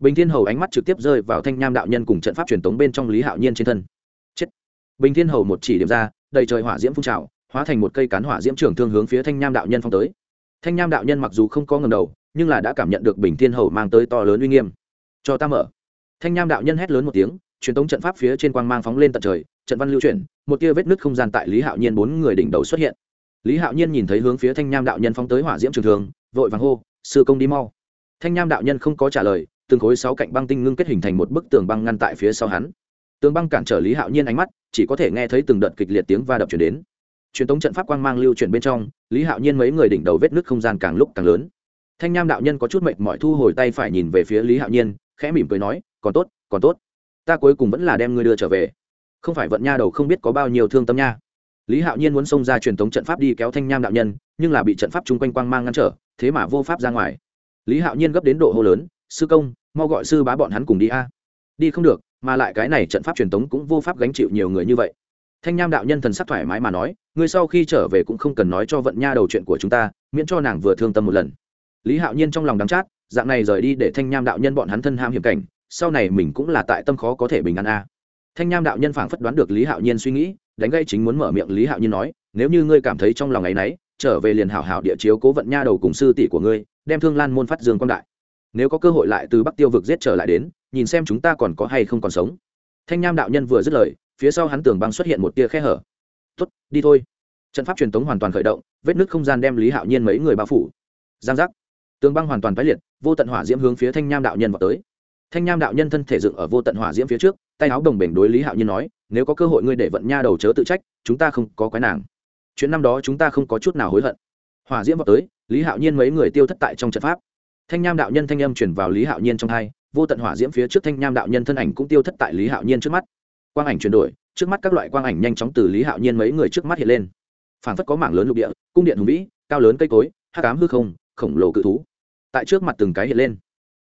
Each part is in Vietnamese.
bình thiên hầu ánh mắt trực tiếp rơi vào thanh nham đạo nhân cùng trận pháp truyền tống bên trong lý hạo nhiên trên thân. Chết! Bình thiên hầu một chỉ điểm ra, đầy trời hỏa diễm phun trào, hóa thành một cây cán hỏa diễm trưởng thương hướng phía thanh nham đạo nhân phong tới. Thanh nham đạo nhân mặc dù không có ngầm đầu, nhưng là đã cảm nhận được bình thiên hầu mang tới to lớn uy nghiêm. Cho ta mở. Thanh nham đạo nhân hét lớn một tiếng, truyền tống trận pháp phía trên quang mang phóng lên tận trời, trận văn lưu chuyển, một tia vết nứt không gian tại lý hạo nhiên bốn người đỉnh đầu xuất hiện. Lý hạo nhiên nhìn thấy hướng phía thanh nham đạo nhân phóng tới hỏa diễm trường thường vội vàng hô, sư công đi mau. Thanh nham đạo nhân không có trả lời từng khối sáu cạnh băng tinh ngưng kết hình thành một bức tường băng ngăn tại phía sau hắn. Tường băng cản trở lý hạo nhiên ánh mắt, chỉ có thể nghe thấy từng đợt kịch liệt tiếng va đập chuyển đến. Truyền thống trận pháp quang mang lưu chuyển bên trong, lý hạo nhiên mấy người đỉnh đầu vết nước không gian càng lúc càng lớn. Thanh nham đạo nhân có chút mệt mỏi thu hồi tay phải nhìn về phía lý hạo nhiên, khẽ mỉm cười nói, còn tốt còn tốt. Ta cuối cùng vẫn là đem ngươi đưa trở về. Không phải vận nha đầu không biết có bao nhiêu thương tâm nha. Lý hạo nhiên muốn xông ra truyền thống trận pháp đi kéo thanh nham đạo nhân, nhưng là bị trận pháp chung quanh quang mang ngăn trở, thế mà vô pháp ra ngoài. Lý hạo nhiên gấp đến độ hô lớn, sư công mau gọi sư bá bọn hắn cùng đi a. Đi không được, mà lại cái này trận pháp truyền thống cũng vô pháp gánh chịu nhiều người như vậy. Thanh nham đạo nhân thần sắc thoải mái mà nói, ngươi sau khi trở về cũng không cần nói cho vận nha đầu chuyện của chúng ta, miễn cho nàng vừa thương tâm một lần. Lý hạo nhiên trong lòng đắm chát, dạng này rời đi để thanh nham đạo nhân bọn hắn thân ham hiểm cảnh, sau này mình cũng là tại tâm khó có thể bình an a. Thanh nham đạo nhân phảng phất đoán được lý hạo nhiên suy nghĩ, đánh gây chính muốn mở miệng lý hạo nhiên nói, nếu như ngươi cảm thấy trong lòng ngày nấy, trở về liền hảo hảo địa chiếu cố vận nha đầu cùng sư tỷ của ngươi, đem thương lan môn phát dương quang đại nếu có cơ hội lại từ bắc tiêu vực giết trở lại đến, nhìn xem chúng ta còn có hay không còn sống. Thanh nham đạo nhân vừa dứt lời, phía sau hắn tường băng xuất hiện một tia khe hở. Tuất đi thôi. Trận pháp truyền tống hoàn toàn khởi động, vết nứt không gian đem lý hạo nhiên mấy người bao phủ. Giang giác. Tường băng hoàn toàn tái liệt, vô tận hỏa diễm hướng phía thanh nham đạo nhân vào tới. Thanh nham đạo nhân thân thể dựng ở vô tận hỏa diễm phía trước, tay áo đồng bể đối lý hạo nhiên nói, nếu có cơ hội ngươi để vận nha đầu chớ tự trách, chúng ta không có quái nàng. Chuyện năm đó chúng ta không có chút nào hối hận. Hỏa diễm vào tới, lý hạo nhiên mấy người tiêu thất tại trong trận pháp thanh nham đạo nhân thanh âm chuyển vào lý hạo nhiên trong hai, vô tận hỏa diễm phía trước thanh nham đạo nhân thân ảnh cũng tiêu thất tại lý hạo nhiên trước mắt. Quang ảnh chuyển đổi, trước mắt các loại quang ảnh nhanh chóng từ lý hạo nhiên mấy người trước mắt hiện lên. Phản phất có mảng lớn lục địa, cung điện hùng vĩ, cao lớn cây cối hát cám hư không, khổng lồ cự thú. Tại trước mặt từng cái hiện lên.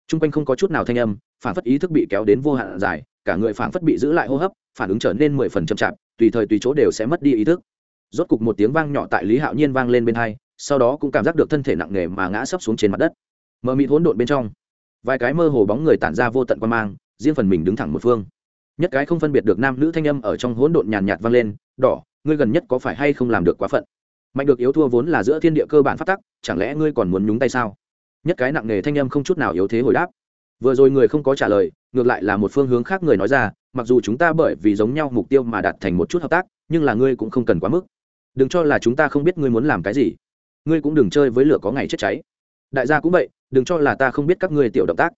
T r u n g quanh không có chút nào thanh âm phản phất ý thức bị kéo đến vô hạn dài, cả người phản phất bị giữ lại hô hấp, phản ứng trở nên mười phần chậm chạp, tùy thời tùy chỗ đều sẽ mất đi ý thức. Rốt cục một tiếng vang nhỏ tại lý hạo nhiên vang lên bên hai, sau đó cũng cảm giác được thân thể nặng nề mà ngã sấp xuống trên mặt đất mờ mịt hỗn độn bên trong. Vài cái mơ hồ bóng người tản ra vô tận quan mang, riêng phần mình đứng thẳng một phương. Nhất cái không phân biệt được nam nữ thanh âm ở trong hỗn độn nhàn nhạt vang lên, đỏ, ngươi gần nhất có phải hay không làm được quá phận? Mạnh được yếu thua vốn là giữa thiên địa cơ bản phát tắc, chẳng lẽ ngươi còn muốn nhúng tay sao? Nhất cái nặng nề thanh âm không chút nào yếu thế hồi đáp. Vừa rồi người không có trả lời, ngược lại là một phương hướng khác người nói ra, mặc dù chúng ta bởi vì giống nhau mục tiêu mà đạt thành một chút hợp tác, nhưng là ngươi cũng không cần quá mức. Đừng cho là chúng ta không biết ngươi muốn làm cái gì. Ngươi cũng đừng chơi với lửa có ngày chết cháy. Đại gia cũng vậy đừng cho là ta không biết các ngươi tiểu động tác.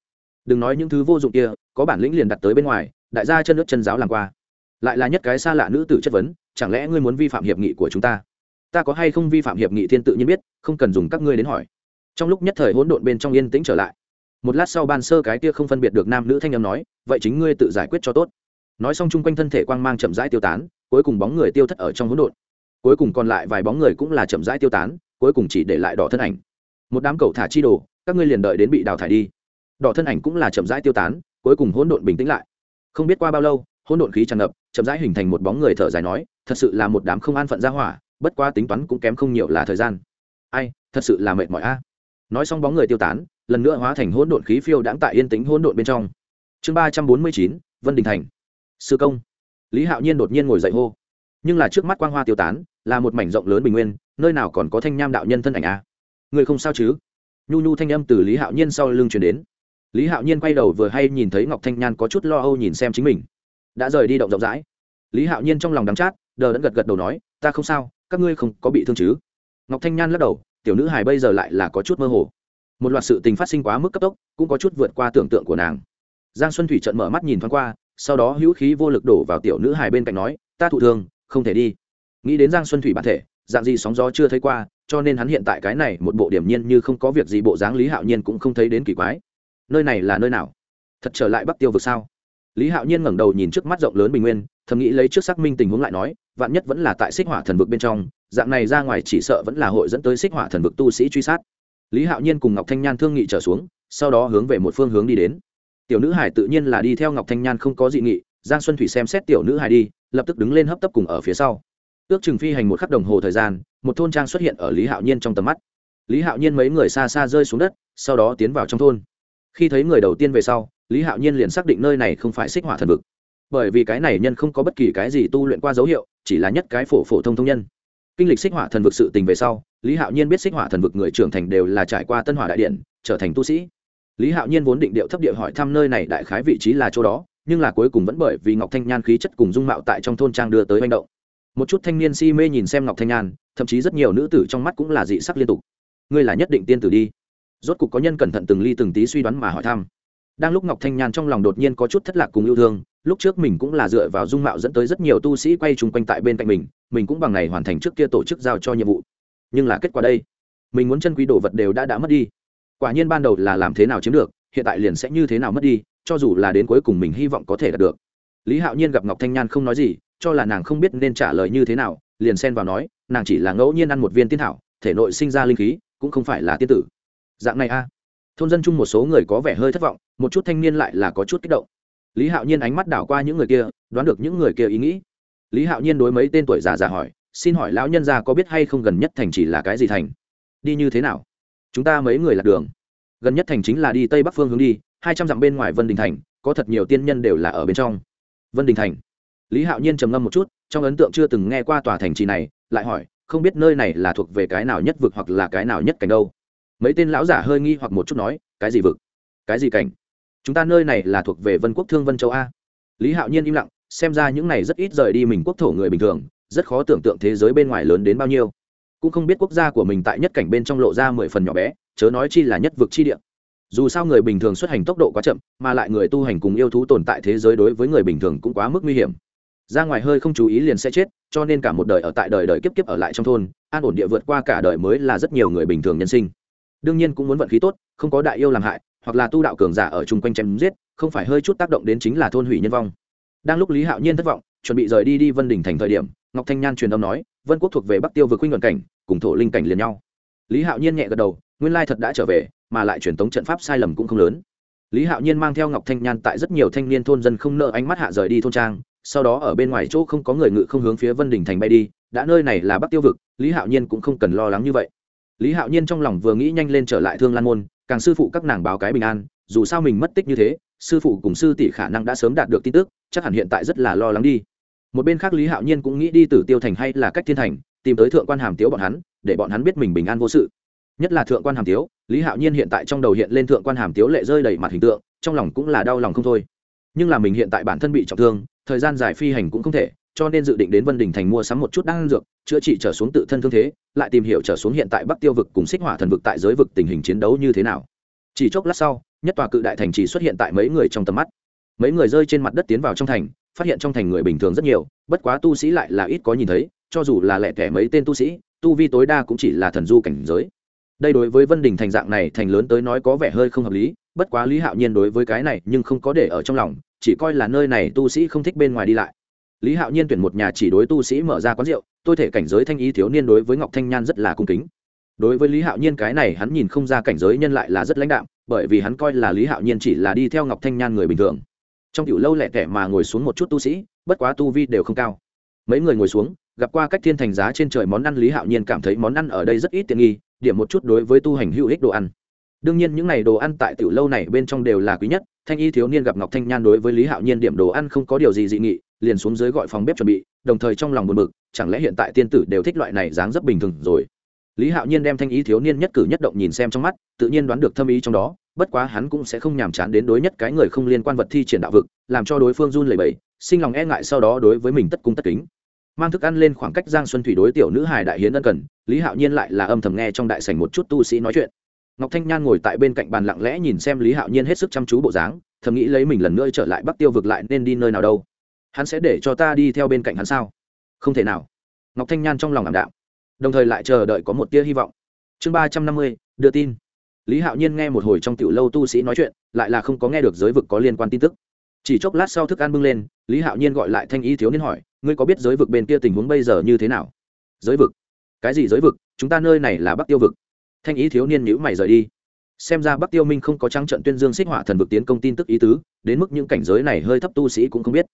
Đừng nói những thứ vô dụng kia, có bản lĩnh liền đặt tới bên ngoài, đại gia chân nước chân giáo làm qua. Lại là nhất cái xa lạ nữ tử chất vấn, chẳng lẽ ngươi muốn vi phạm hiệp nghị của chúng ta? Ta có hay không vi phạm hiệp nghị thiên tự nhiên biết, không cần dùng các ngươi đến hỏi. Trong lúc nhất thời hỗn độn bên trong yên tĩnh trở lại. Một lát sau ban sơ cái kia không phân biệt được nam nữ thanh âm nói, vậy chính ngươi tự giải quyết cho tốt. Nói xong chung quanh thân thể quang mang chậm rãi tiêu tán, cuối cùng bóng người tiêu thất ở trong hỗn độn. Cuối cùng còn lại vài bóng người cũng là chậm rãi tiêu tán, cuối cùng chỉ để lại đỏ thân ảnh. Một đám cầu thả chi đồ các ngươi liền đợi đến bị đào thải đi. Đỏ thân ảnh cũng là chậm rãi tiêu tán, cuối cùng hỗn độn bình tĩnh lại. Không biết qua bao lâu, hỗn độn khí tràn ngập, chậm rãi hình thành một bóng người thở dài nói, thật sự là một đám không an phận ra hỏa, bất qua tính toán cũng kém không nhiều là thời gian. Ai, thật sự là mệt mỏi a. Nói xong bóng người tiêu tán, lần nữa hóa thành hỗn độn khí phiêu đãng tại yên tĩnh hỗn độn bên trong. Chương ba trăm bốn mươi chín, vân đình thành. Sư công. Lý hạo nhiên đột nhiên ngồi dậy hô. Nhưng là trước mắt quang hoa tiêu tán, là một mảnh rộng lớn bình nguyên, nơi nào còn có thanh nham đạo nhân thân ảnh a? Người không sao chứ? Nhu nhu thanh âm từ lý hạo nhiên sau lưng chuyển đến lý hạo nhiên quay đầu vừa hay nhìn thấy ngọc thanh nhan có chút lo âu nhìn xem chính mình đã rời đi động rộng rãi lý hạo nhiên trong lòng đắng chát đờ đẫn gật gật đầu nói ta không sao các ngươi không có bị thương chứ ngọc thanh nhan lắc đầu tiểu nữ hài bây giờ lại là có chút mơ hồ một loạt sự tình phát sinh quá mức cấp tốc cũng có chút vượt qua tưởng tượng của nàng giang xuân thủy trận mở mắt nhìn thoáng qua sau đó hữu khí vô lực đổ vào tiểu nữ hài bên cạnh nói ta thụ thương không thể đi nghĩ đến giang xuân thủy bản thể dạng gì sóng gió chưa thấy qua cho nên hắn hiện tại cái này một bộ điểm nhiên như không có việc gì, bộ dáng lý hạo nhiên cũng không thấy đến kỳ quái. Nơi này là nơi nào? Thật trở lại bắc tiêu vực sao? Lý hạo nhiên ngẩng đầu nhìn trước mắt rộng lớn bình nguyên, thầm nghĩ lấy trước xác minh tình huống lại nói, vạn nhất vẫn là tại xích hỏa thần vực bên trong, dạng này ra ngoài chỉ sợ vẫn là hội dẫn tới xích hỏa thần vực tu sĩ truy sát. Lý hạo nhiên cùng ngọc thanh nhan thương nghị trở xuống, sau đó hướng về một phương hướng đi đến. Tiểu nữ hải tự nhiên là đi theo ngọc thanh nhan không có dị nghị, giang xuân thủy xem xét tiểu nữ hải đi, lập tức đứng lên hấp tấp cùng ở phía sau ước chừng phi hành một khắc đồng hồ thời gian, một thôn trang xuất hiện ở lý hạo nhiên trong tầm mắt. Lý hạo nhiên mấy người xa xa rơi xuống đất, sau đó tiến vào trong thôn. Khi thấy người đầu tiên về sau, lý hạo nhiên liền xác định nơi này không phải xích hỏa thần vực. Bởi vì cái này nhân không có bất kỳ cái gì tu luyện qua dấu hiệu, chỉ là nhất cái phổ phổ thông thông nhân. Kinh lịch xích hỏa thần vực sự tình về sau, lý hạo nhiên biết xích hỏa thần vực người trưởng thành đều là trải qua tân hỏa đại điện, trở thành tu sĩ. Lý hạo nhiên vốn định điệu thấp địa hỏi thăm nơi này đại khái vị trí là chỗ đó, nhưng là cuối cùng vẫn bởi vì ngọc thanh nhan khí chất cùng dung mạo tại trong thôn trang đưa tới manh động một chút thanh niên si mê nhìn xem ngọc thanh nhàn thậm chí rất nhiều nữ tử trong mắt cũng là dị sắc liên tục. Ngươi là nhất định tiên tử đi. Rốt cục có nhân cẩn thận từng ly từng tí suy đoán mà hỏi thăm. Đang lúc ngọc thanh nhàn trong lòng đột nhiên có chút thất lạc cùng yêu thương, lúc trước mình cũng là dựa vào dung mạo dẫn tới rất nhiều tu sĩ quay chung quanh tại bên cạnh mình mình cũng bằng này hoàn thành trước kia tổ chức giao cho nhiệm vụ. Nhưng là kết quả đây? Mình muốn chân quý đồ vật đều đã đã mất đi. Quả nhiên ban đầu là làm thế nào chiếm được, hiện tại liền sẽ như thế nào mất đi, cho dù là đến cuối cùng mình hy vọng có thể đạt được. Lý hạo nhiên gặp ngọc thanh nhan không nói gì cho là nàng không biết nên trả lời như thế nào, liền xen vào nói, nàng chỉ là ngẫu nhiên ăn một viên tiên thảo, thể nội sinh ra linh khí, cũng không phải là tiên tử. Dạng này a. Thôn dân chung một số người có vẻ hơi thất vọng, một chút thanh niên lại là có chút kích động. Lý hạo nhiên ánh mắt đảo qua những người kia, đoán được những người kia ý nghĩ. Lý hạo nhiên đối mấy tên tuổi già già hỏi, xin hỏi lão nhân gia có biết hay không gần nhất thành chỉ là cái gì thành? Đi như thế nào? Chúng ta mấy người lạc đường. Gần nhất thành chính là đi tây bắc phương hướng đi, hai trăm dặm bên ngoài vân đình thành, có thật nhiều tiên nhân đều là ở bên trong. Vân đình thành lý hạo nhiên trầm ngâm một chút, trong ấn tượng chưa từng nghe qua tòa thành trì này, lại hỏi, không biết nơi này là thuộc về cái nào nhất vực hoặc là cái nào nhất cảnh đâu? Mấy tên lão giả hơi nghi hoặc một chút nói, cái gì vực? Cái gì cảnh? Chúng ta nơi này là thuộc về vân quốc thương vân châu a. Lý hạo nhiên im lặng, xem ra những này rất ít rời đi mình quốc thổ người bình thường, rất khó tưởng tượng thế giới bên ngoài lớn đến bao nhiêu. Cũng không biết quốc gia của mình tại nhất cảnh bên trong lộ ra mười phần nhỏ bé, chớ nói chi là nhất vực chi địa. Dù sao người bình thường xuất hành tốc độ quá chậm, mà lại người tu hành cùng yêu thú tồn tại thế giới đối với người bình thường cũng quá mức nguy hiểm ra ngoài hơi không chú ý liền sẽ chết, cho nên cả một đời ở tại đời đời kiếp kiếp ở lại trong thôn, an ổn địa vượt qua cả đời mới là rất nhiều người bình thường nhân sinh. Đương nhiên cũng muốn vận khí tốt, không có đại yêu làm hại, hoặc là tu đạo cường giả ở chung quanh chém giết, không phải hơi chút tác động đến chính là thôn hủy nhân vong. Đang lúc lý hạo nhiên thất vọng, chuẩn bị rời đi đi vân đình thành thời điểm, ngọc thanh nhan truyền âm nói, vân quốc thuộc về bắc tiêu vừa khuynh luận cảnh, cùng thổ linh cảnh liền nhau. Lý hạo nhiên nhẹ gật đầu, nguyên lai thật đã trở về, mà lại truyền tống trận pháp sai lầm cũng không lớn. Lý hạo nhiên mang theo ngọc thanh nhan tại rất nhiều thanh niên thôn dân không nợ ánh mắt hạ rời đi thôn trang sau đó ở bên ngoài chỗ không có người ngự không hướng phía vân đình thành bay đi, đã nơi này là bắc tiêu vực, lý hạo nhiên cũng không cần lo lắng như vậy. Lý hạo nhiên trong lòng vừa nghĩ nhanh lên trở lại thương lan môn, càng sư phụ các nàng báo cái bình an, dù sao mình mất tích như thế, sư phụ cùng sư tỷ khả năng đã sớm đạt được tin tức, chắc hẳn hiện tại rất là lo lắng đi. Một bên khác lý hạo nhiên cũng nghĩ đi từ tiêu thành hay là cách thiên thành, tìm tới thượng quan hàm tiếu bọn hắn, để bọn hắn biết mình bình an vô sự. Nhất là thượng quan hàm tiếu, lý hạo nhiên hiện tại trong đầu hiện lên thượng quan hàm tiếu lệ rơi đầy mặt hình tượng, trong lòng cũng là đau lòng không thôi. Nhưng là mình hiện tại bản thân bị trọng thương thời gian dài phi hành cũng không thể, cho nên dự định đến vân đình thành mua sắm một chút đan dược, chữa trị trở xuống tự thân thương thế, lại tìm hiểu trở xuống hiện tại bắc tiêu vực cùng xích hỏa thần vực tại giới vực tình hình chiến đấu như thế nào. Chỉ chốc lát sau, nhất tòa cự đại thành chỉ xuất hiện tại mấy người trong tầm mắt. Mấy người rơi trên mặt đất tiến vào trong thành, phát hiện trong thành người bình thường rất nhiều, bất quá tu sĩ lại là ít có nhìn thấy, cho dù là lẻ tẻ mấy tên tu sĩ, tu vi tối đa cũng chỉ là thần du cảnh giới. Đây đối với vân đình thành dạng này, thành lớn tới nói có vẻ hơi không hợp lý, bất quá lý hạo nhiên đối với cái này nhưng không có để ở trong lòng chỉ coi là nơi này tu sĩ không thích bên ngoài đi lại. Lý hạo nhiên tuyển một nhà chỉ đối tu sĩ mở ra quán rượu, tôi thể cảnh giới thanh ý thiếu niên đối với ngọc thanh nhan rất là cung kính. Đối với lý hạo nhiên cái này hắn nhìn không ra cảnh giới nhân lại là rất lãnh đạm, bởi vì hắn coi là lý hạo nhiên chỉ là đi theo ngọc thanh nhan người bình thường. Trong kiểu lâu lẹ tẻ mà ngồi xuống một chút tu sĩ, bất quá tu vi đều không cao. Mấy người ngồi xuống, gặp qua cách thiên thành giá trên trời món ăn lý hạo nhiên cảm thấy món ăn ở đây rất ít tiện nghi, điểm một chút đối với tu hành hữu ích đồ ăn. Đương nhiên những n à y đồ ăn tại tiểu lâu này bên trong đều là quý nhất thanh y thiếu niên gặp ngọc thanh nhan đối với lý hạo nhiên điểm đồ ăn không có điều gì dị nghị, liền xuống dưới gọi phòng bếp chuẩn bị, đồng thời trong lòng buồn bực, chẳng lẽ hiện tại tiên tử đều thích loại này dáng rất bình thường rồi? Lý hạo nhiên đem thanh ý thiếu niên nhất cử nhất động nhìn xem trong mắt, tự nhiên đoán được thâm ý trong đó, bất quá hắn cũng sẽ không nhàm chán đến đối nhất cái người không liên quan vật thi triển đạo vực, làm cho đối phương run lẩy bẩy, sinh lòng e ngại sau đó đối với mình tất cung tất kính. Mang thức ăn lên khoảng cách giang xuân thủy đối tiểu nữ hài đại hiến ân cần, lý hạo nhiên lại là âm thầm nghe trong đại sảnh một chút tu sĩ nói chuyện ngọc thanh nhan ngồi tại bên cạnh bàn lặng lẽ nhìn xem lý hạo nhiên hết sức chăm chú bộ dáng, thầm nghĩ lấy mình lần nữa trở lại bắc tiêu vực lại nên đi nơi nào đâu. Hắn sẽ để cho ta đi theo bên cạnh hắn sao? Không thể nào. Ngọc thanh nhan trong lòng ảm đạm, đồng thời lại chờ đợi có một tia hy vọng. Chương ba trăm năm mươi, đưa tin. Lý hạo nhiên nghe một hồi trong tiểu lâu tu sĩ nói chuyện, lại là không có nghe được giới vực có liên quan tin tức. Chỉ chốc lát sau thức ăn bưng lên, lý hạo nhiên gọi lại thanh y thiếu niên hỏi, ngươi có biết giới vực bên kia tình huống bây giờ như thế nào? Giới vực? Cái gì giới vực? Chúng ta nơi này là bắc tiêu vực thanh ý thiếu niên nhữ mày rời đi. Xem ra bắc tiêu minh không có trắng trận tuyên dương xích hỏa thần vực tiến công tin tức ý tứ, đến mức những cảnh giới này hơi thấp tu sĩ cũng không biết.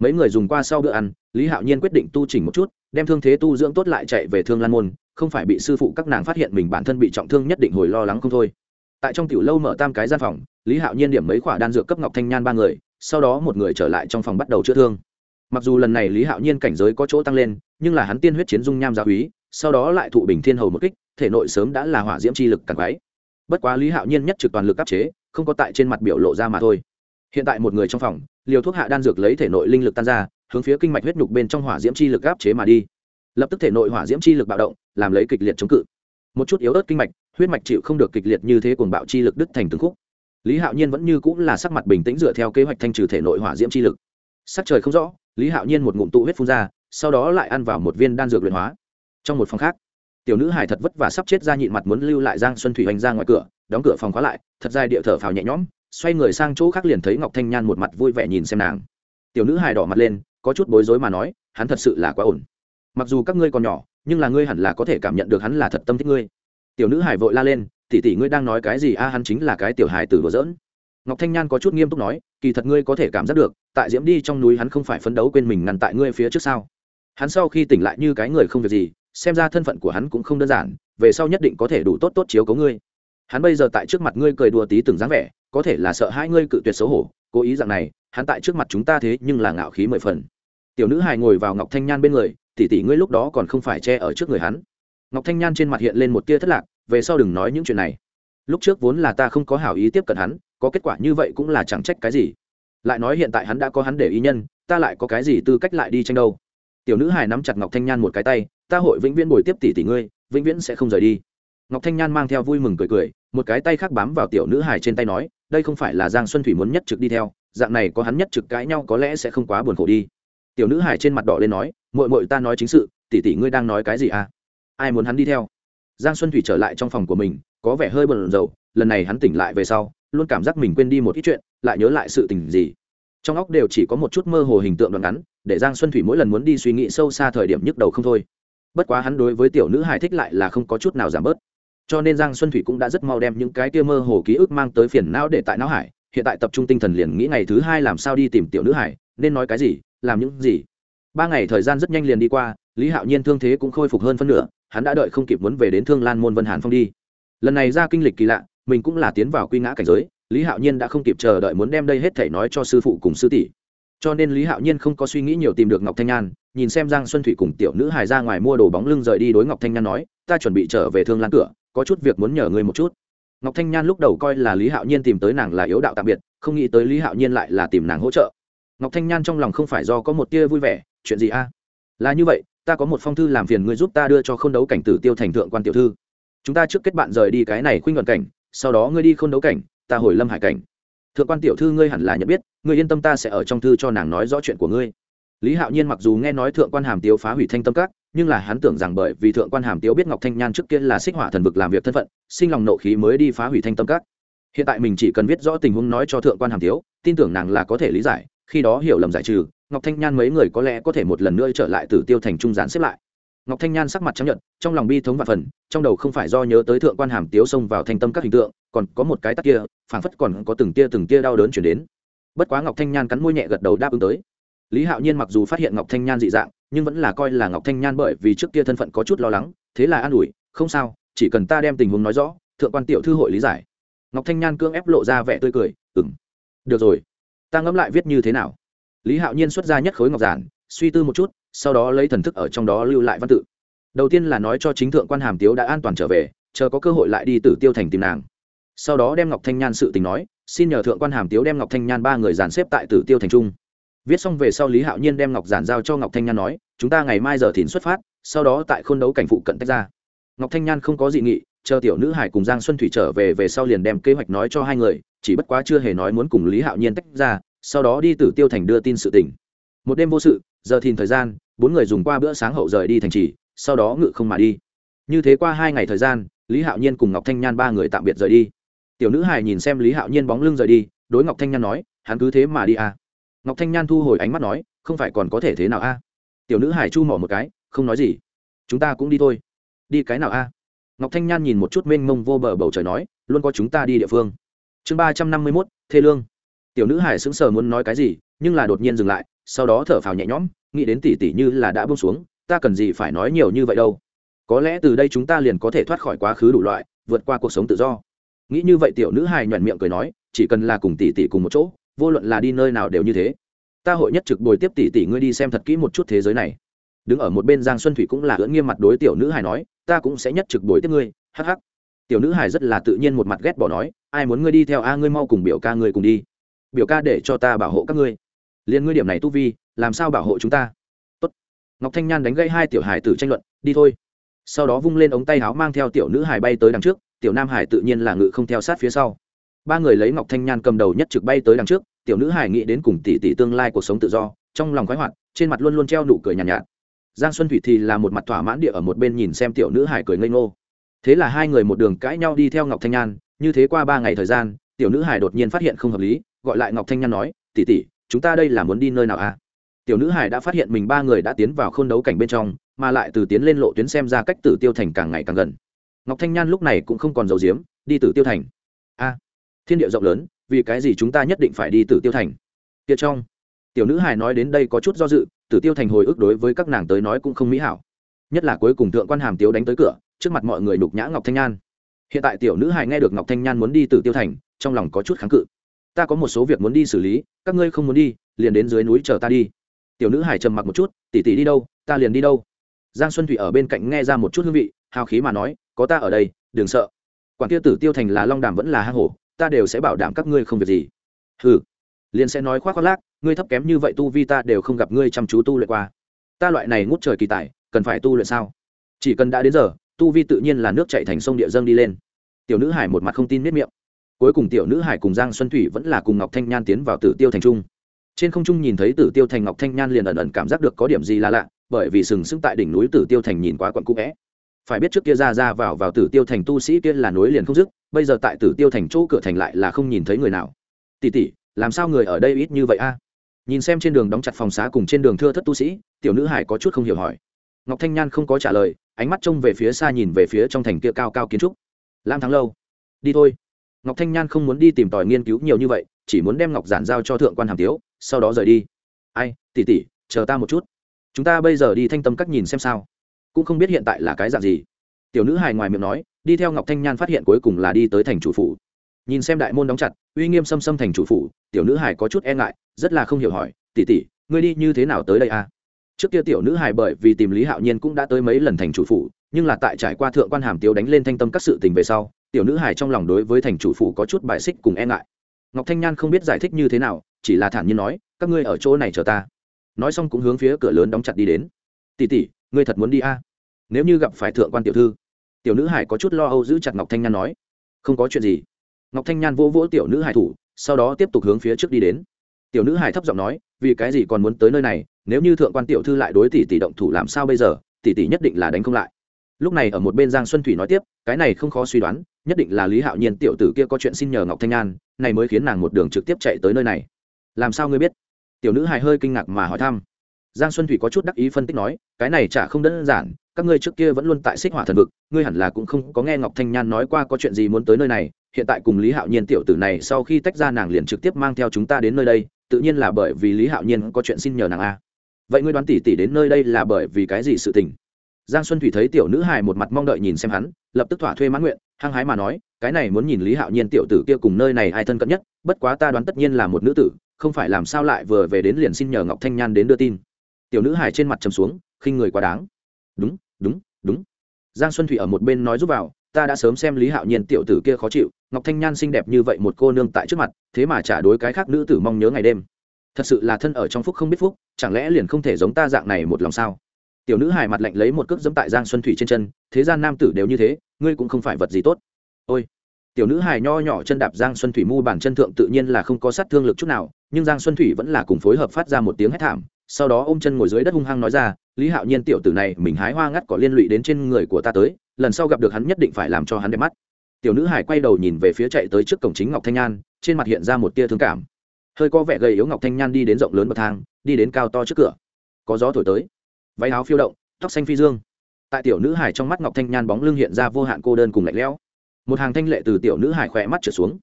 Mấy người dùng qua sau bữa ăn, lý hạo nhiên quyết định tu chỉnh một chút, đem thương thế tu dưỡng tốt lại chạy về thương lan môn, không phải bị sư phụ các nàng phát hiện mình bản thân bị trọng thương nhất định hồi lo lắng không thôi. Tại trong tiểu lâu mở tam cái gian phòng, lý hạo nhiên điểm mấy khoả đan dược cấp ngọc thanh nhan ba người, sau đó một người trở lại trong phòng bắt đầu chữa thương. Mặc dù lần này lý hạo nhiên cảnh giới có chỗ tăng lên, nhưng là hắn tiên huyết chiến dung nham gia úy sau đó lại thụ bình thiên hầu một kích thể nội sớm đã là hỏa diễm chi lực càng quái. Bất quá lý hạo nhiên nhất trực toàn lực áp chế, không có tại trên mặt biểu lộ ra mà thôi. Hiện tại một người trong phòng, liều thuốc hạ đan dược lấy thể nội linh lực tan ra, hướng phía kinh mạch huyết nhục bên trong hỏa diễm chi lực áp chế mà đi. Lập tức thể nội hỏa diễm chi lực bạo động, làm lấy kịch liệt chống cự. Một chút yếu ớt kinh mạch, huyết mạch chịu không được kịch liệt như thế cuồng bạo chi lực đứt thành từng khúc. Lý hạo nhiên vẫn như cũng là sắc mặt bình tĩnh dựa theo kế hoạch thanh trừ thể nội hỏa diễm chi lực. Sắc trời không rõ, lý hạo nhiên một ngụm tụ huyết phun ra, sau đó lại ăn vào một viên đan dược luyện hóa. Trong một phòng khác tiểu nữ hải thật vất vả sắp chết ra nhịn mặt muốn lưu lại giang xuân thủy hoành ra ngoài cửa, đóng cửa phòng khóa lại, thật dài địa thở phào nhẹ nhõm, xoay người sang chỗ khác liền thấy ngọc thanh nhan một mặt vui vẻ nhìn xem nàng. Tiểu nữ hải đỏ mặt lên, có chút bối rối mà nói, hắn thật sự là quá ổn. Mặc dù các ngươi còn nhỏ, nhưng là ngươi hẳn là có thể cảm nhận được hắn là thật tâm thích ngươi. Tiểu nữ hải vội la lên tỉ tỉ ngươi đang nói cái gì? A, hắn chính là cái tiểu hải tử đùa dỡn ngọc thanh nhan có chút nghiêm túc nói, kỳ thật ngươi có thể cảm giác được, tại diễm đi trong núi hắn không phải phấn đấu quên mình ngăn tại ngươi phía trước sau hắn sau khi tỉnh lại như cái người không việc gì xem ra thân phận của hắn cũng không đơn giản, về sau nhất định có thể đủ tốt tốt chiếu cấu ngươi. Hắn bây giờ tại trước mặt ngươi cười đùa tí từng dáng vẻ, có thể là sợ hai ngươi cự tuyệt xấu hổ, cố ý rằng này, hắn tại trước mặt chúng ta thế nhưng là ngạo khí mười phần. Tiểu nữ hài ngồi vào ngọc thanh nhan bên người, tỉ tỉ ngươi lúc đó còn không phải che ở trước người hắn. Ngọc thanh nhan trên mặt hiện lên một tia thất lạc, về sau đừng nói những chuyện này. Lúc trước vốn là ta không có hảo ý tiếp cận hắn, có kết quả như vậy cũng là chẳng trách cái gì. Lại nói hiện tại hắn đã có hắn để ý nhân, ta lại có cái gì tư cách lại đi tranh đâu? Tiểu nữ hài nắm chặt ngọc thanh nhan một cái tay, ta hội vĩnh viễn bồi tiếp tỷ tỷ ngươi, vĩnh viễn sẽ không rời đi. Ngọc thanh nhan mang theo vui mừng cười cười, một cái tay khác bám vào tiểu nữ hài trên tay nói, đây không phải là giang xuân thủy muốn nhất trực đi theo, dạng này có hắn nhất trực cãi nhau có lẽ sẽ không quá buồn khổ đi. Tiểu nữ hài trên mặt đỏ lên nói mội mội ta nói chính sự, tỷ tỷ ngươi đang nói cái gì à? Ai muốn hắn đi theo? Giang xuân thủy trở lại trong phòng của mình, có vẻ hơi bận rộn, lần này hắn tỉnh lại về sau, luôn cảm giác mình quên đi một ít chuyện, lại nhớ lại sự tình gì trong óc đều chỉ có một chút mơ hồ hình tượng đoạn ngắn, để giang xuân thủy mỗi lần muốn đi suy nghĩ sâu xa thời điểm nhức đầu không thôi. Bất quá hắn đối với tiểu nữ hài thích lại là không có chút nào giảm bớt. Cho nên giang xuân thủy cũng đã rất mau đem những cái kia mơ hồ ký ức mang tới phiền não để tại não hải, hiện tại tập trung tinh thần liền nghĩ ngày thứ hai làm sao đi tìm tiểu nữ hải nên nói cái gì, làm những gì. Ba ngày thời gian rất nhanh liền đi qua, lý hạo nhiên thương thế cũng khôi phục hơn phân nửa, hắn đã đợi không kịp muốn về đến thương lan môn vân hàn phong đi. Lần này ra kinh lịch kỳ lạ, mình cũng là tiến vào quy ngã cảnh giới lý hạo nhiên đã không kịp chờ đợi muốn đem đây hết thể nói cho sư phụ cùng sư tỷ. Cho nên lý hạo nhiên không có suy nghĩ nhiều tìm được ngọc thanh nhan, nhìn xem giang xuân thủy cùng tiểu nữ hài ra ngoài mua đồ bóng lưng rời đi đối ngọc thanh nhan nói, ta chuẩn bị trở về thương lan cửa, có chút việc muốn nhờ ngươi một chút. Ngọc thanh nhan lúc đầu coi là lý hạo nhiên tìm tới nàng là yếu đạo tạm biệt, không nghĩ tới lý hạo nhiên lại là tìm nàng hỗ trợ. Ngọc thanh nhan trong lòng không phải do có một tia vui vẻ, chuyện gì a? Là như vậy, ta có một phong thư làm phiền ngươi giúp ta đưa cho k h ô n đấu cảnh tử tiêu thành thượng quan tiểu thư. Chúng ta trước kết bạn rời đi cái này khuynh luận cảnh, sau đó ngươi đi k h ô n đấu cảnh ta hồi lâm hải cảnh. Thượng quan tiểu thư ngươi hẳn là nhận biết, ngươi yên tâm ta sẽ ở trong thư cho nàng nói rõ chuyện của ngươi. Lý hạo nhiên mặc dù nghe nói thượng quan hàm tiếu phá hủy thanh tâm các, nhưng là hắn tưởng rằng bởi vì thượng quan hàm tiếu biết ngọc thanh nhan trước kia là xích hỏa thần vực làm việc thân phận, sinh lòng nộ khí mới đi phá hủy thanh tâm các. Hiện tại mình chỉ cần viết rõ tình huống nói cho thượng quan hàm tiếu, tin tưởng nàng là có thể lý giải, khi đó hiểu lầm giải trừ, ngọc thanh nhan mấy người có lẽ có thể một lần nữa trở lại từ tiêu thành trung gián xếp lại ngọc thanh nhan sắc mặt chấp nhận trong lòng bi thống và phần, trong đầu không phải do nhớ tới thượng quan hàm tiếu xông vào thanh tâm các hình tượng, còn có một cái tắc kia, phảng phất còn có từng tia từng tia đau đớn chuyển đến. Bất quá ngọc thanh nhan cắn môi nhẹ gật đầu đáp ứng tới. Lý hạo nhiên mặc dù phát hiện ngọc thanh nhan dị dạng, nhưng vẫn là coi là ngọc thanh nhan bởi vì trước kia thân phận có chút lo lắng, thế là an ủi, không sao, chỉ cần ta đem tình huống nói rõ, thượng quan tiểu thư hội lý giải. Ngọc thanh nhan cương ép lộ ra vẻ tươi cười ừng được rồi. Ta ngẫm lại viết như thế nào? Lý hạo nhiên xuất ra nhất khối ngọc giản, suy tư một chút sau đó lấy thần thức ở trong đó lưu lại văn tự. Đầu tiên là nói cho chính thượng quan hàm tiếu đã an toàn trở về, chờ có cơ hội lại đi tử tiêu thành tìm nàng. Sau đó đem ngọc thanh nhan sự tình nói, xin nhờ thượng quan hàm tiếu đem ngọc thanh nhan ba người dàn xếp tại tử tiêu thành trung. Viết xong về sau lý hạo nhiên đem ngọc giản giao cho ngọc thanh nhan nói, chúng ta ngày mai giờ thìn xuất phát, sau đó tại khôn đấu cảnh phụ cận tách ra. Ngọc thanh nhan không có dị nghị, chờ tiểu nữ hải cùng giang xuân thủy trở về về sau liền đem kế hoạch nói cho hai người, chỉ bất quá chưa hề nói muốn cùng lý hạo nhiên tách ra, sau đó đi tử tiêu thành đưa tin sự tình. Một đêm vô sự, giờ thìn thời gian bốn người dùng qua bữa sáng hậu rời đi thành trì, sau đó ngự không mà đi như thế qua hai ngày thời gian, lý hạo nhiên cùng ngọc thanh nhan ba người tạm biệt rời đi tiểu nữ hải nhìn xem lý hạo nhiên bóng lưng rời đi, đối ngọc thanh nhan nói, hắn cứ thế mà đi à. ngọc thanh nhan thu hồi ánh mắt nói, không phải còn có thể thế nào a à? tiểu nữ hải chu mỏ một cái, không nói gì, chúng ta cũng đi thôi đi cái nào a à? ngọc thanh nhan nhìn một chút mênh mông vô bờ bầu trời nói, luôn có chúng ta đi địa phương chương ba trăm năm mươi mốt, thê lương tiểu nữ hải sững sờ muốn nói cái gì, nhưng là đột nhiên dừng lại, sau đó thở phào nhẹ nhõm nghĩ đến tỷ tỷ như là đã bông xuống, ta cần gì phải nói nhiều như vậy đâu. Có lẽ từ đây chúng ta liền có thể thoát khỏi quá khứ đủ loại, vượt qua cuộc sống tự do. Nghĩ như vậy tiểu nữ hài nhoẻn miệng cười nói, chỉ cần là cùng tỷ tỷ cùng một chỗ, vô luận là đi nơi nào đều như thế. Ta hội nhất trực bồi tiếp tỷ tỷ ngươi đi xem thật kỹ một chút thế giới này. Đứng ở một bên giang xuân thủy cũng là ưỡn nghiêm mặt đối tiểu nữ hài nói, ta cũng sẽ nhất trực bồi tiếp ngươi, hắc hắc. Tiểu nữ hài rất là tự nhiên một mặt ghét bỏ nói, ai muốn ngươi đi theo a, ngươi mau cùng biểu ca ngươi cùng đi. Biểu ca để cho ta bảo hộ các ngươi. Liền ngươi điểm này tu vi làm sao bảo hộ chúng ta? Tốt. ngọc thanh nhan đánh gây hai tiểu hải tử tranh luận đi thôi. Sau đó vung lên ống tay áo mang theo tiểu nữ hải bay tới đằng trước tiểu nam hải tự nhiên là ngự không theo sát phía sau. Ba người lấy ngọc thanh nhan cầm đầu nhất trực bay tới đằng trước tiểu nữ hải nghĩ đến cùng tỷ tỷ tương lai cuộc sống tự do trong lòng khoái hoạt trên mặt luôn luôn treo nụ cười nhàn nhạt, nhạt. Giang xuân thủy thì là một mặt thỏa mãn địa ở một bên nhìn xem tiểu nữ hải cười ngây ngô. Thế là hai người một đường cãi nhau đi theo ngọc thanh nhan như thế qua ba ngày thời gian tiểu nữ hải đột nhiên phát hiện không hợp lý gọi lại ngọc thanh nhan nói tỷ tỷ chúng ta đây là muốn đi nơi nào à? Tiểu nữ hải đã phát hiện mình ba người đã tiến vào khôn đấu cảnh bên trong, mà lại từ tiến lên lộ tuyến xem ra cách tử tiêu thành càng ngày càng gần. Ngọc thanh nhan lúc này cũng không còn dầu diếm đi tử tiêu thành. A, thiên địa rộng lớn, vì cái gì chúng ta nhất định phải đi tử tiêu thành? Tiệt trong, tiểu nữ hải nói đến đây có chút do dự, tử tiêu thành hồi ức đối với các nàng tới nói cũng không mỹ hảo. Nhất là cuối cùng thượng quan hàm tiếu đánh tới cửa, trước mặt mọi người đục nhã ngọc thanh nhan. Hiện tại tiểu nữ hải nghe được ngọc thanh nhan muốn đi tử tiêu thành, trong lòng có chút kháng cự. Ta có một số việc muốn đi xử lý, các ngươi không muốn đi, liền đến dưới núi chờ ta đi tiểu nữ hải trầm mặc một chút tỉ tỉ đi đâu? Ta liền đi đâu? Giang xuân thủy ở bên cạnh nghe ra một chút hương vị, hào khí mà nói, có ta ở đây, đừng sợ. Quản tiêu tử tiêu thành là long đàm vẫn là hang hổ, ta đều sẽ bảo đảm các ngươi không việc gì. Ừ liền sẽ nói khoác khoác lác, ngươi thấp kém như vậy tu vi ta đều không gặp ngươi chăm chú tu luyện qua. Ta loại này ngút trời kỳ tài, cần phải tu luyện sao? Chỉ cần đã đến giờ, tu vi tự nhiên là nước chạy thành sông địa dâng đi lên. Tiểu nữ hải một mặt không tin miết miệng. Cuối cùng tiểu nữ hải cùng giang xuân thủy vẫn là cùng ngọc thanh nhan tiến vào tử tiêu thành trung trên không trung nhìn thấy tử tiêu thành ngọc thanh nhan liền ẩn ẩn cảm giác được có điểm gì là lạ, bởi vì sừng sững tại đỉnh núi tử tiêu thành nhìn quá quặn cũ vẽ phải biết trước kia ra ra vào vào tử tiêu thành tu sĩ kia là núi liền không dứt, bây giờ tại tử tiêu thành chỗ cửa thành lại là không nhìn thấy người nào. Tỉ tỉ làm sao người ở đây ít như vậy a? Nhìn xem trên đường đóng chặt phòng xá cùng trên đường thưa thất tu sĩ, tiểu nữ hải có chút không hiểu hỏi. Ngọc thanh nhan không có trả lời, ánh mắt trông về phía xa nhìn về phía trong thành kia cao cao kiến trúc. Lam thắng lâu, đi thôi. Ngọc thanh nhan không muốn đi tìm tòi nghiên cứu nhiều như vậy, chỉ muốn đem ngọc giản giao cho thượng quan hàm tiếu sau đó rời đi. Ai tỉ tỉ chờ ta một chút. Chúng ta bây giờ đi thanh tâm các nhìn xem sao. Cũng không biết hiện tại là cái dạng gì. Tiểu nữ hài ngoài miệng nói, đi theo ngọc thanh nhan phát hiện cuối cùng là đi tới thành chủ phủ. Nhìn xem đại môn đóng chặt, uy nghiêm xâm xâm thành chủ phủ, tiểu nữ hài có chút e ngại, rất là không hiểu hỏi tỉ tỉ ngươi đi như thế nào tới đây à? Trước kia tiểu nữ hài bởi vì tìm lý hạo nhiên cũng đã tới mấy lần thành chủ phủ, nhưng là tại trải qua thượng quan hàm tiếu đánh lên thanh tâm các sự tình về sau, tiểu nữ hài trong lòng đối với thành chủ phủ có chút bài xích cùng e ngại. Ngọc thanh nhan không biết giải thích như thế nào chỉ là thản nhiên nói, các ngươi ở chỗ này chờ ta. Nói xong cũng hướng phía cửa lớn đóng chặt đi đến. Tỉ tỉ ngươi thật muốn đi a? À? nếu như gặp phải thượng quan tiểu thư. Tiểu nữ hải có chút lo âu giữ chặt ngọc thanh nhan nói, không có chuyện gì. Ngọc thanh nhan vỗ vỗ tiểu nữ hải thủ, sau đó tiếp tục hướng phía trước đi đến. Tiểu nữ hải thấp giọng nói, vì cái gì còn muốn tới nơi này? Nếu như thượng quan tiểu thư lại đối tỷ tỷ động thủ làm sao bây giờ? Tỷ tỷ nhất định là đánh không lại. Lúc này ở một bên giang xuân thủy nói tiếp, cái này không khó suy đoán, nhất định là lý hạo nhiên tiểu tử kia có chuyện xin nhờ ngọc thanh an này mới khiến nàng một đường trực tiếp chạy tới nơi này làm sao ngươi biết? Tiểu nữ hài hơi kinh ngạc mà hỏi thăm. Giang xuân thủy có chút đắc ý phân tích nói, cái này chả không đơn giản, các ngươi trước kia vẫn luôn tại xích hỏa thần vực, ngươi hẳn là cũng không có nghe ngọc thanh nhan nói qua có chuyện gì muốn tới nơi này, hiện tại cùng lý hạo nhiên tiểu tử này sau khi tách ra nàng liền trực tiếp mang theo chúng ta đến nơi đây, tự nhiên là bởi vì lý hạo nhiên có chuyện xin nhờ nàng a. Vậy ngươi đoán tỉ tỉ đến nơi đây là bởi vì cái gì sự tình? Giang xuân thủy thấy tiểu nữ hài một mặt mong đợi nhìn xem hắn, lập tức thỏa thuê mãn nguyện, hăng hái mà nói, cái này muốn nhìn lý hạo nhiên tiểu tử kia cùng nơi này ai thân cận nhất, bất quá ta đoán tất nhiên là một nữ tử không phải làm sao lại vừa về đến liền xin nhờ ngọc thanh nhan đến đưa tin. Tiểu nữ Hải trên mặt trầm xuống, khinh người quá đáng. Đúng đúng đúng. Giang xuân thủy ở một bên nói giúp vào, ta đã sớm xem lý hạo nhiên tiểu tử kia khó chịu, ngọc thanh nhan xinh đẹp như vậy một cô nương tại trước mặt, thế mà trả đối cái khác nữ tử mong nhớ ngày đêm. Thật sự là thân ở trong phúc không biết phúc, chẳng lẽ liền không thể giống ta dạng này một lòng sao? Tiểu nữ Hải mặt lạnh lấy một cước dẫm tại giang xuân thủy trên chân, thế gian nam tử đều như thế, ngươi cũng không phải vật gì tốt. Ôi tiểu nữ hài nho nhỏ chân đạp giang xuân thủy mu bàn chân thượng tự nhiên là không có sát thương lực chút nào, nhưng giang xuân thủy vẫn là cùng phối hợp phát ra một tiếng hét thảm, sau đó ôm chân ngồi dưới đất hung hăng nói ra, lý hạo nhiên tiểu tử này, mình hái hoa ngắt có liên lụy đến trên người của ta tới, lần sau gặp được hắn nhất định phải làm cho hắn đẹp mắt. Tiểu nữ hải quay đầu nhìn về phía chạy tới trước cổng chính ngọc thanh nhan, trên mặt hiện ra một tia thương cảm. Hơi có vẻ gầy yếu ngọc thanh nhan đi đến rộng lớn bậc thang, đi đến cao to trước cửa. Có gió thổi tới. Váy áo phiêu động, tóc xanh phi dương. Tại tiểu nữ hải trong mắt ngọc thanh nhan bóng lưng hiện ra vô hạn cô đơn cùng lạnh lẽo một hàng thanh lệ từ tiểu nữ hải khỏe mắt trở xuống.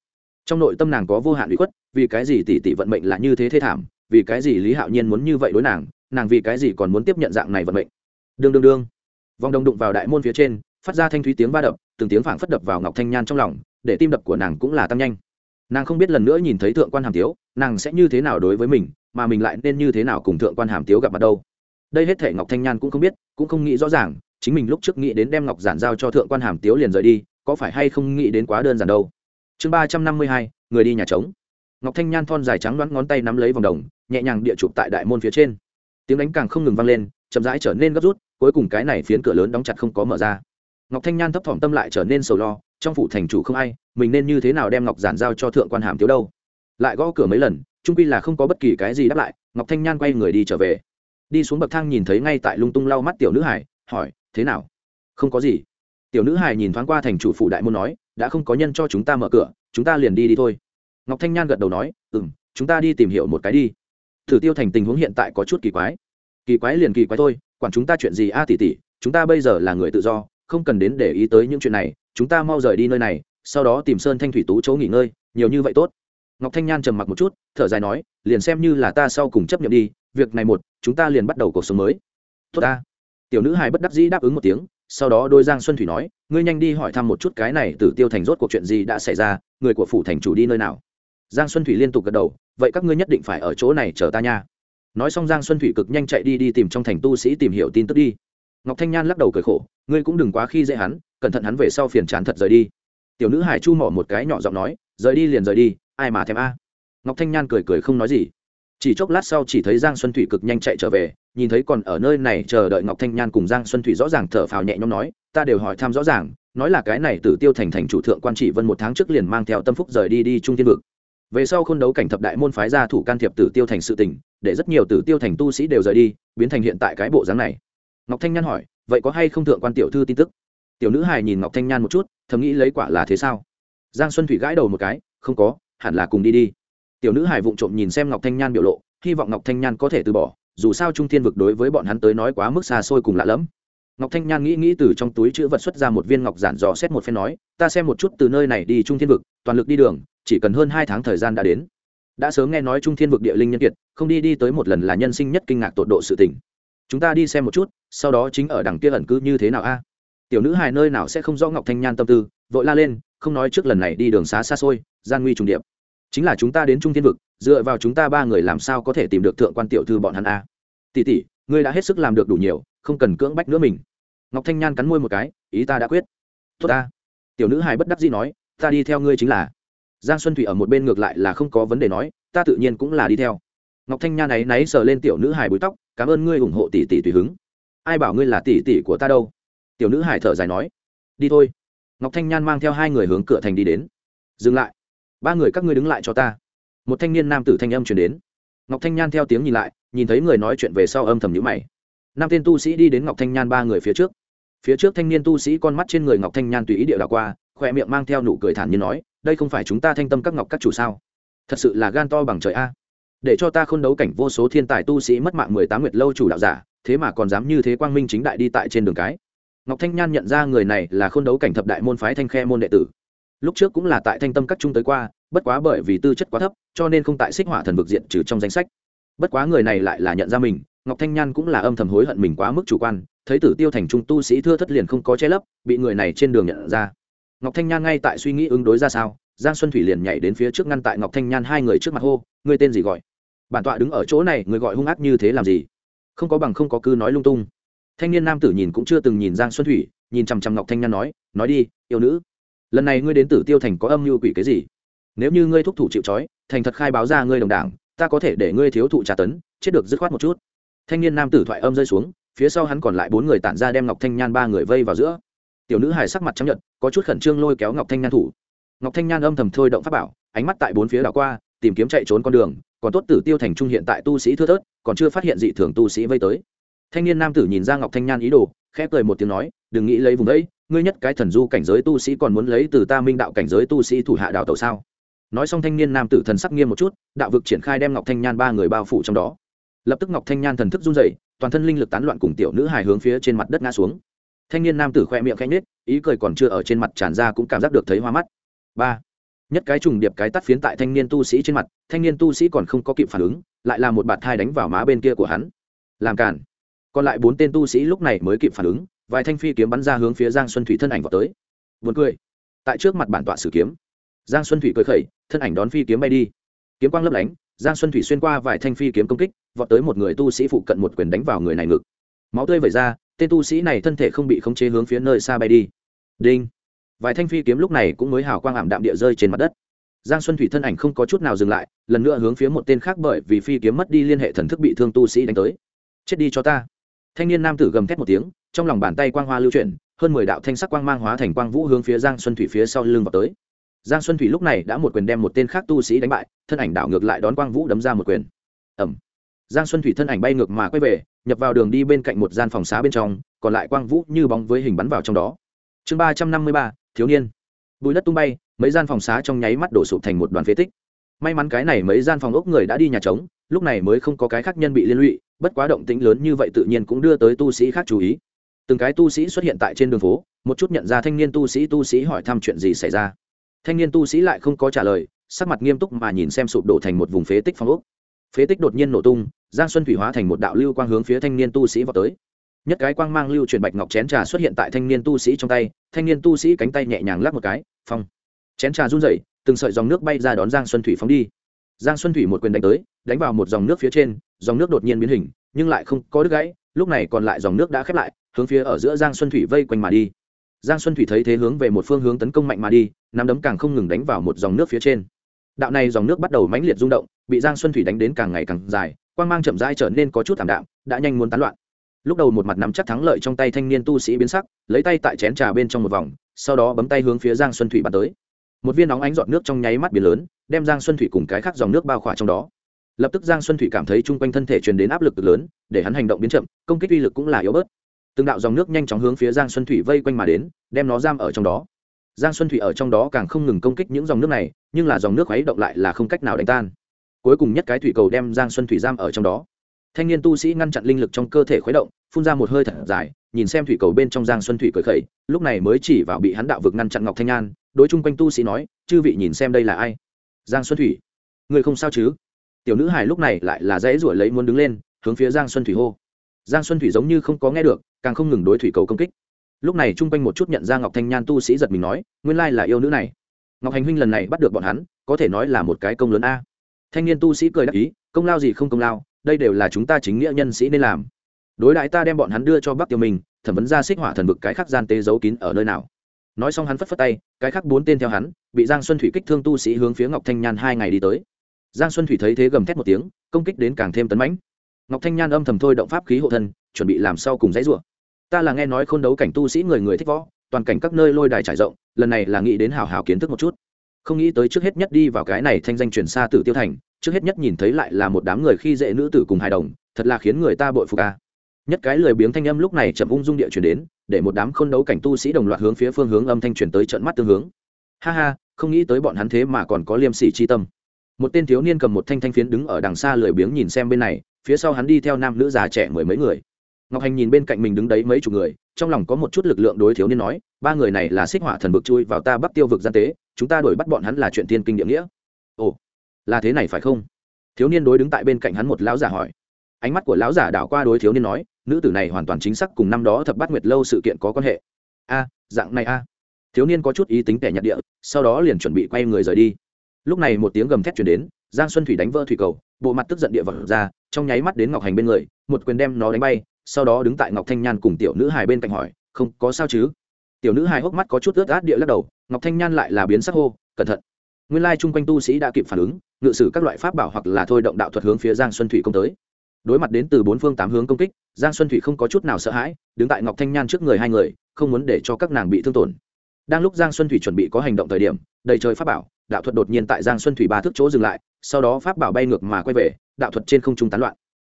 Trong nội tâm nàng có vô hạn bị khuất, vì cái gì tỷ tỷ vận mệnh là như thế thê thảm, vì cái gì lý hạo nhiên muốn như vậy đối nàng nàng vì cái gì còn muốn tiếp nhận dạng này vận mệnh. Đương đương đương. Vòng đồng đụng vào đại môn phía trên, phát ra thanh thúy tiếng va đập, từng tiếng phảng phất đập vào ngọc thanh nhan trong lòng, để tim đập của nàng cũng là tăng nhanh. Nàng không biết lần nữa nhìn thấy thượng quan hàm tiếu, nàng sẽ như thế nào đối với mình, mà mình lại nên như thế nào cùng thượng quan hàm tiếu gặp mặt đâu. Đây hết thể ngọc thanh nhan cũng không biết, cũng không nghĩ rõ ràng, chính mình lúc trước nghĩ đến đem ngọc giản giao cho thượng quan hàm tiếu liền rời đi có phải hay không nghĩ đến quá đơn giản đâu. Chương ba trăm năm mươi hai, người đi nhà trống. Ngọc thanh nhan thon dài trắng đoán ngón tay nắm lấy vòng đồng, nhẹ nhàng địa chụp tại đại môn phía trên. Tiếng đánh càng không ngừng vang lên, chậm rãi trở nên gấp rút, cuối cùng cái này phiến cửa lớn đóng chặt không có mở ra. Ngọc thanh nhan thấp thỏm tâm lại trở nên sầu lo, trong phủ thành chủ không ai, mình nên như thế nào đem ngọc giản giao cho thượng quan hàm thiếu đâu? Lại gõ cửa mấy lần trung pi là không có bất kỳ cái gì đáp lại, ngọc thanh nhan quay người đi trở về. Đi xuống bậc thang nhìn thấy ngay tại lung tung lau mắt tiểu nữ hải, hỏi, thế nào? Không có gì tiểu nữ hải nhìn thoáng qua thành chủ phủ đại môn nói, đã không có nhân cho chúng ta mở cửa, chúng ta liền đi đi thôi. Ngọc thanh nhan gật đầu nói ừ m chúng ta đi tìm hiểu một cái đi. Thử tiêu thành tình huống hiện tại có chút kỳ quái. Kỳ quái liền kỳ quái thôi, quản chúng ta chuyện gì a à, tỷ tỷ, chúng ta bây giờ là người tự do, không cần đến để ý tới những chuyện này, chúng ta mau rời đi nơi này, sau đó tìm sơn thanh thủy tú chỗ nghỉ ngơi, nhiều như vậy tốt. Ngọc thanh nhan trầm mặc một chút, thở dài nói, liền xem như là ta sau cùng chấp nhận đi, việc này một, chúng ta liền bắt đầu cuộc sống mới. Tốt ta. Tiểu nữ hài bất đắc dĩ đáp ứng một tiếng sau đó đôi giang xuân thủy nói, ngươi nhanh đi hỏi thăm một chút cái này từ tiêu thành rốt cuộc chuyện gì đã xảy ra, người của phủ thành chủ đi nơi nào? Giang xuân thủy liên tục gật đầu, vậy các ngươi nhất định phải ở chỗ này chờ ta nha. Nói xong giang xuân thủy cực nhanh chạy đi đi tìm trong thành tu sĩ tìm hiểu tin tức đi. Ngọc thanh nhan lắc đầu cười khổ, ngươi cũng đừng quá khi dễ hắn, cẩn thận hắn về sau phiền chán thật rời đi. Tiểu nữ hải chu mỏ một cái nhỏ giọng nói, rời đi liền rời đi, ai mà thèm a? Ngọc thanh nhan cười cười không nói gì. Chỉ chốc lát sau chỉ thấy giang xuân thủy cực nhanh chạy trở về nhìn thấy còn ở nơi này chờ đợi ngọc thanh nhan cùng giang xuân thủy rõ ràng thở phào nhẹ nhõm nói, ta đều hỏi thăm rõ ràng, nói là cái này tử tiêu thành thành chủ thượng quan trị vân một tháng trước liền mang theo tâm phúc rời đi đi trung thiên vực. Về sau khôn đấu cảnh thập đại môn phái ra thủ can thiệp tử tiêu thành sự tình, để rất nhiều tử tiêu thành tu sĩ đều rời đi, biến thành hiện tại cái bộ dáng này. Ngọc thanh nhan hỏi, vậy có hay không thượng quan tiểu thư tin tức? Tiểu nữ hài nhìn ngọc thanh nhan một chút, thầm nghĩ lấy quả là thế sao? Giang xuân thủy gãi đầu một cái, không có, hẳn là cùng đi đi. Tiểu nữ hài vụng trộm nhìn xem ngọc thanh nhan biểu lộ, hy vọng ngọc thanh nhan có thể từ bỏ dù sao trung thiên vực đối với bọn hắn tới nói quá mức xa xôi cùng lạ lẫm. Ngọc thanh nhan nghĩ nghĩ từ trong túi chữ vật xuất ra một viên ngọc giản dò xét một phen nói, ta xem một chút từ nơi này đi trung thiên vực, toàn lực đi đường, chỉ cần hơn hai tháng thời gian đã đến. Đã sớm nghe nói trung thiên vực địa linh nhân kiệt, không đi đi tới một lần là nhân sinh nhất kinh ngạc tột độ sự tỉnh chúng ta đi xem một chút, sau đó chính ở đằng kia ẩn cư như thế nào a? Tiểu nữ hài nơi nào sẽ không rõ ngọc thanh nhan tâm tư, vội la lên, không nói trước lần này đi đường xá xa xôi, gian nguy trùng điệp chính là chúng ta đến trung thiên vực, dựa vào chúng ta ba người làm sao có thể tìm được thượng quan tiểu thư bọn hắn a? Tỷ tỷ, ngươi đã hết sức làm được đủ nhiều, không cần cưỡng bách nữa mình. Ngọc thanh nhan cắn môi một cái, ý ta đã quyết. Tốt ta. Tiểu nữ hài bất đắc dĩ nói, ta đi theo ngươi chính là. Giang xuân thủy ở một bên ngược lại là không có vấn đề nói, ta tự nhiên cũng là đi theo. Ngọc thanh nhan náy náy sờ lên tiểu nữ hài búi tóc, cảm ơn ngươi ủng hộ tỷ tỷ tùy hứng. Ai bảo ngươi là tỷ tỷ của ta đâu? Tiểu nữ hải thở dài nói. Đi thôi. Ngọc thanh nhan mang theo hai người hướng cửa thành đi đến. Dừng lại ba người các ngươi đứng lại cho ta. Một thanh niên nam tử thanh âm chuyển đến. Ngọc thanh nhan theo tiếng nhìn lại, nhìn thấy người nói chuyện về sau âm thầm nhữ mày. Năm tên tu sĩ đi đến ngọc thanh nhan ba người phía trước. Phía trước thanh niên tu sĩ con mắt trên người ngọc thanh nhan tùy ý địa đạo qua khoe miệng mang theo nụ cười thản như nói, đây không phải chúng ta thanh tâm các ngọc các chủ sao? Thật sự là gan to bằng trời a. Để cho ta khôn đấu cảnh vô số thiên tài tu sĩ mất mạng mười tám nguyệt lâu chủ đạo giả, thế mà còn dám như thế quang minh chính đại đi tại trên đường cái. Ngọc thanh nhan nhận ra người này là khôn đấu cảnh thập đại môn phái thanh khe môn đệ tử lúc trước cũng là tại thanh tâm các trung tới qua, bất quá bởi vì tư chất quá thấp, cho nên không tại xích hỏa thần vực diện trừ trong danh sách. Bất quá người này lại là nhận ra mình, ngọc thanh nhan cũng là âm thầm hối hận mình quá mức chủ quan, thấy tử tiêu thành trung tu sĩ thưa thất liền không có che lấp, bị người này trên đường nhận ra. Ngọc thanh nhan ngay tại suy nghĩ ứng đối ra sao, giang xuân thủy liền nhảy đến phía trước ngăn tại ngọc thanh nhan hai người trước mặt hô người tên gì gọi? Bản tọa đứng ở chỗ này, người gọi hung ác như thế làm gì? Không có bằng không có cư nói lung tung. Thanh niên nam tử nhìn cũng chưa từng nhìn giang xuân thủy, nhìn chằm chằm ngọc thanh nhan nói nói đi, yêu nữ lần này ngươi đến tử tiêu thành có âm mưu quỷ cái gì? Nếu như ngươi thúc thủ chịu trói, thành thật khai báo ra ngươi đồng đảng, ta có thể để ngươi thiếu thụ trà tấn, chết được dứt khoát một chút. Thanh niên nam tử thoại âm rơi xuống, phía sau hắn còn lại bốn người tản ra đem ngọc thanh nhan ba người vây vào giữa. Tiểu nữ hài sắc mặt chấp nhận có chút khẩn trương lôi kéo ngọc thanh nhan thủ. Ngọc thanh nhan âm thầm thôi động pháp bảo, ánh mắt tại bốn phía đảo qua, tìm kiếm chạy trốn con đường, còn tốt tử tiêu thành trung hiện tại tu sĩ thưa thớt, còn chưa phát hiện dị thường tu sĩ vây tới. Thanh niên nam tử nhìn ra ngọc thanh nhan ý đồ, khẽ cười một tiếng nói, đừng nghĩ lấy vùng đấy ngươi nhất cái thần du cảnh giới tu sĩ còn muốn lấy từ ta minh đạo cảnh giới tu sĩ thủ hạ đào tẩu sao? Nói xong thanh niên nam tử thần sắc nghiêm một chút, đạo vực triển khai đem ngọc thanh nhan ba người bao phủ trong đó. Lập tức ngọc thanh nhan thần thức run dậy toàn thân linh lực tán loạn cùng tiểu nữ hài hướng phía trên mặt đất ngã xuống. Thanh niên nam tử khoe miệng khanh nết ý cười còn chưa ở trên mặt tràn ra cũng cảm giác được thấy hoa mắt. Ba, nhất cái trùng điệp cái tắt phiến tại thanh niên tu sĩ trên mặt, thanh niên tu sĩ còn không có kịp phản ứng, lại là một bạt thai đánh vào má bên kia của hắn. Làm cản còn lại bốn tên tu sĩ lúc này mới kịp phản ứng vài thanh phi kiếm bắn ra hướng phía giang xuân thủy thân ảnh vào tới. Vượt cười. Tại trước mặt bản tọa sử kiếm, giang xuân thủy cười khẩy, thân ảnh đón phi kiếm bay đi. Kiếm quang lấp lánh, giang xuân thủy xuyên qua vài thanh phi kiếm công kích, vọt tới một người tu sĩ phụ cận một quyền đánh vào người này ngực. Máu tươi vẩy ra, tên tu sĩ này thân thể không bị khống chế hướng phía nơi xa bay đi. Đinh. Vài thanh phi kiếm lúc này cũng mới hào quang ảm đạm địa rơi trên mặt đất. Giang xuân thủy thân ảnh không có chút nào dừng lại, lần nữa hướng phía một tên khác bởi vì phi kiếm mất đi liên hệ thần thức bị thương tu sĩ đánh tới. Chết đi cho ta thanh niên nam tử gầm thét một tiếng, trong lòng bàn tay quang hoa lưu chuyển, hơn mười đạo thanh sắc quang mang hóa thành quang vũ hướng phía giang xuân thủy phía sau lưng vào tới. Giang xuân thủy lúc này đã một quyền đem một tên khác tu sĩ đánh bại, thân ảnh đảo ngược lại đón quang vũ đấm ra một quyền. Ẩm giang xuân thủy thân ảnh bay ngược mà quay về, nhập vào đường đi bên cạnh một gian phòng xá bên trong, còn lại quang vũ như bóng với hình bắn vào trong đó. Chương ba trăm năm mươi ba, thiếu niên. Bùi đất tung bay, mấy gian phòng xá trong nháy mắt đổ sụp thành một đoàn phế tích. May mắn cái này mấy gian phòng ốc người đã đi nhà trống, lúc này mới không có cái khác nhân bị liên lụy bất quá động tĩnh lớn như vậy tự nhiên cũng đưa tới tu sĩ khác chú ý. Từng cái tu sĩ xuất hiện tại trên đường phố, một chút nhận ra thanh niên tu sĩ tu sĩ hỏi thăm chuyện gì xảy ra. Thanh niên tu sĩ lại không có trả lời, sắc mặt nghiêm túc mà nhìn xem sụp đổ thành một vùng phế tích phong ốc. Phế tích đột nhiên nổ tung, giang xuân thủy hóa thành một đạo lưu quang hướng phía thanh niên tu sĩ vào tới. Nhất cái quang mang lưu truyền bạch ngọc chén trà xuất hiện tại thanh niên tu sĩ trong tay, thanh niên tu sĩ cánh tay nhẹ nhàng lắc một cái, phong. Chén trà run rẩy, từng sợi dòng nước bay ra đón giang xuân thủy phóng đi giang xuân thủy một quyền đánh tới, đánh vào một dòng nước phía trên, dòng nước đột nhiên biến hình, nhưng lại không có đứt gãy, lúc này còn lại dòng nước đã khép lại, hướng phía ở giữa giang xuân thủy vây quanh mà đi. Giang xuân thủy thấy thế hướng về một phương hướng tấn công mạnh mà đi, nắm đấm càng không ngừng đánh vào một dòng nước phía trên. Đạo này dòng nước bắt đầu mãnh liệt rung động, bị giang xuân thủy đánh đến càng ngày càng dài, quang mang chậm rãi trở nên có chút thảm đạm, đã nhanh muốn tán loạn. Lúc đầu một mặt nắm chắc thắng lợi trong tay thanh niên tu sĩ biến sắc, lấy tay tại chén trà bên trong một vòng, sau đó bấm tay hướng phía giang xuân thủy bắn tới một viên nóng ánh giọt nước trong nháy mắt biển lớn, đem giang xuân thủy cùng cái khác dòng nước bao khỏa trong đó. Lập tức giang xuân thủy cảm thấy chung quanh thân thể truyền đến áp lực cực lớn, để hắn hành động biến chậm, công kích uy lực cũng là yếu bớt. Từng đạo dòng nước nhanh chóng hướng phía giang xuân thủy vây quanh mà đến, đem nó giam ở trong đó. Giang xuân thủy ở trong đó càng không ngừng công kích những dòng nước này, nhưng là dòng nước khuấy động lại là không cách nào đánh tan. Cuối cùng nhất cái thủy cầu đem giang xuân thủy giam ở trong đó thanh niên tu sĩ ngăn chặn linh lực trong cơ thể khuấy động, phun ra một hơi thật dài, nhìn xem thủy cầu bên trong giang xuân thủy cởi khẩy, lúc này mới chỉ vào bị hắn đạo vực ngăn chặn ngọc thanh an, đối chung quanh tu sĩ nói, chư vị nhìn xem đây là ai? Giang xuân thủy. Người không sao chứ? Tiểu nữ hải lúc này lại là dãy ruổi lấy muốn đứng lên, hướng phía giang xuân thủy hô. Giang xuân thủy giống như không có nghe được, càng không ngừng đối thủy cầu công kích. Lúc này chung quanh một chút nhận ra ngọc thanh nhan tu sĩ giật mình nói, nguyên lai là yêu nữ này. Ngọc hành huynh lần này bắt được bọn hắn, có thể nói là một cái công lớn a. Thanh niên tu sĩ cười đắc ý, công lao gì không công lao đây đều là chúng ta chính nghĩa nhân sĩ nên làm. Đối đại ta đem bọn hắn đưa cho bắc tiêu minh, thẩm vấn ra xích hỏa thần vực cái khắc gian tế giấu kín ở nơi nào. Nói xong hắn phất phất tay, cái khắc bốn tên theo hắn, bị giang xuân thủy kích thương tu sĩ hướng phía ngọc thanh nhan hai ngày đi tới. Giang xuân thủy thấy thế gầm thét một tiếng, công kích đến càng thêm tấn mãnh. Ngọc thanh nhan âm thầm thôi động pháp khí hộ thân, chuẩn bị làm sau cùng dãy rủa. Ta là nghe nói khôn đấu cảnh tu sĩ người người thích võ, toàn cảnh các nơi lôi đài trải rộng, lần này là nghĩ đến hào hào kiến thức một chút. Không nghĩ tới trước hết nhất đi vào cái này thanh danh truyền xa tử tiêu thành trước hết nhất nhìn thấy lại là một đám người khi dễ nữ tử cùng hài đồng, thật là khiến người ta bội phục ca nhất cái lười biếng thanh âm lúc này chậm ung dung địa chuyển đến, để một đám khôn đấu cảnh tu sĩ đồng loạt hướng phía phương hướng âm thanh chuyển tới trận mắt tương hướng. Ha ha, không nghĩ tới bọn hắn thế mà còn có liêm sỉ chi tâm. Một tên thiếu niên cầm một thanh thanh phiến đứng ở đằng xa lười biếng nhìn xem bên này, phía sau hắn đi theo nam nữ già trẻ mười mấy người. Ngọc hành nhìn bên cạnh mình đứng đấy mấy chục người, trong lòng có một chút lực lượng đối thiếu niên nói, ba người này là xích hỏa thần vực chui vào ta bắt tiêu vực gian tế, chúng ta đuổi bắt bọn hắn là chuyện tiên kinh địa nghĩa là thế này phải không? Thiếu niên đối đứng tại bên cạnh hắn một lão giả hỏi. Ánh mắt của lão giả đảo qua đối thiếu niên nói, nữ tử này hoàn toàn chính xác cùng năm đó thập bát nguyệt lâu sự kiện có quan hệ. A, dạng này a. Thiếu niên có chút ý tính kẻ nhặt địa, sau đó liền chuẩn bị quay người rời đi. Lúc này một tiếng gầm thét chuyển đến, giang xuân thủy đánh vỡ thủy cầu, bộ mặt tức giận địa vật ra, trong nháy mắt đến ngọc hành bên người, một quyền đem nó đánh bay, sau đó đứng tại ngọc thanh nhan cùng tiểu nữ hài bên cạnh hỏi, không, có sao chứ? Tiểu nữ hài hốc mắt có chút ướt át địa lắc đầu, ngọc thanh nhan lại là biến sắc hô, cẩn thận nguyên lai chung quanh tu sĩ đã kịp phản ứng, ngự sử các loại pháp bảo hoặc là thôi động đạo thuật hướng phía giang xuân thủy công tới. Đối mặt đến từ bốn phương tám hướng công kích, giang xuân thủy không có chút nào sợ hãi, đứng tại ngọc thanh nhan trước người hai người, không muốn để cho các nàng bị thương tổn. Đang lúc giang xuân thủy chuẩn bị có hành động thời điểm, đầy trời pháp bảo, đạo thuật đột nhiên tại giang xuân thủy ba thước chỗ dừng lại, sau đó pháp bảo bay ngược mà quay về, đạo thuật trên không trung tán loạn.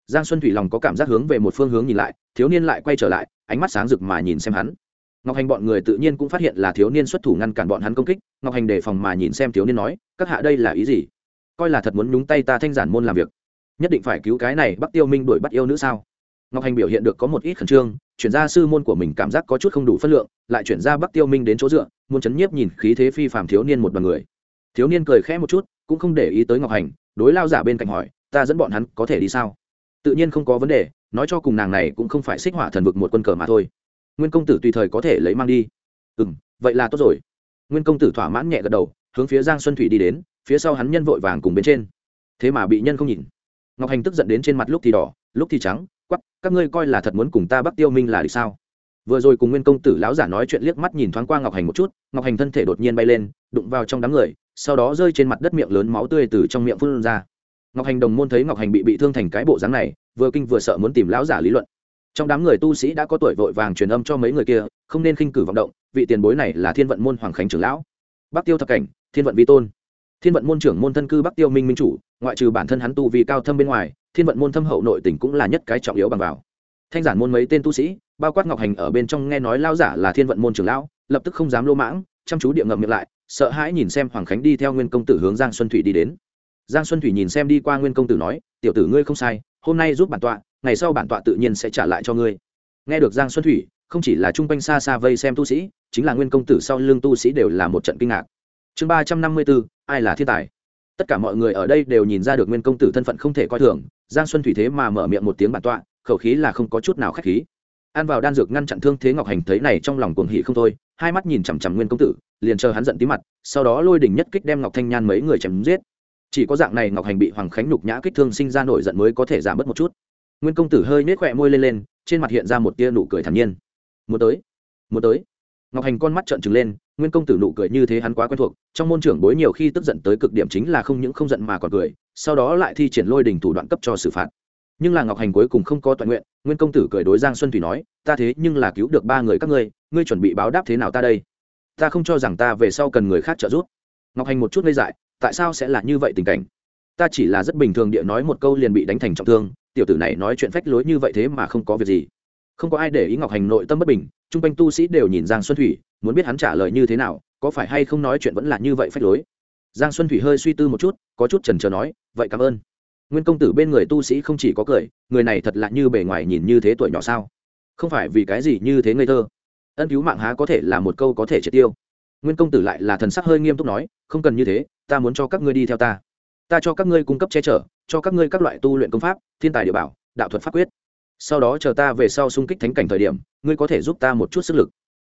Giang xuân thủy lòng có cảm giác hướng về một phương hướng nhìn lại, thiếu niên lại quay trở lại, ánh mắt sáng rực mà nhìn xem hắn. Ngọc hành bọn người tự nhiên cũng phát hiện là thiếu niên xuất thủ ngăn cản bọn hắn công kích ngọc hành đề phòng mà nhìn xem thiếu niên nói, các hạ đây là ý gì? Coi là thật muốn nhúng tay ta thanh giản môn làm việc. Nhất định phải cứu cái này bắc tiêu minh đuổi bắt yêu nữ sao? Ngọc hành biểu hiện được có một ít khẩn trương, chuyển ra sư môn của mình cảm giác có chút không đủ phân lượng, lại chuyển ra bắc tiêu minh đến chỗ dựa, muốn chấn nhiếp nhìn khí thế phi phàm thiếu niên một đoàn người. Thiếu niên cười khẽ một chút, cũng không để ý tới ngọc hành, đối lao giả bên cạnh hỏi, ta dẫn bọn hắn có thể đi sao? Tự nhiên không có vấn đề, nói cho cùng nàng này cũng không phải xích hỏa thần vực một quân cờ mà thôi. Nguyên công tử tùy thời có thể lấy mang đi. Ừ vậy là tốt rồi nguyên công tử thỏa mãn nhẹ gật đầu, hướng phía giang xuân thủy đi đến, phía sau hắn nhân vội vàng cùng bên trên. Thế mà bị nhân không nhìn. Ngọc hành tức giận đến trên mặt lúc thì đỏ, lúc thì trắng quắp các ngươi coi là thật muốn cùng ta bắt tiêu minh là được sao? Vừa rồi cùng nguyên công tử lão giả nói chuyện liếc mắt nhìn thoáng qua ngọc hành một chút, ngọc hành thân thể đột nhiên bay lên, đụng vào trong đám người, sau đó rơi trên mặt đất miệng lớn máu tươi từ trong miệng phun ra. Ngọc hành đồng môn thấy ngọc hành bị bị thương thành cái bộ dáng này, vừa kinh vừa sợ muốn tìm lão giả lý luận trong đám người tu sĩ đã có tuổi vội vàng truyền âm cho mấy người kia, không nên khinh cử vọng động, vị tiền bối này là thiên vận môn hoàng khánh trưởng lão. Bắc tiêu thập cảnh, thiên vận vi tôn. Thiên vận môn trưởng môn thân cư bắc tiêu minh minh chủ, ngoại trừ bản thân hắn tu vì cao thâm bên ngoài, thiên vận môn thâm hậu nội tỉnh cũng là nhất cái trọng yếu bằng vào. Thanh giản môn mấy tên tu sĩ, bao quát ngọc hành ở bên trong nghe nói lao giả là thiên vận môn trưởng lão, lập tức không dám lô mãng, chăm chú địa ngậm miệng lại, sợ hãi nhìn xem hoàng khánh đi theo nguyên công tử hướng giang xuân thủy đi đến. Giang xuân thủy nhìn xem đi qua nguyên công tử nói, tiểu tử ngươi không sai, hôm nay giúp bản tọa ngày sau bản tọa tự nhiên sẽ trả lại cho ngươi. Nghe được giang xuân thủy, không chỉ là chung quanh xa xa vây xem tu sĩ, chính là nguyên công tử sau lưng tu sĩ đều là một trận kinh ngạc. Chương ba trăm năm mươi bốn, ai là thiên tài? Tất cả mọi người ở đây đều nhìn ra được nguyên công tử thân phận không thể coi thường, giang xuân thủy thế mà mở miệng một tiếng bản tọa, khẩu khí là không có chút nào k h á c h khí. Ăn vào đan dược ngăn chặn thương thế ngọc hành thấy này trong lòng cuồng hỉ không thôi, hai mắt nhìn chằm chằm nguyên công tử, liền chờ hắn giận tí mặt, sau đó lôi đỉnh nhất kích đem ngọc thanh nhan mấy người chém giết. Chỉ có dạng này ngọc hành bị hoàng khánh nhục nhã kích thương sinh ra nổi giận mới có thể giảm bớt một chút nguyên công tử hơi nết khỏe môi lên lên, trên mặt hiện ra một tia nụ cười thản nhiên. Muốn tới muốn tới. Ngọc hành con mắt trợn trừng lên, nguyên công tử nụ cười như thế hắn quá quen thuộc, trong môn trưởng bối nhiều khi tức giận tới cực điểm chính là không những không giận mà còn cười, sau đó lại thi triển lôi đình thủ đoạn cấp cho xử phạt. Nhưng là ngọc hành cuối cùng không có toàn nguyện, nguyên công tử cười đối giang xuân thủy nói, ta thế nhưng là cứu được ba người các ngươi ngươi chuẩn bị báo đáp thế nào ta đây? Ta không cho rằng ta về sau cần người khác trợ giúp. Ngọc hành một chút ngây dại, tại sao sẽ là như vậy tình cảnh? Ta chỉ là rất bình thường địa nói một câu liền bị đánh thành trọng thương, tiểu tử này nói chuyện phách lối như vậy thế mà không có việc gì. Không có ai để ý ngọc hành nội tâm bất bình, chung quanh tu sĩ đều nhìn giang xuân thủy, muốn biết hắn trả lời như thế nào, có phải hay không nói chuyện vẫn là như vậy phách lối. Giang xuân thủy hơi suy tư một chút, có chút trần trờ nói, vậy cảm ơn. Nguyên công tử bên người tu sĩ không chỉ có cười, người này thật lạ như bề ngoài nhìn như thế tuổi nhỏ sao? Không phải vì cái gì như thế ngây thơ. Ân cứu mạng há có thể là một câu có thể triệt tiêu. Nguyên công tử lại là thần sắc hơi nghiêm túc nói, không cần như thế, ta muốn cho các ngươi đi theo ta ta cho các ngươi cung cấp che chở, cho các ngươi các loại tu luyện công pháp, thiên tài địa bảo, đạo thuật pháp quyết. Sau đó chờ ta về sau xung kích thánh cảnh thời điểm, ngươi có thể giúp ta một chút sức lực.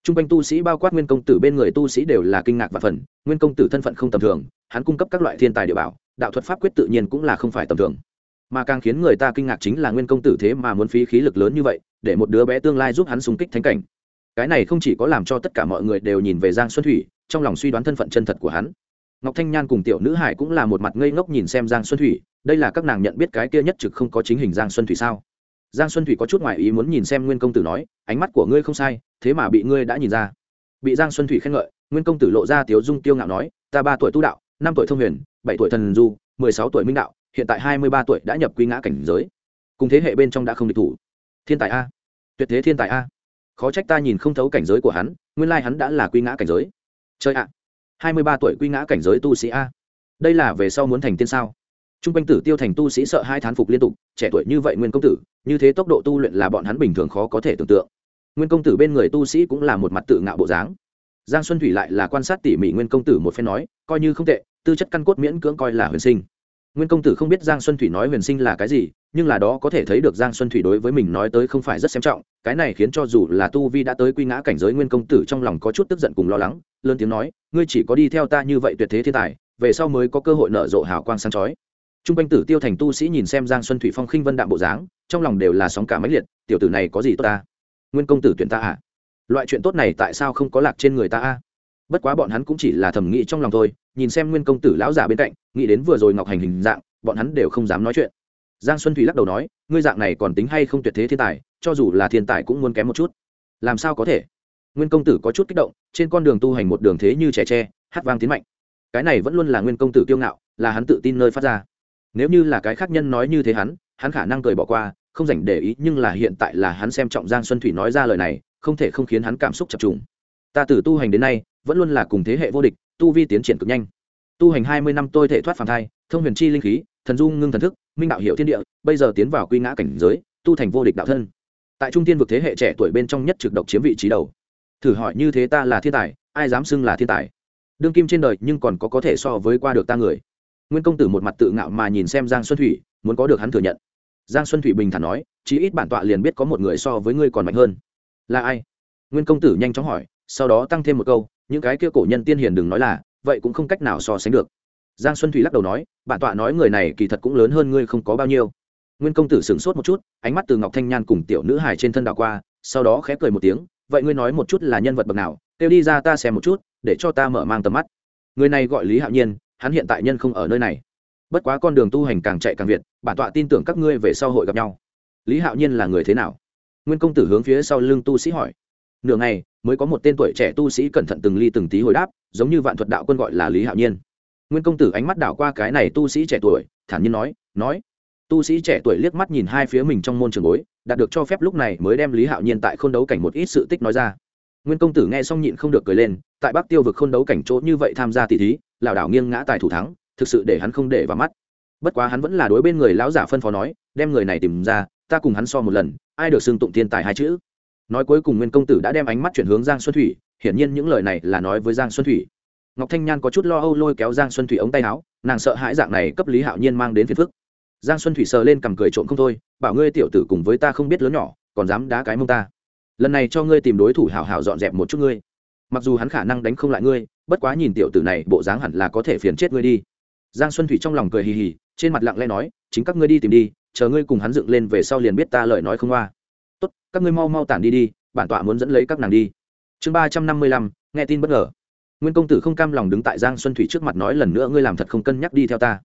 T r u n g quanh tu sĩ bao quát nguyên công tử bên người tu sĩ đều là kinh ngạc và phần nguyên công tử thân phận không tầm thường, hắn cung cấp các loại thiên tài địa bảo, đạo thuật pháp quyết tự nhiên cũng là không phải tầm thường. Mà càng khiến người ta kinh ngạc chính là nguyên công tử thế mà muốn phí khí lực lớn như vậy, để một đứa bé tương lai giúp hắn xung kích thánh cảnh. Cái này không chỉ có làm cho tất cả mọi người đều nhìn về giang xuân thủy, trong lòng suy đoán thân phận chân thật của hắn ngọc thanh nhan cùng tiểu nữ hải cũng là một mặt ngây ngốc nhìn xem giang xuân thủy, đây là các nàng nhận biết cái kia nhất trực không có chính hình giang xuân thủy sao? Giang xuân thủy có chút ngoại ý muốn nhìn xem nguyên công tử nói, ánh mắt của ngươi không sai, thế mà bị ngươi đã nhìn ra. Bị giang xuân thủy khen ngợi, nguyên công tử lộ ra tiếu dung tiêu ngạo nói, ta ba tuổi tu đạo, năm tuổi thông huyền, bảy tuổi thần du, mười sáu tuổi minh đạo, hiện tại hai mươi ba tuổi đã nhập quy ngã cảnh giới. Cùng thế hệ bên trong đã không địch thủ. Thiên tài a. Tuyệt thế thiên tài a. Khó trách ta nhìn không thấu cảnh giới của hắn, nguyên lai hắn đã là quy ngã cảnh giới. Chơi ạ hai mươi ba tuổi quy ngã cảnh giới tu sĩ a. Đây là về sau muốn thành tiên sao? T r u n g quanh tử tiêu thành tu sĩ sợ hai thán phục liên tục, trẻ tuổi như vậy nguyên công tử, như thế tốc độ tu luyện là bọn hắn bình thường khó có thể tưởng tượng. Nguyên công tử bên người tu sĩ cũng là một mặt tự ngạo bộ dáng. Giang xuân thủy lại là quan sát tỉ mỉ nguyên công tử một phen nói, coi như không tệ, tư chất căn cốt miễn cưỡng coi là huyền sinh. Nguyên công tử không biết giang xuân thủy nói huyền sinh là cái gì nhưng là đó có thể thấy được giang xuân thủy đối với mình nói tới không phải rất xem trọng, cái này khiến cho dù là tu vi đã tới quy ngã cảnh giới nguyên công tử trong lòng có chút tức giận cùng lo lắng, lớn tiếng nói, ngươi chỉ có đi theo ta như vậy tuyệt thế thiên tài, về sau mới có cơ hội nở rộ hào quang sáng chói. Trung quanh tử tiêu thành tu sĩ nhìn xem giang xuân thủy phong khinh vân đạm bộ dáng, trong lòng đều là sóng cả mấy liệt, tiểu tử này có gì tốt ta? Nguyên công tử tuyển ta à? Loại chuyện tốt này tại sao không có lạc trên người ta a? Bất quá bọn hắn cũng chỉ là thầm nghĩ trong lòng thôi, nhìn xem nguyên công tử lão giả bên cạnh, nghĩ đến vừa rồi ngọc hành hình dạng, bọn hắn đều không dám nói chuyện giang xuân thủy lắc đầu nói, ngươi dạng này còn tính hay không tuyệt thế thiên tài, cho dù là thiên tài cũng muốn kém một chút. Làm sao có thể? Nguyên công tử có chút kích động, trên con đường tu hành một đường thế như trẻ tre, hát vang tiến mạnh. Cái này vẫn luôn là nguyên công tử kiêu ngạo, là hắn tự tin nơi phát ra. Nếu như là cái khác nhân nói như thế hắn hắn khả năng cười bỏ qua, không dành để ý, nhưng là hiện tại là hắn xem trọng giang xuân thủy nói ra lời này, không thể không khiến hắn cảm xúc chập trùng. Ta từ tu hành đến nay, vẫn luôn là cùng thế hệ vô địch, tu vi tiến triển cực nhanh. Tu hành hai mươi năm tôi thể thoát phản thai, thông huyền chi linh khí, thần dung ngưng thần thức minh đạo hiệu thiên địa, bây giờ tiến vào quy ngã cảnh giới, tu thành vô địch đạo thân. Tại trung tiên vực thế hệ trẻ tuổi bên trong nhất trực độc chiếm vị trí đầu. Thử hỏi như thế ta là thiên tài, ai dám xưng là thiên tài? Đương kim trên đời nhưng còn có có thể so với qua được ta người. Nguyên công tử một mặt tự ngạo mà nhìn xem giang xuân thủy, muốn có được hắn thừa nhận. Giang xuân thủy bình thản nói, chí ít bản tọa liền biết có một người so với ngươi còn mạnh hơn. Là ai? Nguyên công tử nhanh chóng hỏi, sau đó tăng thêm một câu, những cái kia cổ nhân tiên hiền đừng nói là, vậy cũng không cách nào so sánh được giang xuân thủy lắc đầu nói, bản tọa nói người này kỳ thật cũng lớn hơn ngươi không có bao nhiêu. Nguyên công tử sửng sốt một chút, ánh mắt từ ngọc thanh nhan cùng tiểu nữ hài trên thân đảo qua, sau đó khép cười một tiếng, vậy ngươi nói một chút là nhân vật bậc nào, kêu đi ra ta xem một chút, để cho ta mở mang tầm mắt. Người này gọi lý hạo nhiên, hắn hiện tại nhân không ở nơi này. Bất quá con đường tu hành càng chạy càng việt, bản tọa tin tưởng các ngươi về sau hội gặp nhau. Lý hạo nhiên là người thế nào? Nguyên công tử hướng phía sau lưng tu sĩ hỏi. Nửa ngày, mới có một tên tuổi trẻ tu sĩ cẩn thận từng ly từng tí hồi đáp, giống như vạn thuật đạo quân gọi là lý hạo nhiên nguyên công tử ánh mắt đảo qua cái này tu sĩ trẻ tuổi, thản nhiên nói nói. Tu sĩ trẻ tuổi liếc mắt nhìn hai phía mình trong môn trường bối, đạt được cho phép lúc này mới đem lý hạo nhiên tại k h ô n đấu cảnh một ít sự tích nói ra. Nguyên công tử nghe xong nhịn không được cười lên, tại bắc tiêu vực k h ô n đấu cảnh chỗ như vậy tham gia tỷ thí, lảo đảo nghiêng ngã tài thủ thắng, thực sự để hắn không để vào mắt. Bất quá hắn vẫn là đối bên người lão giả phân phó nói, đem người này tìm ra, ta cùng hắn so một lần, ai được xưng tụng thiên tài hai chữ. Nói cuối cùng nguyên công tử đã đem ánh mắt chuyển hướng giang xuân thủy, hiển nhiên những lời này là nói với giang xuân thủy ngọc thanh nhan có chút lo âu lôi kéo giang xuân thủy ống tay áo, nàng sợ hãi dạng này cấp lý hạo nhiên mang đến phiền phức. Giang xuân thủy sờ lên cằm cười trộm không thôi, bảo ngươi tiểu tử cùng với ta không biết lớn nhỏ, còn dám đá cái mông ta. Lần này cho ngươi tìm đối thủ hảo hảo dọn dẹp một chút ngươi. Mặc dù hắn khả năng đánh không lại ngươi, bất quá nhìn tiểu tử này, bộ dáng hẳn là có thể phiền chết ngươi đi. Giang xuân thủy trong lòng cười hì hì, trên mặt lặng lẽ nói, chính các ngươi đi tìm đi, chờ ngươi cùng hắn dựng lên về sau liền biết ta lời nói không qua. Tốt, các ngươi mau mau tản đi đi, bản tọa muốn dẫn lấy các nàng đi. Chương ba trăm năm mươi lăm, nghe tin bất ngờ nguyên công tử không cam lòng đứng tại giang xuân thủy trước mặt nói lần nữa ngươi làm thật không cân nhắc đi theo ta.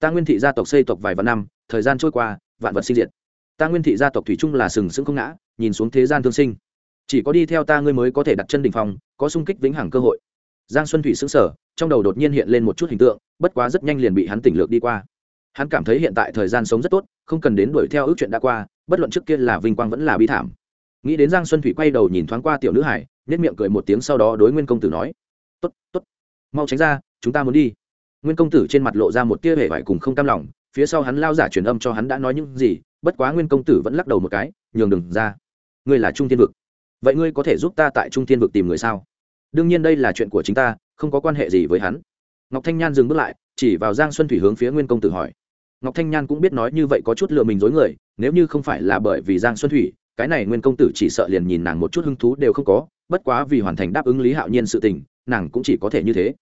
Ta nguyên thị gia tộc xây tộc vài vạn năm, thời gian trôi qua, vạn vật sinh diệt. Ta nguyên thị gia tộc thủy chung là sừng sững không ngã, nhìn xuống thế gian thương sinh. Chỉ có đi theo ta ngươi mới có thể đặt chân đ ỉ n h phòng có sung kích vĩnh hằng cơ hội. Giang xuân thủy xứng sở trong đầu đột nhiên hiện lên một chút hình tượng, bất quá rất nhanh liền bị hắn tỉnh lược đi qua. Hắn cảm thấy hiện tại thời gian sống rất tốt, không cần đến đuổi theo ước chuyện đã qua, bất luận trước kia là vinh quang vẫn là bi thảm. Nghĩ đến giang xuân thủy quay đầu nhìn thoáng qua tiểu nữ hải nếp miệng cười một tiếng sau đó đối nguyên công tử nói Tốt, tốt, mau tránh ra chúng ta muốn đi. Nguyên công tử trên mặt lộ ra một tia hề vải cùng không cam lòng phía sau hắn lao giả truyền âm cho hắn đã nói những gì bất quá nguyên công tử vẫn lắc đầu một cái nhường đừng ra. Ngươi là trung thiên vực. Vậy ngươi có thể giúp ta tại trung thiên vực tìm người sao? Đương nhiên đây là chuyện của chính ta không có quan hệ gì với hắn. Ngọc thanh nhan dừng bước lại chỉ vào giang xuân thủy hướng phía nguyên công tử hỏi. Ngọc thanh nhan cũng biết nói như vậy có chút lừa mình dối người nếu như không phải là bởi vì giang xuân thủy cái này nguyên công tử chỉ sợ liền nhìn nàng một chút hứng thú đều không có bất quá vì hoàn thành đáp ứng lý hạo nhiên sự tình nàng cũng chỉ có thể như thế.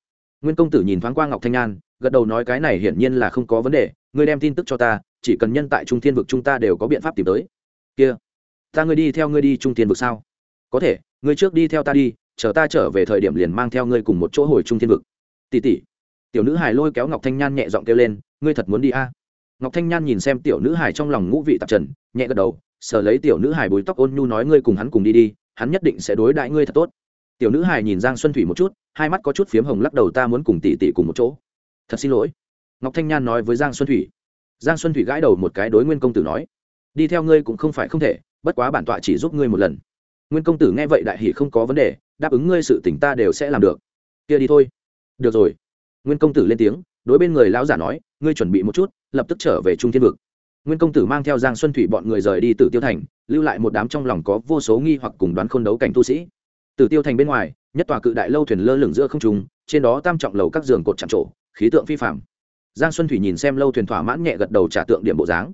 Nguyên công tử nhìn thoáng qua ngọc thanh nhan, gật đầu nói cái này hiển nhiên là không có vấn đề, ngươi đem tin tức cho ta, chỉ cần nhân tại trung thiên vực chúng ta đều có biện pháp tìm tới. Kia, ta ngươi đi theo ngươi đi trung thiên vực sao? Có thể, ngươi trước đi theo ta đi, chờ ta trở về thời điểm liền mang theo ngươi cùng một chỗ hồi trung thiên vực. Tỷ tỷ, tiểu nữ hải lôi kéo ngọc thanh nhan nhẹ giọng kêu lên, ngươi thật muốn đi a? À? ngọc thanh nhan nhìn xem tiểu nữ hải trong lòng ngũ vị tạp trần, nhẹ gật đầu, sờ lấy tiểu nữ hải bùi tóc ôn nhu nói ngươi cùng hắn cùng đi đi, hắn nhất định sẽ đối đãi ngươi thật tốt tiểu nữ hải nhìn giang xuân thủy một chút, hai mắt có chút phiếm hồng lắc đầu ta muốn cùng tỷ tỷ cùng một chỗ. Thật xin lỗi. Ngọc thanh nhan nói với giang xuân thủy. Giang xuân thủy gãi đầu một cái đối nguyên công tử nói. Đi theo ngươi cũng không phải không thể, bất quá bản tọa chỉ giúp ngươi một lần. Nguyên công tử nghe vậy đại hỷ không có vấn đề, đáp ứng ngươi sự tỉnh ta đều sẽ làm được. Kia đi thôi. Được rồi. Nguyên công tử lên tiếng, đối bên người lão giả nói, ngươi chuẩn bị một chút, lập tức trở về trung thiên vực. Nguyên công tử mang theo giang xuân thủy bọn người rời đi từ tiêu thành, lưu lại một đám trong lòng có vô số nghi hoặc cùng đoán khôn đấu cảnh tu sĩ từ tiêu thành bên ngoài, nhất tòa cự đại lâu thuyền lơ lửng giữa không trung, trên đó tam trọng lầu các giường cột chạm trổ, khí tượng phi phạm giang xuân thủy nhìn xem lâu thuyền thỏa mãn nhẹ gật đầu trả tượng điểm bộ dáng.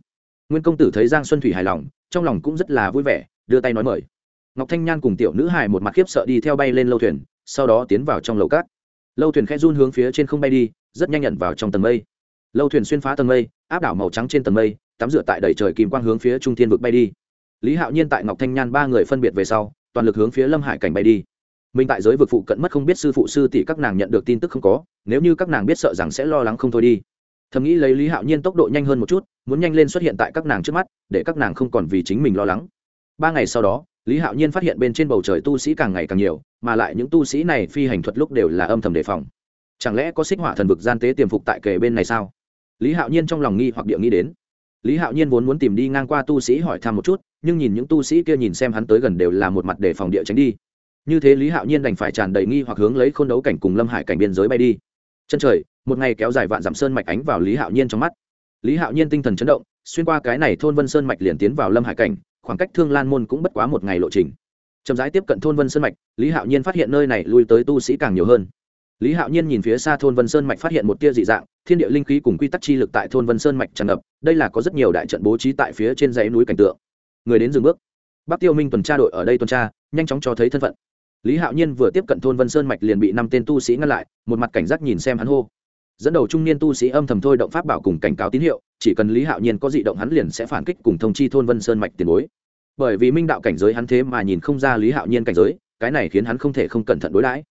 Nguyên công tử thấy giang xuân thủy hài lòng, trong lòng cũng rất là vui vẻ, đưa tay nói mời. Ngọc thanh nhan cùng tiểu nữ hài một mặt khiếp sợ đi theo bay lên lâu thuyền, sau đó tiến vào trong lầu cát lâu thuyền khẽ run hướng phía trên không bay đi, rất nhanh nhận vào trong tầng mây. Lâu thuyền xuyên phá tầng mây, áp đảo màu trắng trên tầng mây, tắm rửa tại đầy trời kìm quang hướng phía trung thiên vực bay đi. Lý hạo nhiên tại ngọc thanh nhan ba người phân biệt về sau toàn lực hướng phía lâm hải cảnh bay đi. Mình tại giới vực phụ cận mất không biết sư phụ sư tỷ các nàng nhận được tin tức không có, nếu như các nàng biết sợ rằng sẽ lo lắng không thôi đi. Thầm nghĩ lấy lý hạo nhiên tốc độ nhanh hơn một chút, muốn nhanh lên xuất hiện tại các nàng trước mắt, để các nàng không còn vì chính mình lo lắng. Ba ngày sau đó, lý hạo nhiên phát hiện bên trên bầu trời tu sĩ càng ngày càng nhiều, mà lại những tu sĩ này phi hành thuật lúc đều là âm thầm đề phòng. Chẳng lẽ có xích hỏa thần vực gian tế tiềm phục tại kề bên này sao? Lý hạo nhiên trong lòng nghi hoặc địa nghĩ đến lý hạo nhiên vốn muốn tìm đi ngang qua tu sĩ hỏi thăm một chút, nhưng nhìn những tu sĩ kia nhìn xem hắn tới gần đều là một mặt đề phòng địa tránh đi. Như thế lý hạo nhiên đành phải tràn đầy nghi hoặc hướng lấy k h ô n đấu cảnh cùng lâm hải cảnh biên giới bay đi. Chân trời, một ngày kéo dài vạn dặm sơn mạch ánh vào lý hạo nhiên trong mắt. Lý hạo nhiên tinh thần chấn động, xuyên qua cái này thôn vân sơn mạch liền tiến vào lâm hải cảnh, khoảng cách thương lan môn cũng bất quá một ngày lộ trình. Chậm rãi tiếp cận thôn vân sơn mạch, lý hạo nhiên phát hiện nơi này lui tới tu sĩ càng nhiều hơn lý hạo nhiên nhìn phía xa thôn vân sơn mạch phát hiện một tia dị dạng, thiên địa linh khí cùng quy tắc chi lực tại thôn vân sơn mạch tràn ngập, đây là có rất nhiều đại trận bố trí tại phía trên dãy núi cảnh tượng. Người đến dừng bước. Bắc tiêu minh tuần tra đội ở đây tuần tra, nhanh chóng cho thấy thân phận. Lý hạo nhiên vừa tiếp cận thôn vân sơn mạch liền bị năm tên tu sĩ ngăn lại, một mặt cảnh giác nhìn xem hắn hô. Dẫn đầu trung niên tu sĩ âm thầm thôi động pháp bảo cùng cảnh cáo tín hiệu, chỉ cần lý hạo nhiên có dị động hắn liền sẽ phản kích cùng thông chi thôn vân sơn mạch tiền bối. Bởi vì minh đạo cảnh giới hắn thế mà nhìn không ra lý hạo nhiên cảnh giới, cái này khiến hắn không thể không cẩn thận đối đãi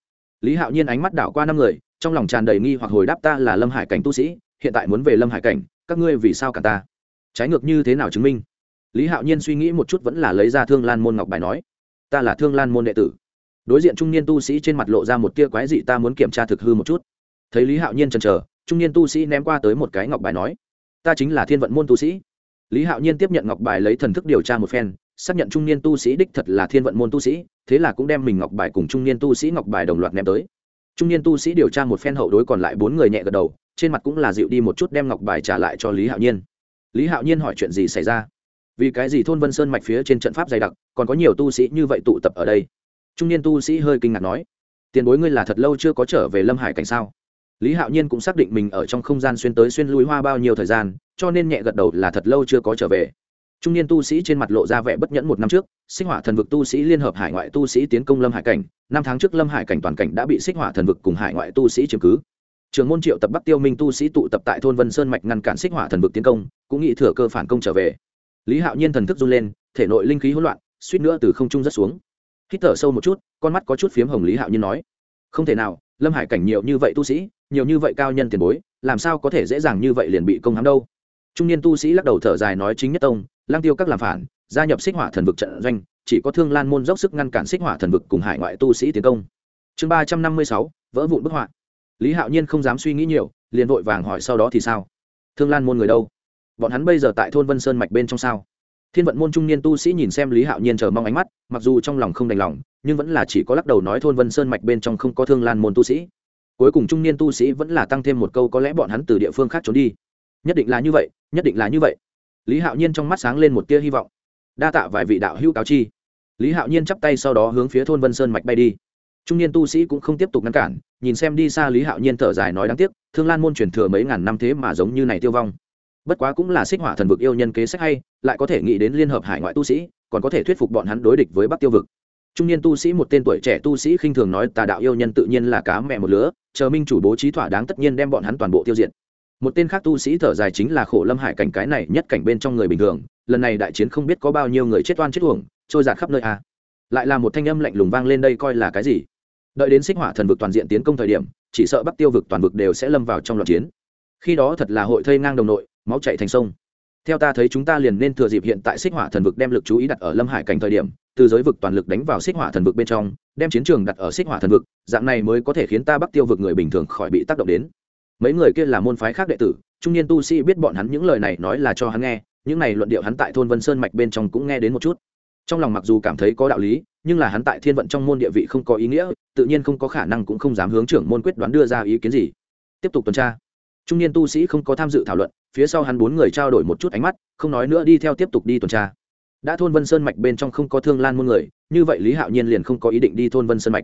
lý hạo nhiên ánh mắt đảo qua năm người, trong lòng tràn đầy nghi hoặc hồi đáp ta là lâm hải cảnh tu sĩ, hiện tại muốn về lâm hải cảnh, các ngươi vì sao cả ta? Trái ngược như thế nào chứng minh? Lý hạo nhiên suy nghĩ một chút vẫn là lấy ra thương lan môn ngọc bài nói, ta là thương lan môn đệ tử. Đối diện trung niên tu sĩ trên mặt lộ ra một tia quái dị, ta muốn kiểm tra thực hư một chút. Thấy lý hạo nhiên chần chờ, trung niên tu sĩ ném qua tới một cái ngọc bài nói, ta chính là thiên vận môn tu sĩ. Lý hạo nhiên tiếp nhận ngọc bài lấy thần thức điều tra một phen xác nhận trung niên tu sĩ đích thật là thiên vận môn tu sĩ, thế là cũng đem mình ngọc bài cùng trung niên tu sĩ ngọc bài đồng loạt ném tới. Trung niên tu sĩ điều tra một phen hậu đối còn lại bốn người nhẹ gật đầu, trên mặt cũng là dịu đi một chút đem ngọc bài trả lại cho lý hạo nhiên. Lý hạo nhiên hỏi chuyện gì xảy ra? Vì cái gì thôn vân sơn mạch phía trên trận pháp dày đặc, còn có nhiều tu sĩ như vậy tụ tập ở đây? Trung niên tu sĩ hơi kinh ngạc nói. Tiền bối ngươi là thật lâu chưa có trở về lâm hải cảnh sao? Lý hạo nhiên cũng xác định mình ở trong không gian xuyên tới xuyên lui hoa bao nhiêu thời gian, cho nên nhẹ gật đầu là thật lâu chưa có trở về trung niên tu sĩ trên mặt lộ ra vẻ bất nhẫn một năm trước xích hỏa thần vực tu sĩ liên hợp hải ngoại tu sĩ tiến công lâm hải cảnh, năm tháng trước lâm hải cảnh toàn cảnh đã bị xích hỏa thần vực cùng hải ngoại tu sĩ chiếm cứ. Trường môn triệu tập bắc tiêu minh tu sĩ tụ tập tại thôn vân sơn mạch ngăn cản xích hỏa thần vực tiến công, cũng nghĩ thừa cơ phản công trở về. Lý hạo nhiên thần thức run lên, thể nội linh khí hỗn loạn, suýt nữa từ không trung rất xuống. Hít thở sâu một chút, con mắt có chút phiếm hồng lý hạo nhiên nói, không thể nào, lâm hải cảnh nhiều như vậy tu sĩ, nhiều như vậy cao nhân tiền bối, làm sao có thể dễ dàng như vậy liền bị công hãm đâu? Trung niên tu sĩ lắc đầu thở dài nói chính nhất tông lang tiêu các làm phản, gia nhập xích hỏa thần vực trận doanh, chỉ có thương lan môn dốc sức ngăn cản xích hỏa thần vực cùng hải ngoại tu sĩ tiến công. Chương ba trăm năm mươi sáu, vỡ vụn bức họa. Lý hạo nhiên không dám suy nghĩ nhiều, liền vội vàng hỏi sau đó thì sao? Thương lan môn người đâu? Bọn hắn bây giờ tại thôn vân sơn mạch bên trong sao? Thiên vận môn trung niên tu sĩ nhìn xem lý hạo nhiên chờ mong ánh mắt, mặc dù trong lòng không đành lòng, nhưng vẫn là chỉ có lắc đầu nói thôn vân sơn mạch bên trong không có thương lan môn tu sĩ. Cuối cùng trung niên tu sĩ vẫn là tăng thêm một câu có lẽ bọn hắn từ địa phương khác trốn đi. Nhất định là như vậy, nhất định là như vậy lý hạo nhiên trong mắt sáng lên một tia hy vọng. Đa tạ vài vị đạo hữu cáo chi. Lý hạo nhiên chắp tay sau đó hướng phía thôn vân sơn mạch bay đi. Trung niên tu sĩ cũng không tiếp tục ngăn cản, nhìn xem đi xa lý hạo nhiên thở dài nói đáng tiếc, thương lan môn truyền thừa mấy ngàn năm thế mà giống như này tiêu vong. Bất quá cũng là xích hỏa thần vực yêu nhân kế sách hay, lại có thể nghĩ đến liên hợp hải ngoại tu sĩ, còn có thể thuyết phục bọn hắn đối địch với bắc tiêu vực. Trung niên tu sĩ một tên tuổi trẻ tu sĩ khinh thường nói, tà đạo yêu nhân tự nhiên là cá mẹ một lứa, chờ minh chủ bố trí thỏa đáng tất nhiên đem bọn hắn toàn bộ tiêu diệt một tên khác tu sĩ thở dài chính là khổ lâm hải cảnh cái này nhất cảnh bên trong người bình thường, lần này đại chiến không biết có bao nhiêu người chết oan chết uổng, trôi giạt khắp nơi à. lại là một thanh âm lạnh lùng vang lên đây coi là cái gì? Đợi đến xích hỏa thần vực toàn diện tiến công thời điểm, chỉ sợ bắc tiêu vực toàn vực đều sẽ lâm vào trong loạt chiến. Khi đó thật là hội thây ngang đồng nội, máu chạy thành sông. Theo ta thấy chúng ta liền nên thừa dịp hiện tại xích hỏa thần vực đem lực chú ý đặt ở lâm hải cảnh thời điểm, từ giới vực toàn lực đánh vào xích hỏa thần vực bên trong, đem chiến trường đặt ở xích hỏa thần vực, dạng này mới có thể khiến ta bắc tiêu vực người bình thường khỏi bị tác động đến mấy người kia là môn phái khác đệ tử, trung niên tu sĩ biết bọn hắn những lời này nói là cho hắn nghe, những này luận điệu hắn tại thôn vân sơn mạch bên trong cũng nghe đến một chút. Trong lòng mặc dù cảm thấy có đạo lý, nhưng là hắn tại thiên vận trong môn địa vị không có ý nghĩa, tự nhiên không có khả năng cũng không dám hướng trưởng môn quyết đoán đưa ra ý kiến gì. Tiếp tục tuần tra. Trung niên tu sĩ không có tham dự thảo luận, phía sau hắn bốn người trao đổi một chút ánh mắt, không nói nữa đi theo tiếp tục đi tuần tra. Đã thôn vân sơn mạch bên trong không có thương lan môn người, như vậy lý hạo nhiên liền không có ý định đi thôn vân sơn mạch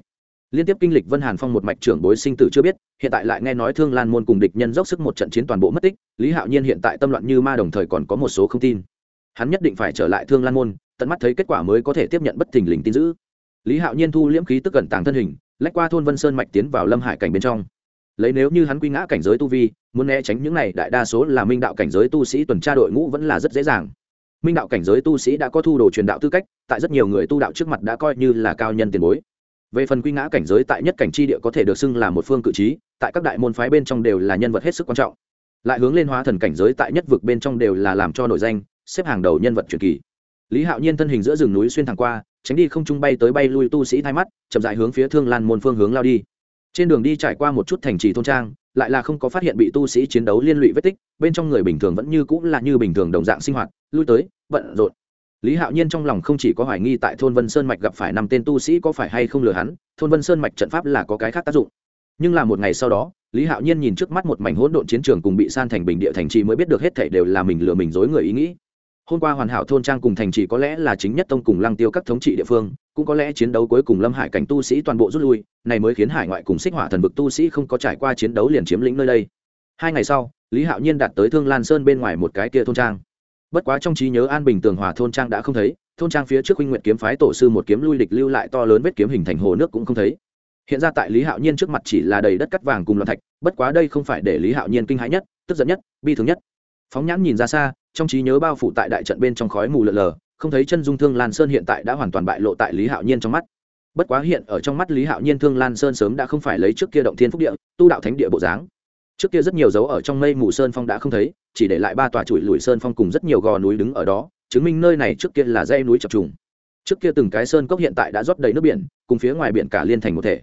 liên tiếp kinh lịch vân hàn phong một mạch trưởng bối sinh tử chưa biết, hiện tại lại nghe nói thương lan môn cùng địch nhân dốc sức một trận chiến toàn bộ mất tích, lý hạo nhiên hiện tại tâm loạn như ma đồng thời còn có một số không tin. Hắn nhất định phải trở lại thương lan môn, tận mắt thấy kết quả mới có thể tiếp nhận bất thình lình tin giữ lý hạo nhiên thu liễm khí tức cẩn tàng thân hình, lách qua thôn vân sơn mạch tiến vào lâm hải cảnh bên trong. Lấy nếu như hắn quy ngã cảnh giới tu vi, muốn né tránh những này đại đa số là minh đạo cảnh giới tu sĩ tuần tra đội ngũ vẫn là rất dễ dàng. Minh đạo cảnh giới tu sĩ đã có thu đồ truyền đạo tư cách, tại rất nhiều người tu đạo trước mặt đã coi như là cao nhân tiền bối về phần quy ngã cảnh giới tại nhất cảnh chi địa có thể được xưng là một phương cự trí, tại các đại môn phái bên trong đều là nhân vật hết sức quan trọng. Lại hướng lên hóa thần cảnh giới tại nhất vực bên trong đều là làm cho nổi danh, xếp hàng đầu nhân vật truyền kỳ. Lý hạo nhiên thân hình giữa rừng núi xuyên thẳng qua, tránh đi không trung bay tới bay lui tu sĩ thay mắt, chậm dại hướng phía thương lan môn phương hướng lao đi. Trên đường đi trải qua một chút thành trì thôn trang, lại là không có phát hiện bị tu sĩ chiến đấu liên lụy vết tích, bên trong người bình thường vẫn như cũng là như bình thường đồng dạng sinh hoạt, lui tới, bận rộn lý hạo nhiên trong lòng không chỉ có hoài nghi tại thôn vân sơn mạch gặp phải năm tên tu sĩ có phải hay không lừa hắn, thôn vân sơn mạch trận pháp là có cái khác tác dụng. Nhưng là một ngày sau đó, lý hạo nhiên nhìn trước mắt một mảnh hỗn độn chiến trường cùng bị san thành bình địa thành trì mới biết được hết thảy đều là mình lừa mình dối người ý nghĩ. Hôm qua hoàn hảo thôn trang cùng thành trì có lẽ là chính nhất tông cùng lăng tiêu các thống trị địa phương, cũng có lẽ chiến đấu cuối cùng lâm hải cảnh tu sĩ toàn bộ rút lui, này mới khiến hải ngoại cùng xích hỏa thần vực tu sĩ không có trải qua chiến đấu liền chiếm lĩnh nơi đây. Hai ngày sau, lý hạo nhiên đạt tới thương lan sơn bên ngoài một cái kia thôn trang bất quá trong trí nhớ an bình tường hòa thôn trang đã không thấy, thôn trang phía trước huynh nguyện kiếm phái tổ sư một kiếm lui địch lưu lại to lớn vết kiếm hình thành hồ nước cũng không thấy. Hiện ra tại lý hạo nhiên trước mặt chỉ là đầy đất cắt vàng cùng loạn thạch, bất quá đây không phải để lý hạo nhiên kinh hãi nhất, tức giận nhất, bi thương nhất. Phóng nhãn nhìn ra xa, trong trí nhớ bao phủ tại đại trận bên trong khói mù lợn lờ, không thấy chân dung thương lan sơn hiện tại đã hoàn toàn bại lộ tại lý hạo nhiên trong mắt. Bất quá hiện ở trong mắt lý hạo nhiên thương lan sơn sớm đã không phải lấy trước kia động thiên phúc địa, tu đạo thánh địa bộ dáng trước kia rất nhiều dấu ở trong mây mù sơn phong đã không thấy, chỉ để lại ba tòa chuỗi lùi sơn phong cùng rất nhiều gò núi đứng ở đó, chứng minh nơi này trước kia là dây núi chập trùng. Trước kia từng cái sơn cốc hiện tại đã rót đầy nước biển, cùng phía ngoài biển cả liên thành một thể.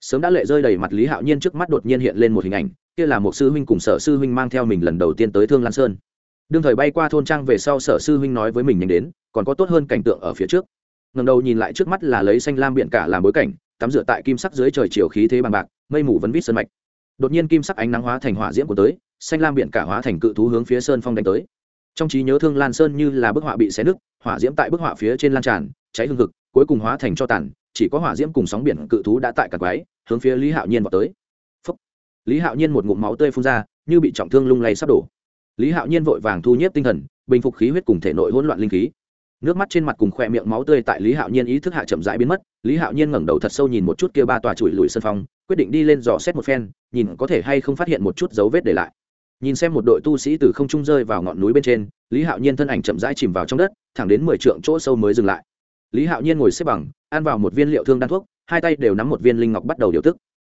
Sớm đã lệ rơi đầy mặt lý hạo nhiên trước mắt đột nhiên hiện lên một hình ảnh, kia là một sư huynh cùng sở sư huynh mang theo mình lần đầu tiên tới thương lan sơn. Đương thời bay qua thôn trang về sau sở sư huynh nói với mình nhanh đến, còn có tốt hơn cảnh tượng ở phía trước. Ngầm đầu nhìn lại trước mắt là lấy xanh lam biển cả làm bối cảnh, tắm rửa tại kim sắc dưới trời chiều khí thế bằng bạc, mây mù vấn vít sơn mạch đột nhiên kim sắc ánh nắng hóa thành hỏa diễm của tới, xanh lam biển cả hóa thành cự thú hướng phía sơn phong đánh tới. Trong trí nhớ thương lan sơn như là bức họa bị xé nứt, hỏa diễm tại bức họa phía trên lan tràn, cháy hương thực cuối cùng hóa thành cho tàn, chỉ có hỏa diễm cùng sóng biển cự thú đã tại cả quái, hướng phía lý hạo nhiên vào tới. Phúc. lý hạo nhiên một ngụm máu tươi phun ra, như bị trọng thương lung lay sắp đổ. Lý hạo nhiên vội vàng thu nhếp tinh thần, bình phục khí huyết cùng thể nội hỗn loạn linh khí. Nước mắt trên mặt cùng khoe miệng máu tươi tại lý hạo nhiên ý thức hạ chậm rãi biến mất, lý hạo nhiên ngẩng đầu thật sâu nhìn một chút kia ba tòa chùi lùi sân phong quyết định đi lên dò xét một phen, nhìn có thể hay không phát hiện một chút dấu vết để lại. Nhìn xem một đội tu sĩ từ không trung rơi vào ngọn núi bên trên, lý hạo nhiên thân ảnh chậm rãi chìm vào trong đất, thẳng đến mười trượng chỗ sâu mới dừng lại. Lý hạo nhiên ngồi xếp bằng, ăn vào một viên liệu thương đan thuốc, hai tay đều nắm một viên linh ngọc bắt đầu điều tức.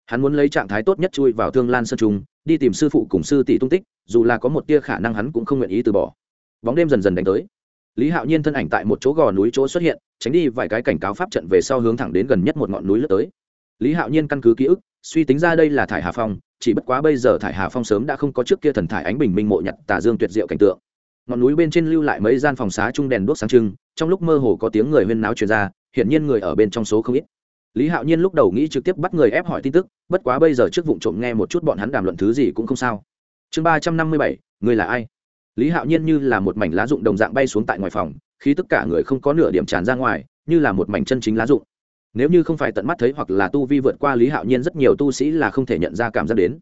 Hắn muốn lấy trạng thái tốt nhất chui vào thương lan sơn trung, đi tìm sư phụ cùng sư tỷ tung tích, dù là có một tia khả năng hắn cũng không nguyện ý từ bỏ. Bóng đêm dần dần đánh tới. Lý hạo nhiên thân ảnh tại một chỗ gò núi chỗ xuất hiện, tránh đi vài cái cảnh cáo pháp trận về sau hướng thẳng đến gần nhất một ngọn núi lướt tới lý hạo nhiên căn cứ ký ức, suy tính ra đây là thải hà phong, chỉ bất quá bây giờ thải hà phong sớm đã không có trước kia thần thải ánh bình minh mộ nhặt tà dương tuyệt diệu cảnh tượng. Ngọn núi bên trên lưu lại mấy gian phòng xá chung đèn đuốc sáng trưng, trong lúc mơ hồ có tiếng người huyên náo truyền ra, hiển nhiên người ở bên trong số không ít. Lý hạo nhiên lúc đầu nghĩ trực tiếp bắt người ép hỏi tin tức, bất quá bây giờ trước vụ trộm nghe một chút bọn hắn đàm luận thứ gì cũng không sao. Chương ba trăm năm mươi bảy, người là ai? Lý hạo nhiên như là một mảnh lá rụng đồng dạng bay xuống tại ngoài phòng khi tất cả người không có nửa điểm tràn ra ngoài, như là một mảnh chân chính lá rụng nếu như không phải tận mắt thấy hoặc là tu vi vượt qua lý hạo nhiên, rất nhiều tu sĩ là không thể nhận ra cảm giác đến.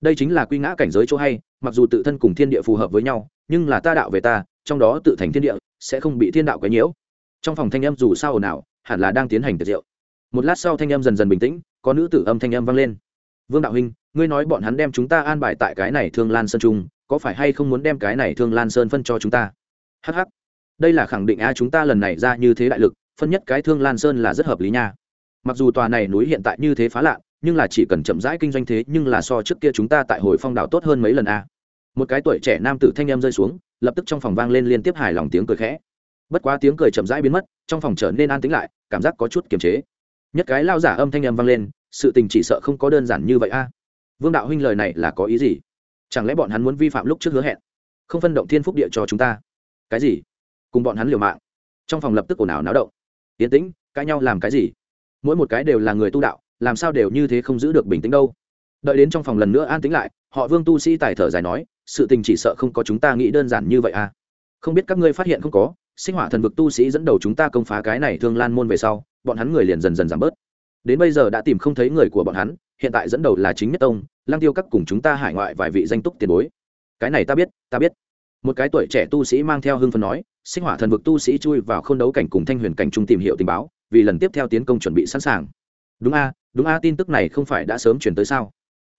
Đây chính là quy ngã cảnh giới chỗ hay, mặc dù tự thân cùng thiên địa phù hợp với nhau, nhưng là ta đạo về ta, trong đó tự thành thiên địa, sẽ không bị thiên đạo quấy nhiễu. Trong phòng thanh âm dù sao ồn ào, hẳn là đang tiến hành tiệc rượu một lát sau thanh âm dần dần bình tĩnh, có nữ tử âm thanh âm vang lên. Vương đạo huynh, ngươi nói bọn hắn đem chúng ta an bài tại cái này thương lan sơn trung, có phải hay không muốn đem cái này thương lan sơn phân cho chúng ta? Hh đây là khẳng định a, chúng ta lần này ra như thế đại lực phân nhất cái thương lan sơn là rất hợp lý nha. Mặc dù tòa này núi hiện tại như thế phá lạ, nhưng là chỉ cần chậm rãi kinh doanh thế nhưng là so trước kia chúng ta tại hồi phong đảo tốt hơn mấy lần a. Một cái tuổi trẻ nam tử thanh em rơi xuống, lập tức trong phòng vang lên liên tiếp hài lòng tiếng cười khẽ. Bất quá tiếng cười chậm rãi biến mất, trong phòng trở nên an tĩnh lại, cảm giác có chút kiềm chế. Nhất cái lao giả âm thanh em vang lên, sự tình chỉ sợ không có đơn giản như vậy a. Vương đạo huynh lời này là có ý gì? Chẳng lẽ bọn hắn muốn vi phạm lúc trước hứa hẹn? Không phân động thiên phúc địa cho chúng ta. Cái gì? Cùng bọn hắn liều mạng. Trong phòng lập tức ồn ào náo động tiến tĩnh, cãi nhau làm cái gì? Mỗi một cái đều là người tu đạo, làm sao đều như thế không giữ được bình tĩnh đâu? Đợi đến trong phòng lần nữa an tĩnh lại, họ vương tu sĩ tài thở dài nói, sự tình chỉ sợ không có chúng ta nghĩ đơn giản như vậy à. Không biết các ngươi phát hiện không có, sinh hỏa thần vực tu sĩ dẫn đầu chúng ta công phá cái này thương lan môn về sau, bọn hắn người liền dần dần giảm bớt. Đến bây giờ đã tìm không thấy người của bọn hắn, hiện tại dẫn đầu là chính nhất tông lang tiêu các cùng chúng ta hải ngoại vài vị danh túc tiền bối. Cái này ta biết ta biết. Một cái tuổi trẻ tu sĩ mang theo hưng phấn nói sinh hỏa thần vực tu sĩ chui vào k h ô n đấu cảnh cùng thanh huyền cảnh trung tìm hiểu tình báo, vì lần tiếp theo tiến công chuẩn bị sẵn sàng. Đúng a đúng a, tin tức này không phải đã sớm chuyển tới sao?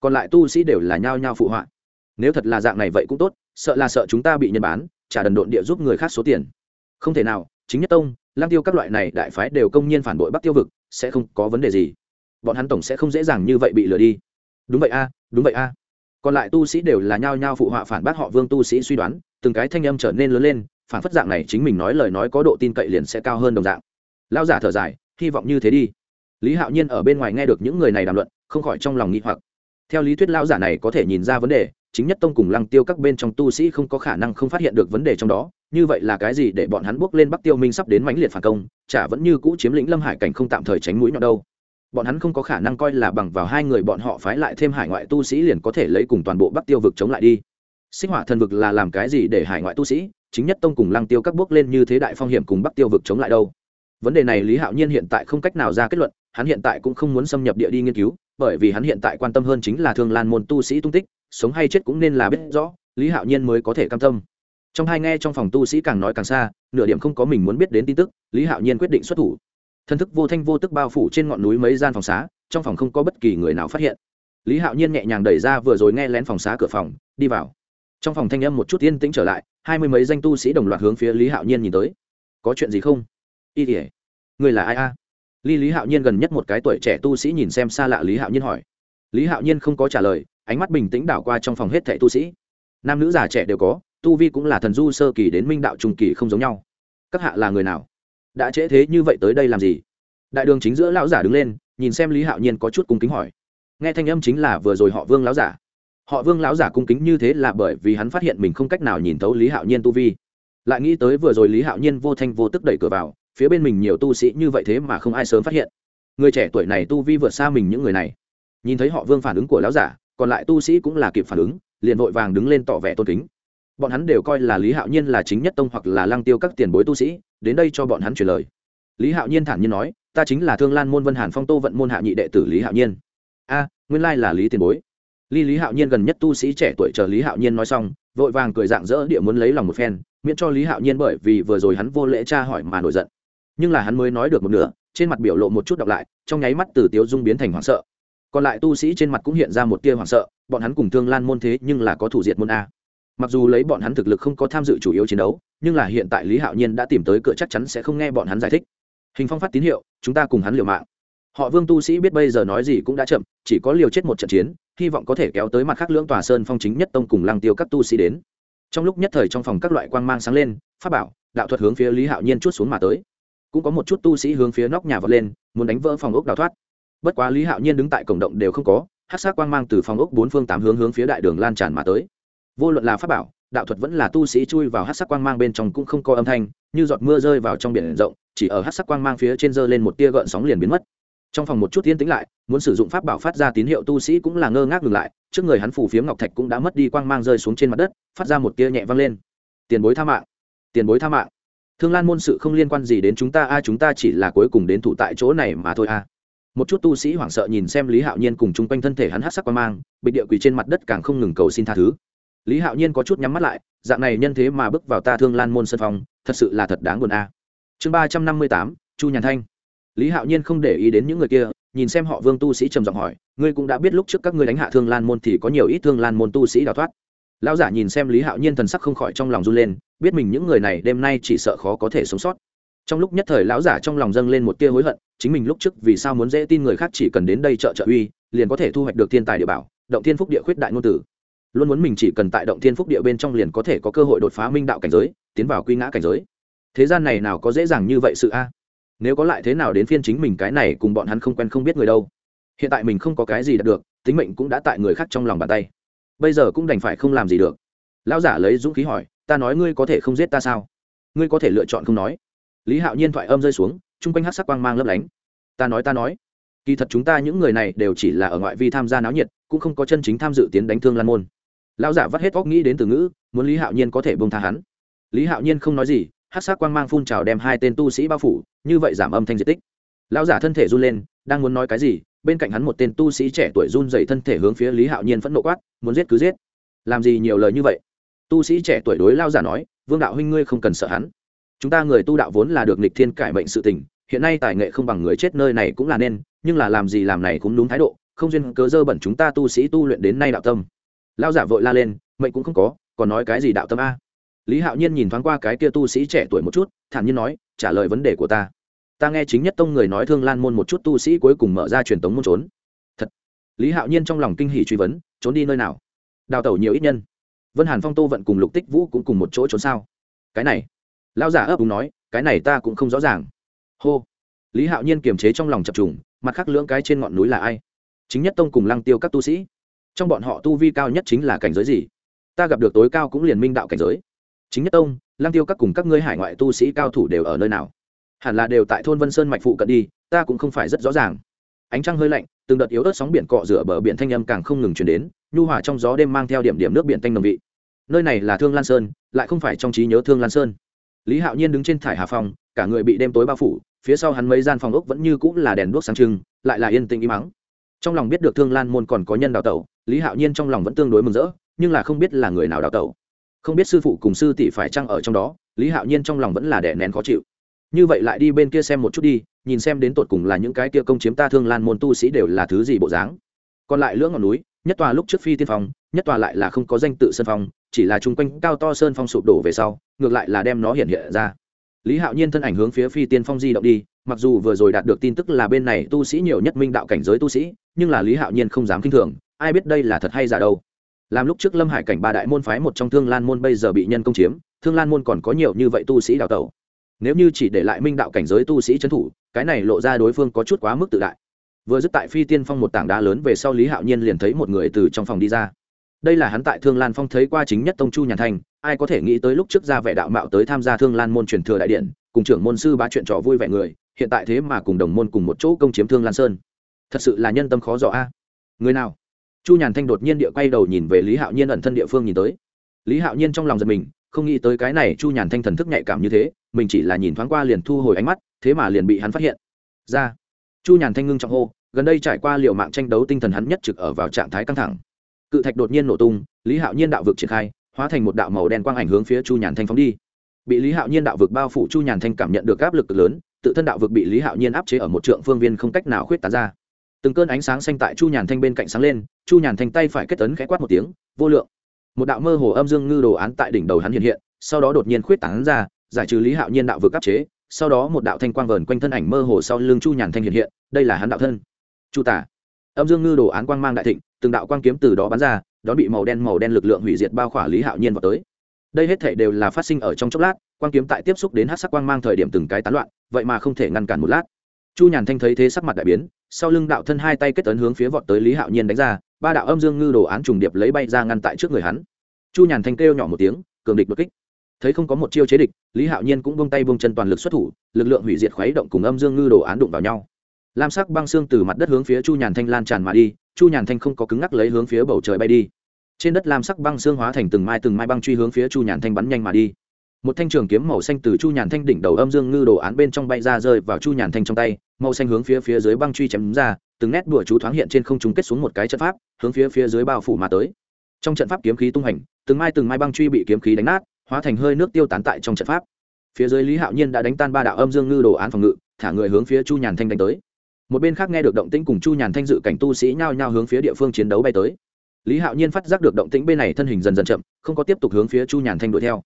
Còn lại tu sĩ đều là nhao nhao phụ họa. Nếu thật là dạng này vậy cũng tốt, sợ là sợ chúng ta bị nhân bán, trả đần độn địa giúp người khác số tiền. Không thể nào, chính nhất tông, lang tiêu các loại này đại phái đều công nhiên phản bội bắc tiêu vực, sẽ không có vấn đề gì. Bọn hắn tổng sẽ không dễ dàng như vậy bị lừa đi. Đúng vậy a, đúng vậy a. Còn lại tu sĩ đều là nhao nhao phụ họa phản bác họ vương tu sĩ suy đoán, từng cái thanh âm trở nên lớn lên phản phất dạng này chính mình nói lời nói có độ tin cậy liền sẽ cao hơn đồng dạng. Lao giả thở dài, hy vọng như thế đi. Lý hạo nhiên ở bên ngoài nghe được những người này đàm luận, không khỏi trong lòng nghĩ hoặc. Theo lý thuyết lao giả này có thể nhìn ra vấn đề, chính nhất tông cùng lăng tiêu các bên trong tu sĩ không có khả năng không phát hiện được vấn đề trong đó, như vậy là cái gì để bọn hắn bước lên bắc tiêu minh sắp đến mãnh liệt phản công, chả vẫn như cũ chiếm lĩnh lâm hải cảnh không tạm thời tránh mũi nhọn đâu. Bọn hắn không có khả năng coi là bằng vào hai người bọn họ phái lại thêm hải ngoại tu sĩ liền có thể lấy cùng toàn bộ bắc tiêu vực chống lại đi. Sinh hỏa thần vực là làm cái gì để hải ngoại tu sĩ chính nhất tông cùng lăng tiêu các bước lên như thế đại phong hiểm cùng bắc tiêu vực chống lại đâu. Vấn đề này lý hạo nhiên hiện tại không cách nào ra kết luận, hắn hiện tại cũng không muốn xâm nhập địa đi nghiên cứu, bởi vì hắn hiện tại quan tâm hơn chính là thương lan môn tu sĩ tung tích, sống hay chết cũng nên là biết rõ, lý hạo nhiên mới có thể cam tâm. Trong hai nghe trong phòng tu sĩ càng nói càng xa, nửa điểm không có mình muốn biết đến tin tức, lý hạo nhiên quyết định xuất thủ. Thân thức vô thanh vô tức bao phủ trên ngọn núi mấy gian phòng xá, trong phòng không có bất kỳ người nào phát hiện. Lý hạo nhiên nhẹ nhàng đẩy ra vừa rồi nghe lén phòng xá cửa phòng, đi vào. Trong phòng thanh âm một chút yên tĩnh trở lại hai mươi mấy danh tu sĩ đồng loạt hướng phía lý hạo nhiên nhìn tới. Có chuyện gì không? Y tỉa người là ai a? Ly lý hạo nhiên gần nhất một cái tuổi trẻ tu sĩ nhìn xem xa lạ lý hạo nhiên hỏi. Lý hạo nhiên không có trả lời, ánh mắt bình tĩnh đảo qua trong phòng hết thẻ tu sĩ. Nam nữ già trẻ đều có, tu vi cũng là thần du sơ kỳ đến minh đạo trung kỳ không giống nhau. Các hạ là người nào? Đã trễ thế như vậy tới đây làm gì? Đại đường chính giữa lão giả đứng lên, nhìn xem lý hạo nhiên có chút cung kính hỏi. Nghe thanh âm chính là vừa rồi họ vương lão giả họ vương lão giả cung kính như thế là bởi vì hắn phát hiện mình không cách nào nhìn thấu lý hạo nhiên tu vi. Lại nghĩ tới vừa rồi lý hạo nhiên vô thanh vô tức đẩy cửa vào, phía bên mình nhiều tu sĩ như vậy thế mà không ai sớm phát hiện. Người trẻ tuổi này tu vi vượt xa mình những người này. Nhìn thấy họ vương phản ứng của lão giả, còn lại tu sĩ cũng là kịp phản ứng, liền vội vàng đứng lên tỏ vẻ tôn kính. Bọn hắn đều coi là lý hạo nhiên là chính nhất tông hoặc là lăng tiêu các tiền bối tu sĩ, đến đây cho bọn hắn truyền lời. Lý hạo nhiên thản nhiên nói, ta chính là thương lan môn vân hàn phong tô vận môn hạ nhị đệ tử lý hạo nhiên. A, nguyên lai là lý tiền bối ly lý hạo nhiên gần nhất tu sĩ trẻ tuổi chờ lý hạo nhiên nói xong, vội vàng cười dạng dỡ địa muốn lấy lòng một phen, miễn cho lý hạo nhiên bởi vì vừa rồi hắn vô lễ tra hỏi mà nổi giận. Nhưng là hắn mới nói được một nửa, trên mặt biểu lộ một chút đọc lại, trong nháy mắt từ tiếu dung biến thành hoảng sợ. Còn lại tu sĩ trên mặt cũng hiện ra một tia hoảng sợ, bọn hắn cùng thương lan môn thế nhưng là có thủ diệt môn a. Mặc dù lấy bọn hắn thực lực không có tham dự chủ yếu chiến đấu, nhưng là hiện tại lý hạo nhiên đã tìm tới cửa chắc chắn sẽ không nghe bọn hắn giải thích. Hình phong phát tín hiệu, chúng ta cùng hắn liều mạng. Họ vương tu sĩ biết bây giờ nói gì cũng đã chậm, chỉ có liều chết một trận chiến hy vọng có thể kéo tới mặt khác lưỡng tòa sơn phong chính nhất tông cùng lăng tiêu các tu sĩ đến. Trong lúc nhất thời trong phòng các loại quang mang sáng lên, pháp bảo, đạo thuật hướng phía lý hạo nhiên chút xuống mà tới. Cũng có một chút tu sĩ hướng phía nóc nhà vọt lên, muốn đánh vỡ phòng ốc đào thoát. Bất quá lý hạo nhiên đứng tại cổng động đều không có hát sát quang mang từ phòng ốc bốn phương tám hướng hướng phía đại đường lan tràn mà tới. Vô luận là pháp bảo, đạo thuật vẫn là tu sĩ chui vào hát sắc quang mang bên trong cũng không có âm thanh, như giọt mưa rơi vào trong biển rộng, chỉ ở hát sắc quang mang phía trên dơ lên một tia gợn sóng liền biến mất trong phòng một chút yên tĩnh lại, muốn sử dụng pháp bảo phát ra tín hiệu tu sĩ cũng là ngơ ngác ngừng lại, trước người hắn phủ phiếm ngọc thạch cũng đã mất đi quang mang rơi xuống trên mặt đất, phát ra một tia nhẹ vang lên. Tiền bối tha mạng, tiền bối tha mạng. Thương lan môn sự không liên quan gì đến chúng ta a à, chúng ta chỉ là cuối cùng đến thủ tại chỗ này mà thôi a. À. Một chút tu sĩ hoảng sợ nhìn xem lý hạo nhiên cùng chung quanh thân thể hắn hát sắc quang mang, bịch địa quỳ trên mặt đất càng không ngừng cầu xin tha thứ. Lý hạo nhiên có chút nhắm mắt lại, dạng này nhân thế mà bước vào ta thương lan môn sân phòng, thật sự là thật đáng buồn a. Chương ba trăm năm mươi tám, chu nhàn thanh lý hạo nhiên không để ý đến những người kia, nhìn xem họ vương tu sĩ trầm giọng hỏi, ngươi cũng đã biết lúc trước các ngươi đánh hạ thương lan môn thì có nhiều ít thương lan môn tu sĩ đào thoát? Lão giả nhìn xem lý hạo nhiên thần sắc không khỏi trong lòng run lên, biết mình những người này đêm nay chỉ sợ khó có thể sống sót. Trong lúc nhất thời lão giả trong lòng dâng lên một tia hối hận, chính mình lúc trước vì sao muốn dễ tin người khác chỉ cần đến đây trợ trợ uy, liền có thể thu hoạch được thiên tài địa bảo, động thiên phúc địa khuyết đại ngôn tử. Luôn muốn mình chỉ cần tại động thiên phúc địa bên trong liền có thể có cơ hội đột phá minh đạo cảnh giới, tiến vào quy ngã cảnh giới. Thế gian này nào có dễ dàng như vậy sự a? Nếu có lại thế nào đến phiên chính mình cái này cùng bọn hắn không quen không biết người đâu. Hiện tại mình không có cái gì đạt được, tính mệnh cũng đã tại người khác trong lòng bàn tay. Bây giờ cũng đành phải không làm gì được. Lão giả lấy dũng khí hỏi, ta nói ngươi có thể không giết ta sao? Ngươi có thể lựa chọn không nói. Lý hạo nhiên thoại âm rơi xuống, chung quanh hát sắc quang mang lấp lánh. Ta nói ta nói. Kỳ thật chúng ta những người này đều chỉ là ở ngoại vi tham gia náo nhiệt, cũng không có chân chính tham dự tiến đánh thương lan môn. Lão giả vắt hết óc nghĩ đến từ ngữ, muốn lý hạo nhiên có thể bông tha hắn. Lý hạo nhiên không nói gì hát sắc quang mang phun trào đem hai tên tu sĩ bao phủ, như vậy giảm âm thanh diện tích. Lão giả thân thể run lên, đang muốn nói cái gì, bên cạnh hắn một tên tu sĩ trẻ tuổi run dày thân thể hướng phía lý hạo nhiên phẫn nộ quát, muốn giết cứ giết. Làm gì nhiều lời như vậy? Tu sĩ trẻ tuổi đối lao giả nói, vương đạo huynh ngươi không cần sợ hắn. Chúng ta người tu đạo vốn là được nịch thiên cải mệnh sự tình, hiện nay tài nghệ không bằng người chết nơi này cũng là nên, nhưng là làm gì làm này cũng đúng thái độ, không duyên cớ dơ bẩn chúng ta tu sĩ tu luyện đến nay đạo tâm. Lao giả vội la lên, mệnh cũng không có, còn nói cái gì đạo tâm a? Lý hạo nhiên nhìn thoáng qua cái kia tu sĩ trẻ tuổi một chút, thản nhiên nói, trả lời vấn đề của ta. Ta nghe chính nhất tông người nói thương lan môn một chút tu sĩ cuối cùng mở ra truyền tống môn trốn. Thật. Lý hạo nhiên trong lòng kinh hỉ truy vấn, trốn đi nơi nào? Đào tẩu nhiều ít nhân. Vân hàn phong tô vận cùng lục tích vũ cũng cùng một chỗ trốn sao? Cái này. Lão giả ấp úng nói, cái này ta cũng không rõ ràng. Hô. Lý hạo nhiên kiềm chế trong lòng chập trùng, mặt khác lưỡng cái trên ngọn núi là ai? Chính nhất tông cùng lăng tiêu các tu sĩ. Trong bọn họ tu vi cao nhất chính là cảnh giới gì? Ta gặp được tối cao cũng liền minh đạo cảnh giới chính nhất tông lang tiêu các cùng các ngươi hải ngoại tu sĩ cao thủ đều ở nơi nào? Hẳn là đều tại thôn vân sơn mạch phụ cận đi, ta cũng không phải rất rõ ràng. Ánh trăng hơi lạnh, từng đợt yếu ớt sóng biển cọ rửa bờ biển thanh âm càng không ngừng chuyển đến, nhu hòa trong gió đêm mang theo điểm điểm nước biển tanh nồng vị. Nơi này là thương lan sơn, lại không phải trong trí nhớ thương lan sơn. Lý hạo nhiên đứng trên thải hà phòng, cả người bị đêm tối bao phủ, phía sau hắn mấy gian phòng ốc vẫn như cũng là đèn đuốc sáng trưng, lại là yên tĩnh im mắng trong lòng biết được thương lan môn còn có nhân đào tẩu, lý hạo nhiên trong lòng vẫn tương đối mừng rỡ, nhưng là không biết là người nào đào tẩu không biết sư phụ cùng sư tỷ phải chăng ở trong đó, lý hạo nhiên trong lòng vẫn là đẻ nén khó chịu. Như vậy lại đi bên kia xem một chút đi, nhìn xem đến tột cùng là những cái kia công chiếm ta thương lan môn tu sĩ đều là thứ gì bộ dáng. Còn lại lưỡng ngọn núi, nhất tòa lúc trước phi tiên phong nhất tòa lại là không có danh tự sơn phong, chỉ là chung quanh cao to sơn phong sụp đổ về sau, ngược lại là đem nó hiện hiện ra. Lý hạo nhiên thân ảnh hướng phía phi tiên phong di động đi, mặc dù vừa rồi đạt được tin tức là bên này tu sĩ nhiều nhất minh đạo cảnh giới tu sĩ, nhưng là lý hạo nhiên không dám k i n h thường, ai biết đây là thật hay giả đâu làm lúc trước lâm hải cảnh ba đại môn phái một trong thương lan môn bây giờ bị nhân công chiếm thương lan môn còn có nhiều như vậy tu sĩ đào tẩu. Nếu như chỉ để lại minh đạo cảnh giới tu sĩ trấn thủ cái này lộ ra đối phương có chút quá mức tự đại. Vừa dứt tại phi tiên phong một tảng đá lớn về sau lý hạo nhiên liền thấy một người từ trong phòng đi ra. Đây là hắn tại thương lan phong thấy qua chính nhất tông chu nhàn Thành, ai có thể nghĩ tới lúc trước ra vẻ đạo mạo tới tham gia thương lan môn truyền thừa đại điện cùng trưởng môn sư bá chuyện trò vui vẻ người hiện tại thế mà cùng đồng môn cùng một chỗ công chiếm thương lan sơn. Thật sự là nhân tâm khó dò a. Người nào? Chu nhàn thanh đột nhiên địa quay đầu nhìn về lý hạo nhiên ẩn thân địa phương nhìn tới. Lý hạo nhiên trong lòng giật mình, không nghĩ tới cái này chu nhàn thanh thần thức nhạy cảm như thế, mình chỉ là nhìn thoáng qua liền thu hồi ánh mắt, thế mà liền bị hắn phát hiện. Ra. Chu nhàn thanh ngưng trọng hô, gần đây trải qua liệu mạng tranh đấu tinh thần hắn nhất trực ở vào trạng thái căng thẳng. Cự thạch đột nhiên nổ tung, lý hạo nhiên đạo vực triển khai, hóa thành một đạo màu đen quang ảnh hướng phía chu nhàn thanh phóng đi. Bị lý hạo nhiên đạo vực bao phủ, chu nhàn thanh cảm nhận được áp lực lớn, tự thân đạo vực bị lý hạo nhiên áp chế ở một trượng phương viên không cách nào khuyết tán ra từng cơn ánh sáng xanh tại chu nhàn thanh bên cạnh sáng lên, chu nhàn thanh tay phải kết tấn khẽ quát một tiếng, vô lượng. Một đạo mơ hồ âm dương ngư đồ án tại đỉnh đầu hắn hiện hiện, sau đó đột nhiên khuyết tán ra, giải trừ lý hạo nhiên đạo vực áp chế, sau đó một đạo thanh quang vờn quanh thân ảnh mơ hồ sau lưng chu nhàn thanh hiện hiện, đây là hắn đạo thân. Chu tả. Âm dương ngư đồ án quang mang đại thịnh, từng đạo quang kiếm từ đó bắn ra đó bị màu đen màu đen lực lượng hủy diệt bao khỏa lý hạo nhiên vào tới. Đây hết thể đều là phát sinh ở trong chốc lát, quang kiếm tại tiếp xúc đến hát sắc quang mang thời điểm từng cái tán loạn, vậy mà không thể ngăn cản một lát. Chu nhàn thanh thấy thế sắc mặt đại biến sau lưng đạo thân hai tay kết tấn hướng phía vọt tới lý hạo nhiên đánh ra, ba đạo âm dương ngư đồ án trùng điệp lấy bay ra ngăn tại trước người hắn. Chu nhàn thanh kêu nhỏ một tiếng, cường địch bất kích. Thấy không có một chiêu chế địch, lý hạo nhiên cũng bông tay bông chân toàn lực xuất thủ, lực lượng hủy diệt khuấy động cùng âm dương ngư đồ án đụng vào nhau. Lam sắc băng xương từ mặt đất hướng phía chu nhàn thanh lan tràn mà đi, chu nhàn thanh không có cứng ngắc lấy hướng phía bầu trời bay đi. Trên đất lam sắc băng xương hóa thành từng mai từng mai băng truy hướng phía chu nhàn thanh bắn nhanh mà đi một thanh trường kiếm màu xanh từ chu nhàn thanh đỉnh đầu âm dương ngư đồ án bên trong bay ra rơi vào chu nhàn thanh trong tay, màu xanh hướng phía phía dưới băng truy chém ra, từng nét đùa chú thoáng hiện trên không chúng kết xuống một cái trận pháp, hướng phía phía dưới bao phủ mà tới. Trong trận pháp kiếm khí tung hành, từng mai từng mai băng truy bị kiếm khí đánh nát, hóa thành hơi nước tiêu tán tại trong trận pháp. Phía dưới lý hạo nhiên đã đánh tan ba đạo âm dương ngư đồ án phòng ngự, thả người hướng phía chu nhàn thanh đánh tới. Một bên khác nghe được động tĩnh cùng chu nhàn thanh dự cảnh tu sĩ nhao nhao hướng phía địa phương chiến đấu bay tới. Lý hạo nhiên phát giác được động tĩnh bên này thân hình dần dần chậm, không có tiếp tục hướng phía chu nhàn thanh đuổi theo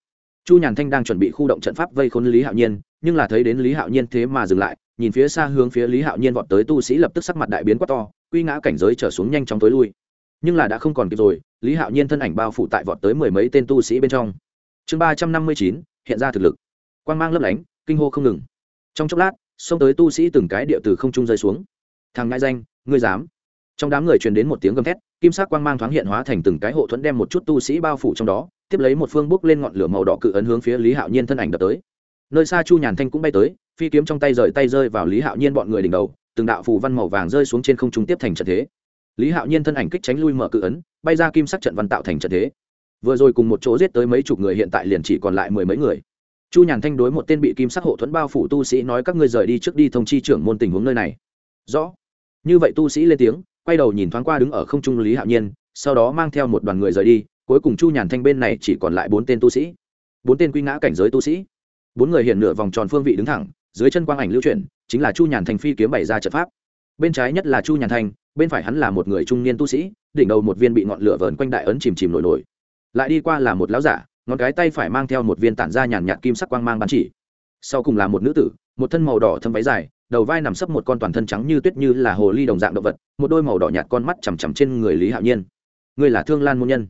chu nhàn thanh đang chuẩn bị khu động trận pháp vây khốn lý hạo nhiên, nhưng là thấy đến lý hạo nhiên thế mà dừng lại, nhìn phía xa hướng phía lý hạo nhiên vọt tới tu sĩ lập tức sắc mặt đại biến quá to, quy ngã cảnh giới trở xuống nhanh chóng tối lui. Nhưng là đã không còn kịp rồi, lý hạo nhiên thân ảnh bao phủ tại vọt tới mười mấy tên tu sĩ bên trong. Chương ba trăm năm mươi chín, hiện ra thực lực. Quan g mang lấp lánh, kinh hô không ngừng. Trong chốc lát, xông tới tu sĩ từng cái địa từ không trung rơi xuống. Thằng ngại danh, ngươi dám trong đám người truyền đến một tiếng gầm thét, kim sắc quang mang thoáng hiện hóa thành từng cái hộ thuẫn đem một chút tu sĩ bao phủ trong đó, tiếp lấy một phương bốc lên ngọn lửa màu đỏ cự ấn hướng phía lý hạo nhiên thân ảnh đập tới. Nơi xa chu nhàn thanh cũng bay tới, phi kiếm trong tay rời tay rơi vào lý hạo nhiên bọn người đỉnh đầu, từng đạo phù văn màu vàng rơi xuống trên không trung tiếp thành trận thế. Lý hạo nhiên thân ảnh kích tránh lui mở cự ấn, bay ra kim sắc trận văn tạo thành trận thế. Vừa rồi cùng một chỗ giết tới mấy chục người hiện tại liền chỉ còn lại mười mấy người. Chu nhàn thanh đối một tên bị kim sắc hộ thuẫn bao phủ tu sĩ nói các ngươi rời đi trước đi thông chi trưởng môn tình huống nơi này. Rõ. Như vậy tu sĩ lên tiếng quay đầu nhìn thoáng qua đứng ở không trung lý hạo nhiên, sau đó mang theo một đoàn người rời đi, cuối cùng chu nhàn thanh bên này chỉ còn lại bốn tên tu sĩ. Bốn tên quy ngã cảnh giới tu sĩ. Bốn người hiện nửa vòng tròn phương vị đứng thẳng, dưới chân quang ảnh lưu chuyển, chính là chu nhàn thanh phi kiếm bày ra trận pháp. Bên trái nhất là chu nhàn thanh, bên phải hắn là một người trung niên tu sĩ, đỉnh đầu một viên bị ngọn lửa vờn quanh đại ấn chìm chìm nổi nổi. Lại đi qua là một lão giả, ngón cái tay phải mang theo một viên tản ra nhàn nhạt kim sắc quang mang bắn chỉ. Sau cùng là một nữ tử, một thân màu đỏ thâm váy dài đầu vai nằm sấp một con toàn thân trắng như tuyết như là hồ ly đồng dạng động vật, một đôi màu đỏ nhạt con mắt chằm chằm trên người lý hạo nhiên. Ngươi là thương lan môn nhân.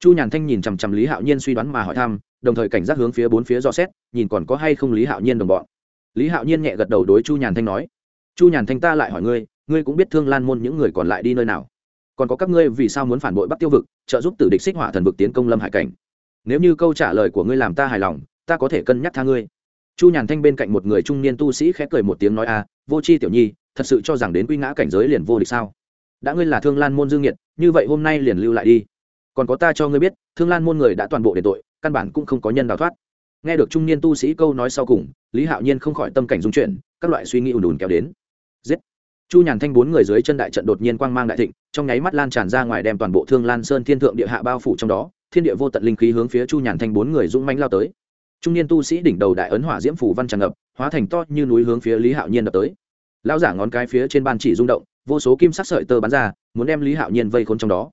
Chu nhàn thanh nhìn chằm chằm lý hạo nhiên suy đoán mà hỏi thăm, đồng thời cảnh giác hướng phía bốn phía dò xét, nhìn còn có hay không lý hạo nhiên đồng bọn. Lý hạo nhiên nhẹ gật đầu đối chu nhàn thanh nói, chu nhàn thanh ta lại hỏi ngươi ngươi cũng biết thương lan môn những người còn lại đi nơi nào? Còn có các ngươi vì sao muốn phản bội bắc tiêu vực, trợ giúp tử địch xích hỏa thần vực tiến công lâm hải cảnh? Nếu như câu trả lời của ngươi làm ta hài lòng, ta có thể cân nhắc tha ngươi chu nhàn thanh bên cạnh một người trung niên tu sĩ khẽ cười một tiếng nói a vô c h i tiểu nhi, thật sự cho rằng đến quy ngã cảnh giới liền vô địch sao? Đã ngươi là thương lan môn dương nhiệt như vậy hôm nay liền lưu lại đi. Còn có ta cho ngươi biết, thương lan môn người đã toàn bộ đền tội, căn bản cũng không có nhân đào thoát. Nghe được trung niên tu sĩ câu nói sau cùng, lý hạo nhiên không khỏi tâm cảnh dung chuyển, các loại suy nghĩ ùn ùn kéo đến. Giết! Chu nhàn thanh bốn người dưới chân đại trận đột nhiên quang mang đại thịnh, trong nháy mắt lan tràn ra ngoài đem toàn bộ thương lan sơn thiên thượng địa hạ bao phủ trong đó, thiên địa vô tận linh khí hướng phía chu nhàn thanh bốn người dũng mãnh lao tới trung niên tu sĩ đỉnh đầu đại ấn hỏa diễm phủ văn tràn ngập, hóa thành to như núi hướng phía lý hạo nhiên đập tới. Lão giả ngón cái phía trên ban chỉ rung động, vô số kim sắc sợi tơ bắn ra, muốn đem lý hạo nhiên vây khốn trong đó.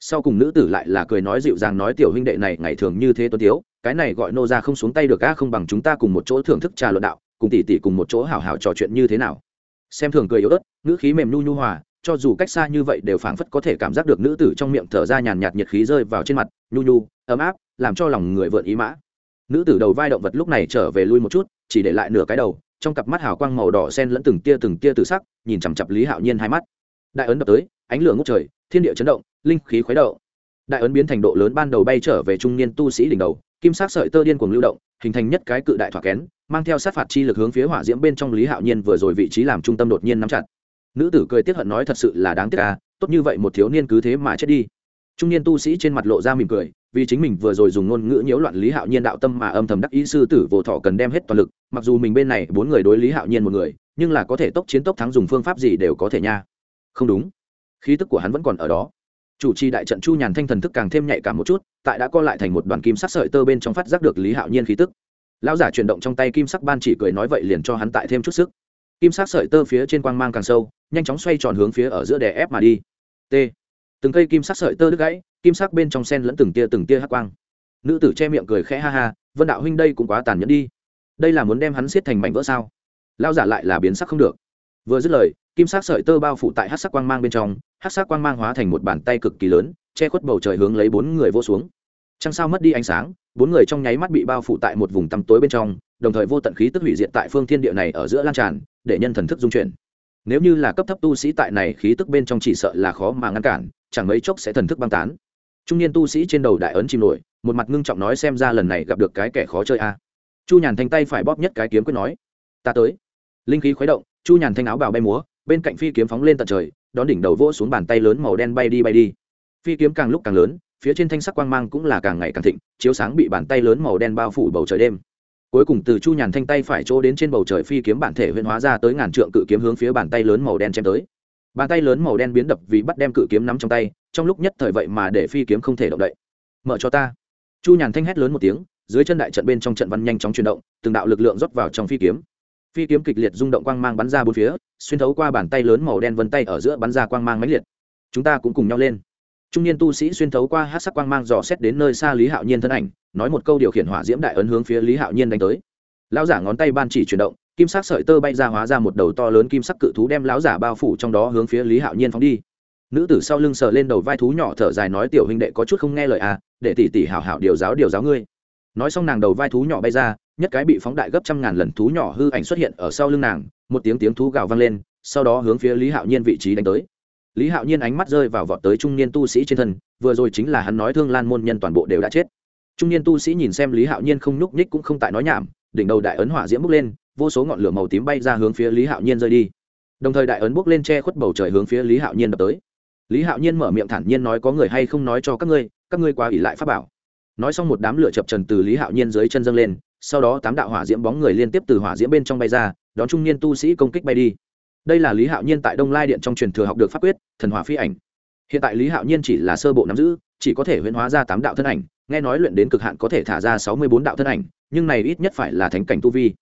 Sau cùng nữ tử lại là cười nói dịu dàng nói, tiểu huynh đệ này ngày thường như thế tuấn tiếu, cái này gọi nô ra không xuống tay được a, không bằng chúng ta cùng một chỗ thưởng thức trà luận đạo, cùng tỷ tỷ cùng một chỗ hào hào trò chuyện như thế nào. Xem thường cười yếu ớt, ngữ khí mềm nhu nhu hòa, cho dù cách xa như vậy đều phảng phất có thể cảm giác được nữ tử trong miệng thở ra nhàn nhạt nhiệt khí rơi vào trên mặt, nhu nhu, ấm áp, làm cho lòng người vượn ý mã nữ tử đầu vai động vật lúc này trở về lui một chút, chỉ để lại nửa cái đầu, trong cặp mắt hào quang màu đỏ sen lẫn từng tia từng tia tự sắc, nhìn chằm chặp lý hạo nhiên hai mắt. Đại ấn đập tới, ánh lửa ngốc trời, thiên địa chấn động, linh khí khuấy động. Đại ấn biến thành độ lớn ban đầu bay trở về trung niên tu sĩ đỉnh đầu, kim sắc sợi tơ điên cuồng lưu động, hình thành nhất cái cự đại thỏa kén, mang theo sát phạt chi lực hướng phía hỏa diễm bên trong lý hạo nhiên vừa rồi vị trí làm trung tâm đột nhiên nắm chặt. Nữ tử cười tiếc hận nói thật sự là đáng tiếc à tốt như vậy một thiếu niên cứ thế mà chết đi. Trung niên tu sĩ trên mặt lộ ra mỉm cười vì chính mình vừa rồi dùng ngôn ngữ nhiễu loạn lý hạo nhiên đạo tâm mà âm thầm đắc ý sư tử vô thọ cần đem hết toàn lực, mặc dù mình bên này bốn người đối lý hạo nhiên một người, nhưng là có thể tốc chiến tốc thắng dùng phương pháp gì đều có thể nha. Không đúng. Khí tức của hắn vẫn còn ở đó. Chủ trì đại trận chu nhàn thanh thần thức càng thêm nhạy cảm một chút, tại đã co lại thành một đoàn kim sắc sợi tơ bên trong phát giác được lý hạo nhiên khí tức. Lão giả chuyển động trong tay kim sắc ban chỉ cười nói vậy liền cho hắn tại thêm chút sức. Kim sắc sợi tơ phía trên quang mang càng sâu, nhanh chóng xoay tròn hướng phía ở giữa đè ép mà đi. T. Từng cây kim sắc sợi tơ đứt gãy kim sắc bên trong sen lẫn từng tia từng tia hắc quang. Nữ tử che miệng cười khẽ ha ha, vân đạo huynh đây cũng quá tàn nhẫn đi. Đây là muốn đem hắn siết thành mảnh vỡ sao? Lao giả lại là biến sắc không được. Vừa dứt lời, kim sắc sợi tơ bao phủ tại hát sắc quang mang bên trong hát sắc quang mang hóa thành một bàn tay cực kỳ lớn, che khuất bầu trời hướng lấy bốn người vô xuống. Trăng sao mất đi ánh sáng, bốn người trong nháy mắt bị bao phủ tại một vùng tăm tối bên trong, đồng thời vô tận khí tức hủy diệt tại phương thiên địa này ở giữa lan tràn, để nhân thần thức dung chuyển. Nếu như là cấp thấp tu sĩ tại này khí tức bên trong chỉ sợ là khó mà ngăn cản, chẳng mấy chốc sẽ thần thức băng tán trung niên tu sĩ trên đầu đại ấn chìm nổi, một mặt ngưng trọng nói xem ra lần này gặp được cái kẻ khó chơi a chu nhàn thanh tay phải bóp nhất cái kiếm quyết nói, ta tới. Linh khí khuấy động, chu nhàn thanh áo bào bay múa, bên cạnh phi kiếm phóng lên tận trời, đón đỉnh đầu vỗ xuống bàn tay lớn màu đen bay đi bay đi. Phi kiếm càng lúc càng lớn, phía trên thanh sắc quang mang cũng là càng ngày càng thịnh, chiếu sáng bị bàn tay lớn màu đen bao phủ bầu trời đêm. Cuối cùng từ chu nhàn thanh tay phải chỗ đến trên bầu trời phi kiếm bản thể huyễn hóa ra tới ngàn trượng cự kiếm hướng phía bàn tay lớn màu đen chém tới bàn tay lớn màu đen biến đập vì bắt đem cự kiếm nắm trong tay, trong lúc nhất thời vậy mà để phi kiếm không thể động đậy. Mở cho ta. Chu nhàn thanh hét lớn một tiếng, dưới chân đại trận bên trong trận văn nhanh chóng chuyển động, từng đạo lực lượng rót vào trong phi kiếm. Phi kiếm kịch liệt rung động quang mang bắn ra bốn phía, xuyên thấu qua bàn tay lớn màu đen vân tay ở giữa bắn ra quang mang mãnh liệt. Chúng ta cũng cùng nhau lên. Trung niên tu sĩ xuyên thấu qua hát sắc quang mang dò xét đến nơi xa lý hạo nhiên thân ảnh, nói một câu điều khiển hỏa diễm đại ấn hướng phía lý hạo nhiên đánh tới. Lão giả ngón tay ban chỉ chuyển động kim sắc sợi tơ bay ra hóa ra một đầu to lớn kim sắc cự thú đem lão giả bao phủ trong đó hướng phía lý hạo nhiên phóng đi. Nữ tử sau lưng sờ lên đầu vai thú nhỏ thở dài nói, tiểu huynh đệ có chút không nghe lời à để tỷ tỷ hảo hảo điều giáo điều giáo ngươi. Nói xong nàng đầu vai thú nhỏ bay ra, nhất cái bị phóng đại gấp trăm ngàn lần thú nhỏ hư ảnh xuất hiện ở sau lưng nàng, một tiếng tiếng thú gào vang lên, sau đó hướng phía lý hạo nhiên vị trí đánh tới. Lý hạo nhiên ánh mắt rơi vào vọt tới trung niên tu sĩ trên thân, vừa rồi chính là hắn nói thương lan môn nhân toàn bộ đều đã chết. Trung niên tu sĩ nhìn xem lý hạo nhiên không nhúc nhích cũng không tại nói nhảm, đỉnh đầu đại ấn hỏa diễm bước lên vô số ngọn lửa màu tím bay ra hướng phía lý hạo nhiên rơi đi. Đồng thời đại ấn bốc lên che khuất bầu trời hướng phía lý hạo nhiên đập tới. Lý hạo nhiên mở miệng thản nhiên nói có người hay không nói cho các ngươi các ngươi qua ỉ lại pháp bảo. Nói xong một đám lửa chập trần từ lý hạo nhiên dưới chân dâng lên, sau đó tám đạo hỏa diễm bóng người liên tiếp từ hỏa diễm bên trong bay ra, đón trung niên tu sĩ công kích bay đi. Đây là lý hạo nhiên tại đông lai điện trong truyền thừa học được pháp quyết, thần hỏa phi ảnh. Hiện tại lý hạo nhiên chỉ là sơ bộ nắm giữ, chỉ có thể huyễn hóa ra tám đạo thân ảnh, nghe nói luyện đến cực hạn có thể thả ra sáu mươi bốn đạo thân ảnh, nhưng này ít nhất phải là thánh cảnh tu vi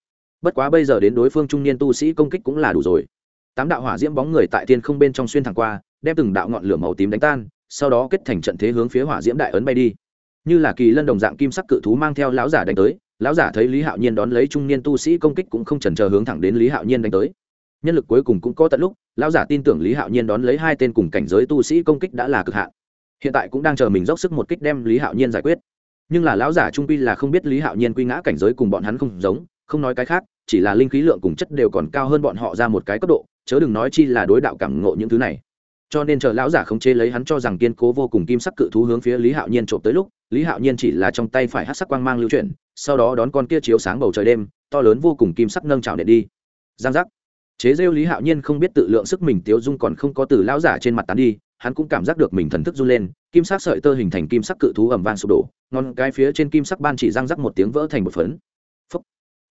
bất quá bây giờ đến đối phương trung niên tu sĩ công kích cũng là đủ rồi. Tám đạo hỏa diễm bóng người tại thiên không bên trong xuyên thẳng qua, đem từng đạo ngọn lửa màu tím đánh tan, sau đó kết thành trận thế hướng phía hỏa diễm đại ấn bay đi. Như là kỳ lân đồng dạng kim sắc cự thú mang theo lão giả đánh tới, lão giả thấy lý hạo nhiên đón lấy trung niên tu sĩ công kích cũng không chần chờ hướng thẳng đến lý hạo nhiên đánh tới. Nhân lực cuối cùng cũng có tận lúc, lão giả tin tưởng lý hạo nhiên đón lấy hai tên cùng cảnh giới tu sĩ công kích đã là cực hạn. Hiện tại cũng đang chờ mình dốc sức một kích đem lý hạo nhiên giải quyết. Nhưng là lão giả trung pi là không biết lý hạo nhiên quy ngã cảnh giới cùng bọn hắn không giống không nói cái khác, chỉ là linh khí lượng cùng chất đều còn cao hơn bọn họ ra một cái cấp độ, chớ đừng nói chi là đối đạo cảm ngộ những thứ này. Cho nên chờ lão giả không chế lấy hắn cho rằng kiên cố vô cùng kim sắc cự thú hướng phía lý hạo nhiên trộm tới lúc, lý hạo nhiên chỉ là trong tay phải hát sắc quang mang lưu chuyển, sau đó đón con kia chiếu sáng bầu trời đêm, to lớn vô cùng kim sắc nâng trào nệ đi. Giang giác. Chế rêu lý hạo nhiên không biết tự lượng sức mình tiếu dung còn không có từ lão giả trên mặt tán đi, hắn cũng cảm giác được mình thần thức run lên, kim sắc sợi tơ hình thành kim sắc cự thú ẩm vang sụp đổ ngon cái phía trên kim sắc ban chỉ răng rắc một tiếng vỡ thành một phấn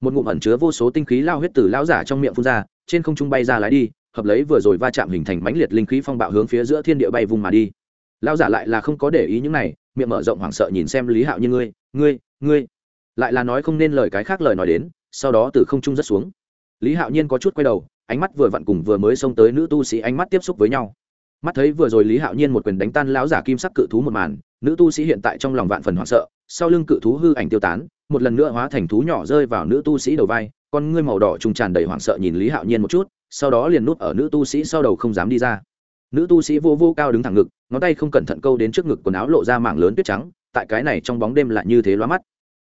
một ngụm ẩn chứa vô số tinh khí lao huyết từ lão giả trong miệng phun ra, trên không trung bay ra lái đi, hợp lấy vừa rồi va chạm hình thành mãnh liệt linh khí phong bạo hướng phía giữa thiên địa bay vùng mà đi. Lão giả lại là không có để ý những này, miệng mở rộng hoảng sợ nhìn xem lý hạo như ngươi ngươi ngươi. Lại là nói không nên lời cái khác lời nói đến, sau đó từ không trung rất xuống. Lý hạo nhiên có chút quay đầu, ánh mắt vừa vặn cùng vừa mới xông tới nữ tu sĩ ánh mắt tiếp xúc với nhau. Mắt thấy vừa rồi lý hạo nhiên một quyền đánh tan lão giả kim sắc cự thú một màn nữ tu sĩ hiện tại trong lòng vạn phần hoảng sợ, sau lưng cự thú hư ảnh tiêu tán, một lần nữa hóa thành thú nhỏ rơi vào nữ tu sĩ đầu vai, con ngươi màu đỏ trùng tràn đầy hoảng sợ nhìn lý hạo nhiên một chút, sau đó liền núp ở nữ tu sĩ sau đầu không dám đi ra. Nữ tu sĩ vô vô cao đứng thẳng ngực, ngón tay không cẩn thận câu đến trước ngực quần áo lộ ra mảng lớn tuyết trắng, tại cái này trong bóng đêm lại như thế lóa mắt.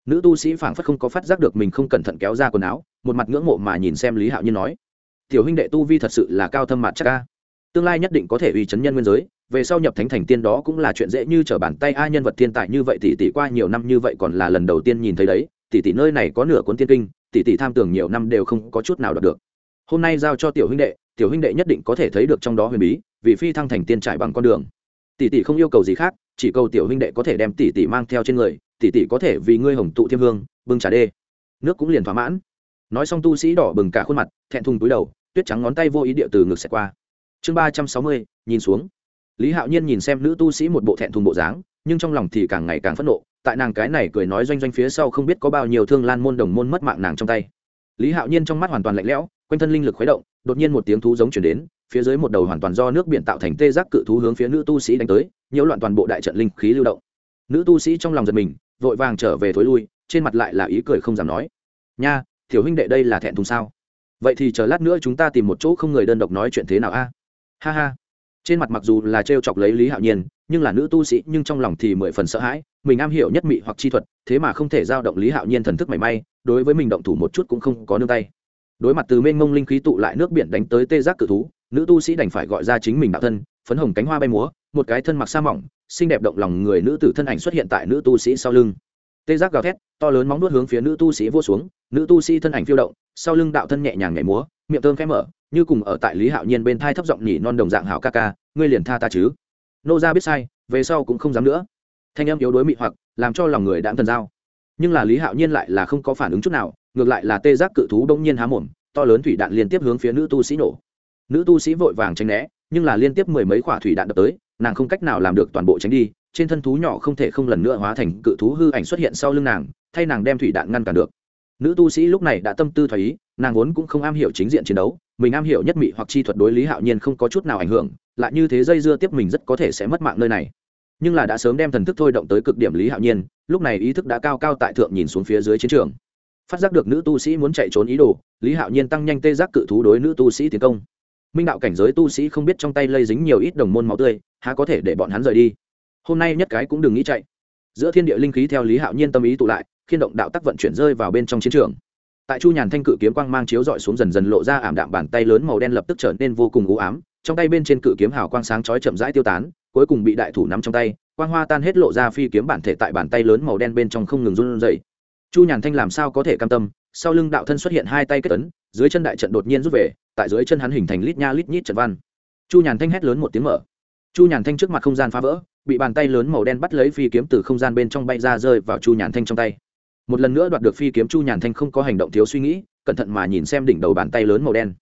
Nữ tu sĩ phảng phất không có phát giác được mình không cẩn thận kéo ra quần áo, một mặt ngưỡng mộ mà nhìn xem lý hạo nhiên nói, tiểu huynh đệ tu vi thật sự là cao thâm mặt chắc ca tương lai nhất định có thể uy chấn nhân nguyên giới về sau nhập thánh thành tiên đó cũng là chuyện dễ như trở bàn tay. Ai nhân vật thiên tài như vậy, tỷ tỷ qua nhiều năm như vậy còn là lần đầu tiên nhìn thấy đấy. Tỷ tỷ nơi này có nửa cuốn tiên kinh, tỷ tỷ tham tưởng nhiều năm đều không có chút nào đạt được. Hôm nay giao cho tiểu huynh đệ, tiểu huynh đệ nhất định có thể thấy được trong đó huyền bí, vì phi thăng thành tiên trải bằng con đường. Tỷ tỷ không yêu cầu gì khác, chỉ cầu tiểu huynh đệ có thể đem tỷ tỷ mang theo trên người, tỷ tỷ có thể vì ngươi hồng tụ thiêm hương, bưng trà đê. Nước cũng liền thỏa mãn. Nói xong tu sĩ đỏ bừng cả khuôn mặt, thẹn thùng túi đầu, tuyết trắng ngón tay vô ý địa từ ngực xẹt qua. Chương ba trăm sáu mươi, nhìn xuống lý hạo nhiên nhìn xem nữ tu sĩ một bộ thẹn thùng bộ dáng, nhưng trong lòng thì càng ngày càng phẫn nộ, tại nàng cái này cười nói doanh doanh phía sau không biết có bao nhiêu thương lan môn đồng môn mất mạng nàng trong tay. Lý hạo nhiên trong mắt hoàn toàn lạnh lẽo, quanh thân linh lực khuấy động, đột nhiên một tiếng thú giống chuyển đến, phía dưới một đầu hoàn toàn do nước biển tạo thành tê giác cự thú hướng phía nữ tu sĩ đánh tới, nhiễu loạn toàn bộ đại trận linh khí lưu động. Nữ tu sĩ trong lòng giật mình, vội vàng trở về thối lui, trên mặt lại là ý cười không dám nói. Nha, tiểu huynh đệ đây là thẹn thùng sao? Vậy thì chờ lát nữa chúng ta tìm một chỗ không người đơn độc nói chuyện thế nào a? Ha ha trên mặt mặc dù là t chọc lấy lý hạo nhiên, nhưng là nữ tu sĩ nhưng trong lòng thì mười phần sợ hãi, mình am hiểu nhất mị hoặc chi thuật, thế mà không thể giao động lý hạo nhiên thần thức mảy may, đối với mình động thủ một chút cũng không có nương tay. Đối mặt từ mênh mông linh khí tụ lại nước biển đánh tới tê giác cự thú, nữ tu sĩ đành phải gọi ra chính mình đạo thân, phấn hồng cánh hoa bay múa, một cái thân mặc sa mỏng, xinh đẹp động lòng người nữ tử thân ảnh xuất hiện tại nữ tu sĩ sau lưng. Tê giác gào thét, to lớn móng nuốt hướng phía nữ tu sĩ vô xuống, nữ tu sĩ thân ảnh phiêu động, sau lưng đạo thân nhẹ nhàng nhảy múa miệng thơm khẽ mở, như cùng ở tại lý hạo nhiên bên thai thấp giọng nhỉ non đồng dạng hảo ca ca, ngươi liền tha ta chứ? Nô ra biết sai, về sau cũng không dám nữa. Thanh em yếu đuối mị hoặc, làm cho lòng người đã thần giao nhưng là lý hạo nhiên lại là không có phản ứng chút nào, ngược lại là tê giác cự thú bỗng nhiên há mồm, to lớn thủy đạn liên tiếp hướng phía nữ tu sĩ nổ. Nữ tu sĩ vội vàng tránh né, nhưng là liên tiếp mười mấy quả thủy đạn đập tới, nàng không cách nào làm được toàn bộ tránh đi, trên thân thú nhỏ không thể không lần nữa hóa thành cự thú hư ảnh xuất hiện sau lưng nàng, thay nàng đem thủy đạn ngăn cản được nữ tu sĩ lúc này đã tâm tư thoái ý, nàng vốn cũng không am hiểu chính diện chiến đấu, mình am hiểu nhất mị hoặc chi thuật đối lý hạo nhiên không có chút nào ảnh hưởng, lại như thế dây dưa tiếp mình rất có thể sẽ mất mạng nơi này. Nhưng là đã sớm đem thần thức thôi động tới cực điểm lý hạo nhiên, lúc này ý thức đã cao cao tại thượng nhìn xuống phía dưới chiến trường. Phát giác được nữ tu sĩ muốn chạy trốn ý đồ, lý hạo nhiên tăng nhanh tê giác cự thú đối nữ tu sĩ tiến công. Minh đạo cảnh giới tu sĩ không biết trong tay lây dính nhiều ít đồng môn máu tươi, há có thể để bọn hắn rời đi. Hôm nay nhất cái cũng đừng nghĩ chạy. Giữa thiên địa linh khí theo lý hạo nhiên tâm ý tụ lại khiên động đạo tắc vận chuyển rơi vào bên trong chiến trường. Tại chu nhàn thanh cự kiếm quang mang chiếu dọi xuống dần dần lộ ra ảm đạm bàn tay lớn màu đen lập tức trở nên vô cùng u ám, trong tay bên trên cự kiếm hào quang sáng chói chậm rãi tiêu tán, cuối cùng bị đại thủ nắm trong tay, quang hoa tan hết lộ ra phi kiếm bản thể tại bàn tay lớn màu đen bên trong không ngừng run rẩy. Chu nhàn thanh làm sao có thể cam tâm, sau lưng đạo thân xuất hiện hai tay kết tấn dưới chân đại trận đột nhiên rút về, tại dưới chân hắn hình thành lít nha lít nhít trận văn. Chu nhàn thanh hét lớn một tiếng mở. Chu nhàn thanh trước mặt không gian phá vỡ, bị bàn tay lớn màu đen bắt lấy phi kiếm từ không gian bên trong bay ra rơi vào chu nhàn thanh trong tay một lần nữa đoạt được phi kiếm chu nhàn thanh không có hành động thiếu suy nghĩ, cẩn thận mà nhìn xem đỉnh đầu bàn tay lớn màu đen.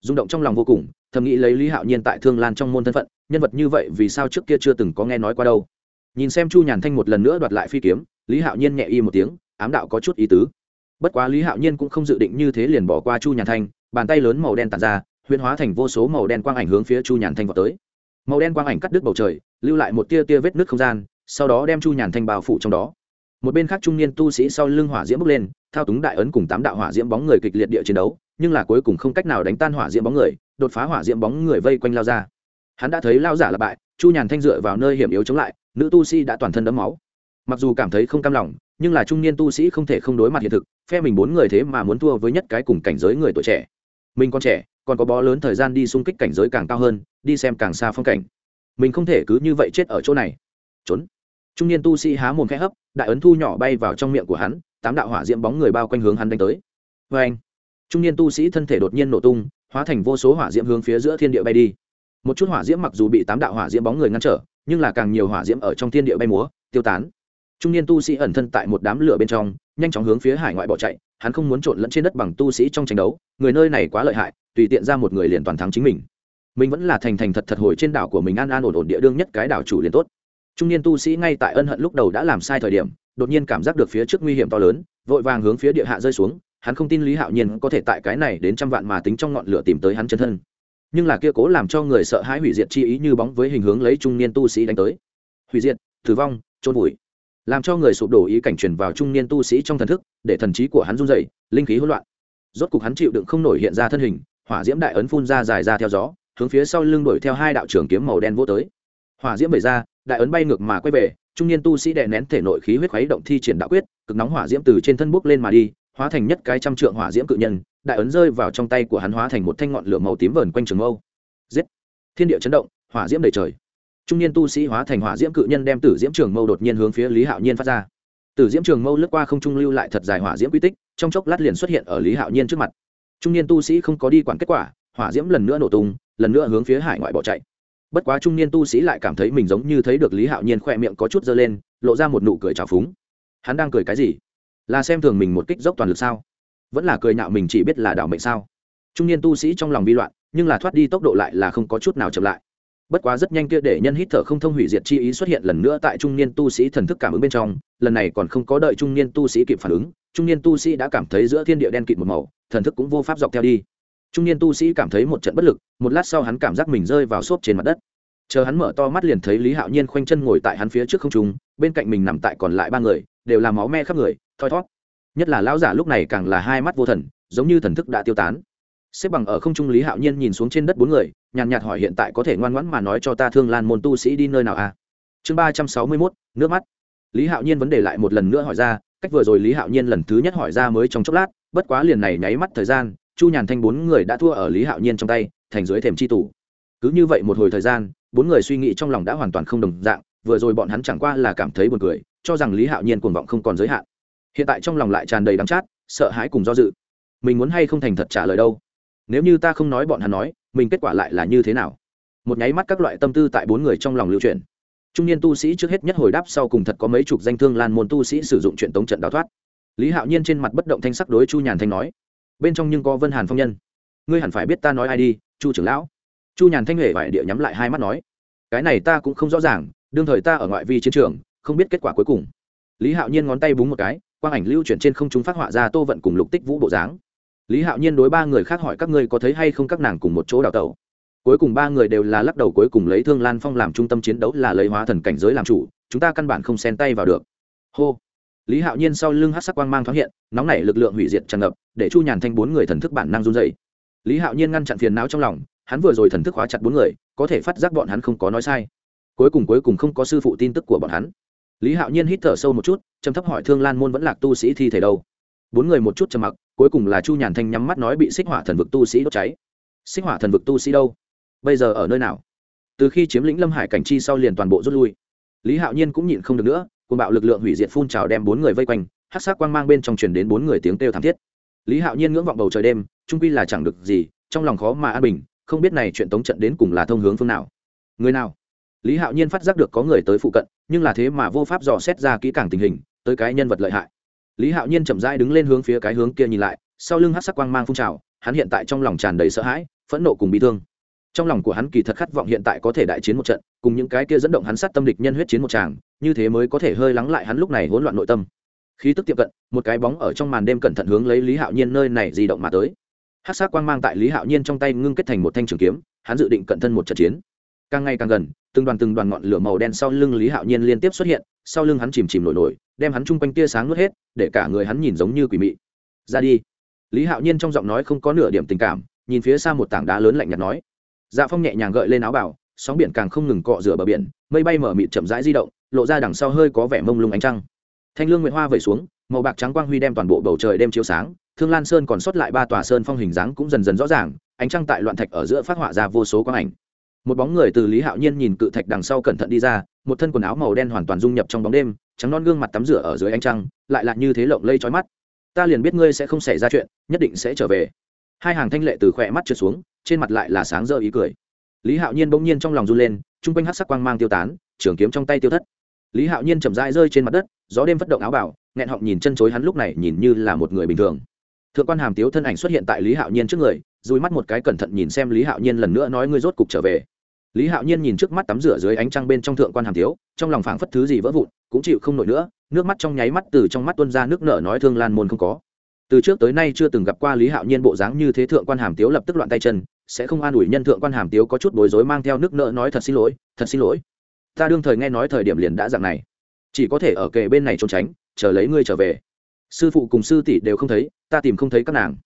Rung động trong lòng vô cùng, thầm nghĩ lấy lý hạo nhiên tại thương lan trong môn thân phận, nhân vật như vậy vì sao trước kia chưa từng có nghe nói qua đâu. Nhìn xem chu nhàn thanh một lần nữa đoạt lại phi kiếm, lý hạo nhiên nhẹ y một tiếng, ám đạo có chút ý tứ. Bất quá lý hạo nhiên cũng không dự định như thế liền bỏ qua chu nhàn thanh, bàn tay lớn màu đen tàn ra, huyễn hóa thành vô số màu đen quang ảnh hướng phía chu nhàn thanh vào tới. Màu đen quang ảnh cắt đứt bầu trời, lưu lại một tia tia vết nước không gian, sau đó đem chu nhàn thanh bao phủ trong đó một bên khác trung niên tu sĩ sau lưng hỏa diễm bốc lên, thao túng đại ấn cùng tám đạo hỏa diễm bóng người kịch liệt địa chiến đấu, nhưng là cuối cùng không cách nào đánh tan hỏa diễm bóng người, đột phá hỏa diễm bóng người vây quanh lao ra. Hắn đã thấy lao giả là bại, chu nhàn thanh dựa vào nơi hiểm yếu chống lại, nữ tu sĩ đã toàn thân đấm máu. Mặc dù cảm thấy không cam lòng, nhưng là trung niên tu sĩ không thể không đối mặt hiện thực, phe mình bốn người thế mà muốn thua với nhất cái cùng cảnh giới người tuổi trẻ. Mình còn trẻ, còn có bó lớn thời gian đi xung kích cảnh giới càng cao hơn, đi xem càng xa phong cảnh. Mình không thể cứ như vậy chết ở chỗ này. Trốn trung niên tu sĩ há mồm khẽ hấp, đại ấn thu nhỏ bay vào trong miệng của hắn, tám đạo hỏa diễm bóng người bao quanh hướng hắn đánh tới. Vê anh, trung niên tu sĩ thân thể đột nhiên nổ tung, hóa thành vô số hỏa diễm hướng phía giữa thiên địa bay đi. Một chút hỏa diễm mặc dù bị tám đạo hỏa diễm bóng người ngăn trở, nhưng là càng nhiều hỏa diễm ở trong thiên địa bay múa, tiêu tán. Trung niên tu sĩ ẩn thân tại một đám lửa bên trong, nhanh chóng hướng phía hải ngoại bỏ chạy, hắn không muốn trộn lẫn trên đất bằng tu sĩ trong tranh đấu, người nơi này quá lợi hại, tùy tiện ra một người liền toàn thắng chính mình. Mình vẫn là thành thành thật thật hồi trên đảo của mình an an ổn ổn địa đương nhất cái đảo chủ liền tốt trung niên tu sĩ ngay tại ân hận lúc đầu đã làm sai thời điểm, đột nhiên cảm giác được phía trước nguy hiểm to lớn, vội vàng hướng phía địa hạ rơi xuống. Hắn không tin lý hạo nhiên có thể tại cái này đến trăm vạn mà tính trong ngọn lửa tìm tới hắn chân thân. Nhưng là kia cố làm cho người sợ hãi hủy diệt chi ý như bóng với hình hướng lấy trung niên tu sĩ đánh tới. Hủy diệt, tử vong trôn vùi. Làm cho người sụp đổ ý cảnh truyền vào trung niên tu sĩ trong thần thức, để thần trí của hắn run dày linh khí hỗn loạn. Rốt cục hắn chịu đựng không nổi hiện ra thân hình, hỏa diễm đại ấn phun ra dài ra theo gió, hướng phía sau lưng đuổi theo hai đạo trưởng kiếm màu đen vô tới. Hỏa diễm bày ra đại ấn bay ngược mà quay về, trung niên tu sĩ đè nén thể nội khí huyết khuấy động thi triển đạo quyết, cực nóng hỏa diễm từ trên thân bốc lên mà đi, hóa thành nhất cái trăm trượng hỏa diễm cự nhân, đại ấn rơi vào trong tay của hắn hóa thành một thanh ngọn lửa màu tím vờn quanh trường mâu. Giết! Thiên địa chấn động, hỏa diễm đầy trời. Trung niên tu sĩ hóa thành hỏa diễm cự nhân đem tử diễm trường mâu đột nhiên hướng phía lý hạo nhiên phát ra. Tử diễm trường mâu lướt qua không trung lưu lại thật dài hỏa diễm quy tích, trong chốc lát liền xuất hiện ở lý hạo nhiên trước mặt. Trung niên tu sĩ không có đi quản kết quả, hỏa diễm lần nữa nổ tung, lần nữa hướng phía hải ngoại bỏ chạy bất quá trung niên tu sĩ lại cảm thấy mình giống như thấy được lý hạo nhiên khoe miệng có chút dơ lên, lộ ra một nụ cười trào phúng. Hắn đang cười cái gì? Là xem thường mình một kích dốc toàn lực sao? Vẫn là cười nhạo mình chỉ biết là đảo mệnh sao? Trung niên tu sĩ trong lòng vi loạn, nhưng là thoát đi tốc độ lại là không có chút nào chậm lại. Bất quá rất nhanh kia để nhân hít thở không thông hủy diệt chi ý xuất hiện lần nữa tại trung niên tu sĩ thần thức cảm ứng bên trong, lần này còn không có đợi trung niên tu sĩ kịp phản ứng, trung niên tu sĩ đã cảm thấy giữa thiên địa đen kịt một màu, thần thức cũng vô pháp dọc theo đi trung niên tu sĩ cảm thấy một trận bất lực, một lát sau hắn cảm giác mình rơi vào xốp trên mặt đất. Chờ hắn mở to mắt liền thấy lý hạo nhiên khoanh chân ngồi tại hắn phía trước không trung, bên cạnh mình nằm tại còn lại ba người, đều là máu me khắp người, thoi thót. Nhất là lão giả lúc này càng là hai mắt vô thần, giống như thần thức đã tiêu tán. Xếp bằng ở không trung lý hạo nhiên nhìn xuống trên đất bốn người, nhàn nhạt hỏi hiện tại có thể ngoan ngoãn mà nói cho ta thương lan môn tu sĩ đi nơi nào à? Chương ba trăm sáu mươi mốt, nước mắt. Lý hạo nhiên vấn đề lại một lần nữa hỏi ra, cách vừa rồi lý hạo nhiên lần thứ nhất hỏi ra mới trong chốc lát, bất quá liền này nháy mắt thời gian chu nhàn thanh bốn người đã thua ở lý hạo nhiên trong tay, thành dưới thềm c h i tủ. Cứ như vậy một hồi thời gian, bốn người suy nghĩ trong lòng đã hoàn toàn không đồng dạng, vừa rồi bọn hắn chẳng qua là cảm thấy buồn cười, cho rằng lý hạo nhiên cuồng vọng không còn giới hạn. Hiện tại trong lòng lại tràn đầy đắng chát, sợ hãi cùng do dự. Mình muốn hay không thành thật trả lời đâu? Nếu như ta không nói bọn hắn nói, mình kết quả lại là như thế nào? Một nháy mắt các loại tâm tư tại bốn người trong lòng lưu truyền trung niên tu sĩ trước hết nhất hồi đáp sau cùng thật có mấy chục danh thương lan môn tu sĩ sử dụng chuyện tống trận đào thoát. Lý hạo nhiên trên mặt bất động thanh sắc đối chu nhàn thanh nói bên trong nhưng có vân hàn phong nhân ngươi hẳn phải biết ta nói ai đi, chu trưởng lão. Chu nhàn thanh huệ vải địa nhắm lại hai mắt nói, cái này ta cũng không rõ ràng, đương thời ta ở ngoại vi chiến trường, không biết kết quả cuối cùng. Lý hạo nhiên ngón tay búng một cái, quang ảnh lưu chuyển trên không trung phát họa ra tô vận cùng lục tích vũ bộ dáng. Lý hạo nhiên đối ba người khác hỏi các ngươi có thấy hay không các nàng cùng một chỗ đào tẩu. Cuối cùng ba người đều là lắc đầu cuối cùng lấy thương lan phong làm trung tâm chiến đấu là lấy hóa thần cảnh giới làm chủ, chúng ta căn bản không xen tay vào được. Hô lý hạo nhiên sau lưng hát sắc quang mang thoáng hiện, nóng nảy lực lượng hủy diệt tràn ngập, để chu nhàn thanh bốn người thần thức bản năng run dày lý hạo nhiên ngăn chặn phiền não trong lòng, hắn vừa rồi thần thức hóa chặt bốn người, có thể phát giác bọn hắn không có nói sai. Cuối cùng cuối cùng không có sư phụ tin tức của bọn hắn. Lý hạo nhiên hít thở sâu một chút chấm thấp hỏi thương lan môn vẫn lạc tu sĩ thi thể đâu? Bốn người một chút trầm mặc, cuối cùng là chu nhàn thanh nhắm mắt nói bị xích hỏa thần vực tu sĩ đốt cháy. Xích hỏa thần vực tu sĩ đâu? Bây giờ ở nơi nào? Từ khi chiếm lĩnh lâm hải cảnh chi sau liền toàn bộ rút lui. Lý hạo nhiên cũng nhịn không được nữa cùng bạo lực lượng hủy diệt phun trào đem bốn người vây quanh hát sắc quang mang bên trong truyền đến bốn người tiếng kêu thảm thiết. Lý hạo nhiên ngưỡng vọng bầu trời đêm, trung quy là chẳng được gì, trong lòng khó mà an bình, không biết này chuyện tống trận đến cùng là thông hướng phương nào. Người nào? Lý hạo nhiên phát giác được có người tới phụ cận, nhưng là thế mà vô pháp dò xét ra kỹ càng tình hình, tới cái nhân vật lợi hại. Lý hạo nhiên chậm rãi đứng lên hướng phía cái hướng kia nhìn lại, sau lưng hát sắc quang mang phun trào, hắn hiện tại trong lòng tràn đầy sợ hãi, phẫn nộ cùng bị thương trong lòng của hắn kỳ thật khát vọng hiện tại có thể đại chiến một trận, cùng những cái kia dẫn động hắn sát tâm địch nhân huyết chiến một tràng, như thế mới có thể hơi lắng lại hắn lúc này hỗn loạn nội tâm. Khí tức tiệm cận, một cái bóng ở trong màn đêm cẩn thận hướng lấy lý hạo nhiên nơi này di động mà tới. Hát sát quang mang tại lý hạo nhiên trong tay ngưng kết thành một thanh trường kiếm, hắn dự định cận thân một trận chiến. Càng ngày càng gần, từng đoàn từng đoàn ngọn lửa màu đen sau lưng lý hạo nhiên liên tiếp xuất hiện, sau lưng hắn chìm chìm nổi nổi, đem hắn chung quanh tia sáng nuốt hết, để cả người hắn nhìn giống như quỷ mị. Ra đi. Lý hạo nhiên trong giọng nói không có nửa điểm tình cảm, nhìn phía xa một tảng đá lớn lạnh nhạt nói dạ phong nhẹ nhàng gợi lên áo bảo, sóng biển càng không ngừng cọ rửa bờ biển, mây bay mở mịt chậm rãi di động, lộ ra đằng sau hơi có vẻ mông lung ánh trăng. Thanh lương nguyệt hoa vẩy xuống, màu bạc trắng quang huy đem toàn bộ bầu trời đêm chiếu sáng, thương lan sơn còn sót lại ba tòa sơn phong hình dáng cũng dần dần rõ ràng, ánh trăng tại loạn thạch ở giữa phát họa ra vô số quang ảnh. Một bóng người từ lý hạo nhiên nhìn cự thạch đằng sau cẩn thận đi ra, một thân quần áo màu đen hoàn toàn dung nhập trong bóng đêm, trắng non gương mặt tắm rửa ở dưới ánh trăng, lại là như thế lộng lây trói mắt. Ta liền biết ngươi sẽ không xảy ra chuyện, nhất định sẽ trở về. Hai hàng thanh lệ từ khỏe mắt trượt xuống trên mặt lại là sáng rỡ ý cười. Lý hạo nhiên bỗng nhiên trong lòng run lên chung quanh hát sắc quang mang tiêu tán, trường kiếm trong tay tiêu thất. Lý hạo nhiên chậm rãi rơi trên mặt đất, gió đêm phất động áo bảo, nghẹn họng nhìn chân chối hắn lúc này nhìn như là một người bình thường. Thượng quan hàm tiếu thân ảnh xuất hiện tại lý hạo nhiên trước người, dùi mắt một cái cẩn thận nhìn xem lý hạo nhiên lần nữa nói ngươi rốt cục trở về. Lý hạo nhiên nhìn trước mắt tắm rửa dưới ánh trăng bên trong thượng quan hàm tiếu, trong lòng phảng phất thứ gì vỡ vụn, cũng chịu không nổi nữa, nước mắt trong nháy mắt từ trong mắt tuân ra nước nở nói thương lan môn không có. Từ trước tới nay chưa từng gặp qua lý hạo nhiên bộ dáng như thế, thượng quan hàm tiếu lập tức loạn tay chân sẽ không an ủi nhân thượng quan hàm tiếu có chút bối rối mang theo nước nợ nói thật xin lỗi, thật xin lỗi. Ta đương thời nghe nói thời điểm liền đã dạng này. Chỉ có thể ở kề bên này trốn tránh, chờ lấy ngươi trở về. Sư phụ cùng sư tỷ đều không thấy, ta tìm không thấy các nàng.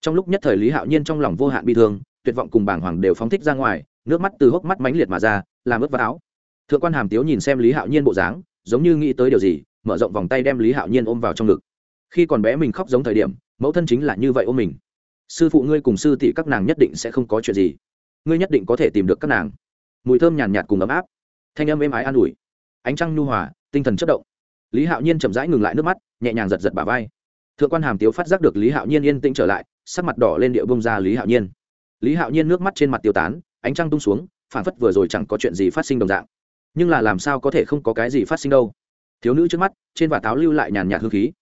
Trong lúc nhất thời lý hạo nhiên trong lòng vô hạn bi thương, tuyệt vọng cùng bàng hoàng đều phóng thích ra ngoài, nước mắt từ hốc mắt mãnh liệt mà ra, làm ướt vào áo. Thượng quan hàm tiếu nhìn xem lý hạo nhiên bộ dáng, giống như nghĩ tới điều gì, mở rộng vòng tay đem lý hạo nhiên ôm vào trong ngực. Khi còn bé mình khóc giống thời điểm, mẫu thân chính là như vậy ôm mình sư phụ ngươi cùng sư tỷ các nàng nhất định sẽ không có chuyện gì. Ngươi nhất định có thể tìm được các nàng. Mùi thơm nhàn nhạt cùng ấm áp. Thanh âm êm ái an ủi. Ánh trăng nhu hòa, tinh thần chất động. Lý hạo nhiên chậm rãi ngừng lại nước mắt, nhẹ nhàng giật giật bà vai. Thượng quan hàm tiếu phát giác được lý hạo nhiên yên tĩnh trở lại, sắc mặt đỏ lên địa bông ra lý hạo nhiên. Lý hạo nhiên nước mắt trên mặt tiêu tán, ánh trăng tung xuống phản phất vừa rồi chẳng có chuyện gì phát sinh đồng dạng. Nhưng là làm sao có thể không có cái gì phát sinh đâu? Thiếu nữ trước mắt, trên vả táo lưu lại nhàn nhạt hương khí.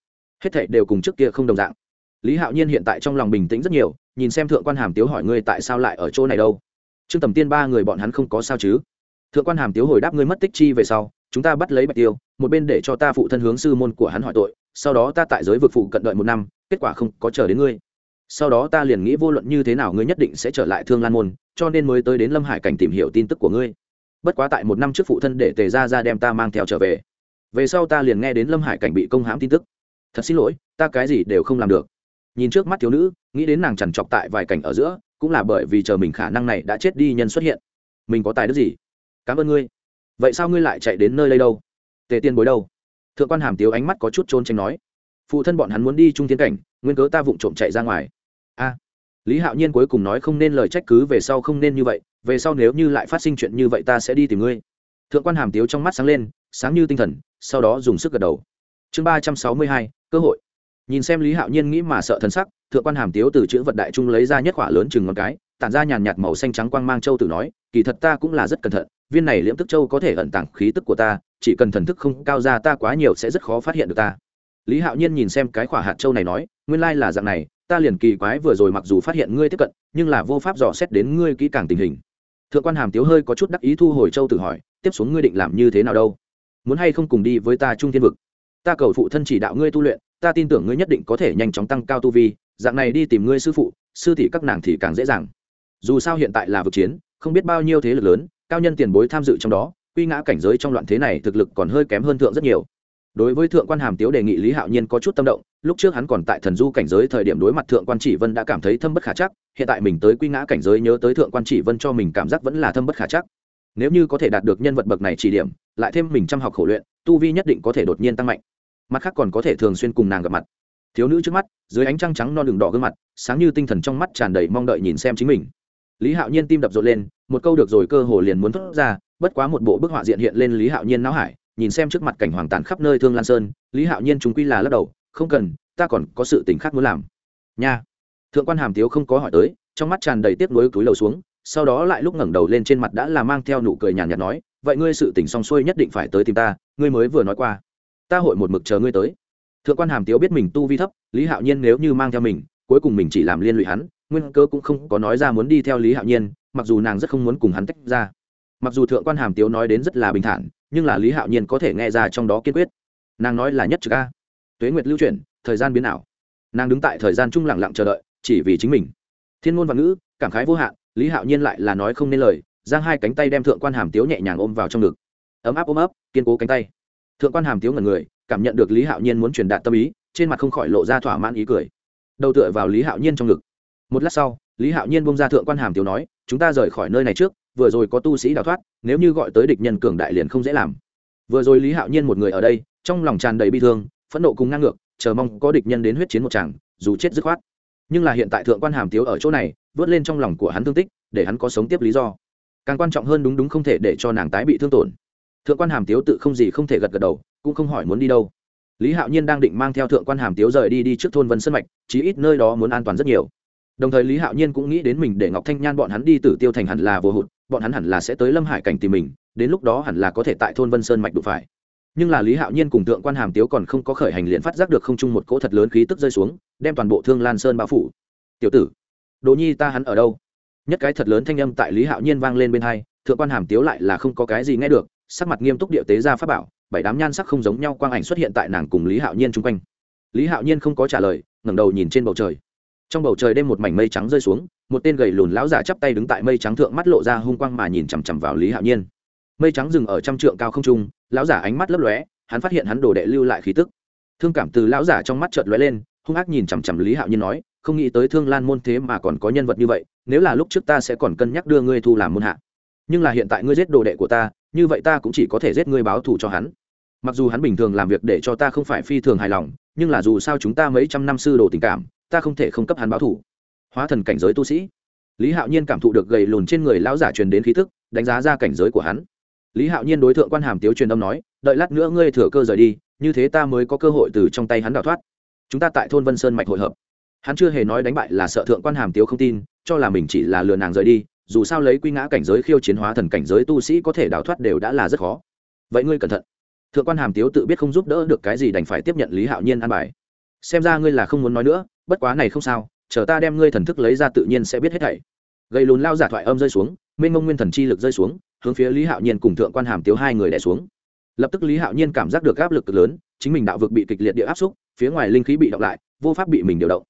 Hết thảy đều cùng trước kia không đồng dạng lý hạo nhiên hiện tại trong lòng bình tĩnh rất nhiều, nhìn xem thượng quan hàm tiếu hỏi ngươi tại sao lại ở chỗ này đâu. Trương tầm tiên ba người bọn hắn không có sao chứ? Thượng quan hàm tiếu hồi đáp ngươi mất tích chi về sau, chúng ta bắt lấy bạch tiêu, một bên để cho ta phụ thân hướng sư môn của hắn hỏi tội, sau đó ta tại giới vực phụ cận đợi một năm, kết quả không có chờ đến ngươi. Sau đó ta liền nghĩ vô luận như thế nào ngươi nhất định sẽ trở lại thương lan môn, cho nên mới tới đến lâm hải cảnh tìm hiểu tin tức của ngươi. Bất quá tại một năm trước phụ thân để tề ra ra đem ta mang theo trở về. Về sau ta liền nghe đến lâm hải cảnh bị công hãm tin tức. Thật xin lỗi, ta cái gì đều không làm được nhìn trước mắt thiếu nữ, nghĩ đến nàng chằn chọc tại vài cảnh ở giữa, cũng là bởi vì chờ mình khả năng này đã chết đi nhân xuất hiện. Mình có tài đức gì? Cảm ơn ngươi. Vậy sao ngươi lại chạy đến nơi đây đâu? Tề tiên bối đâu? Thượng quan hàm tiếu ánh mắt có chút trôn tranh nói. Phụ thân bọn hắn muốn đi trung tiến cảnh, nguyên cớ ta vụng trộm chạy ra ngoài. A. Lý hạo nhiên cuối cùng nói không nên lời trách cứ về sau không nên như vậy, về sau nếu như lại phát sinh chuyện như vậy ta sẽ đi tìm ngươi. Thượng quan hàm tiếu trong mắt sáng lên, sáng như tinh thần, sau đó dùng sức gật đầu. Chương ba trăm sáu mươi hai, cơ hội nhìn xem lý hạo nhiên nghĩ mà sợ thân sắc, thượng quan hàm tiếu từ chữ vật đại trung lấy ra nhất khỏa lớn chừng ngón cái, tản ra nhàn nhạt màu xanh trắng quang mang châu tử nói, kỳ thật ta cũng là rất cẩn thận, viên này liễm tức châu có thể ẩn tàng khí tức của ta, chỉ cần thần thức không cao ra ta quá nhiều sẽ rất khó phát hiện được ta. Lý hạo nhiên nhìn xem cái khỏa hạt châu này nói, nguyên lai là dạng này, ta liền kỳ quái vừa rồi mặc dù phát hiện ngươi tiếp cận, nhưng là vô pháp dò xét đến ngươi kỹ càng tình hình. Thượng quan hàm tiếu hơi có chút đắc ý thu hồi châu tử hỏi, tiếp xuống ngươi định làm như thế nào đâu? Muốn hay không cùng đi với ta trung thiên vực? Ta cầu phụ thân chỉ đạo ngươi tu luyện ta tin tưởng ngươi nhất định có thể nhanh chóng tăng cao tu vi, dạng này đi tìm ngươi sư phụ, sư tỷ các nàng thì càng dễ dàng. Dù sao hiện tại là vực chiến, không biết bao nhiêu thế lực lớn, cao nhân tiền bối tham dự trong đó, quy ngã cảnh giới trong loạn thế này thực lực còn hơi kém hơn thượng rất nhiều. Đối với thượng quan hàm tiếu đề nghị lý hạo nhiên có chút tâm động, lúc trước hắn còn tại thần du cảnh giới thời điểm đối mặt thượng quan chỉ vân đã cảm thấy thâm bất khả chắc, hiện tại mình tới quy ngã cảnh giới nhớ tới thượng quan chỉ vân cho mình cảm giác vẫn là thâm bất khả chắc. Nếu như có thể đạt được nhân vật bậc này chỉ điểm, lại thêm mình chăm học khổ luyện, tu vi nhất định có thể đột nhiên tăng mạnh mặt khác còn có thể thường xuyên cùng nàng gặp mặt. Thiếu nữ trước mắt, dưới ánh trăng trắng non đường đỏ gương mặt, sáng như tinh thần trong mắt tràn đầy mong đợi nhìn xem chính mình. Lý hạo nhiên tim đập rộn lên, một câu được rồi cơ hồ liền muốn thốt ra, bất quá một bộ bức họa diện hiện lên lý hạo nhiên não hải, nhìn xem trước mặt cảnh hoàng tàn khắp nơi thương lan sơn, lý hạo nhiên chúng quy là lắc đầu, không cần, ta còn có sự tình khác muốn làm. Nha. Thượng quan hàm tiếu không có hỏi tới, trong mắt tràn đầy tiếc nuối túi lầu xuống, sau đó lại lúc ngẩng đầu lên trên mặt đã là mang theo nụ cười nhàn nhạt nói, vậy ngươi sự tình xong xuôi nhất định phải tới tìm ta, ngươi mới vừa nói qua ta hội một mực chờ ngươi tới. Thượng quan hàm tiếu biết mình tu vi thấp, lý hạo nhiên nếu như mang theo mình, cuối cùng mình chỉ làm liên lụy hắn, nguyên cơ cũng không có nói ra muốn đi theo lý hạo nhiên, mặc dù nàng rất không muốn cùng hắn tách ra. Mặc dù thượng quan hàm tiếu nói đến rất là bình thản, nhưng là lý hạo nhiên có thể nghe ra trong đó kiên quyết. Nàng nói là nhất trực a. Tuế nguyệt lưu chuyển, thời gian biến ảo. Nàng đứng tại thời gian chung lặng lặng chờ đợi, chỉ vì chính mình. Thiên ngôn và ngữ, cảm khái vô hạn, lý hạo nhiên lại là nói không nên lời, giang hai cánh tay đem thượng quan hàm tiếu nhẹ nhàng ôm vào trong ngực. Ấm áp ôm ấp, kiên cố cánh tay thượng quan hàm tiếu ngần người, cảm nhận được lý hạo nhiên muốn truyền đạt tâm ý, trên mặt không khỏi lộ ra thỏa mãn ý cười. Đầu tựa vào lý hạo nhiên trong ngực. Một lát sau, lý hạo nhiên bông ra thượng quan hàm tiếu nói, chúng ta rời khỏi nơi này trước, vừa rồi có tu sĩ đào thoát, nếu như gọi tới địch nhân cường đại liền không dễ làm. Vừa rồi lý hạo nhiên một người ở đây, trong lòng tràn đầy bi thương, phẫn nộ cùng ngang ngược, chờ mong có địch nhân đến huyết chiến một chàng, dù chết dứt khoát. Nhưng là hiện tại thượng quan hàm tiếu ở chỗ này, vớt lên trong lòng của hắn thương tích, để hắn có sống tiếp lý do. Càng quan trọng hơn đúng đúng không thể để cho nàng tái bị thương tổn thượng quan hàm tiếu tự không gì không thể gật gật đầu, cũng không hỏi muốn đi đâu. Lý hạo nhiên đang định mang theo thượng quan hàm tiếu rời đi đi trước thôn vân sân mạch, chí ít nơi đó muốn an toàn rất nhiều. Đồng thời lý hạo nhiên cũng nghĩ đến mình để ngọc thanh nhan bọn hắn đi tử tiêu thành hẳn là vô hụt, bọn hắn hẳn là sẽ tới lâm hải cảnh tìm mình, đến lúc đó hẳn là có thể tại thôn vân sơn mạch đụng phải. Nhưng là lý hạo nhiên cùng thượng quan hàm tiếu còn không có khởi hành liền phát giác được không chung một cỗ thật lớn khí tức rơi xuống, đem toàn bộ thương lan sơn bao phủ. Tiểu tử đồ nhi ta hắn ở đâu? Nhất cái thật lớn thanh âm tại lý hạo nhiên vang lên bên hai, thượng quan hàm tiếu lại là không có cái gì nghe được sắc mặt nghiêm túc địa tế ra pháp bảo, bảy đám nhan sắc không giống nhau quang ảnh xuất hiện tại nàng cùng lý hạo nhiên chung quanh. Lý hạo nhiên không có trả lời, ngẩng đầu nhìn trên bầu trời. Trong bầu trời đêm một mảnh mây trắng rơi xuống, một tên gầy lùn lão giả chắp tay đứng tại mây trắng thượng mắt lộ ra hung quang mà nhìn chằm chằm vào lý hạo nhiên. Mây trắng dừng ở trăm trượng cao không trung, lão giả ánh mắt lấp lóe, hắn phát hiện hắn đồ đệ lưu lại khí tức. Thương cảm từ lão giả trong mắt chợt lóe lên, hung ác nhìn chằm chằm lý hạo nhiên nói, không nghĩ tới thương lan môn thế mà còn có nhân vật như vậy, nếu là lúc trước ta sẽ còn cân nhắc đưa ngươi thu làm môn hạ. Nhưng là hiện tại ngươi giết đồ đệ của ta như vậy ta cũng chỉ có thể giết ngươi báo thù cho hắn. Mặc dù hắn bình thường làm việc để cho ta không phải phi thường hài lòng, nhưng là dù sao chúng ta mấy trăm năm sư đồ tình cảm, ta không thể không cấp hắn báo thù. Hóa thần cảnh giới tu sĩ. Lý hạo nhiên cảm thụ được gầy lùn trên người lão giả truyền đến khí thức đánh giá ra cảnh giới của hắn. Lý hạo nhiên đối tượng quan hàm tiếu truyền âm nói, đợi lát nữa ngươi thừa cơ rời đi, như thế ta mới có cơ hội từ trong tay hắn đào thoát. Chúng ta tại thôn vân sơn mạch hội hợp. Hắn chưa hề nói đánh bại là sợ thượng quan hàm tiếu không tin, cho là mình chỉ là lừa nàng rời đi dù sao lấy quy ngã cảnh giới khiêu chiến hóa thần cảnh giới tu sĩ có thể đào thoát đều đã là rất khó. Vậy ngươi cẩn thận. Thượng quan hàm tiếu tự biết không giúp đỡ được cái gì đành phải tiếp nhận lý hạo nhiên ăn bài. Xem ra ngươi là không muốn nói nữa, bất quá này không sao, chờ ta đem ngươi thần thức lấy ra tự nhiên sẽ biết hết thảy. Gây lùn lao giả thoại âm rơi xuống, mênh mông nguyên thần chi lực rơi xuống, hướng phía lý hạo nhiên cùng thượng quan hàm tiếu hai người đẻ xuống. Lập tức lý hạo nhiên cảm giác được áp lực cực lớn, chính mình đạo vực bị kịch liệt địa áp xúc, phía ngoài linh khí bị động lại, vô pháp bị mình điều động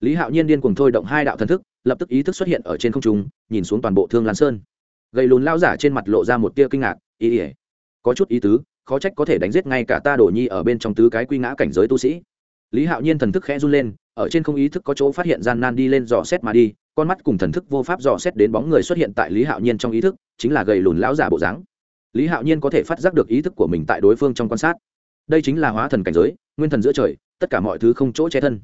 lý hạo nhiên điên cuồng thôi động hai đạo thần thức, lập tức ý thức xuất hiện ở trên không trung, nhìn xuống toàn bộ thương lan sơn. Gầy lùn lao giả trên mặt lộ ra một tia kinh ngạc, ý ỉa có chút ý tứ, khó trách có thể đánh giết ngay cả ta đổ nhi ở bên trong tứ cái quy ngã cảnh giới tu sĩ. Lý hạo nhiên thần thức khẽ run lên, ở trên không ý thức có chỗ phát hiện gian nan đi lên dò xét mà đi, con mắt cùng thần thức vô pháp dò xét đến bóng người xuất hiện tại lý hạo nhiên trong ý thức, chính là gầy lùn lão giả bộ dáng. Lý hạo nhiên có thể phát giác được ý thức của mình tại đối phương trong quan sát. Đây chính là hóa thần cảnh giới, nguyên thần giữa trời, tất cả mọi thứ không chỗ che thân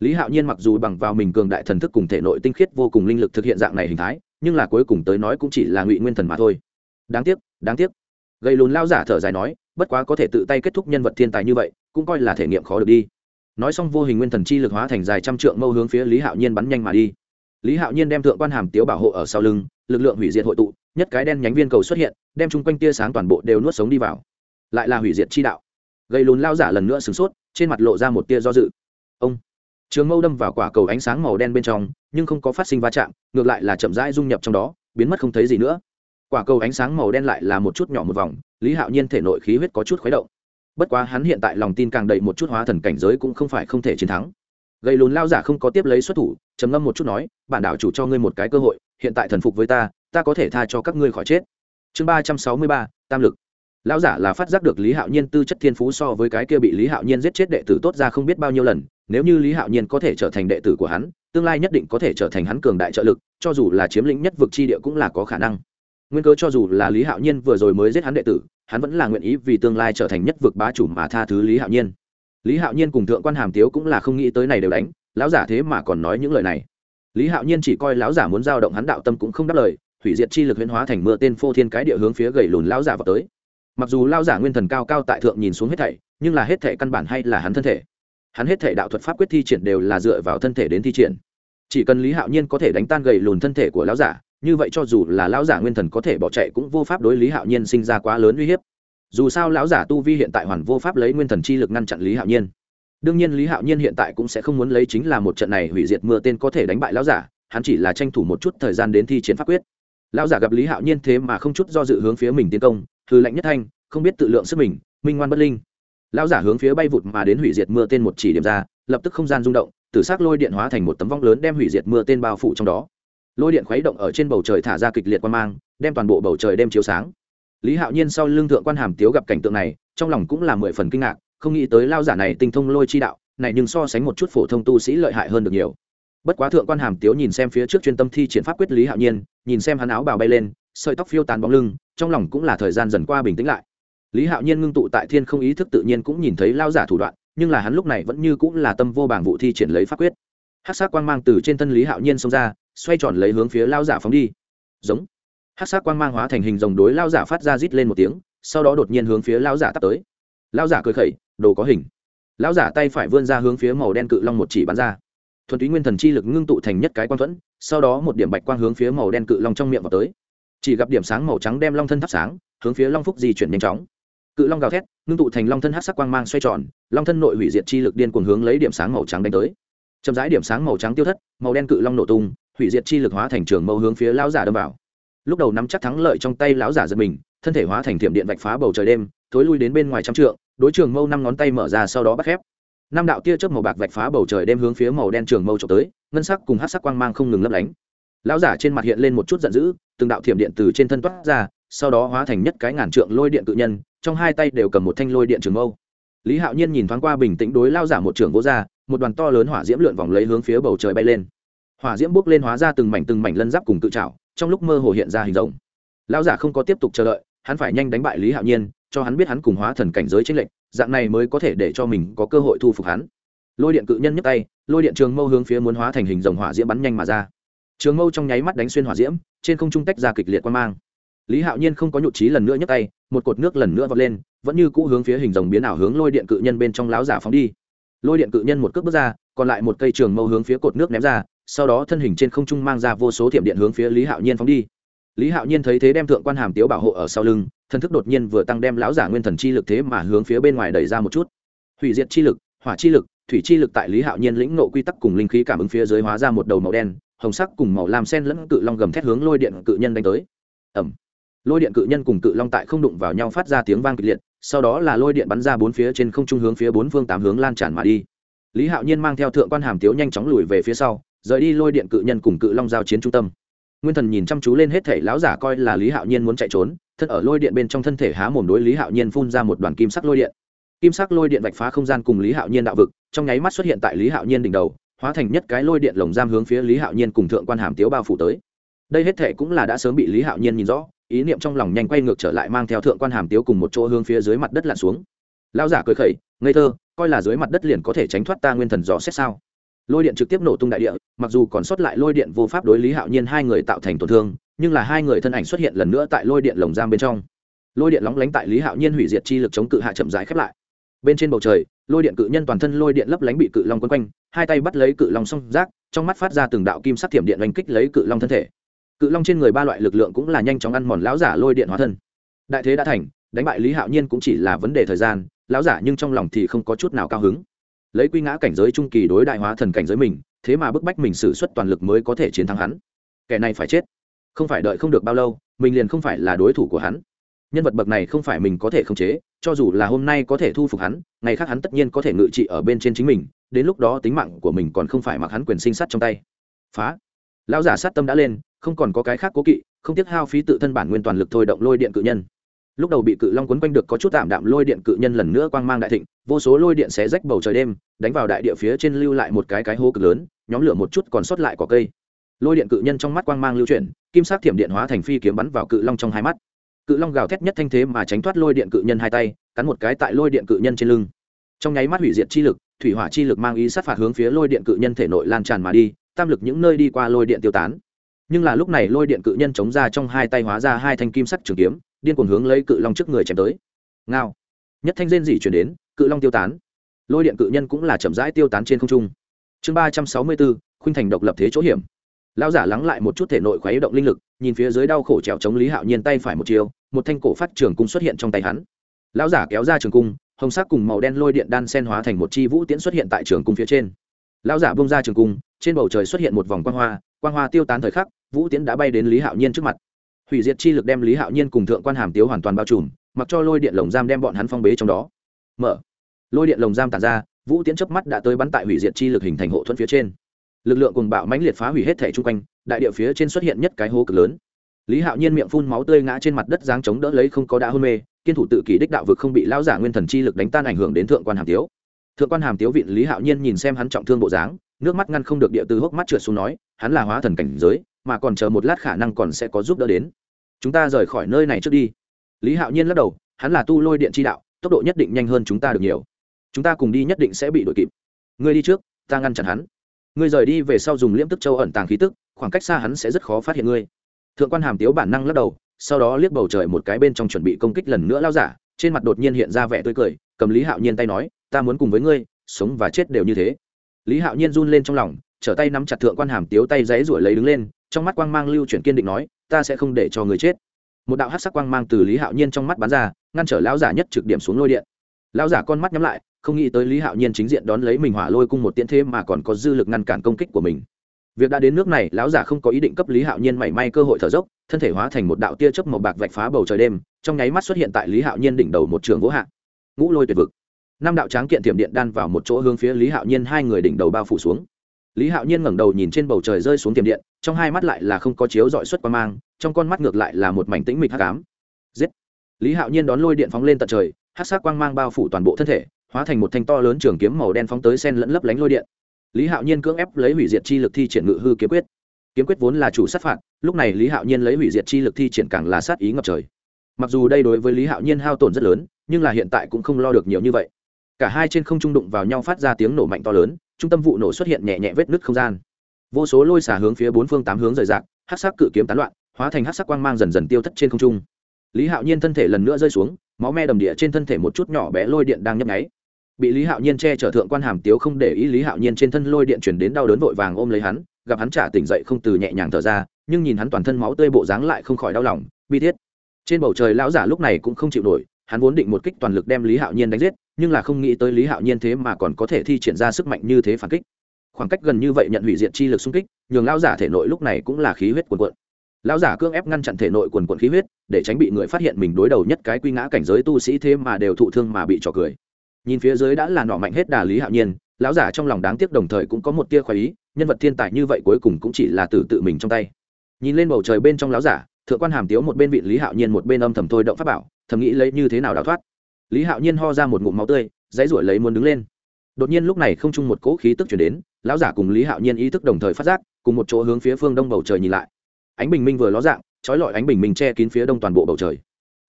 lý hạo nhiên mặc dù bằng vào mình cường đại thần thức cùng thể nội tinh khiết vô cùng linh lực thực hiện dạng này hình thái, nhưng là cuối cùng tới nói cũng chỉ là ngụy nguyên thần mà thôi. Đáng tiếc đáng tiếc. Gây lùn lao giả thở dài nói, bất quá có thể tự tay kết thúc nhân vật thiên tài như vậy, cũng coi là thể nghiệm khó được đi. Nói xong vô hình nguyên thần chi lực hóa thành dài trăm trượng mâu hướng phía lý hạo nhiên bắn nhanh mà đi. Lý hạo nhiên đem thượng quan hàm tiếu bảo hộ ở sau lưng, lực lượng hủy diệt hội tụ, nhất cái đen nhánh viên cầu xuất hiện, đem chung quanh tia sáng toàn bộ đều nuốt sống đi vào. Lại là hủy diệt chi đạo. Gây lùn lao giả lần nữa sửng sốt, trên mặt lộ ra một tia do dự trường mâu đâm vào quả cầu ánh sáng màu đen bên trong, nhưng không có phát sinh va chạm, ngược lại là chậm rãi dung nhập trong đó, biến mất không thấy gì nữa. Quả cầu ánh sáng màu đen lại là một chút nhỏ một vòng, lý hạo nhiên thể nội khí huyết có chút khuấy động. Bất quá hắn hiện tại lòng tin càng đầy một chút hóa thần cảnh giới cũng không phải không thể chiến thắng. Gây lùn lao giả không có tiếp lấy xuất thủ, trầm ngâm một chút nói, bản đảo chủ cho ngươi một cái cơ hội, hiện tại thần phục với ta ta có thể tha cho các ngươi khỏi chết. Chương ba trăm sáu mươi ba, tam lực lão giả là phát giác được lý hạo nhiên tư chất thiên phú so với cái kia bị lý hạo nhiên giết chết đệ tử tốt ra không biết bao nhiêu lần, nếu như lý hạo nhiên có thể trở thành đệ tử của hắn, tương lai nhất định có thể trở thành hắn cường đại trợ lực, cho dù là chiếm lĩnh nhất vực chi địa cũng là có khả năng. Nguyên cớ cho dù là lý hạo nhiên vừa rồi mới giết hắn đệ tử, hắn vẫn là nguyện ý vì tương lai trở thành nhất vực bá chủ mà tha thứ lý hạo nhiên. Lý hạo nhiên cùng thượng quan hàm tiếu cũng là không nghĩ tới này đều đánh, lão giả thế mà còn nói những lời này. Lý hạo nhiên chỉ coi lão giả muốn giao động hắn đạo tâm cũng không đáp lời, hủy diệt chi lực huyễn hóa thành mưa tên phô thiên cái địa hướng phía gầy lùn lão giả vào tới mặc dù lão giả nguyên thần cao cao tại thượng nhìn xuống hết thảy, nhưng là hết thảy căn bản hay là hắn thân thể. Hắn hết thảy đạo thuật pháp quyết thi triển đều là dựa vào thân thể đến thi triển. Chỉ cần lý hạo nhiên có thể đánh tan gầy lùn thân thể của lão giả, như vậy cho dù là lão giả nguyên thần có thể bỏ chạy cũng vô pháp đối lý hạo nhiên sinh ra quá lớn uy hiếp. Dù sao lão giả tu vi hiện tại hoàn vô pháp lấy nguyên thần chi lực ngăn chặn lý hạo nhiên. Đương nhiên lý hạo nhiên hiện tại cũng sẽ không muốn lấy chính là một trận này hủy diệt mưa tên có thể đánh bại lão giả, hắn chỉ là tranh thủ một chút thời gian đến thi chiến pháp quyết lão giả gặp lý hạo nhiên thế mà không chút do dự hướng phía mình tiến công thư lạnh nhất thanh, không biết tự lượng sức mình, minh ngoan bất linh. Lão giả hướng phía bay vụt mà đến hủy diệt mưa tên một chỉ điểm ra, lập tức không gian rung động, tử s ắ c lôi điện hóa thành một tấm vong lớn đem hủy diệt mưa tên bao phủ trong đó. Lôi điện khuấy động ở trên bầu trời thả ra kịch liệt quan mang, đem toàn bộ bầu trời đem chiếu sáng. Lý hạo nhiên sau lưng thượng quan hàm tiếu gặp cảnh tượng này, trong lòng cũng là mười phần kinh ngạc, không nghĩ tới lao giả này tinh thông lôi chi đạo, này nhưng so sánh một chút phổ thông tu sĩ lợi hại hơn được nhiều bất quá thượng quan hàm tiếu nhìn xem phía trước chuyên tâm thi triển pháp quyết lý hạo nhiên, nhìn xem hắn áo bào bay lên, sợi tóc phiêu tàn bóng lưng, trong lòng cũng là thời gian dần qua bình tĩnh lại. Lý hạo nhiên ngưng tụ tại thiên không ý thức tự nhiên cũng nhìn thấy lao giả thủ đoạn, nhưng là hắn lúc này vẫn như cũng là tâm vô bảng vụ thi triển lấy pháp quyết. Hát sát quang mang từ trên thân lý hạo nhiên xông ra, xoay tròn lấy hướng phía lao giả phóng đi. Giống. Hát sát quang mang hóa thành hình dòng đối lao giả phát ra rít lên một tiếng, sau đó đột nhiên hướng phía lao giả tắt tới. Lao giả cười khẩy, đồ có hình. Lao giả tay phải vươn ra hướng phía màu đen cự long một chỉ bắn ra thuần túy nguyên thần chi lực ngưng tụ thành nhất cái quang thuẫn, sau đó một điểm bạch quang hướng phía màu đen cự long trong miệng vào tới. Chỉ gặp điểm sáng màu trắng đem long thân thắp sáng, hướng phía long phúc di chuyển nhanh chóng. Cự long gào thét, ngưng tụ thành long thân hát sắc quang mang xoay tròn, long thân nội hủy diệt chi lực điên cuồng hướng lấy điểm sáng màu trắng đánh tới. Chậm rãi điểm sáng màu trắng tiêu thất, màu đen cự long nổ tung, hủy diệt chi lực hóa thành trường mâu hướng phía lão giả đâm vào. Lúc đầu nắm chắc thắng lợi trong tay lão giả giật mình, thân thể hóa thành thiểm điện vạch phá bầu trời đêm, thối lui đến bên ngoài trăm trượng, đối trường mâu năm ngón tay mở ra sau đó bắt khép năm đạo tia chớp màu bạc vạch phá bầu trời đêm hướng phía màu đen trường mâu trộm tới, ngân sắc cùng hát sắc quang mang không ngừng lấp lánh. Lão giả trên mặt hiện lên một chút giận dữ, từng đạo thiểm điện từ trên thân toát ra, sau đó hóa thành nhất cái ngàn trượng lôi điện cự nhân, trong hai tay đều cầm một thanh lôi điện trường mâu. Lý hạo nhiên nhìn thoáng qua bình tĩnh đối lao giả một trường vô ra một đoàn to lớn hỏa diễm lượn vòng lấy hướng phía bầu trời bay lên. Hỏa diễm bốc lên hóa ra từng mảnh từng mảnh lân giáp cùng tự trào trong lúc mơ hồ hiện ra hình rồng. Lao giả không có tiếp tục chờ đợi, hắn phải nhanh đánh bại lý hạo nhiên cho hắn biết hắn cùng hóa thần cảnh giới tranh lệnh dạng này mới có thể để cho mình có cơ hội thu phục hắn. Lôi điện cự nhân nhấc tay, lôi điện trường mâu hướng phía muốn hóa thành hình rồng hỏa diễm bắn nhanh mà ra. Trường mâu trong nháy mắt đánh xuyên hỏa diễm, trên không trung tách ra kịch liệt quan mang. Lý hạo nhiên không có nhụt chí lần nữa nhấc tay, một cột nước lần nữa vọt lên, vẫn như cũ hướng phía hình rồng biến ảo hướng lôi điện cự nhân bên trong láo giả phóng đi. Lôi điện cự nhân một cước bước ra, còn lại một cây trường mâu hướng phía cột nước ném ra, sau đó thân hình trên không trung mang ra vô số thiểm điện hướng phía lý hạo nhiên phóng đi lý hạo nhiên thấy thế đem thượng quan hàm tiếu bảo hộ ở sau lưng thân thức đột nhiên vừa tăng đem lão giả nguyên thần chi lực thế mà hướng phía bên ngoài đẩy ra một chút. Hủy diệt chi lực, hỏa chi lực, thủy chi lực tại lý hạo nhiên lĩnh nộ quy tắc cùng linh khí cảm ứng phía dưới hóa ra một đầu màu đen, hồng sắc cùng màu lam sen lẫn cự long gầm thét hướng lôi điện cự nhân đánh tới. Ẩm lôi điện cự nhân cùng cự long tại không đụng vào nhau phát ra tiếng vang kịch liệt, sau đó là lôi điện bắn ra bốn phía trên không trung hướng phía bốn phương tám hướng lan tràn mà đi. Lý hạo nhiên mang theo thượng quan hàm tiếu nhanh chóng lùi về phía sau, rời đi lôi điện cự nhân cùng cự long giao chiến trung tâm nguyên thần nhìn chăm chú lên hết thể lão giả coi là lý hạo nhiên muốn chạy trốn, thân ở lôi điện bên trong thân thể há mồm đối lý hạo nhiên phun ra một đoàn kim sắc lôi điện. Kim sắc lôi điện vạch phá không gian cùng lý hạo nhiên đạo vực, trong nháy mắt xuất hiện tại lý hạo nhiên đỉnh đầu, hóa thành nhất cái lôi điện lồng giam hướng phía lý hạo nhiên cùng thượng quan hàm tiếu bao phủ tới. Đây hết thể cũng là đã sớm bị lý hạo nhiên nhìn rõ, ý niệm trong lòng nhanh quay ngược trở lại mang theo thượng quan hàm tiếu cùng một chỗ hướng phía dưới mặt đất lặn xuống. Lao giả cười khẩy, ngây thơ, coi là dưới mặt đất liền có thể tránh thoát ta nguyên thần dò xét sao? Lôi điện trực tiếp nổ tung đại địa, mặc dù còn sót lại lôi điện vô pháp đối lý hạo nhiên hai người tạo thành tổn thương, nhưng là hai người thân ảnh xuất hiện lần nữa tại lôi điện lồng giam bên trong. Lôi điện lóng lánh tại lý hạo nhiên hủy diệt chi lực chống cự hạ chậm rãi khép lại. Bên trên bầu trời, lôi điện cự nhân toàn thân lôi điện lấp lánh bị cự long quấn quanh, hai tay bắt lấy cự long song rác trong mắt phát ra từng đạo kim sắc thiểm điện oanh kích lấy cự long thân thể. Cự long trên người ba loại lực lượng cũng là nhanh chóng ăn mòn lão giả lôi điện hóa thân. Đại thế đã thành, đánh bại lý hạo nhiên cũng chỉ là vấn đề thời gian, lão giả nhưng trong lòng thì không có chút nào cao hứng lấy quy ngã cảnh giới trung kỳ đối đại hóa thần cảnh giới mình, thế mà bức bách mình xử suất toàn lực mới có thể chiến thắng hắn. Kẻ này phải chết. Không phải đợi không được bao lâu, mình liền không phải là đối thủ của hắn. Nhân vật bậc này không phải mình có thể khống chế, cho dù là hôm nay có thể thu phục hắn, ngày khác hắn tất nhiên có thể ngự trị ở bên trên chính mình, đến lúc đó tính mạng của mình còn không phải mặc hắn quyền sinh sát trong tay. Phá. Lão giả sát tâm đã lên, không còn có cái khác cố kỵ, không tiếc hao phí tự thân bản nguyên toàn lực thôi động lôi điện cự nhân lúc đầu bị cự long quấn quanh được có chút tạm đạm, lôi điện cự nhân lần nữa quang mang đại thịnh, vô số lôi điện xé rách bầu trời đêm, đánh vào đại địa phía trên lưu lại một cái cái hố cực lớn, nhóm lửa một chút còn sót lại cỏ cây. Lôi điện cự nhân trong mắt quang mang lưu chuyển, kim sắc thiểm điện hóa thành phi kiếm bắn vào cự long trong hai mắt. Cự long gào thét nhất thanh thế mà tránh thoát lôi điện cự nhân hai tay, cắn một cái tại lôi điện cự nhân trên lưng. Trong nháy mắt hủy diệt chi lực, thủy hỏa chi lực mang ý sát phạt hướng phía lôi điện cự nhân thể nội lan tràn mà đi, tam lực những nơi đi qua lôi điện tiêu tán. Nhưng là lúc này lôi điện cự nhân chống ra trong hai tay hóa ra hai thanh kim sắc trường kiếm điên cuồng hướng lấy cự long trước người chém tới. Ngao. Nhất thanh rên dỉ chuyển đến, cự long tiêu tán. Lôi điện cự nhân cũng là chậm rãi tiêu tán trên không trung. Chương ba trăm sáu mươi bốn khuynh thành độc lập thế chỗ hiểm. Lão giả lắng lại một chút thể nội khuấy động linh lực, nhìn phía dưới đau khổ trèo chống lý hạo nhiên tay phải một chiều một thanh cổ phát trường cung xuất hiện trong tay hắn. Lão giả kéo ra trường cung, hồng sắc cùng màu đen lôi điện đan sen hóa thành một chi vũ tiễn xuất hiện tại trường cung phía trên. Lão giả bông ra trường cung, trên bầu trời xuất hiện một vòng quang hoa quang hoa tiêu tán thời khắc, vũ tiễn đã bay đến lý hạo nhiên trước mặt hủy diệt chi lực đem lý hạo nhiên cùng thượng quan hàm tiếu hoàn toàn bao trùm, mặc cho lôi điện lồng giam đem bọn hắn phong bế trong đó. Mở. Lôi điện lồng giam tàn ra, vũ tiễn chớp mắt đã tới bắn tại hủy diệt chi lực hình thành hộ thuẫn phía trên. Lực lượng cùng bạo mãnh liệt phá hủy hết thẻ chung quanh, đại địa phía trên xuất hiện nhất cái hố cực lớn. Lý hạo nhiên miệng phun máu tươi ngã trên mặt đất giáng chống đỡ lấy không có đã hôn mê, kiên thủ tự kỷ đích đạo vực không bị lao giả nguyên thần chi lực đánh tan ảnh hưởng đến thượng quan hàm tiếu. Thượng quan hàm tiếu viện lý hạo nhiên nhìn xem hắn trọng thương bộ dáng, nước mắt ngăn không được địa từ hốc mắt trượt xuống nói, hắn là hóa thần cảnh giới, mà còn chờ một lát khả năng còn sẽ có giúp đỡ đến chúng ta rời khỏi nơi này trước đi. Lý hạo nhiên lắc đầu, hắn là tu lôi điện chi đạo, tốc độ nhất định nhanh hơn chúng ta được nhiều. Chúng ta cùng đi nhất định sẽ bị đuổi kịp. Ngươi đi trước, ta ngăn chặn hắn. Ngươi rời đi về sau dùng liễm tức châu ẩn tàng khí tức, khoảng cách xa hắn sẽ rất khó phát hiện ngươi. Thượng quan hàm tiếu bản năng lắc đầu, sau đó liếc bầu trời một cái bên trong chuẩn bị công kích lần nữa lao giả, trên mặt đột nhiên hiện ra vẻ tươi cười, cầm lý hạo nhiên tay nói, ta muốn cùng với ngươi, sống và chết đều như thế. Lý hạo nhiên run lên trong lòng, trở tay nắm chặt thượng quan hàm tiếu tay dãy ruổi lấy đứng lên trong mắt quang mang lưu chuyển kiên định nói, ta sẽ không để cho người chết. Một đạo hát sắc quang mang từ lý hạo nhiên trong mắt bắn ra, ngăn trở lão giả nhất trực điểm xuống lôi điện. Lão giả con mắt nhắm lại, không nghĩ tới lý hạo nhiên chính diện đón lấy mình hỏa lôi cung một tiễn thế mà còn có dư lực ngăn cản công kích của mình. Việc đã đến nước này, lão giả không có ý định cấp lý hạo nhiên mảy may cơ hội thở dốc, thân thể hóa thành một đạo tia chớp màu bạc vạch phá bầu trời đêm, trong nháy mắt xuất hiện tại lý hạo nhiên đỉnh đầu một trường vỗ hạ. Ngũ lôi tuyệt vực. Năm đạo tráng kiện tiềm điện đan vào một chỗ hướng phía lý hạo nhiên hai người đỉnh đầu bao phủ xuống lý hạo nhiên ngẩng đầu nhìn trên bầu trời rơi xuống tiềm điện, trong hai mắt lại là không có chiếu dọi xuất qua mang, trong con mắt ngược lại là một mảnh tĩnh mịch hắc ám. Giết! Lý hạo nhiên đón lôi điện phóng lên tận trời hát sắc quang mang bao phủ toàn bộ thân thể, hóa thành một thanh to lớn trường kiếm màu đen phóng tới sen lẫn lấp lánh lôi điện. Lý hạo nhiên cưỡng ép lấy hủy diệt chi lực thi triển ngự hư kiếm quyết. Kiếm quyết vốn là chủ sát phạt, lúc này lý hạo nhiên lấy hủy diệt chi lực thi triển càng là sát ý ngập trời. Mặc dù đây đối với lý hạo nhiên hao tổn rất lớn, nhưng là hiện tại cũng không lo được nhiều như vậy. Cả hai trên không trung đụng vào nhau phát ra tiếng nổ mạnh to lớn trung tâm vụ nổ xuất hiện nhẹ nhẹ vết nứt không gian. Vô số lôi xả hướng phía bốn phương tám hướng rời rạc hát sắc cự kiếm tán loạn, hóa thành hát sắc quang mang dần dần tiêu thất trên không trung. Lý hạo nhiên thân thể lần nữa rơi xuống, máu me đầm địa trên thân thể một chút nhỏ bé lôi điện đang nhấp nháy. Bị lý hạo nhiên che chở thượng quan hàm tiếu không để ý, lý hạo nhiên trên thân lôi điện chuyển đến đau đớn vội vàng ôm lấy hắn, gặp hắn trả tỉnh dậy không từ nhẹ nhàng thở ra, nhưng nhìn hắn toàn thân máu tươi bộ dáng lại không khỏi đau lòng, bi thiết. Trên bầu trời lão giả lúc này cũng không chịu nổi, hắn vốn định một kích toàn lực đem lý hạo nhiên đánh giết nhưng là không nghĩ tới lý hạo nhiên thế mà còn có thể thi triển ra sức mạnh như thế phản kích. Khoảng cách gần như vậy nhận hủy diệt chi lực xung kích, nhường lão giả thể nội lúc này cũng là khí huyết quần quận lão giả cương ép ngăn chặn thể nội quần quận khí huyết, để tránh bị người phát hiện mình đối đầu nhất cái quy ngã cảnh giới tu sĩ thế mà đều thụ thương mà bị trò cười. Nhìn phía dưới đã là nọ mạnh hết đà lý hạo nhiên, lão giả trong lòng đáng tiếc đồng thời cũng có một tia khoái ý, nhân vật thiên tài như vậy cuối cùng cũng chỉ là từ tự mình trong tay. Nhìn lên bầu trời bên trong lão giả, thượng quan hàm tiếu một bên vị lý hạo nhiên một bên âm thầm thôi động pháp bảo, thầm nghĩ lấy như thế nào đào thoát lý hạo nhiên ho ra một ngụm máu tươi, dãy ruổi lấy muốn đứng lên. Đột nhiên lúc này không chung một cỗ khí tức chuyển đến, lão giả cùng lý hạo nhiên ý thức đồng thời phát giác, cùng một chỗ hướng phía phương đông bầu trời nhìn lại. Ánh bình minh vừa ló dạng, trói lọi ánh bình minh che kín phía đông toàn bộ bầu trời.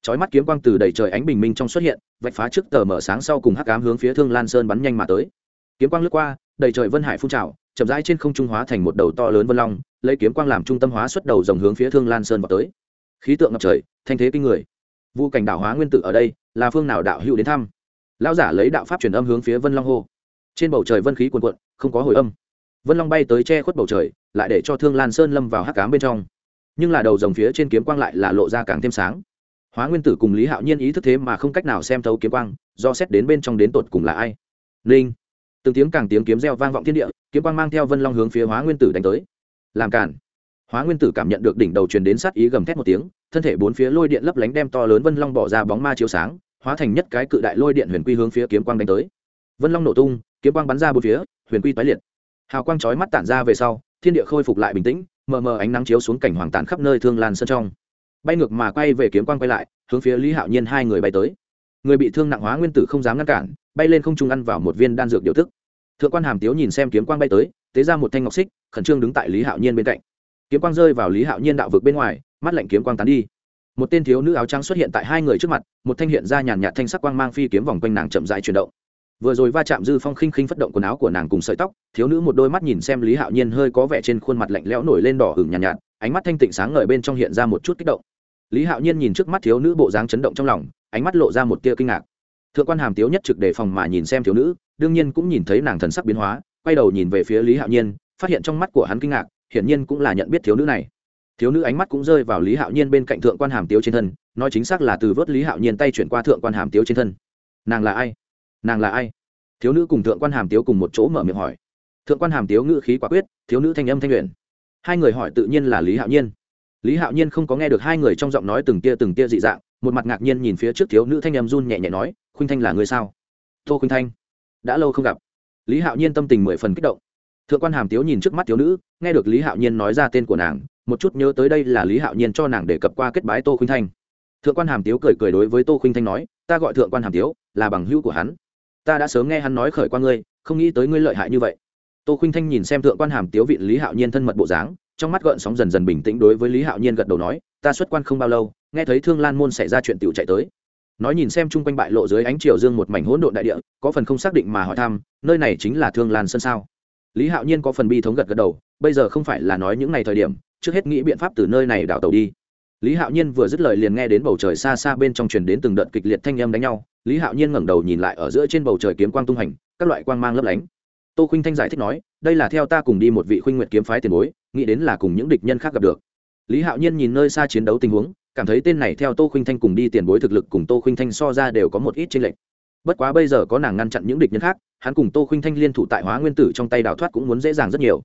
Trói mắt kiếm quang từ đầy trời ánh bình minh trong xuất hiện, vạch phá trước tờ mở sáng sau cùng hắc cám hướng phía thương lan sơn bắn nhanh mà tới. Kiếm quang lướt qua, đầy trời vân hải phun trào, chậm rãi trên không trung hóa thành một đầu to lớn vân long, lấy kiếm quang làm trung tâm hóa xuất đầu dòng hướng phía thương lan sơn vào tới. Khí tượng ngập trời, thanh thế kinh người. Vu cảnh đảo hóa nguyên tử ở đây là phương nào đạo hữu đến thăm? Lão giả lấy đạo pháp truyền âm hướng phía vân long hô. Trên bầu trời vân khí cuồn cuộn, không có hồi âm. Vân long bay tới che khuất bầu trời, lại để cho thương lan sơn lâm vào hắc cám bên trong. Nhưng là đầu dòng phía trên kiếm quang lại là lộ ra càng thêm sáng. Hóa nguyên tử cùng lý hạo nhiên ý thức thế mà không cách nào xem thấu kiếm quang, do xét đến bên trong đến tột cùng là ai. Ninh từng tiếng càng tiếng kiếm reo vang vọng thiên địa, kiếm quang mang theo vân long hướng phía hóa nguyên tử đánh tới. Làm cản hóa nguyên tử cảm nhận được đỉnh đầu truyền đến sát ý gầm thét một tiếng, thân thể bốn phía lôi điện lấp lánh đem to lớn vân long bỏ ra bóng ma chiếu sáng hóa thành nhất cái cự đại lôi điện huyền quy hướng phía kiếm quang đánh tới. Vân long nổ tung, kiếm quang bắn ra bốn phía, huyền quy tái liệt. Hào quang chói mắt tản ra về sau, thiên địa khôi phục lại bình tĩnh, mờ mờ ánh nắng chiếu xuống cảnh hoàng tàn khắp nơi thương lan sân trong. Bay ngược mà quay về kiếm quang quay lại, hướng phía lý hạo nhiên hai người bay tới. Người bị thương nặng hóa nguyên tử không dám ngăn cản, bay lên không trung ăn vào một viên đan dược điều tức thượng quan hàm tiếu nhìn xem kiếm quang bay tới, tế ra một thanh ngọc xích, khẩn trương đứng tại lý hạo nhiên bên cạnh. Kiếm quang rơi vào lý hạo nhiên đạo vực bên ngoài, mắt lạnh kiếm quang tán đi một tên thiếu nữ áo trắng xuất hiện tại hai người trước mặt một thanh hiện ra nhàn nhạt thanh sắc quang mang phi kiếm vòng quanh nàng chậm dại chuyển động. Vừa rồi va chạm dư phong khinh khinh phất động quần áo của nàng cùng sợi tóc thiếu nữ một đôi mắt nhìn xem lý hạo nhiên hơi có vẻ trên khuôn mặt lạnh lẽo nổi lên đỏ hửng nhàn nhạt, nhạt ánh mắt thanh tịnh sáng ngời bên trong hiện ra một chút kích động. Lý hạo nhiên nhìn trước mắt thiếu nữ bộ dáng chấn động trong lòng ánh mắt lộ ra một tia kinh ngạc. Thượng quan hàm tiếu nhất trực đề phòng mà nhìn xem thiếu nữ đương nhiên cũng nhìn thấy nàng thần sắc biến hóa quay đầu nhìn về phía lý hạo nhiên phát hiện trong mắt của hắn kinh ngạc hiển nhiên cũng là nhận biết thiếu nữ này thiếu nữ ánh mắt cũng rơi vào lý hạo nhiên bên cạnh thượng quan hàm tiếu trên thân, nói chính xác là từ vớt lý hạo nhiên tay chuyển qua thượng quan hàm tiếu trên thân. Nàng là ai? Nàng là ai? Thiếu nữ cùng thượng quan hàm tiếu cùng một chỗ mở miệng hỏi. Thượng quan hàm tiếu ngữ khí quả quyết, thiếu nữ thanh âm thanh luyện. Hai người hỏi tự nhiên là lý hạo nhiên. Lý hạo nhiên không có nghe được hai người trong giọng nói từng tia từng tia dị dạng, một mặt ngạc nhiên nhìn phía trước thiếu nữ thanh âm run nhẹ nhẹ nói, khuynh thanh là người sao? Tô khuynh thanh. Đã lâu không gặp. Lý hạo nhiên tâm tình mười phần kích động. Thượng quan hàm tiếu nhìn trước mắt thiếu nữ, nghe được lý hạo nhiên nói ra tên của nàng một chút nhớ tới đây là lý hạo nhiên cho nàng để cập qua kết bái tô khuynh thanh thượng quan hàm tiếu cười cười đối với tô khuynh thanh nói ta gọi thượng quan hàm tiếu là bằng hữu của hắn ta đã sớm nghe hắn nói khởi qua ngươi không nghĩ tới ngươi lợi hại như vậy tô khuynh thanh nhìn xem thượng quan hàm tiếu vị lý hạo nhiên thân mật bộ dáng trong mắt gợn sóng dần dần bình tĩnh đối với lý hạo nhiên gật đầu nói ta xuất quan không bao lâu nghe thấy thương lan môn xảy ra chuyện tiểu chạy tới nói nhìn xem chung quanh bại lộ dưới ánh triều dương một mảnh hỗn độn đại địa có phần không xác định mà hỏi thăm nơi này chính là thương lan sân sao lý hạo nhiên có phần bi thống gật gật đầu bây giờ không phải là nói những ngày thời điểm trước hết nghĩ biện pháp từ nơi này đảo tàu đi. Lý hạo nhiên vừa dứt lời liền nghe đến bầu trời xa xa bên trong truyền đến từng đợt kịch liệt thanh âm đánh nhau. Lý hạo nhiên ngẩng đầu nhìn lại ở giữa trên bầu trời kiếm quang tung hành, các loại quang mang lấp lánh. Tô khuynh thanh giải thích nói, đây là theo ta cùng đi một vị khuynh nguyệt kiếm phái tiền bối, nghĩ đến là cùng những địch nhân khác gặp được. Lý hạo nhiên nhìn nơi xa chiến đấu tình huống, cảm thấy tên này theo tô khuynh thanh cùng đi tiền bối thực lực cùng tô khuynh thanh so ra đều có một ít tranh lệch. Bất quá bây giờ có nàng ngăn chặn những địch nhân khác, hắn cùng tô khuynh thanh liên thủ tại hóa nguyên tử trong tay đào thoát cũng muốn dễ dàng rất nhiều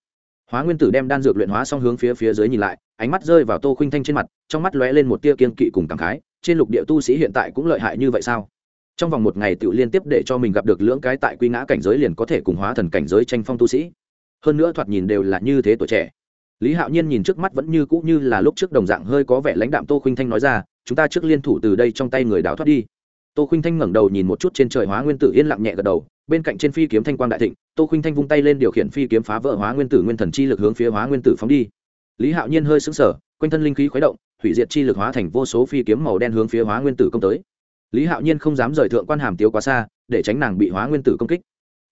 hóa nguyên tử đem đan dược luyện hóa xong hướng phía phía dưới nhìn lại, ánh mắt rơi vào tô khuynh thanh trên mặt, trong mắt lóe lên một tia kiên kỵ cùng cảm khái, trên lục địa tu sĩ hiện tại cũng lợi hại như vậy sao? Trong vòng một ngày tự liên tiếp để cho mình gặp được lưỡng cái tại quy ngã cảnh giới liền có thể cùng hóa thần cảnh giới tranh phong tu sĩ. Hơn nữa thoạt nhìn đều là như thế tuổi trẻ. Lý hạo nhiên nhìn trước mắt vẫn như cũ như là lúc trước đồng dạng hơi có vẻ lãnh đạm tô khuynh thanh nói ra, chúng ta trước liên thủ từ đây trong tay người đào thoát đi tô khuynh thanh ngẩng đầu nhìn một chút trên trời hóa nguyên tử yên lặng nhẹ gật đầu, bên cạnh trên phi kiếm thanh quang đại thịnh, tô khuynh thanh vung tay lên điều khiển phi kiếm phá vỡ hóa nguyên tử nguyên thần chi lực hướng phía hóa nguyên tử phóng đi. Lý hạo nhiên hơi sững sờ, quanh thân linh khí khuấy động, hủy diệt chi lực hóa thành vô số phi kiếm màu đen hướng phía hóa nguyên tử công tới. Lý hạo nhiên không dám rời thượng quan hàm tiếu quá xa, để tránh nàng bị hóa nguyên tử công kích.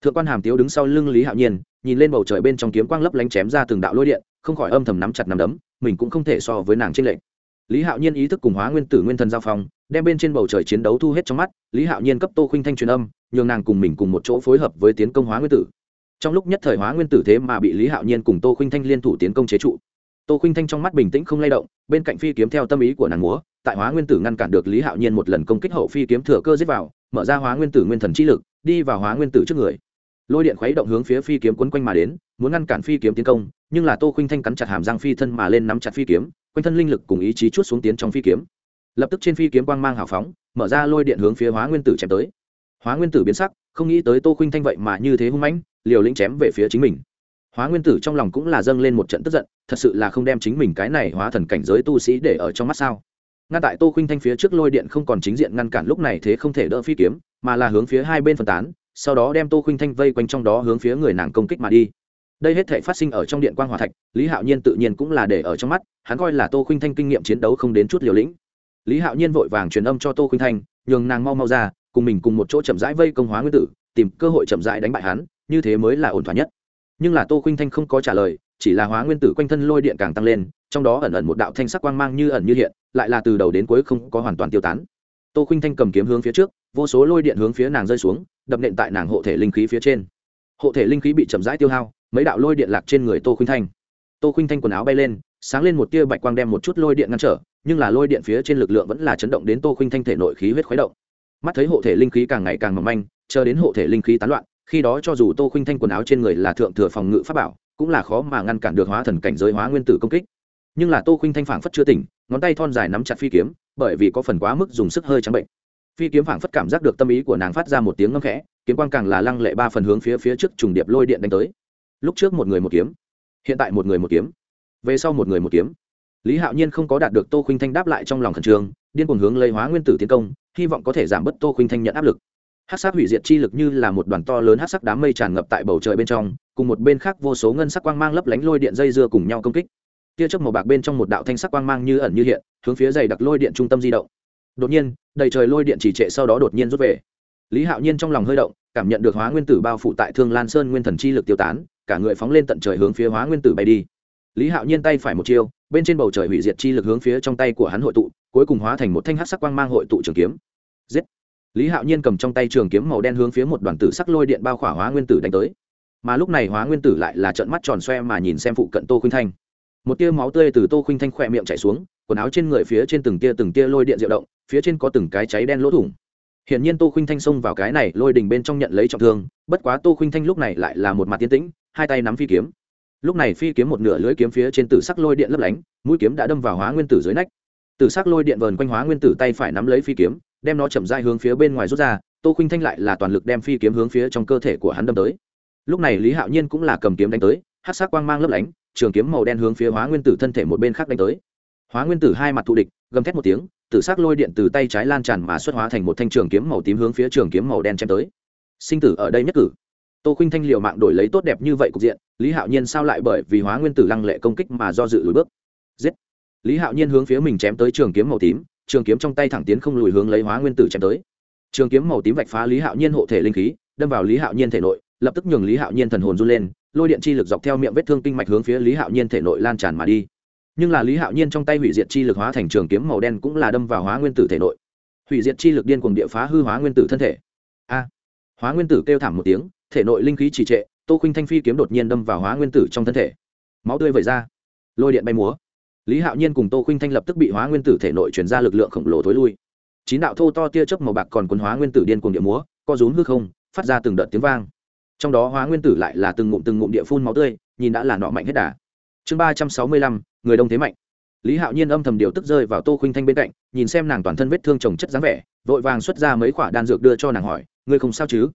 Thượng quan hàm tiếu đứng sau lưng lý hạo nhiên, nhìn lên bầu trời bên trong kiếm quang lấp lánh chém ra từng đạo lôi điện, không khỏi âm thầm nắm chặt nắm đấm, mình cũng không thể so với nàng trên lệnh lý hạo nhiên ý thức cùng hóa nguyên tử nguyên thần giao phong, đem bên trên bầu trời chiến đấu thu hết trong mắt, lý hạo nhiên cấp tô khinh thanh truyền âm, nhường nàng cùng mình cùng một chỗ phối hợp với tiến công hóa nguyên tử. Trong lúc nhất thời hóa nguyên tử thế mà bị lý hạo nhiên cùng tô khinh thanh liên thủ tiến công chế trụ. Tô khinh thanh trong mắt bình tĩnh không lay động, bên cạnh phi kiếm theo tâm ý của nàng múa, tại hóa nguyên tử ngăn cản được lý hạo nhiên một lần công kích hậu phi kiếm thừa cơ giết vào, mở ra hóa nguyên tử nguyên thần trí lực, đi vào hóa nguyên tử trước người. Lôi điện khuấy động hướng phía phi kiếm quấn quanh mà đến, muốn ngăn cản phi kiếm tiến công, nhưng là tô khinh thanh cắn chặt hàm răng phi thân mà lên nắm chặt phi kiếm quanh thân linh lực cùng ý chí chút xuống tiến trong phi kiếm. Lập tức trên phi kiếm quang mang hào phóng, mở ra lôi điện hướng phía hóa nguyên tử chém tới. Hóa nguyên tử biến sắc, không nghĩ tới tô khinh thanh vậy mà như thế hung mãnh, liều lĩnh chém về phía chính mình. Hóa nguyên tử trong lòng cũng là dâng lên một trận tức giận, thật sự là không đem chính mình cái này hóa thần cảnh giới tu sĩ để ở trong mắt sao? Ngăn tại tô khinh thanh phía trước lôi điện không còn chính diện ngăn cản lúc này thế không thể đỡ phi kiếm, mà là hướng phía hai bên phân tán, sau đó đem tô khinh thanh vây quanh trong đó hướng phía người nàng công kích mà đi đây hết thể phát sinh ở trong điện quan hòa thạch, lý hạo nhiên tự nhiên cũng là để ở trong mắt, hắn coi là tô khinh thanh kinh nghiệm chiến đấu không đến chút liều lĩnh. Lý hạo nhiên vội vàng truyền âm cho tô khinh thanh, nhường nàng mau mau ra, cùng mình cùng một chỗ chậm rãi vây công hóa nguyên tử, tìm cơ hội chậm rãi đánh bại hắn, như thế mới là ổn thỏa nhất. Nhưng là tô khinh thanh không có trả lời, chỉ là hóa nguyên tử quanh thân lôi điện càng tăng lên, trong đó ẩn ẩn một đạo thanh sắc quang mang như ẩn như hiện, lại là từ đầu đến cuối không có hoàn toàn tiêu tán. Tô khinh thanh cầm kiếm hướng phía trước, vô số lôi điện hướng phía nàng rơi xuống, đập nện tại nàng hộ thể linh khí phía trên. Hộ thể linh khí bị chậm rãi tiêu hao mấy đạo lôi điện lạc trên người tô khinh thanh. Tô khinh thanh quần áo bay lên, sáng lên một tia bạch quang đem một chút lôi điện ngăn trở, nhưng là lôi điện phía trên lực lượng vẫn là chấn động đến tô khinh thanh thể nội khí huyết khuấy động. Mắt thấy hộ thể linh khí càng ngày càng mỏng manh, chờ đến hộ thể linh khí tán loạn, khi đó cho dù tô khinh thanh quần áo trên người là thượng thừa phòng ngự pháp bảo, cũng là khó mà ngăn cản được hóa thần cảnh giới hóa nguyên tử công kích. Nhưng là tô khinh thanh phảng phất chưa tỉnh, ngón tay thon dài nắm chặt phi kiếm, bởi vì có phần quá mức dùng sức hơi trắng bệnh. Phi kiếm phảng phất cảm giác được tâm ý của nàng phát ra một tiếng ngâm khẽ, kiếm quang càng là lăng lệ ba phần hướng phía phía trước trùng điệp lôi điện đánh tới lúc trước một người một kiếm, hiện tại một người một kiếm, về sau một người một kiếm. Lý hạo nhiên không có đạt được tô khinh thanh đáp lại trong lòng khẩn trương, điên cuồng hướng lấy hóa nguyên tử tiến công, hy vọng có thể giảm bớt tô khinh thanh nhận áp lực. Hát sắc hủy diệt chi lực như là một đoàn to lớn hát sắc đám mây tràn ngập tại bầu trời bên trong, cùng một bên khác vô số ngân sắc quang mang lấp lánh lôi điện dây dưa cùng nhau công kích. Tia chớp màu bạc bên trong một đạo thanh sắc quang mang như ẩn như hiện, hướng phía dày đặc lôi điện trung tâm di động. Đột nhiên, đầy trời lôi điện chỉ trệ sau đó đột nhiên rút về. Lý hạo nhiên trong lòng hơi động, cảm nhận được hóa nguyên tử bao phủ tại thương lan sơn nguyên thần chi lực tiêu tán cả người phóng lên tận trời hướng phía hóa nguyên tử bay đi. Lý hạo nhiên tay phải một chiêu, bên trên bầu trời hủy diệt chi lực hướng phía trong tay của hắn hội tụ, cuối cùng hóa thành một thanh hát sắc quang mang hội tụ trường kiếm. Giết! Lý hạo nhiên cầm trong tay trường kiếm màu đen hướng phía một đoàn tử sắc lôi điện bao khỏa hóa nguyên tử đánh tới. Mà lúc này hóa nguyên tử lại là trận mắt tròn xoe mà nhìn xem phụ cận tô khuynh thanh. Một tia máu tươi từ tô khuynh thanh khỏe miệng chảy xuống, quần áo trên người phía trên từng tia từng tia lôi điện diệu động, phía trên có từng cái cháy đen lỗ thủng. Hiển nhiên tô khuynh thanh xông vào cái này lôi đình bên trong nhận lấy trọng thương, bất quá tô khuynh thanh lúc này lại là một mặt tiến tĩnh hai tay nắm phi kiếm. Lúc này phi kiếm một nửa lưới kiếm phía trên tử sắc lôi điện lấp lánh, mũi kiếm đã đâm vào hóa nguyên tử dưới nách. Tử sắc lôi điện vờn quanh hóa nguyên tử tay phải nắm lấy phi kiếm, đem nó chậm dai hướng phía bên ngoài rút ra, tô Khinh thanh lại là toàn lực đem phi kiếm hướng phía trong cơ thể của hắn đâm tới. Lúc này lý hạo nhiên cũng là cầm kiếm đánh tới hát sắc quang mang lấp lánh, trường kiếm màu đen hướng phía hóa nguyên tử thân thể một bên khác đánh tới. Hóa nguyên tử hai mặt thù địch, gầm thét một tiếng, tử sắc lôi điện từ tay trái lan tràn mà xuất hóa thành một thanh trường kiếm màu tím hướng phía trường kiếm màu đen chém tới. Sinh tử ở đây nhất cử tô khinh thanh liều mạng đổi lấy tốt đẹp như vậy cục diện, lý hạo nhiên sao lại bởi vì hóa nguyên tử lăng lệ công kích mà do dự lùi bước? Giết! Lý hạo nhiên hướng phía mình chém tới trường kiếm màu tím, trường kiếm trong tay thẳng tiến không lùi hướng lấy hóa nguyên tử chém tới. Trường kiếm màu tím vạch phá lý hạo nhiên hộ thể linh khí, đâm vào lý hạo nhiên thể nội, lập tức nhường lý hạo nhiên thần hồn run lên, lôi điện chi lực dọc theo miệng vết thương kinh mạch hướng phía lý hạo nhiên thể nội lan tràn mà đi. Nhưng là lý hạo nhiên trong tay hủy diệt chi lực hóa thành trường kiếm màu đen cũng là đâm vào hóa nguyên tử thể nội. Hủy diệt chi lực điên cuồng địa phá hư hóa nguyên tử thân thể. A! Hóa nguyên tử kêu thảm một tiếng thể nội linh khí trì trệ, tô khinh thanh phi kiếm đột nhiên đâm vào hóa nguyên tử trong thân thể. Máu tươi vẩy ra, lôi điện bay múa. Lý hạo nhiên cùng tô khinh thanh lập tức bị hóa nguyên tử thể nội chuyển ra lực lượng khổng lồ thối lui. Chín đạo thô to tia chớp màu bạc còn quân hóa nguyên tử điên cuồng địa múa, co rúm hư không, phát ra từng đợt tiếng vang. Trong đó hóa nguyên tử lại là từng ngụm từng ngụm địa phun máu tươi, nhìn đã là nọ mạnh hết đà. Chương ba trăm sáu mươi lăm, người đông thế mạnh. Lý hạo nhiên âm thầm điều tức rơi vào tô khuynh thanh bên cạnh, nhìn xem nàng toàn thân vết thương trồng chất dáng vẻ, vội vàng xuất ra mấy khoả đan dược đưa cho nàng hỏi, ngươi không sao chứ?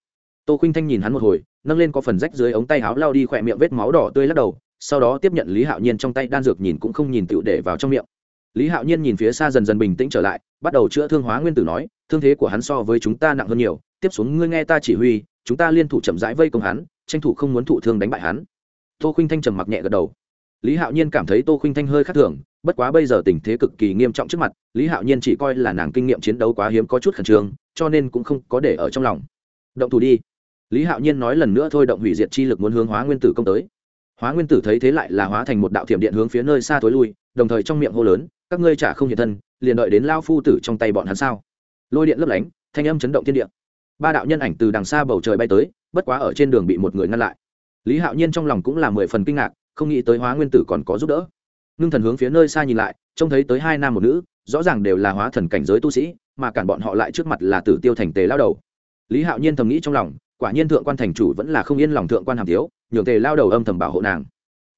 Tô Khinh thanh nhìn hắn một hồi, nâng lên có phần rách dưới ống tay áo lao đi khỏe miệng vết máu đỏ tươi lắc đầu, sau đó tiếp nhận lý hạo nhiên trong tay, đan dược nhìn cũng không nhìn tựu để vào trong miệng. Lý hạo nhiên nhìn phía xa dần dần bình tĩnh trở lại, bắt đầu chữa thương hóa nguyên tử nói, thương thế của hắn so với chúng ta nặng hơn nhiều, tiếp xuống ngươi nghe ta chỉ huy, chúng ta liên thủ chậm rãi vây công hắn, tranh thủ không muốn thụ thương đánh bại hắn. Tô Khinh thanh trầm mặc nhẹ gật đầu. Lý hạo nhiên cảm thấy tô Khinh thanh hơi khác thường, bất quá bây giờ tình thế cực kỳ nghiêm trọng trước mặt, lý hạo nhiên chỉ coi là nàng kinh nghiệm chiến đấu quá hiếm có chút khẩn trương, cho nên cũng không có để ở trong lòng. Động thủ đi lý hạo nhiên nói lần nữa thôi động hủy diệt chi lực muốn hướng hóa nguyên tử công tới. Hóa nguyên tử thấy thế lại là hóa thành một đạo thiểm điện hướng phía nơi xa tối lui, đồng thời trong miệng hô lớn, các ngươi chả không hiện thân, liền đợi đến lao phu tử trong tay bọn hắn sao? Lôi điện lấp lánh, thanh âm chấn động thiên địa. Ba đạo nhân ảnh từ đằng xa bầu trời bay tới, bất quá ở trên đường bị một người ngăn lại. Lý hạo nhiên trong lòng cũng là mười phần kinh ngạc, không nghĩ tới hóa nguyên tử còn có giúp đỡ. Ngưng thần hướng phía nơi xa nhìn lại, trông thấy tới hai nam một nữ, rõ ràng đều là hóa thần cảnh giới tu sĩ, mà cản bọn họ lại trước mặt là tử tiêu thành tề lao đầu. Lý hạo nhiên thầm nghĩ trong lòng quả nhiên thượng quan thành chủ vẫn là không yên lòng thượng quan hàm thiếu, nhường tề lao đầu âm thầm bảo hộ nàng.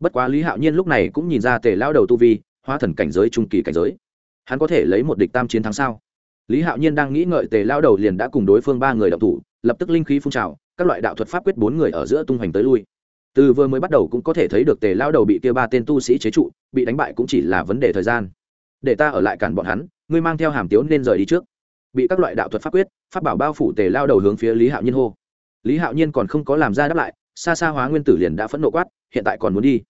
Bất quá lý hạo nhiên lúc này cũng nhìn ra tề lao đầu tu vi, hóa thần cảnh giới, trung kỳ cảnh giới. Hắn có thể lấy một địch tam chiến thắng sao? Lý hạo nhiên đang nghĩ ngợi tề lao đầu liền đã cùng đối phương ba người đ thủ, lập tức linh khí phun trào, các loại đạo thuật pháp quyết bốn người ở giữa tung hoành tới lui. Từ vừa mới bắt đầu cũng có thể thấy được tề lao đầu bị kia ba tên tu sĩ chế trụ, bị đánh bại cũng chỉ là vấn đề thời gian. Để ta ở lại cản bọn hắn, ngươi mang theo hàm tiếu nên rời đi trước. Bị các loại đạo thuật pháp quyết, pháp bảo bao phủ tề lao đầu hướng phía lý hạo nhiên hô lý hạo nhiên còn không có làm ra đáp lại, xa xa hóa nguyên tử liền đã phẫn nộ quát, hiện tại còn muốn đi.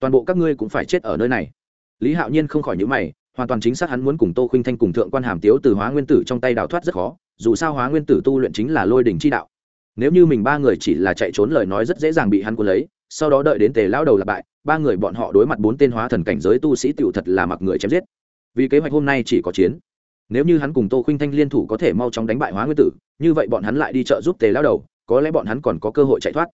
Toàn bộ các ngươi cũng phải chết ở nơi này. Lý hạo nhiên không khỏi nhữ mày, hoàn toàn chính xác hắn muốn cùng tô khinh thanh cùng thượng quan hàm tiếu từ hóa nguyên tử trong tay đào thoát rất khó, dù sao hóa nguyên tử tu luyện chính là lôi đình chi đạo. Nếu như mình ba người chỉ là chạy trốn lời nói rất dễ dàng bị hắn cuốn lấy, sau đó đợi đến tề lao đầu lặp bại, ba người bọn họ đối mặt bốn tên hóa thần cảnh giới tu sĩ tựu thật là mặc người chém giết. Vì kế hoạch hôm nay chỉ có chiến. Nếu như hắn cùng tô khinh thanh liên thủ có thể mau chóng đánh bại hóa nguyên tử, như vậy bọn hắn lại đi trợ giúp tề lao đầu có lẽ bọn hắn còn có cơ hội chạy thoát.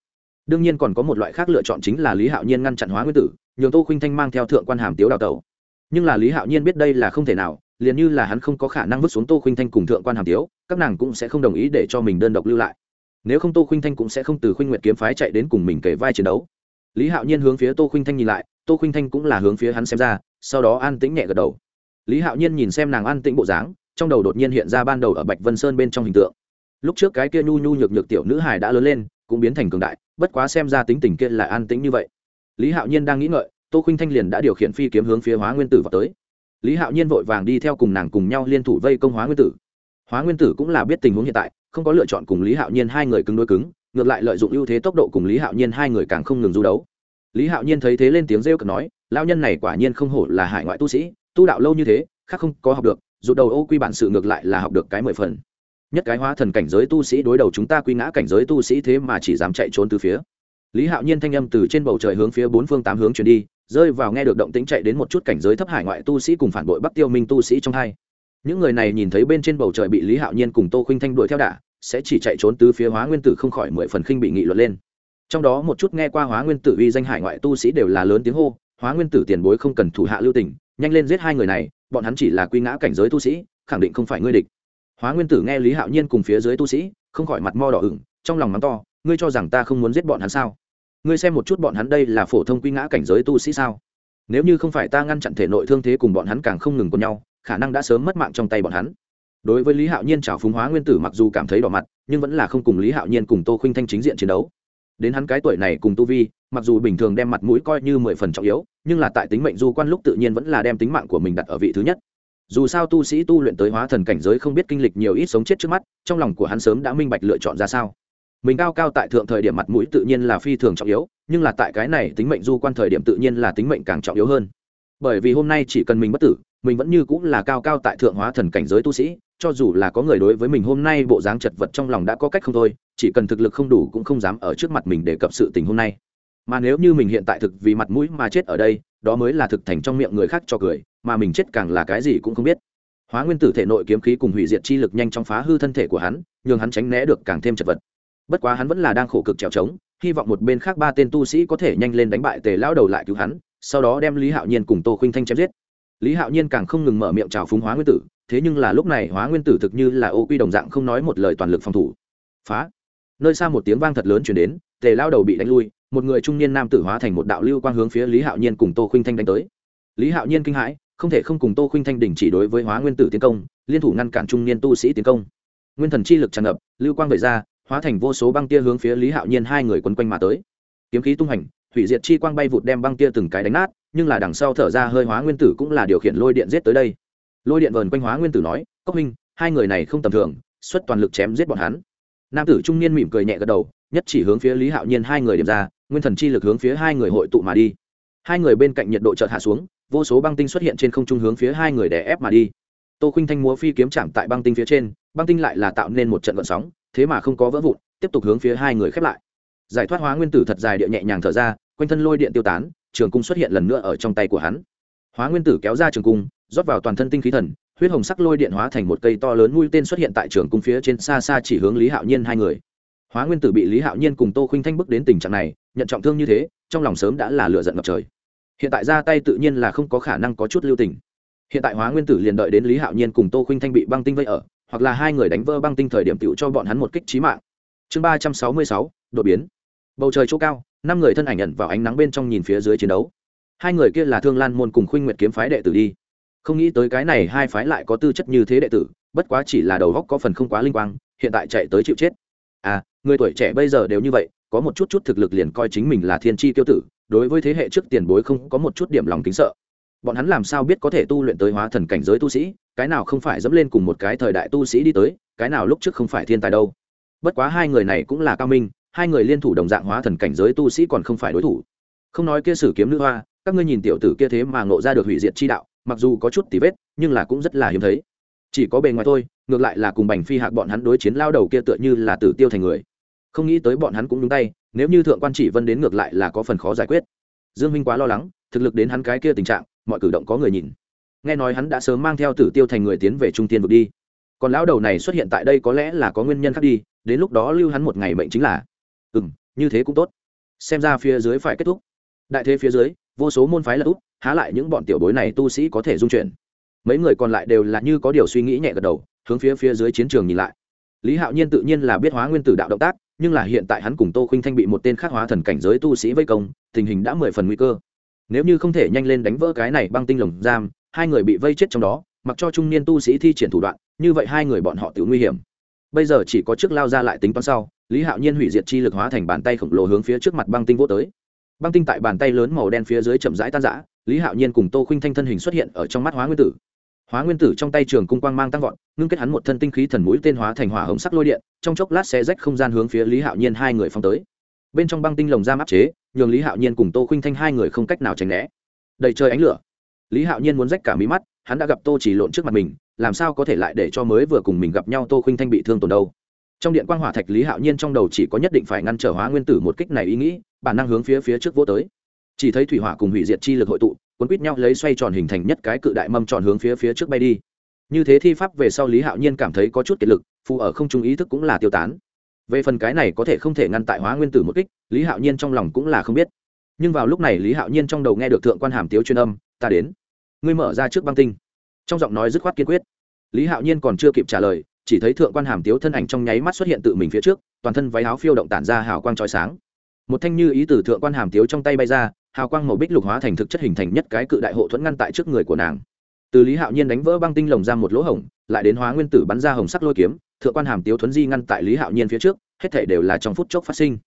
Đương nhiên còn có một loại khác lựa chọn chính là lý hạo nhiên ngăn chặn hóa nguyên tử, nhường tô khuynh thanh mang theo thượng quan hàm tiếu đào tẩu. Nhưng là lý hạo nhiên biết đây là không thể nào, liền như là hắn không có khả năng vứt xuống tô khuynh thanh cùng thượng quan hàm tiếu, các nàng cũng sẽ không đồng ý để cho mình đơn độc lưu lại. Nếu không tô khuynh thanh cũng sẽ không từ khuynh nguyệt kiếm phái chạy đến cùng mình kể vai chiến đấu. Lý hạo nhiên hướng phía tô khuynh thanh nhìn lại, tô khuynh thanh cũng là hướng phía hắn xem ra, sau đó an tĩnh nhẹ gật đầu. Lý hạo nhiên nhìn xem nàng an tĩnh bộ dáng, trong đầu đột nhiên hiện ra ban đầu ở bạch vân sơn bên trong hình tượng lúc trước cái kia nhu nhu nhược nhược tiểu nữ hải đã lớn lên, cũng biến thành cường đại, bất quá xem ra tính tình kia là an tĩnh như vậy. Lý hạo nhiên đang nghĩ ngợi, tô khinh thanh liền đã điều khiển phi kiếm hướng phía hóa nguyên tử vào tới. Lý hạo nhiên vội vàng đi theo cùng nàng cùng nhau liên thủ vây công hóa nguyên tử. Hóa nguyên tử cũng là biết tình huống hiện tại, không có lựa chọn cùng lý hạo nhiên hai người cứng đôi cứng, ngược lại lợi dụng ưu thế tốc độ cùng lý hạo nhiên hai người càng không ngừng du đấu. Lý hạo nhiên thấy thế lên tiếng rêu cực nói lao nhân này quả nhiên không hổ là hải ngoại tu sĩ, tu đạo lâu như thế, khác không có học được dù đầu ô quy bản sự ngược lại là học được cái mười phần nhất cái hóa thần cảnh giới tu sĩ đối đầu chúng ta quy ngã cảnh giới tu sĩ thế mà chỉ dám chạy trốn từ phía. Lý hạo nhiên thanh âm từ trên bầu trời hướng phía bốn phương tám hướng chuyển đi, rơi vào nghe được động tĩnh chạy đến một chút cảnh giới thấp hải ngoại tu sĩ cùng phản bội bắc tiêu minh tu sĩ trong hai. Những người này nhìn thấy bên trên bầu trời bị lý hạo nhiên cùng tô khinh thanh đuổi theo đả, sẽ chỉ chạy trốn từ phía hóa nguyên tử không khỏi mười phần khinh bị nghị luận lên. Trong đó một chút nghe qua hóa nguyên tử uy danh hải ngoại tu sĩ đều là lớn tiếng hô, hóa nguyên tử tiền bối không cần thủ hạ lưu tình, nhanh lên giết hai người này, bọn hắn chỉ là quy ngã cảnh giới tu sĩ, khẳng định không phải ngươi địch hóa nguyên tử nghe lý hạo nhiên cùng phía dưới tu sĩ, không khỏi mặt mo đỏ ửng, trong lòng mắng to, ngươi cho rằng ta không muốn giết bọn hắn sao? Ngươi xem một chút bọn hắn đây là phổ thông quy ngã cảnh giới tu sĩ sao? Nếu như không phải ta ngăn chặn thể nội thương thế cùng bọn hắn càng không ngừng cùng nhau, khả năng đã sớm mất mạng trong tay bọn hắn. Đối với lý hạo nhiên trào phúng hóa nguyên tử mặc dù cảm thấy đỏ mặt, nhưng vẫn là không cùng lý hạo nhiên cùng tô khinh thanh chính diện chiến đấu. Đến hắn cái tuổi này cùng tu vi, mặc dù bình thường đem mặt mũi coi như mười phần trọng yếu, nhưng là tại tính mệnh du quan lúc tự nhiên vẫn là đem tính mạng của mình đặt ở vị thứ nhất dù sao tu sĩ tu luyện tới hóa thần cảnh giới không biết kinh lịch nhiều ít sống chết trước mắt, trong lòng của hắn sớm đã minh bạch lựa chọn ra sao. Mình cao cao tại thượng thời điểm mặt mũi tự nhiên là phi thường trọng yếu, nhưng là tại cái này tính mệnh du quan thời điểm tự nhiên là tính mệnh càng trọng yếu hơn. Bởi vì hôm nay chỉ cần mình bất tử, mình vẫn như cũng là cao cao tại thượng hóa thần cảnh giới tu sĩ, cho dù là có người đối với mình hôm nay bộ dáng chật vật trong lòng đã có cách không thôi, chỉ cần thực lực không đủ cũng không dám ở trước mặt mình để cập sự tình hôm nay mà nếu như mình hiện tại thực vì mặt mũi mà chết ở đây, đó mới là thực thành trong miệng người khác cho cười, mà mình chết càng là cái gì cũng không biết. Hóa nguyên tử thể nội kiếm khí cùng hủy diệt chi lực nhanh chóng phá hư thân thể của hắn, nhường hắn tránh né được càng thêm chật vật. Bất quá hắn vẫn là đang khổ cực trèo trống, hy vọng một bên khác ba tên tu sĩ có thể nhanh lên đánh bại tề lao đầu lại cứu hắn, sau đó đem lý hạo nhiên cùng tô khinh thanh chém giết. Lý hạo nhiên càng không ngừng mở miệng chào phúng hóa nguyên tử, thế nhưng là lúc này hóa nguyên tử thực như là ô quy đồng dạng không nói một lời toàn lực phòng thủ. Phá! Nơi xa một tiếng vang thật lớn chuyển đến, tề lao đầu bị đánh lui một người trung niên nam tử hóa thành một đạo lưu quang hướng phía lý hạo nhiên cùng tô khuynh thanh đánh tới. Lý hạo nhiên kinh hãi, không thể không cùng tô khuynh thanh đình chỉ đối với hóa nguyên tử tiến công, liên thủ ngăn cản trung niên tu sĩ tiến công. Nguyên thần chi lực tràn ngập, lưu quang vẩy ra, hóa thành vô số băng tia hướng phía lý hạo nhiên hai người quấn quanh mà tới. Kiếm khí tung hành, hủy diệt chi quang bay vụt đem băng tia từng cái đánh nát, nhưng là đằng sau thở ra hơi hóa nguyên tử cũng là điều khiển lôi điện giết tới đây. Lôi điện vờn quanh hóa nguyên tử nói, cốc minh hai người này không tầm thường, xuất toàn lực chém giết bọn hắn. Nam tử trung niên mỉm cười nhẹ gật đầu, nhất chỉ hướng phía lý hạo nhiên hai người điểm ra nguyên thần chi lực hướng phía hai người hội tụ mà đi. Hai người bên cạnh nhiệt độ chợt hạ xuống, vô số băng tinh xuất hiện trên không trung hướng phía hai người đè ép mà đi. Tô khinh thanh múa phi kiếm chạm tại băng tinh phía trên, băng tinh lại là tạo nên một trận gợn sóng, thế mà không có vỡ vụn, tiếp tục hướng phía hai người khép lại. Giải thoát hóa nguyên tử thật dài địa nhẹ nhàng thở ra, quanh thân lôi điện tiêu tán, trường cung xuất hiện lần nữa ở trong tay của hắn. Hóa nguyên tử kéo ra trường cung, rót vào toàn thân tinh khí thần, huyết hồng sắc lôi điện hóa thành một cây to lớn mũi tên xuất hiện tại trường cung phía trên, xa xa chỉ hướng lý hạo nhiên hai người hóa nguyên tử bị lý hạo nhiên cùng tô khinh thanh bước đến tình trạng này, nhận trọng thương như thế, trong lòng sớm đã là lựa giận ngập trời. Hiện tại ra tay tự nhiên là không có khả năng có chút lưu tình. Hiện tại hóa nguyên tử liền đợi đến lý hạo nhiên cùng tô khinh thanh bị băng tinh vây ở, hoặc là hai người đánh vỡ băng tinh thời điểm tựu cho bọn hắn một kích trí mạng. Chương ba trăm sáu mươi sáu, đột biến. Bầu trời chỗ cao, năm người thân ảnh nhận vào ánh nắng bên trong nhìn phía dưới chiến đấu. Hai người kia là thương lan môn cùng khuynh nguyệt kiếm phái đệ tử đi. Không nghĩ tới cái này hai phái lại có tư chất như thế đệ tử, bất quá chỉ là đầu góc có phần không quá linh quang, hiện tại chạy tới chịu chết. À người tuổi trẻ bây giờ đều như vậy, có một chút chút thực lực liền coi chính mình là thiên tri tiêu tử, đối với thế hệ trước tiền bối không có một chút điểm lòng kính sợ. Bọn hắn làm sao biết có thể tu luyện tới hóa thần cảnh giới tu sĩ, cái nào không phải dẫm lên cùng một cái thời đại tu sĩ đi tới, cái nào lúc trước không phải thiên tài đâu. Bất quá hai người này cũng là cao minh, hai người liên thủ đồng dạng hóa thần cảnh giới tu sĩ còn không phải đối thủ. Không nói kia sử kiếm nữ hoa, các ngươi nhìn tiểu tử kia thế mà ngộ ra được hủy diệt chi đạo, mặc dù có chút tì vết, nhưng là cũng rất là hiếm thấy. Chỉ có bề ngoài thôi, ngược lại là cùng bành phi hạc bọn hắn đối chiến lao đầu kia tựa như là tử tiêu thành người không nghĩ tới bọn hắn cũng nhúng tay, nếu như thượng quan chỉ vân đến ngược lại là có phần khó giải quyết. Dương minh quá lo lắng, thực lực đến hắn cái kia tình trạng, mọi cử động có người nhìn. Nghe nói hắn đã sớm mang theo tử tiêu thành người tiến về trung tiên vực đi. Còn lão đầu này xuất hiện tại đây có lẽ là có nguyên nhân khác đi, đến lúc đó lưu hắn một ngày mệnh chính là. Ừ m như thế cũng tốt. Xem ra phía dưới phải kết thúc. Đại thế phía dưới, vô số môn phái là úp, há lại những bọn tiểu bối này tu sĩ có thể dung chuyển. Mấy người còn lại đều là như có điều suy nghĩ nhẹ gật đầu, hướng phía phía dưới chiến trường nhìn lại. Lý hạo nhiên tự nhiên là biết hóa nguyên tử đạo động tác nhưng là hiện tại hắn cùng tô khinh thanh bị một tên khác hóa thần cảnh giới tu sĩ vây công, tình hình đã mười phần nguy cơ. Nếu như không thể nhanh lên đánh vỡ cái này băng tinh lồng giam, hai người bị vây chết trong đó, mặc cho trung niên tu sĩ thi triển thủ đoạn, như vậy hai người bọn họ tự nguy hiểm. Bây giờ chỉ có trước lao ra lại tính toán sau, lý hạo nhiên hủy diệt chi lực hóa thành bàn tay khổng lồ hướng phía trước mặt băng tinh vô tới. Băng tinh tại bàn tay lớn màu đen phía dưới chậm rãi tan rã, lý hạo nhiên cùng tô khinh thanh thân hình xuất hiện ở trong mắt hóa nguyên tử hóa nguyên tử trong tay trường cung quang mang tăng vọt, ngưng kết hắn một thân tinh khí thần mũi tên hóa thành hỏa hồng sắc lôi điện, trong chốc lát xe rách không gian hướng phía lý hạo nhiên hai người phong tới. Bên trong băng tinh lồng giam áp chế, nhường lý hạo nhiên cùng tô khinh thanh hai người không cách nào tránh né. Đầy trời ánh lửa. Lý hạo nhiên muốn rách cả mí mắt, hắn đã gặp tô chỉ lộn trước mặt mình, làm sao có thể lại để cho mới vừa cùng mình gặp nhau tô khinh thanh bị thương tổn đâu? Trong điện quan hỏa thạch lý hạo nhiên trong đầu chỉ có nhất định phải ngăn trở hóa nguyên tử một kích này ý nghĩ, bản năng hướng phía phía trước vô tới. Chỉ thấy thủy hỏa cùng hủy diệt chi lực hội tụ cuốn quýt nhau lấy xoay tròn hình thành nhất cái cự đại mâm tròn hướng phía phía trước bay đi. Như thế thi pháp về sau lý hạo nhiên cảm thấy có chút kiệt lực, phù ở không trung ý thức cũng là tiêu tán. Về phần cái này có thể không thể ngăn tại hóa nguyên tử một kích, lý hạo nhiên trong lòng cũng là không biết. Nhưng vào lúc này lý hạo nhiên trong đầu nghe được thượng quan hàm tiếu chuyên âm, ta đến. Ngươi mở ra trước băng tinh. Trong giọng nói dứt khoát kiên quyết. Lý hạo nhiên còn chưa kịp trả lời, chỉ thấy thượng quan hàm tiếu thân ảnh trong nháy mắt xuất hiện tự mình phía trước, toàn thân váy áo phiêu động tản ra hào quang trói sáng. Một thanh như ý từ thượng quan hàm tiếu trong tay bay ra hào quang màu bích lục hóa thành thực chất hình thành nhất cái cự đại hộ thuẫn ngăn tại trước người của nàng. Từ lý hạo nhiên đánh vỡ băng tinh lồng ra một lỗ hổng, lại đến hóa nguyên tử bắn ra hồng sắc lôi kiếm, thượng quan hàm tiếu thuấn di ngăn tại lý hạo nhiên phía trước, hết thể đều là trong phút chốc phát sinh.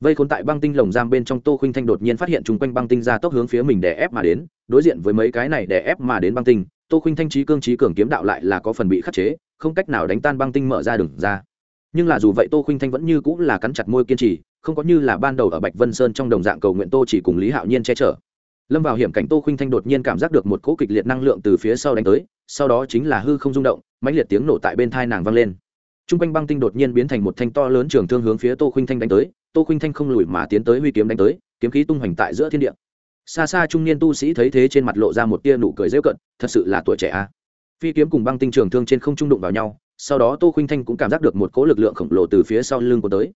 Vây khốn tại băng tinh lồng giam bên trong tô khuynh thanh đột nhiên phát hiện chung quanh băng tinh ra tốc hướng phía mình đè ép mà đến, đối diện với mấy cái này đè ép mà đến băng tinh, tô khuynh thanh trí cương trí cường kiếm đạo lại là có phần bị khắc chế, không cách nào đánh tan băng tinh mở ra đường ra. Nhưng là dù vậy tô khuynh thanh vẫn như cũng là cắn chặt môi kiên trì không có như là ban đầu ở bạch vân sơn trong đồng dạng cầu nguyện tô chỉ cùng lý hạo nhiên che chở. Lâm vào hiểm cảnh tô khinh thanh đột nhiên cảm giác được một cỗ kịch liệt năng lượng từ phía sau đánh tới, sau đó chính là hư không rung động, mãnh liệt tiếng nổ tại bên thai nàng vang lên. T r u n g quanh băng tinh đột nhiên biến thành một thanh to lớn trường thương hướng phía tô khinh thanh đánh tới, tô khinh thanh không lùi mà tiến tới huy kiếm đánh tới, kiếm khí tung hoành tại giữa thiên địa. Xa xa trung niên tu sĩ thấy thế trên mặt lộ ra một tia nụ cười rêu cận, thật sự là tuổi trẻ a. Phi kiếm cùng băng tinh trường thương trên không trung đụng vào nhau, sau đó tô khinh thanh cũng cảm giác được một cỗ lực lượng khổng lồ từ phía sau lưng của tới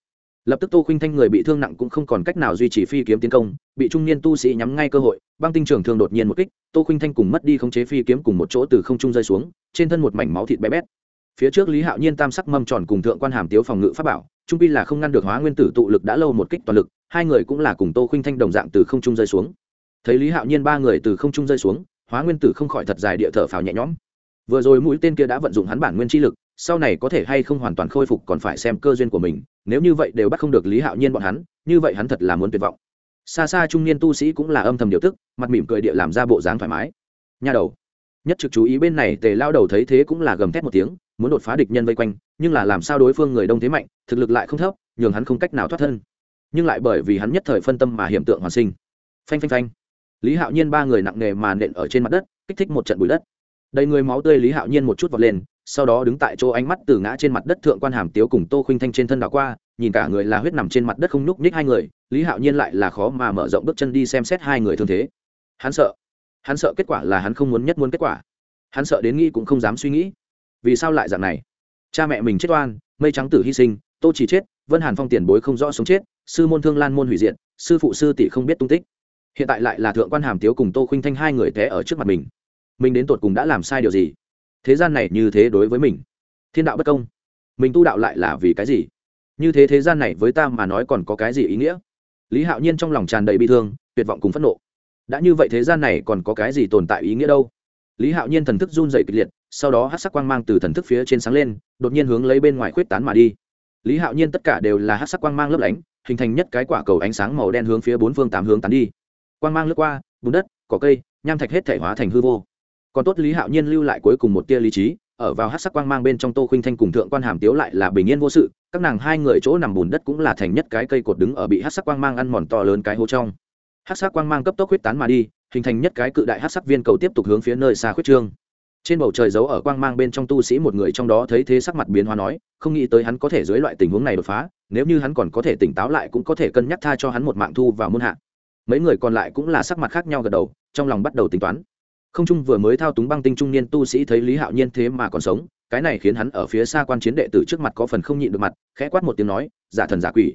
lập tức tô khinh thanh người bị thương nặng cũng không còn cách nào duy trì phi kiếm tiến công, bị trung niên tu sĩ nhắm ngay cơ hội, băng tinh trưởng thương đột nhiên một kích, tô khinh thanh cùng mất đi khống chế phi kiếm cùng một chỗ từ không trung rơi xuống, trên thân một mảnh máu thịt bé bét. Phía trước lý hạo nhiên tam sắc mâm tròn cùng thượng quan hàm tiếu phòng ngự pháp bảo, trung pi là không ngăn được hóa nguyên tử tụ lực đã lâu một kích toàn lực, hai người cũng là cùng tô khinh thanh đồng dạng từ không trung rơi xuống. Thấy lý hạo nhiên ba người từ không trung rơi xuống, hóa nguyên tử không khỏi thật dài địa thở phào nhẹ nhõm. Vừa rồi mũi tên kia đã vận dụng hắn bản nguyên chi lực sau này có thể hay không hoàn toàn khôi phục còn phải xem cơ duyên của mình, nếu như vậy đều bắt không được lý hạo nhiên bọn hắn, như vậy hắn thật là muốn tuyệt vọng. Xa xa trung niên tu sĩ cũng là âm thầm điều tức, mặt mỉm cười địa làm ra bộ dáng thoải mái. Nha đầu, nhất trực chú ý bên này tề lao đầu thấy thế cũng là gầm thét một tiếng, muốn đột phá địch nhân vây quanh, nhưng là làm sao đối phương người đông thế mạnh, thực lực lại không thấp, nhường hắn không cách nào thoát thân. Nhưng lại bởi vì hắn nhất thời phân tâm mà hiện tượng hoàn sinh. Phanh phanh phanh. Lý hạo nhiên ba người nặng nề mà nện ở trên mặt đất, kích thích một trận bụi đất. Đầy người máu tươi lý hạo nhiên một chút vọt lên sau đó đứng tại chỗ ánh mắt từ ngã trên mặt đất thượng quan hàm tiếu cùng tô khuynh thanh trên thân đảo qua, nhìn cả người là huyết nằm trên mặt đất không nhúc nhích hai người, lý hạo nhiên lại là khó mà mở rộng bước chân đi xem xét hai người thương thế. Hắn sợ hắn sợ kết quả là hắn không muốn nhất muốn kết quả. Hắn sợ đến nghĩ cũng không dám suy nghĩ. Vì sao lại dạng này? Cha mẹ mình chết oan, mây trắng tử hy sinh, tô chỉ chết, vân hàn phong tiền bối không rõ sống chết, sư môn thương lan môn hủy diện sư phụ sư tỷ không biết tung tích. Hiện tại lại là thượng quan hàm tiếu cùng tô khuynh thanh hai người té ở trước mặt mình. Mình đến tột cùng đã làm sai điều gì? Thế gian này như thế đối với mình. Thiên đạo bất công. Mình tu đạo lại là vì cái gì? Như thế thế gian này với ta mà nói còn có cái gì ý nghĩa? Lý hạo nhiên trong lòng tràn đầy bi thương, tuyệt vọng cùng phẫn nộ. Đã như vậy thế gian này còn có cái gì tồn tại ý nghĩa đâu? Lý hạo nhiên thần thức run dày kịch liệt, sau đó hát sắc quang mang từ thần thức phía trên sáng lên, đột nhiên hướng lấy bên ngoài khuyết tán mà đi. Lý hạo nhiên tất cả đều là hát sắc quang mang lấp lánh, hình thành nhất cái quả cầu ánh sáng màu đen hướng phía bốn phương tám hướng tán đi. Quang mang lướt qua, bùn đất, cỏ cây, nham thạch hết thể hóa thành hư vô còn tốt lý hạo nhiên lưu lại cuối cùng một tia lý trí, ở vào hát sắc quang mang bên trong tô khinh thanh cùng thượng quan hàm tiếu lại là bình yên vô sự, các nàng hai người chỗ nằm bùn đất cũng là thành nhất cái cây cột đứng ở bị hát sắc quang mang ăn mòn to lớn cái hố trong. Hát sắc quang mang cấp tốc huyết tán mà đi, hình thành nhất cái cự đại hát sắc viên cầu tiếp tục hướng phía nơi xa khuyết trương. Trên bầu trời giấu ở quang mang bên trong tu sĩ một người trong đó thấy thế sắc mặt biến hóa nói, không nghĩ tới hắn có thể dưới loại tình huống này đột phá, nếu như hắn còn có thể tỉnh táo lại cũng có thể cân nhắc tha cho hắn một mạng thu vào muôn hạ. Mấy người còn lại cũng là sắc mặt khác nhau gật đầu, trong lòng bắt đầu tính toán không trung vừa mới thao túng băng tinh trung niên tu sĩ thấy lý hạo nhiên thế mà còn sống, cái này khiến hắn ở phía xa quan chiến đệ tử trước mặt có phần không nhịn được mặt, khẽ quát một tiếng nói, giả thần giả quỷ,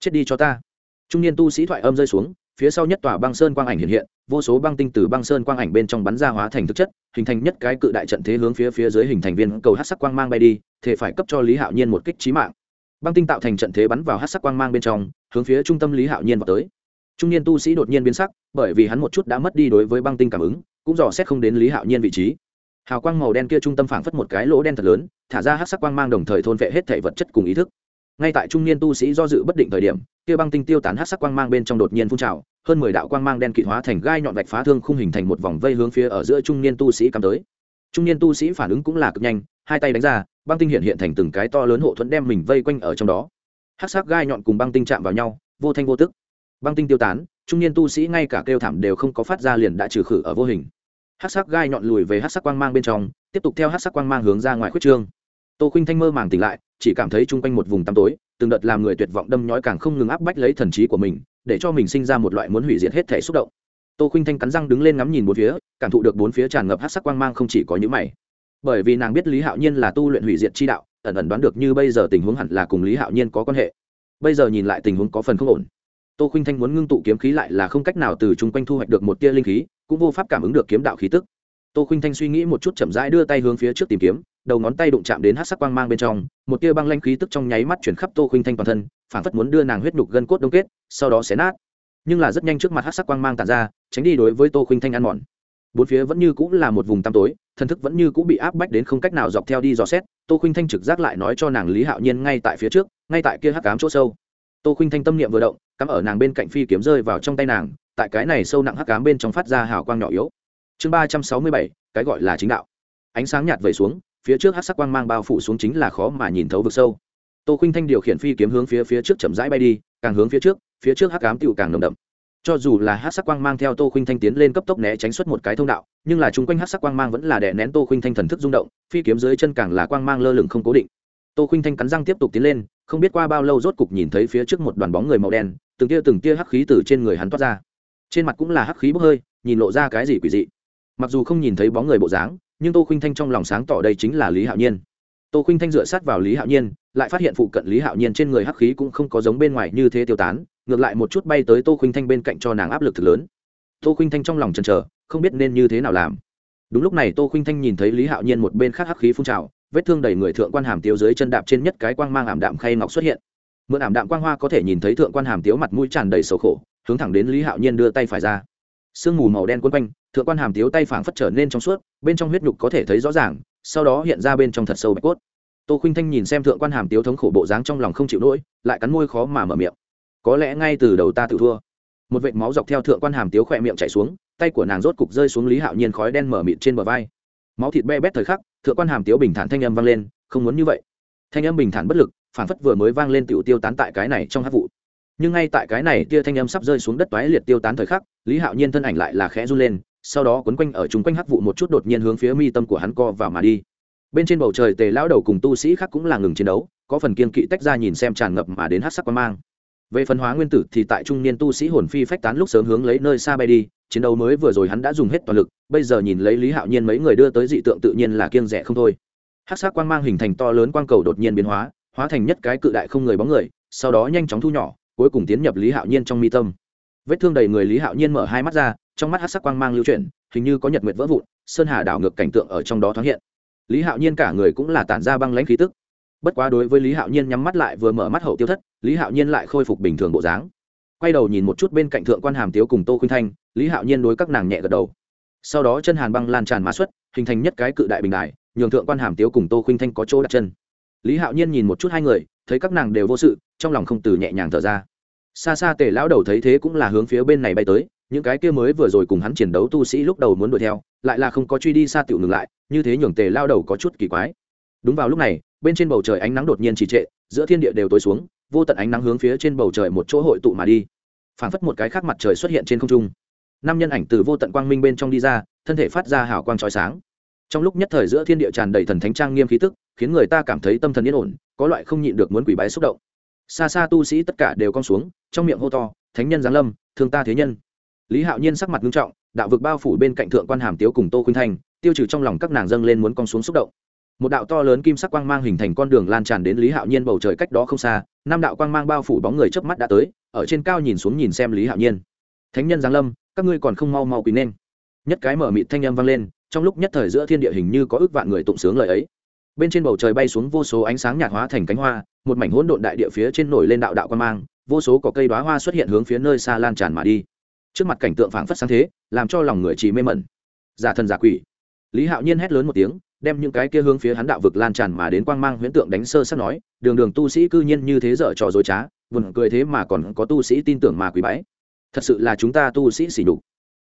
chết đi cho ta. Trung niên tu sĩ thoại âm rơi xuống, phía sau nhất tòa băng sơn quang ảnh hiện hiện, vô số băng tinh từ băng sơn quang ảnh bên trong bắn ra hóa thành thực chất, hình thành nhất cái cự đại trận thế hướng phía phía dưới hình thành viên cầu hát sắc quang mang bay đi thể phải cấp cho lý hạo nhiên một kích trí mạng. Băng tinh tạo thành trận thế bắn vào hát sắc quang mang bên trong, hướng phía trung tâm lý hạo nhiên vào tới. Trung niên tu sĩ đột nhiên biến sắc, bởi vì hắn một chút đã mất đi đối với băng tinh cảm ứng cũng dò xét không đến lý hạo nhiên vị trí hào quang màu đen kia trung tâm phảng phất một cái lỗ đen thật lớn thả ra hát sắc quang mang đồng thời thôn vệ hết thể vật chất cùng ý thức ngay tại trung niên tu sĩ do dự bất định thời điểm kia băng tinh tiêu tán hát sắc quang mang bên trong đột nhiên phun trào hơn mười đạo quang mang đen kịt hóa thành gai nhọn vạch phá thương khung hình thành một vòng vây hướng phía ở giữa trung niên tu sĩ cắm tới trung niên tu sĩ phản ứng cũng là cực nhanh hai tay đánh ra băng tinh hiện hiện thành từng cái to lớn hộ thuẫn đem mình vây quanh ở trong đó hát sắc gai nhọn cùng băng tinh chạm vào nhau vô thanh vô tức băng tinh tiêu tán trung niên tu sĩ ngay cả kêu thảm đều không có phát ra liền đã trừ khử ở vô hình hát sắc gai nhọn lùi về hát sắc quang mang bên trong, tiếp tục theo hát sắc quang mang hướng ra ngoài khuyết trương. Tô khinh thanh mơ màng tỉnh lại, chỉ cảm thấy chung quanh một vùng tăm tối, từng đợt làm người tuyệt vọng đâm nhói càng không ngừng áp bách lấy thần trí của mình, để cho mình sinh ra một loại muốn hủy diệt hết thể xúc động. Tô khinh thanh cắn răng đứng lên ngắm nhìn bốn phía, cảm thụ được bốn phía tràn ngập hát sắc quang mang không chỉ có những mày. Bởi vì nàng biết lý hạo nhiên là tu luyện hủy diệt chi đạo, ẩn ẩn đoán được như bây giờ tình huống hẳn là cùng lý hạo nhiên có quan hệ. Bây giờ nhìn lại tình huống có phần không ổn. Tô khinh thanh muốn ngưng tụ kiếm khí lại là không cách nào từ chung quanh thu hoạch được một tia linh khí cũng vô pháp cảm ứng được kiếm đạo khí tức. Tô khinh thanh suy nghĩ một chút chậm rãi đưa tay hướng phía trước tìm kiếm, đầu ngón tay đụng chạm đến hát sắc quang mang bên trong, một tia băng lanh khí tức trong nháy mắt chuyển khắp tô khinh thanh toàn thân, phản phất muốn đưa nàng huyết nhục gân cốt đông kết, sau đó xé nát. Nhưng là rất nhanh trước mặt hát sắc quang mang tàn ra, tránh đi đối với tô khinh thanh ăn mòn. Bốn phía vẫn như cũng là một vùng tăm tối thân thức vẫn như cũng bị áp bách đến không cách nào dọc theo đi dò xét, tô khinh thanh trực giác lại nói cho nàng lý hạo nhiên ngay tại phía trước, ngay tại kia hắc cám chỗ sâu. Tô khinh thanh tâm niệm vừa động, cắm ở nàng bên cạnh phi kiếm rơi vào trong tay nàng tại cái này sâu nặng hắc cám bên trong phát ra hào quang nhỏ yếu. Chương ba trăm sáu mươi bảy, cái gọi là chính đạo. Ánh sáng nhạt vẩy xuống, phía trước hắc sắc quang mang bao phủ xuống chính là khó mà nhìn thấu vực sâu. Tô khinh thanh điều khiển phi kiếm hướng phía phía trước chậm rãi bay đi, càng hướng phía trước phía trước hắc cám tựu càng nồng đậm. Cho dù là hắc sắc quang mang theo tô khinh thanh tiến lên cấp tốc né tránh xuất một cái thông đạo, nhưng là chung quanh hắc sắc quang mang vẫn là đè nén tô khinh thanh thần thức rung động, phi kiếm dưới chân càng là quang mang lơ lửng không cố định. Tô khinh thanh cắn răng tiếp tục tiến lên, không biết qua bao lâu rốt cục nhìn thấy phía trước một đoàn bóng người màu đen, từng tia từng tia hắc khí từ trên người hắn toát ra trên mặt cũng là hắc khí bốc hơi, nhìn lộ ra cái gì quỷ dị. Mặc dù không nhìn thấy bóng người bộ dáng, nhưng tô khinh thanh trong lòng sáng tỏ đây chính là lý hạo nhiên. Tô khinh thanh dựa sát vào lý hạo nhiên, lại phát hiện phụ cận lý hạo nhiên trên người hắc khí cũng không có giống bên ngoài như thế tiêu tán, ngược lại một chút bay tới tô khinh thanh bên cạnh cho nàng áp lực thực lớn. Tô khinh thanh trong lòng chần chờ, không biết nên như thế nào làm. Đúng lúc này tô khinh thanh nhìn thấy lý hạo nhiên một bên khác hắc khí phun trào, vết thương đầy người thượng quan hàm tiếu dưới chân đạp trên nhất cái quang mang ảm đạm khay ngọc xuất hiện. Mượn ảm đạm quang hoa có thể nhìn thấy thượng quan hàm tiếu mặt mũi tràn đầy sầu khổ hướng thẳng đến lý hạo nhiên đưa tay phải ra. Sương mù màu đen quấn quanh, thượng quan hàm tiếu tay phảng phất trở nên trong suốt, bên trong huyết nhục có thể thấy rõ ràng, sau đó hiện ra bên trong thật sâu bạch cốt. Tô khinh thanh nhìn xem thượng quan hàm tiếu thống khổ bộ dáng trong lòng không chịu nổi, lại cắn môi khó mà mở miệng. Có lẽ ngay từ đầu ta tự thua. Một vệt máu dọc theo thượng quan hàm tiếu khỏe miệng chảy xuống, tay của nàng rốt cục rơi xuống lý hạo nhiên khói đen mở mịt trên bờ vai. Máu thịt be bét thời khắc, thượng quan hàm tiếu bình thản thanh âm vang lên, không muốn như vậy. Thanh âm bình thản bất lực phản phất vừa mới vang lên tựu tiêu tán tại cái này trong hát vụ nhưng ngay tại cái này tia thanh âm sắp rơi xuống đất toái liệt tiêu tán thời khắc, lý hạo nhiên thân ảnh lại là khẽ run lên, sau đó quấn quanh ở chung quanh hắc vụ một chút đột nhiên hướng phía mi tâm của hắn co vào mà đi. Bên trên bầu trời tề lão đầu cùng tu sĩ khác cũng là ngừng chiến đấu, có phần kiên kỵ tách ra nhìn xem tràn ngập mà đến hát sắc quan mang. Về phân hóa nguyên tử thì tại trung niên tu sĩ hồn phi phách tán lúc sớm hướng lấy nơi xa bay đi, chiến đấu mới vừa rồi hắn đã dùng hết toàn lực, bây giờ nhìn lấy lý hạo nhiên mấy người đưa tới dị tượng tự nhiên là kiêng rẻ không thôi. Hát sắc quang mang hình thành to lớn quang cầu đột nhiên biến hóa hóa thành nhất cái cự đại không người bóng người, sau đó nhanh chóng thu nhỏ cuối cùng tiến nhập lý hạo nhiên trong mi tâm. Vết thương đầy người lý hạo nhiên mở hai mắt ra, trong mắt hát sắc quang mang lưu chuyển, hình như có nhật nguyệt vỡ vụn, sơn hà đảo ngược cảnh tượng ở trong đó thoáng hiện. Lý hạo nhiên cả người cũng là tản ra băng lãnh khí tức. Bất quá đối với lý hạo nhiên nhắm mắt lại vừa mở mắt hậu tiêu thất, lý hạo nhiên lại khôi phục bình thường bộ dáng. Quay đầu nhìn một chút bên cạnh thượng quan hàm tiếu cùng tô khuynh thanh, lý hạo nhiên đối các nàng nhẹ gật đầu. Sau đó chân hàn băng lan tràn mã xuất, hình thành nhất cái cự đại bình đại nhường thượng quan hàm tiếu cùng tô khuynh thanh có chỗ đặt chân. Lý hạo nhiên nhìn một chút hai người, thấy các nàng đều vô sự, trong lòng không từ nhẹ nhàng thở ra xa xa tề lão đầu thấy thế cũng là hướng phía bên này bay tới, những cái kia mới vừa rồi cùng hắn chiến đấu tu sĩ lúc đầu muốn đuổi theo, lại là không có truy đi xa tiểu ngừng lại, như thế nhường tề lao đầu có chút kỳ quái. Đúng vào lúc này, bên trên bầu trời ánh nắng đột nhiên trì trệ, giữa thiên địa đều tối xuống, vô tận ánh nắng hướng phía trên bầu trời một chỗ hội tụ mà đi. Phảng phất một cái khác mặt trời xuất hiện trên không trung. Năm nhân ảnh từ vô tận quang minh bên trong đi ra, thân thể phát ra hào quang trói sáng. Trong lúc nhất thời giữa thiên địa tràn đầy thần thánh trang nghiêm khí tức, khiến người ta cảm thấy tâm thần yên ổn, có loại không nhịn được muốn quỷ bái xúc động xa xa tu sĩ tất cả đều cong xuống, trong miệng hô to, thánh nhân giáng lâm, thương ta thế nhân. Lý hạo nhiên sắc mặt nghiêm trọng, đạo vực bao phủ bên cạnh thượng quan hàm tiếu cùng tô khuynh thanh tiêu trừ trong lòng các nàng dâng lên muốn cong xuống xúc động. Một đạo to lớn kim sắc quang mang hình thành con đường lan tràn đến lý hạo nhiên bầu trời cách đó không xa, năm đạo quang mang bao phủ bóng người trước mắt đã tới, ở trên cao nhìn xuống nhìn xem lý hạo nhiên. Thánh nhân giáng lâm, các ngươi còn không mau mau quý nên. Nhất cái mở mịt thanh âm vang lên, trong lúc nhất thời giữa thiên địa hình như có ước vạn người tụng sướng lời ấy. Bên trên bầu trời bay xuống vô số ánh sáng nhạt hóa thành cánh hoa một mảnh hỗn độn đại địa phía trên nổi lên đạo đạo quang mang, vô số cỏ cây đoá hoa xuất hiện hướng phía nơi xa lan tràn mà đi. Trước mặt cảnh tượng phảng phất sáng thế, làm cho lòng người chỉ mê mẩn. Giả thần giả quỷ. Lý hạo nhiên hét lớn một tiếng, đem những cái kia hướng phía hắn đạo vực lan tràn mà đến quang mang huyễn tượng đánh sơ sát nói, đường đường tu sĩ cư nhiên như thế dở trò dối trá, buồn cười thế mà còn có tu sĩ tin tưởng mà quý bái. Thật sự là chúng ta tu sĩ xỉ đục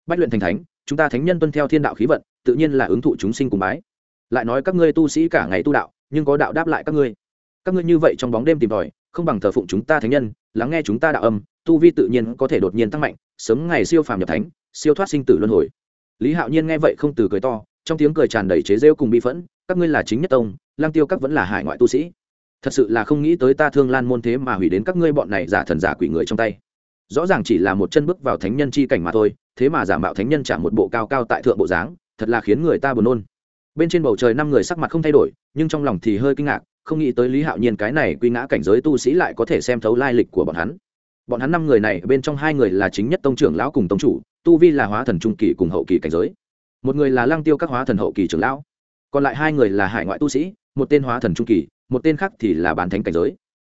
bách luyện thành thánh, chúng ta thánh nhân tuân theo thiên đạo khí vận, tự nhiên là ứng thụ chúng sinh cùng bái. Lại nói các ngươi tu sĩ cả ngày tu đạo, nhưng có đạo đáp lại các ngươi các ngươi như vậy trong bóng đêm tìm tòi, không bằng thờ phụng chúng ta thánh nhân, lắng nghe chúng ta đạo âm, tu vi tự nhiên có thể đột nhiên tăng mạnh, sớm ngày siêu phàm nhập thánh, siêu thoát sinh tử luân hồi. Lý hạo nhiên nghe vậy không từ cười to, trong tiếng cười tràn đầy chế rêu cùng bi phẫn, các ngươi là chính nhất tông, lang tiêu các vẫn là hải ngoại tu sĩ. Thật sự là không nghĩ tới ta thương lan môn thế mà hủy đến các ngươi bọn này giả thần giả quỷ người trong tay. Rõ ràng chỉ là một chân bước vào thánh nhân chi cảnh mà thôi, thế mà giả mạo thánh nhân trả một bộ cao cao tại thượng bộ dáng, thật là khiến người ta buồn nôn. Bên trên bầu trời năm người sắc mặt không thay đổi, nhưng trong lòng thì hơi kinh ngạc không nghĩ tới lý hạo nhiên cái này quy ngã cảnh giới tu sĩ lại có thể xem thấu lai lịch của bọn hắn. Bọn hắn năm người này, bên trong hai người là chính nhất tông trưởng lão cùng tông chủ, tu vi là hóa thần trung kỳ cùng hậu kỳ cảnh giới. Một người là lăng tiêu các hóa thần hậu kỳ trưởng lão, còn lại hai người là hải ngoại tu sĩ, một tên hóa thần trung kỳ, một tên khác thì là bán thánh cảnh giới.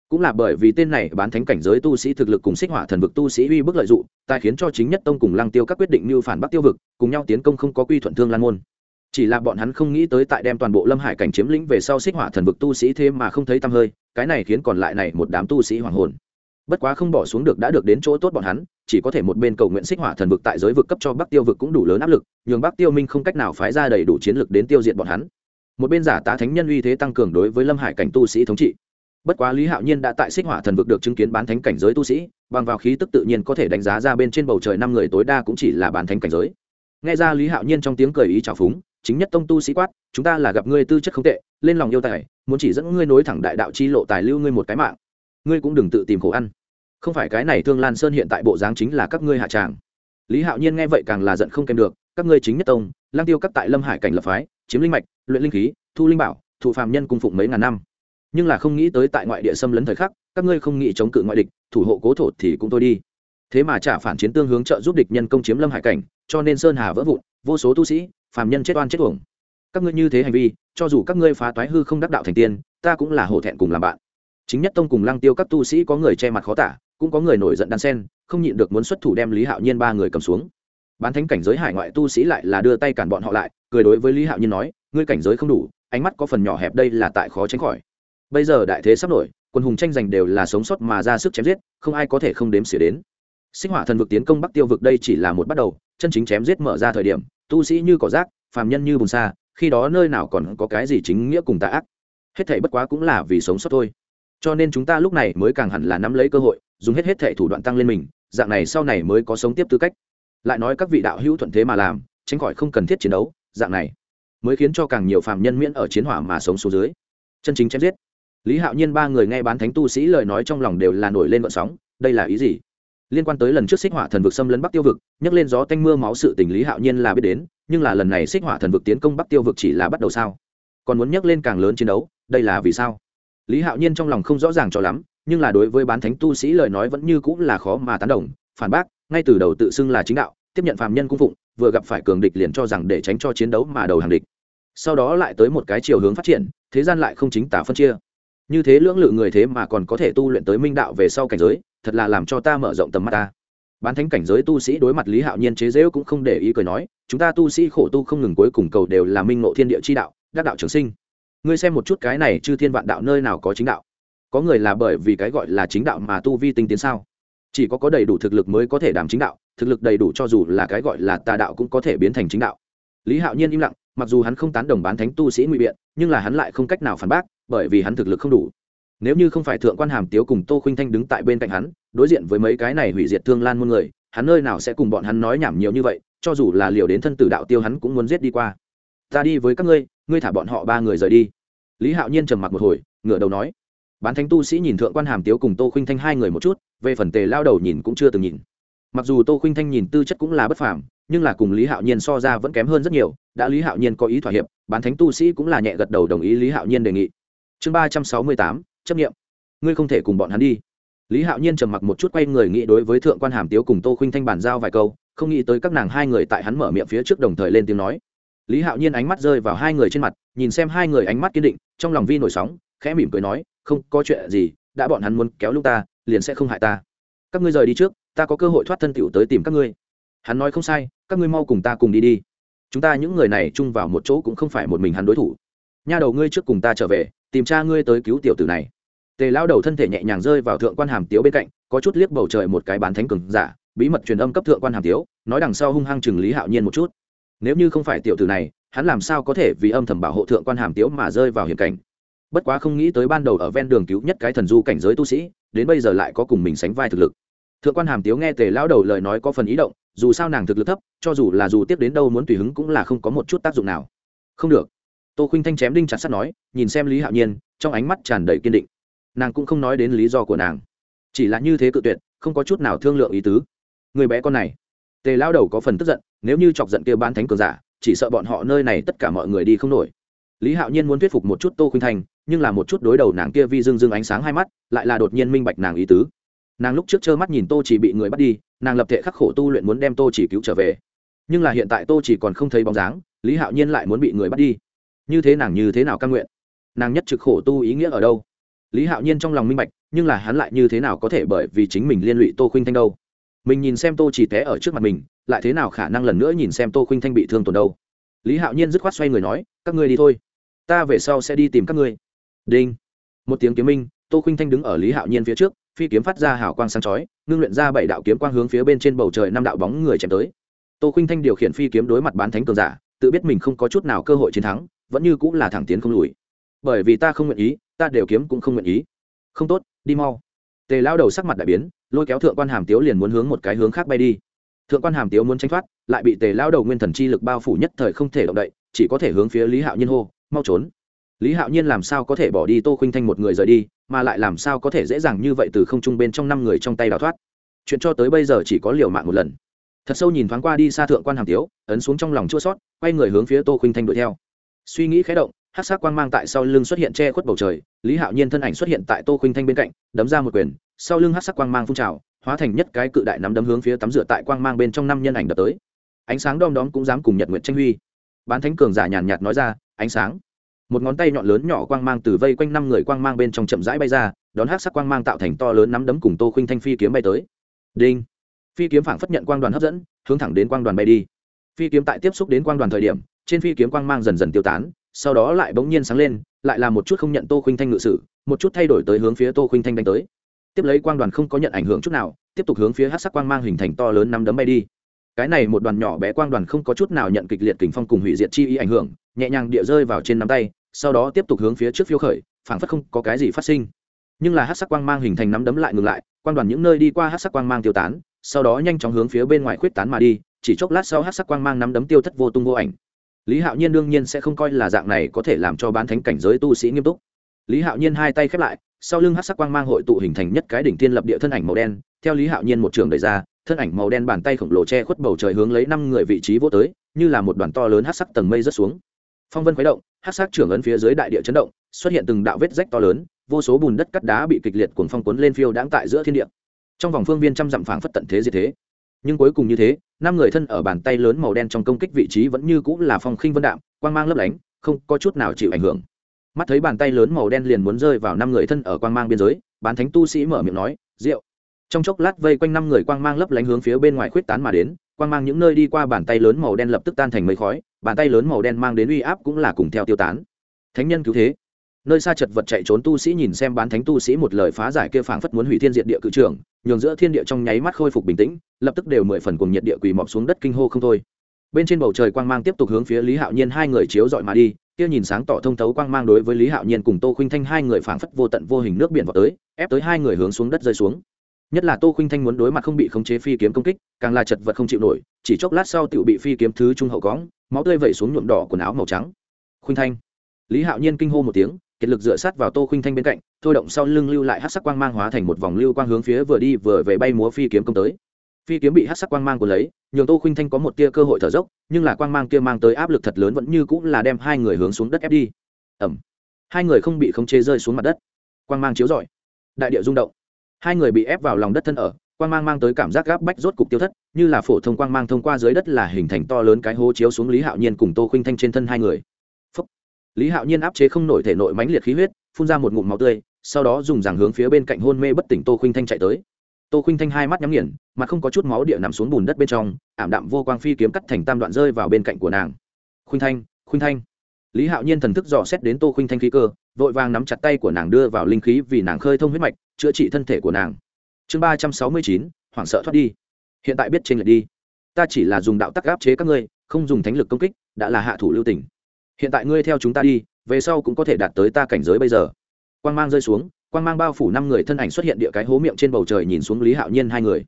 Cũng là bởi vì tên này bán thánh cảnh giới tu sĩ thực lực cùng xích hỏa thần vực tu sĩ uy bức lợi dụng tài khiến cho chính nhất tông cùng lăng tiêu các quyết định mưu phản bắc tiêu vực, cùng nhau tiến công không có quy thuận thương lan môn chỉ là bọn hắn không nghĩ tới tại đem toàn bộ lâm hải cảnh chiếm lĩnh về sau xích hỏa thần vực tu sĩ thêm mà không thấy tăm hơi, cái này khiến còn lại này một đám tu sĩ hoàng hồn. Bất quá không bỏ xuống được đã được đến chỗ tốt bọn hắn, chỉ có thể một bên cầu nguyện xích hỏa thần vực tại giới vực cấp cho bắc tiêu vực cũng đủ lớn áp lực, nhường bắc tiêu minh không cách nào phái ra đầy đủ chiến lực đến tiêu diệt bọn hắn. Một bên giả tá thánh nhân uy thế tăng cường đối với lâm hải cảnh tu sĩ thống trị. Bất quá lý hạo nhiên đã tại xích hỏa thần vực được chứng kiến bán thánh cảnh giới tu sĩ, bằng vào khí tức tự nhiên có thể đánh giá ra bên trên bầu trời năm người tối đa cũng chỉ là bán thánh cảnh giới. Nghe ra lý hạo nhiên trong tiếng cười ý trào phúng chính nhất tông tu sĩ quát, chúng ta là gặp ngươi tư chất không tệ, lên lòng yêu tài, muốn chỉ dẫn ngươi nối thẳng đại đạo chi lộ tài lưu ngươi một cái mạng. Ngươi cũng đừng tự tìm khổ ăn. Không phải cái này thương lan sơn hiện tại bộ dáng chính là các ngươi hạ tràng. Lý hạo nhiên nghe vậy càng là giận không kèm được, các ngươi chính nhất tông, lang tiêu các tại lâm hải cảnh lập phái, chiếm linh mạch, luyện linh khí, thu linh bảo, thụ phàm nhân cung phụng mấy ngàn năm. Nhưng là không nghĩ tới tại ngoại địa xâm lấn thời khắc, các ngươi không nghĩ chống cự ngoại địch, thủ hộ cố thổ thì cũng thôi đi. Thế mà trả phản chiến tương hướng trợ giúp địch nhân công chiếm lâm hải cảnh, cho nên sơn hà vỡ vụn, vô số tu sĩ phàm nhân chết oan chết uổng. Các ngươi như thế hành vi, cho dù các ngươi phá toái hư không đắc đạo thành tiên, ta cũng là hổ thẹn cùng làm bạn. Chính nhất tông cùng lăng tiêu các tu sĩ có người che mặt khó tả, cũng có người nổi giận đan sen, không nhịn được muốn xuất thủ đem lý hạo nhiên ba người cầm xuống. Bán thánh cảnh giới hải ngoại tu sĩ lại là đưa tay cản bọn họ lại, cười đối với lý hạo nhiên nói, ngươi cảnh giới không đủ, ánh mắt có phần nhỏ hẹp đây là tại khó tránh khỏi. Bây giờ đại thế sắp nổi, quân hùng tranh giành đều là sống sót mà ra sức chém giết, không ai có thể không đếm xỉa đến. Sinh hỏa thần vực tiến công bắc tiêu vực đây chỉ là một bắt đầu, chân chính chém giết mở ra thời điểm tu sĩ như cỏ rác, phàm nhân như bùn xa khi đó nơi nào còn có cái gì chính nghĩa cùng tà ác. Hết thảy bất quá cũng là vì sống sót thôi. Cho nên chúng ta lúc này mới càng hẳn là nắm lấy cơ hội, dùng hết hết thảy thủ đoạn tăng lên mình, dạng này sau này mới có sống tiếp tư cách. Lại nói các vị đạo hữu thuận thế mà làm, tránh khỏi không cần thiết chiến đấu, dạng này mới khiến cho càng nhiều phàm nhân miễn ở chiến hỏa mà sống xuống dưới. Chân chính chém giết. Lý hạo nhiên ba người nghe bán thánh tu sĩ lời nói trong lòng đều là nổi lên vận sóng, đây là ý gì? Liên quan tới lần trước xích hỏa thần vực xâm lấn bắc tiêu vực, nhắc lên gió tanh mưa máu sự tình lý hạo nhiên là biết đến, nhưng là lần này xích hỏa thần vực tiến công bắc tiêu vực chỉ là bắt đầu sao? Còn muốn nhắc lên càng lớn chiến đấu, đây là vì sao? Lý hạo nhiên trong lòng không rõ ràng cho lắm, nhưng là đối với bán thánh tu sĩ lời nói vẫn như cũng là khó mà tán đồng, phản bác, ngay từ đầu tự xưng là chính đạo, tiếp nhận phàm nhân cung phụng, vừa gặp phải cường địch liền cho rằng để tránh cho chiến đấu mà đầu hàng địch. Sau đó lại tới một cái chiều hướng phát triển, thế gian lại không chính tả phân chia. Như thế lưỡng lự người thế mà còn có thể tu luyện tới minh đạo về sau cảnh giới thật là làm cho ta mở rộng tầm mắt ta. Bán thánh cảnh giới tu sĩ đối mặt lý hạo nhiên chế dễu cũng không để ý cười nói, chúng ta tu sĩ khổ tu không ngừng cuối cùng cầu đều là minh ngộ thiên địa chi đạo, đắc đạo trường sinh. Ngươi xem một chút cái này chư thiên vạn đạo nơi nào có chính đạo? Có người là bởi vì cái gọi là chính đạo mà tu vi tinh tiến sao? Chỉ có có đầy đủ thực lực mới có thể đảm chính đạo, thực lực đầy đủ cho dù là cái gọi là tà đạo cũng có thể biến thành chính đạo. Lý hạo nhiên im lặng, mặc dù hắn không tán đồng bán thánh tu sĩ ngụy biện, nhưng là hắn lại không cách nào phản bác, bởi vì hắn thực lực không đủ nếu như không phải thượng quan hàm tiếu cùng tô khuynh thanh đứng tại bên cạnh hắn, đối diện với mấy cái này hủy diệt thương lan muôn người, hắn nơi nào sẽ cùng bọn hắn nói nhảm nhiều như vậy, cho dù là liều đến thân tử đạo tiêu hắn cũng muốn giết đi qua. Ta đi với các ngươi ngươi thả bọn họ ba người rời đi. Lý hạo nhiên trầm mặc một hồi, ngửa đầu nói. Bán thánh tu sĩ nhìn thượng quan hàm tiếu cùng tô khuynh thanh hai người một chút, về phần tề lao đầu nhìn cũng chưa từng nhìn. Mặc dù tô khuynh thanh nhìn tư chất cũng là bất phàm, nhưng là cùng lý hạo nhiên so ra vẫn kém hơn rất nhiều, đã lý hạo nhiên có ý thỏa hiệp, bán thánh tu sĩ cũng là nhẹ gật đầu đồng ý lý hạo nhiên đề nghị. Chương ba trăm sáu mươi tám chấp nghiệm ngươi không thể cùng bọn hắn đi. Lý hạo nhiên trầm mặc một chút quay người nghĩ đối với thượng quan hàm tiếu cùng tô khuynh thanh bàn giao vài câu, không nghĩ tới các nàng hai người tại hắn mở miệng phía trước đồng thời lên tiếng nói. Lý hạo nhiên ánh mắt rơi vào hai người trên mặt, nhìn xem hai người ánh mắt kiên định, trong lòng vi nổi sóng, khẽ mỉm cười nói, không, có chuyện gì, đã bọn hắn muốn kéo lúc ta, liền sẽ không hại ta. Các ngươi rời đi trước, ta có cơ hội thoát thân tựu tới tìm các ngươi. Hắn nói không sai, các ngươi mau cùng ta cùng đi đi. Chúng ta những người này chung vào một chỗ cũng không phải một mình hắn đối thủ. Nha đầu ngươi trước cùng ta trở về, tìm cha ngươi tới cứu tiểu tử này tề lao đầu thân thể nhẹ nhàng rơi vào thượng quan hàm tiếu bên cạnh, có chút liếc bầu trời một cái bán thánh cường giả, bí mật truyền âm cấp thượng quan hàm tiếu, nói đằng sau hung hăng chừng lý hạo nhiên một chút. Nếu như không phải tiểu tử này, hắn làm sao có thể vì âm thầm bảo hộ thượng quan hàm tiếu mà rơi vào hiểm cảnh? Bất quá không nghĩ tới ban đầu ở ven đường cứu nhất cái thần du cảnh giới tu sĩ, đến bây giờ lại có cùng mình sánh vai thực lực. Thượng quan hàm tiếu nghe tề lão đầu lời nói có phần ý động, dù sao nàng thực lực thấp, cho dù là dù tiếp đến đâu muốn tùy hứng cũng là không có một chút tác dụng nào. Không được. Tô khuynh thanh chém đinh chặt sắt nói, nhìn xem lý hạo nhiên, trong ánh mắt tràn đầy kiên định nàng cũng không nói đến lý do của nàng. Chỉ là như thế cự tuyệt, không có chút nào thương lượng ý tứ. Người bé con này, tề lao đầu có phần tức giận, nếu như chọc giận kia bán thánh cường giả, chỉ sợ bọn họ nơi này tất cả mọi người đi không nổi. Lý hạo nhiên muốn thuyết phục một chút tô khuynh thanh nhưng là một chút đối đầu nàng kia vi dưng dưng ánh sáng hai mắt, lại là đột nhiên minh bạch nàng ý tứ. Nàng lúc trước trơ mắt nhìn tô chỉ bị người bắt đi, nàng lập thể khắc khổ tu luyện muốn đem tô chỉ cứu trở về. Nhưng là hiện tại tô chỉ còn không thấy bóng dáng, lý hạo nhiên lại muốn bị người bắt đi. Như thế nàng như thế nào căn nguyện? Nàng nhất trực khổ tu ý nghĩa ở đâu? Lý hạo nhiên trong lòng minh bạch, nhưng là hắn lại như thế nào có thể bởi vì chính mình liên lụy tô khuynh thanh đâu? Mình nhìn xem tô chỉ té ở trước mặt mình, lại thế nào khả năng lần nữa nhìn xem tô khuynh thanh bị thương tổn đâu? Lý hạo nhiên dứt khoát xoay người nói, các ngươi đi thôi. Ta về sau sẽ đi tìm các ngươi. Đinh. Một tiếng kiếm minh, tô khuynh thanh đứng ở lý hạo nhiên phía trước, phi kiếm phát ra hào quang sáng chói, ngưng luyện ra bảy đạo kiếm quang hướng phía bên trên bầu trời năm đạo bóng người chém tới. Tô khuynh thanh điều khiển phi kiếm đối mặt bán thánh cường giả, tự biết mình không có chút nào cơ hội chiến thắng, vẫn như cũng là thẳng tiến không lùi. Bởi vì ta không nguyện ý ta đều kiếm cũng không nguyện ý. Không tốt, đi mau. Tề lao đầu sắc mặt đại biến, lôi kéo thượng quan hàm tiếu liền muốn hướng một cái hướng khác bay đi. Thượng quan hàm tiếu muốn tranh thoát, lại bị tề lao đầu nguyên thần chi lực bao phủ nhất thời không thể động đậy, chỉ có thể hướng phía lý hạo nhiên hô, mau trốn. Lý hạo nhiên làm sao có thể bỏ đi tô khinh thanh một người rời đi, mà lại làm sao có thể dễ dàng như vậy từ không trung bên trong năm người trong tay đào thoát. Chuyện cho tới bây giờ chỉ có liều mạng một lần. Thật sâu nhìn thoáng qua đi xa thượng quan hàm tiếu, ấn xuống trong lòng chua sót quay người hướng phía tô khinh thanh đuổi theo. Suy nghĩ khé động hát sắc quang mang tại sau lưng xuất hiện che khuất bầu trời, lý hạo nhiên thân ảnh xuất hiện tại tô khuynh thanh bên cạnh, đấm ra một quyền, sau lưng hát sắc quang mang phun trào, hóa thành nhất cái cự đại nắm đấm hướng phía tắm rửa tại quang mang bên trong năm nhân ảnh đập tới. Ánh sáng đom đóm cũng dám cùng nhật nguyện tranh huy. Bán thánh cường giả nhàn nhạt nói ra, ánh sáng. Một ngón tay nhọn lớn nhỏ quang mang từ vây quanh năm người quang mang bên trong chậm rãi bay ra, đón hát sắc quang mang tạo thành to lớn nắm đấm cùng tô khuynh thanh phi kiếm bay tới. Đinh. Phi kiếm phảng phất nhận quang đoàn hấp dẫn, hướng thẳng đến quang đoàn bay đi. Phi kiếm tại tiếp xúc đến quang đoàn thời điểm, trên phi kiếm quang mang dần dần tiêu tán sau đó lại bỗng nhiên sáng lên, lại là một chút không nhận tô khuynh thanh ngự sử, một chút thay đổi tới hướng phía tô khuynh thanh đánh tới. Tiếp lấy quang đoàn không có nhận ảnh hưởng chút nào, tiếp tục hướng phía hát sắc quang mang hình thành to lớn nắm đấm bay đi. Cái này một đoàn nhỏ bé quang đoàn không có chút nào nhận kịch liệt kình phong cùng hủy diệt chi ý ảnh hưởng, nhẹ nhàng địa rơi vào trên nắm tay, sau đó tiếp tục hướng phía trước phiêu khởi, phảng phất không có cái gì phát sinh. Nhưng là hát sắc quang mang hình thành nắm đấm lại ngừng lại, quang đoàn những nơi đi qua hát sắc quang mang tiêu tán, sau đó nhanh chóng hướng phía bên ngoài khuyết tán mà đi, chỉ chốc lát sau hát sắc quang mang nắm đấm tiêu thất vô tung vô ảnh lý hạo nhiên đương nhiên sẽ không coi là dạng này có thể làm cho bán thánh cảnh giới tu sĩ nghiêm túc. Lý hạo nhiên hai tay khép lại, sau lưng hát sắc quang mang hội tụ hình thành nhất cái đỉnh thiên lập địa thân ảnh màu đen. Theo lý hạo nhiên một trường đẩy ra, thân ảnh màu đen bàn tay khổng lồ che khuất bầu trời hướng lấy năm người vị trí vô tới, như là một đoàn to lớn hát sắc tầng mây rớt xuống. Phong vân khuấy động hát sắc trưởng ấn phía dưới đại địa chấn động, xuất hiện từng đạo vết rách to lớn, vô số bùn đất cắt đá bị kịch liệt cuồng phong cuốn lên phiêu đãng tại giữa thiên địa. Trong vòng phương viên trăm dặm phảng phất tận thế diệt thế nhưng cuối cùng như thế, năm người thân ở bàn tay lớn màu đen trong công kích vị trí vẫn như cũng là phong khinh vân đạm, quang mang lấp lánh, không có chút nào chịu ảnh hưởng. Mắt thấy bàn tay lớn màu đen liền muốn rơi vào năm người thân ở quang mang biên giới, bán thánh tu sĩ mở miệng nói rượu trong chốc lát vây quanh năm người quang mang lấp lánh hướng phía bên ngoài khuyết tán mà đến, quang mang những nơi đi qua bàn tay lớn màu đen lập tức tan thành mây khói, bàn tay lớn màu đen mang đến uy áp cũng là cùng theo tiêu tán. Thánh nhân cứu thế nơi xa chật vật chạy trốn tu sĩ nhìn xem bán thánh tu sĩ một lời phá giải kia phảng phất muốn hủy thiên diệt địa cự trưởng, nhường giữa thiên địa trong nháy mắt khôi phục bình tĩnh, lập tức đều mười phần cùng nhiệt địa quỳ mọc xuống đất kinh hô không thôi. Bên trên bầu trời quang mang tiếp tục hướng phía lý hạo nhiên hai người chiếu dọi mà đi, kia nhìn sáng tỏ thông thấu quang mang đối với lý hạo nhiên cùng tô khuynh thanh hai người phảng phất vô tận vô hình nước biển vào tới, ép tới hai người hướng xuống đất rơi xuống. Nhất là tô khuynh thanh muốn đối mặt không bị khống chế phi kiếm công kích, càng là chật vật không chịu nổi, chỉ chốc lát sau tự bị phi kiếm thứ trung hậu cóng máu tươi vẩy xuống nhuộm đỏ quần áo màu trắng. Khuynh thanh. Lý hạo nhiên kinh hô một tiếng kiệt lực dựa sát vào tô khuynh thanh bên cạnh, thôi động sau lưng lưu lại hát sắc quang mang hóa thành một vòng lưu quang hướng phía vừa đi vừa về bay múa phi kiếm công tới. Phi kiếm bị hát sắc quang mang của lấy, nhường tô khuynh thanh có một tia cơ hội thở dốc, nhưng là quang mang kia mang tới áp lực thật lớn vẫn như cũng là đem hai người hướng xuống đất ép đi. Ẩm hai người không bị khống chế rơi xuống mặt đất. Quang mang chiếu rọi. Đại địa rung động. Hai người bị ép vào lòng đất thân ở, quang mang mang tới cảm giác gáp bách rốt cục tiêu thất, như là phổ thông quang mang thông qua dưới đất là hình thành to lớn cái hố chiếu xuống lý hạo nhiên cùng tô khuynh thanh trên thân hai người lý hạo nhiên áp chế không nổi thể nội mãnh liệt khí huyết, phun ra một ngụm máu tươi, sau đó dùng rằng hướng phía bên cạnh hôn mê bất tỉnh tô khinh thanh chạy tới. Tô khinh thanh hai mắt nhắm nghiền, mà không có chút máu địa nằm xuống bùn đất bên trong, ảm đạm vô quang phi kiếm cắt thành tam đoạn rơi vào bên cạnh của nàng. Khinh thanh khinh thanh. Lý hạo nhiên thần thức dò xét đến tô khinh thanh khí cơ, vội vàng nắm chặt tay của nàng đưa vào linh khí vì nàng khơi thông huyết mạch, chữa trị thân thể của nàng. Chương ba trăm sáu mươi chín, hoảng sợ thoát đi. Hiện tại biết trên lệch đi. Ta chỉ là dùng đạo tắc áp chế các ngươi, không dùng thánh lực công kích, đã là hạ thủ lưu tình hiện tại ngươi theo chúng ta đi, về sau cũng có thể đạt tới ta cảnh giới bây giờ. Quang mang rơi xuống, quang mang bao phủ năm người thân ảnh xuất hiện địa cái hố miệng trên bầu trời nhìn xuống lý hạo nhiên hai người.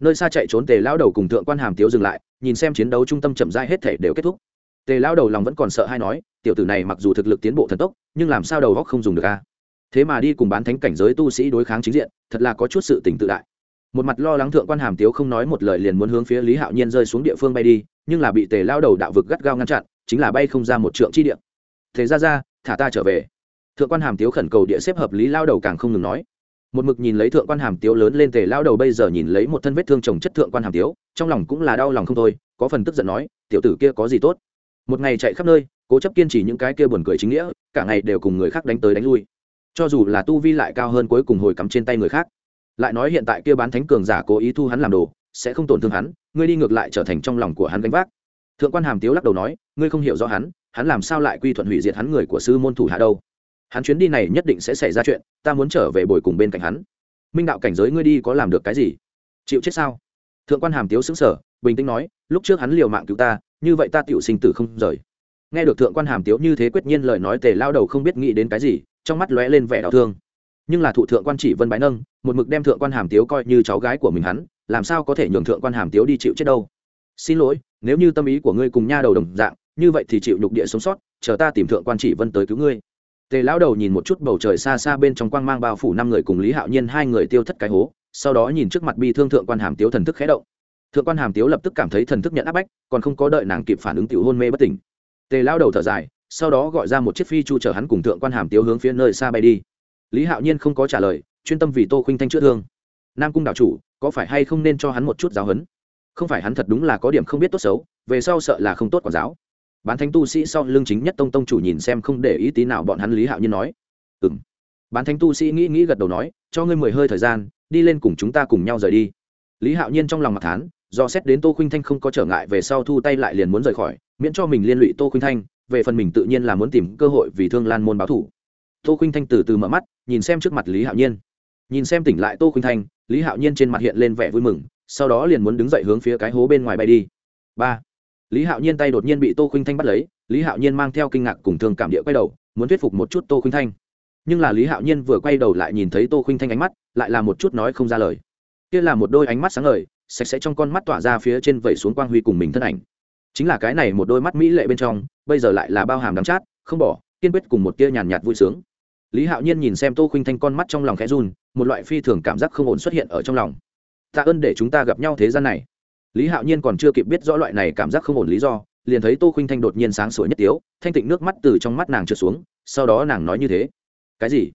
Nơi xa chạy trốn tề lao đầu cùng thượng quan hàm tiếu dừng lại, nhìn xem chiến đấu trung tâm chậm dai hết thể đều kết thúc. Tề lao đầu lòng vẫn còn sợ hay nói, tiểu tử này mặc dù thực lực tiến bộ thần tốc, nhưng làm sao đầu góc không dùng được a? Thế mà đi cùng bán thánh cảnh giới tu sĩ đối kháng chính diện, thật là có chút sự tỉnh tự đại. Một mặt lo lắng thượng quan hàm tiếu không nói một lời liền muốn hướng phía lý hạo nhiên rơi xuống địa phương bay đi, nhưng là bị tề lao đầu đạo vực gắt gao ngăn chặn chính là bay không ra một trượng chi địa. Thế ra ra, thả ta trở về. Thượng quan hàm tiếu khẩn cầu địa xếp hợp lý lao đầu càng không ngừng nói. Một mực nhìn lấy thượng quan hàm tiếu lớn lên tề lao đầu bây giờ nhìn lấy một thân vết thương chồng chất thượng quan hàm tiếu, trong lòng cũng là đau lòng không thôi, có phần tức giận nói, tiểu tử kia có gì tốt? Một ngày chạy khắp nơi, cố chấp kiên trì những cái kia buồn cười chính nghĩa, cả ngày đều cùng người khác đánh tới đánh lui. Cho dù là tu vi lại cao hơn cuối cùng hồi cắm trên tay người khác, lại nói hiện tại kia bán thánh cường giả cố ý thu hắn làm đồ, sẽ không tổn thương hắn, ngươi đi ngược lại trở thành trong lòng của hắn gánh vác thượng quan hàm tiếu lắc đầu nói, ngươi không hiểu rõ hắn hắn làm sao lại quy thuận hủy diệt hắn người của sư môn thủ hạ đâu? Hắn chuyến đi này nhất định sẽ xảy ra chuyện, ta muốn trở về bồi cùng bên cạnh hắn. Minh đạo cảnh giới ngươi đi có làm được cái gì? Chịu chết sao? Thượng quan hàm tiếu xứng sở bình tĩnh nói, lúc trước hắn liều mạng cứu ta, như vậy ta tựu sinh tử không rời. Nghe được thượng quan hàm tiếu như thế quyết nhiên lời nói, tề lao đầu không biết nghĩ đến cái gì, trong mắt lóe lên vẻ đau thương. Nhưng là thụ thượng quan chỉ vân bái nâng, một mực đem thượng quan hàm tiếu coi như cháu gái của mình hắn, làm sao có thể nhường thượng quan hàm tiếu đi chịu chết đâu? Xin lỗi nếu như tâm ý của ngươi cùng nha đầu đồng dạng, như vậy thì chịu nhục địa sống sót, chờ ta tìm thượng quan chỉ vân tới cứu ngươi. Tề lão đầu nhìn một chút bầu trời xa xa bên trong quang mang bao phủ năm người cùng lý hạo nhiên hai người tiêu thất cái hố, sau đó nhìn trước mặt bi thương thượng quan hàm tiếu thần thức khẽ động. Thượng quan hàm tiếu lập tức cảm thấy thần thức nhận áp bách, còn không có đợi nàng kịp phản ứng tiểu hôn mê bất tỉnh. Tề lão đầu thở dài, sau đó gọi ra một chiếc phi chu chở hắn cùng thượng quan hàm tiếu hướng phía nơi xa bay đi. Lý hạo nhiên không có trả lời, chuyên tâm vì tô khinh thanh chữa thương. Nam cung đạo chủ, có phải hay không nên cho hắn một chút giáo huấn? Không phải hắn thật đúng là có điểm không biết tốt xấu, về sau sợ là không tốt quản giáo. Bán thánh tu sĩ sau lưng chính nhất tông tông chủ nhìn xem không để ý tí nào bọn hắn lý hạo nhiên nói ừ m bán thánh tu sĩ nghĩ nghĩ gật đầu nói, cho ngươi mười hơi thời gian, đi lên cùng chúng ta cùng nhau rời đi. Lý hạo nhiên trong lòng mặt thán, do xét đến tô khuynh thanh không có trở ngại về sau thu tay lại liền muốn rời khỏi, miễn cho mình liên lụy tô khuynh thanh, về phần mình tự nhiên là muốn tìm cơ hội vì thương lan môn báo thủ. Tô khuynh thanh từ từ mở mắt, nhìn xem trước mặt lý hạo nhiên. Nhìn xem tỉnh lại tô khuynh thanh, lý hạo nhiên trên mặt hiện lên vẻ vui mừng sau đó liền muốn đứng dậy hướng phía cái hố bên ngoài bay đi. Ba, lý hạo nhiên tay đột nhiên bị tô khuynh thanh bắt lấy, lý hạo nhiên mang theo kinh ngạc cùng thương cảm địa quay đầu, muốn thuyết phục một chút tô khuynh thanh. Nhưng là lý hạo nhiên vừa quay đầu lại nhìn thấy tô khuynh thanh ánh mắt, lại là một chút nói không ra lời. Kia là một đôi ánh mắt sáng ngời, sạch sẽ trong con mắt tỏa ra phía trên vẩy xuống quang huy cùng mình thân ảnh. Chính là cái này một đôi mắt mỹ lệ bên trong, bây giờ lại là bao hàm đắm chát, không bỏ, kiên quyết cùng một tia nhàn nhạt vui sướng. Lý hạo nhiên nhìn xem tô khuynh thanh con mắt trong lòng khẽ run, một loại phi thường cảm giác không ổn xuất hiện ở trong lòng tạ ơn để chúng ta gặp nhau thế gian này. Lý hạo nhiên còn chưa kịp biết rõ loại này cảm giác không ổn lý do, liền thấy tô Khinh thanh đột nhiên sáng sủa nhất tiếu, thanh tịnh nước mắt từ trong mắt nàng trượt xuống, sau đó nàng nói như thế. Cái gì?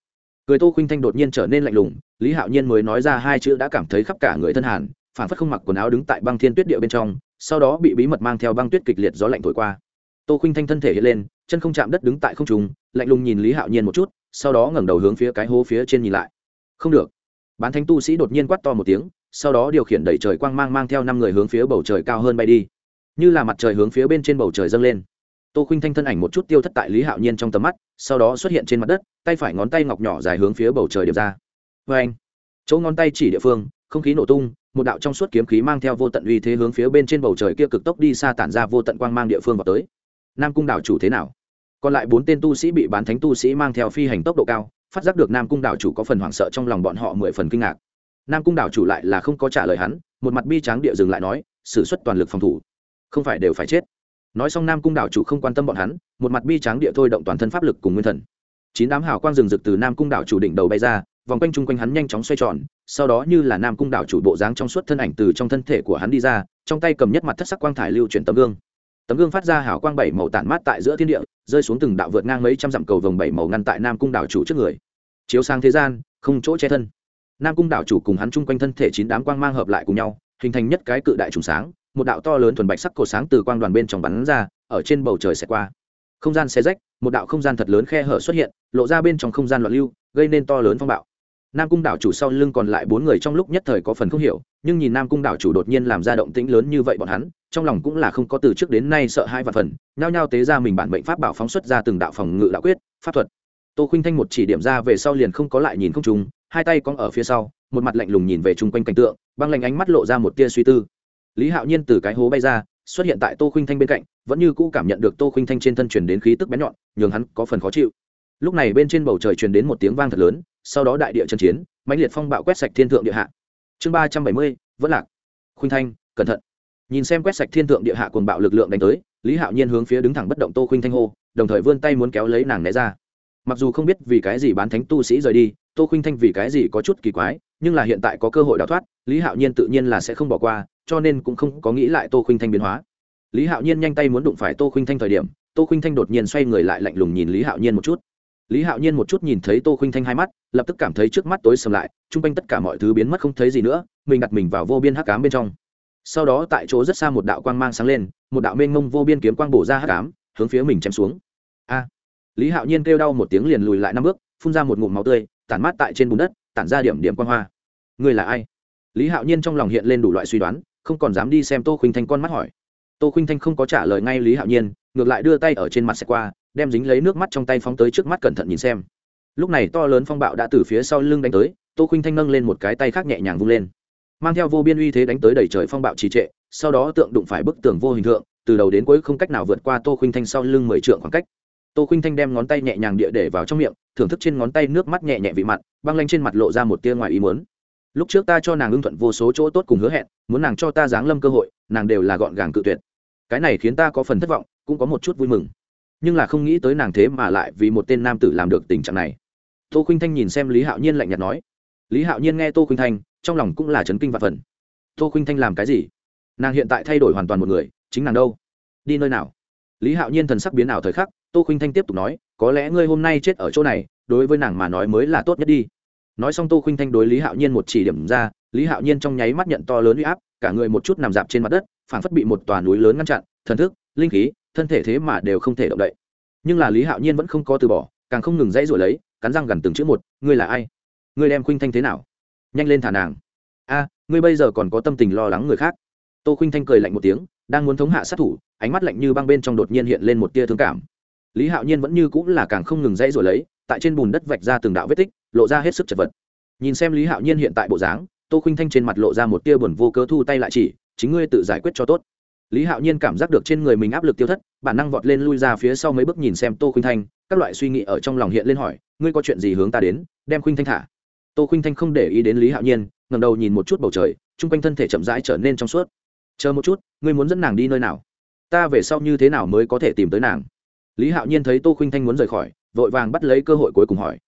Cười tô Khinh thanh đột nhiên trở nên lạnh lùng, lý hạo nhiên mới nói ra hai chữ đã cảm thấy khắp cả người thân hàn phản phất không mặc quần áo đứng tại băng thiên tuyết địa bên trong, sau đó bị bí mật mang theo băng tuyết kịch liệt gió lạnh thổi qua. Tô Khinh thanh thân thể hiện lên, chân không chạm đất đứng tại không trùng lạnh lùng nhìn lý hạo nhiên một chút, sau đó ngẩng đầu hướng phía cái hố phía trên nhìn lại. Không được. Bán thánh tu sĩ đột nhiên quát to một tiếng sau đó điều khiển đẩy trời quang mang mang theo năm người hướng phía bầu trời cao hơn bay đi. Như là mặt trời hướng phía bên trên bầu trời dâng lên. Tô khuynh thanh thân ảnh một chút tiêu thất tại lý hạo nhiên trong tầm mắt, sau đó xuất hiện trên mặt đất, tay phải ngón tay ngọc nhỏ dài hướng phía bầu trời điệp ra. Vê anh chỗ ngón tay chỉ địa phương, không khí nổ tung, một đạo trong suốt kiếm khí mang theo vô tận uy thế hướng phía bên trên bầu trời kia cực tốc đi xa tản ra vô tận quang mang địa phương vào tới. Nam cung đảo chủ thế nào? Còn lại bốn tên tu sĩ bị bán thánh tu sĩ mang theo phi hành tốc độ cao, phát giác được nam cung đảo chủ có phần hoảng sợ trong lòng bọn họ mười phần kinh ngạc nam cung đảo chủ lại là không có trả lời hắn, một mặt bi tráng địa dừng lại nói xử suất toàn lực phòng thủ, không phải đều phải chết. Nói xong nam cung đảo chủ không quan tâm bọn hắn, một mặt bi tráng địa thôi động toàn thân pháp lực cùng nguyên thần. Chín đám hào quang rừng rực từ nam cung đảo chủ đỉnh đầu bay ra, vòng quanh chung quanh hắn nhanh chóng xoay tròn, sau đó như là nam cung đảo chủ bộ dáng trong suốt thân ảnh từ trong thân thể của hắn đi ra, trong tay cầm nhất mặt thất sắc quang thải lưu chuyển tấm gương. Tấm gương phát ra hào quang bảy màu tản mát tại giữa thiên địa, rơi xuống từng đạo vượt ngang mấy trăm dặm cầu vồng bảy màu ngăn tại nam cung đảo chủ trước người. Chiếu sang thế gian, không chỗ che thân nam cung đảo chủ cùng hắn chung quanh thân thể chín đám quang mang hợp lại cùng nhau, hình thành nhất cái cự đại trùng sáng, một đạo to lớn thuần bạch sắc cổ sáng từ quang đoàn bên trong bắn ra, ở trên bầu trời sẽ qua. Không gian xe rách, một đạo không gian thật lớn khe hở xuất hiện, lộ ra bên trong không gian loạn lưu, gây nên to lớn phong bạo. Nam cung đảo chủ sau lưng còn lại bốn người trong lúc nhất thời có phần không hiểu, nhưng nhìn nam cung đảo chủ đột nhiên làm ra động tĩnh lớn như vậy bọn hắn, trong lòng cũng là không có từ trước đến nay sợ hai và phần, nhao nhao tế ra mình bản bệnh pháp bảo phóng xuất ra từng đạo phòng ngự đạo quyết, pháp thuật. Tô Khinh thanh một chỉ điểm ra về sau liền không có lại nhìn không trùng hai tay cong ở phía sau, một mặt lạnh lùng nhìn về chung quanh cảnh tượng, băng lạnh ánh mắt lộ ra một tia suy tư. Lý hạo nhiên từ cái hố bay ra, xuất hiện tại tô khuynh thanh bên cạnh, vẫn như cũ cảm nhận được tô khuynh thanh trên thân truyền đến khí tức bén nhọn, nhường hắn có phần khó chịu. Lúc này bên trên bầu trời truyền đến một tiếng vang thật lớn, sau đó đại địa chân chiến, mãnh liệt phong bạo quét sạch thiên thượng địa hạ. Chương ba trăm bảy mươi, vẫn lạc. Khuynh thanh, cẩn thận. Nhìn xem quét sạch thiên thượng địa hạ cuồng bạo lực lượng đánh tới, lý hạo nhiên hướng phía đứng thẳng bất động tô khuynh thanh hô, đồng thời vươn tay muốn kéo lấy nàng né ra. Mặc dù không biết vì cái gì bán thánh tu sĩ rời đi tô khuynh thanh vì cái gì có chút kỳ quái, nhưng là hiện tại có cơ hội đào thoát, lý hạo nhiên tự nhiên là sẽ không bỏ qua, cho nên cũng không có nghĩ lại tô khuynh thanh biến hóa. Lý hạo nhiên nhanh tay muốn đụng phải tô khuynh thanh thời điểm, tô khuynh thanh đột nhiên xoay người lại lạnh lùng nhìn lý hạo nhiên một chút. Lý hạo nhiên một chút nhìn thấy tô khuynh thanh hai mắt, lập tức cảm thấy trước mắt tối sầm lại, chung quanh tất cả mọi thứ biến mất không thấy gì nữa, mình đặt mình vào vô biên hắc cám bên trong. Sau đó tại chỗ rất xa một đạo quang mang sáng lên, một đạo mênh mông vô biên kiếm quang bổ ra hắc cám hướng phía mình chém xuống. A! Lý hạo nhiên kêu đau một tiếng liền lùi lại năm bước, phun ra một ngụm máu tươi tản mát tại trên bùn đất, tản ra điểm điểm quan hoa. Người là ai? Lý hạo nhiên trong lòng hiện lên đủ loại suy đoán, không còn dám đi xem tô khuynh thanh con mắt hỏi. Tô khuynh thanh không có trả lời ngay lý hạo nhiên, ngược lại đưa tay ở trên mặt xe qua, đem dính lấy nước mắt trong tay phóng tới trước mắt cẩn thận nhìn xem. Lúc này to lớn phong bạo đã từ phía sau lưng đánh tới, tô khuynh thanh nâng lên một cái tay khác nhẹ nhàng vung lên. Mang theo vô biên uy thế đánh tới đầy trời phong bạo trì trệ, sau đó tượng đụng phải bức tường vô hình tượng từ đầu đến cuối không cách nào vượt qua tô khuynh thanh sau lưng mười trượng khoảng cách tô khuynh thanh đem ngón tay nhẹ nhàng địa để vào trong miệng, thưởng thức trên ngón tay nước mắt nhẹ nhẹ vị mặn băng lanh trên mặt lộ ra một tia ngoài ý muốn. Lúc trước ta cho nàng ưng thuận vô số chỗ tốt cùng hứa hẹn, muốn nàng cho ta giáng lâm cơ hội, nàng đều là gọn gàng cự tuyệt. Cái này khiến ta có phần thất vọng, cũng có một chút vui mừng. Nhưng là không nghĩ tới nàng thế mà lại vì một tên nam tử làm được tình trạng này. Tô khuynh thanh nhìn xem lý hạo nhiên lạnh nhạt nói. Lý hạo nhiên nghe tô khuynh thanh, trong lòng cũng là chấn kinh và phần. Tô khuynh thanh làm cái gì? Nàng hiện tại thay đổi hoàn toàn một người, chính nàng đâu? Đi nơi nào? Lý hạo nhiên thần sắc biến ảo thời khắc tô khuynh thanh tiếp tục nói, có lẽ ngươi hôm nay chết ở chỗ này, đối với nàng mà nói mới là tốt nhất đi. Nói xong tô khuynh thanh đối lý hạo nhiên một chỉ điểm ra, lý hạo nhiên trong nháy mắt nhận to lớn u y áp, cả người một chút nằm dạp trên mặt đất, phảng phất bị một tòa núi lớn ngăn chặn, thần thức, linh khí, thân thể thế mà đều không thể động đậy. Nhưng là lý hạo nhiên vẫn không có từ bỏ, càng không ngừng dãy rồi lấy, cắn răng gần từng chữ một, ngươi là ai? Ngươi đem khuynh thanh thế nào? Nhanh lên thả nàng. A, ngươi bây giờ còn có tâm tình lo lắng người khác. Tô khuynh thanh cười lạnh một tiếng, đang muốn thống hạ sát thủ, ánh mắt lạnh như băng bên trong đột nhiên hiện lên một tia thương cảm lý hạo nhiên vẫn như cũng là càng không ngừng dãy rồi lấy, tại trên bùn đất vạch ra từng đạo vết tích, lộ ra hết sức chật vật. Nhìn xem lý hạo nhiên hiện tại bộ dáng, tô Khinh thanh trên mặt lộ ra một tia buồn vô cớ thu tay lại chỉ, chính ngươi tự giải quyết cho tốt. Lý hạo nhiên cảm giác được trên người mình áp lực tiêu thất, bản năng vọt lên lui ra phía sau mấy bước nhìn xem tô Khinh thanh, các loại suy nghĩ ở trong lòng hiện lên hỏi, ngươi có chuyện gì hướng ta đến, đem Khinh thanh thả? Tô Khinh thanh không để ý đến lý hạo nhiên ngầm đầu nhìn một chút bầu trời, chung quanh thân thể chậm rãi trở nên trong suốt. Chờ một chút, ngươi muốn dẫn nàng đi nơi nào? Ta về sau như thế nào mới có thể tìm tới nàng? Lý hạo nhiên thấy tô khuynh thanh muốn rời khỏi, vội vàng bắt lấy cơ hội cuối cùng hỏi.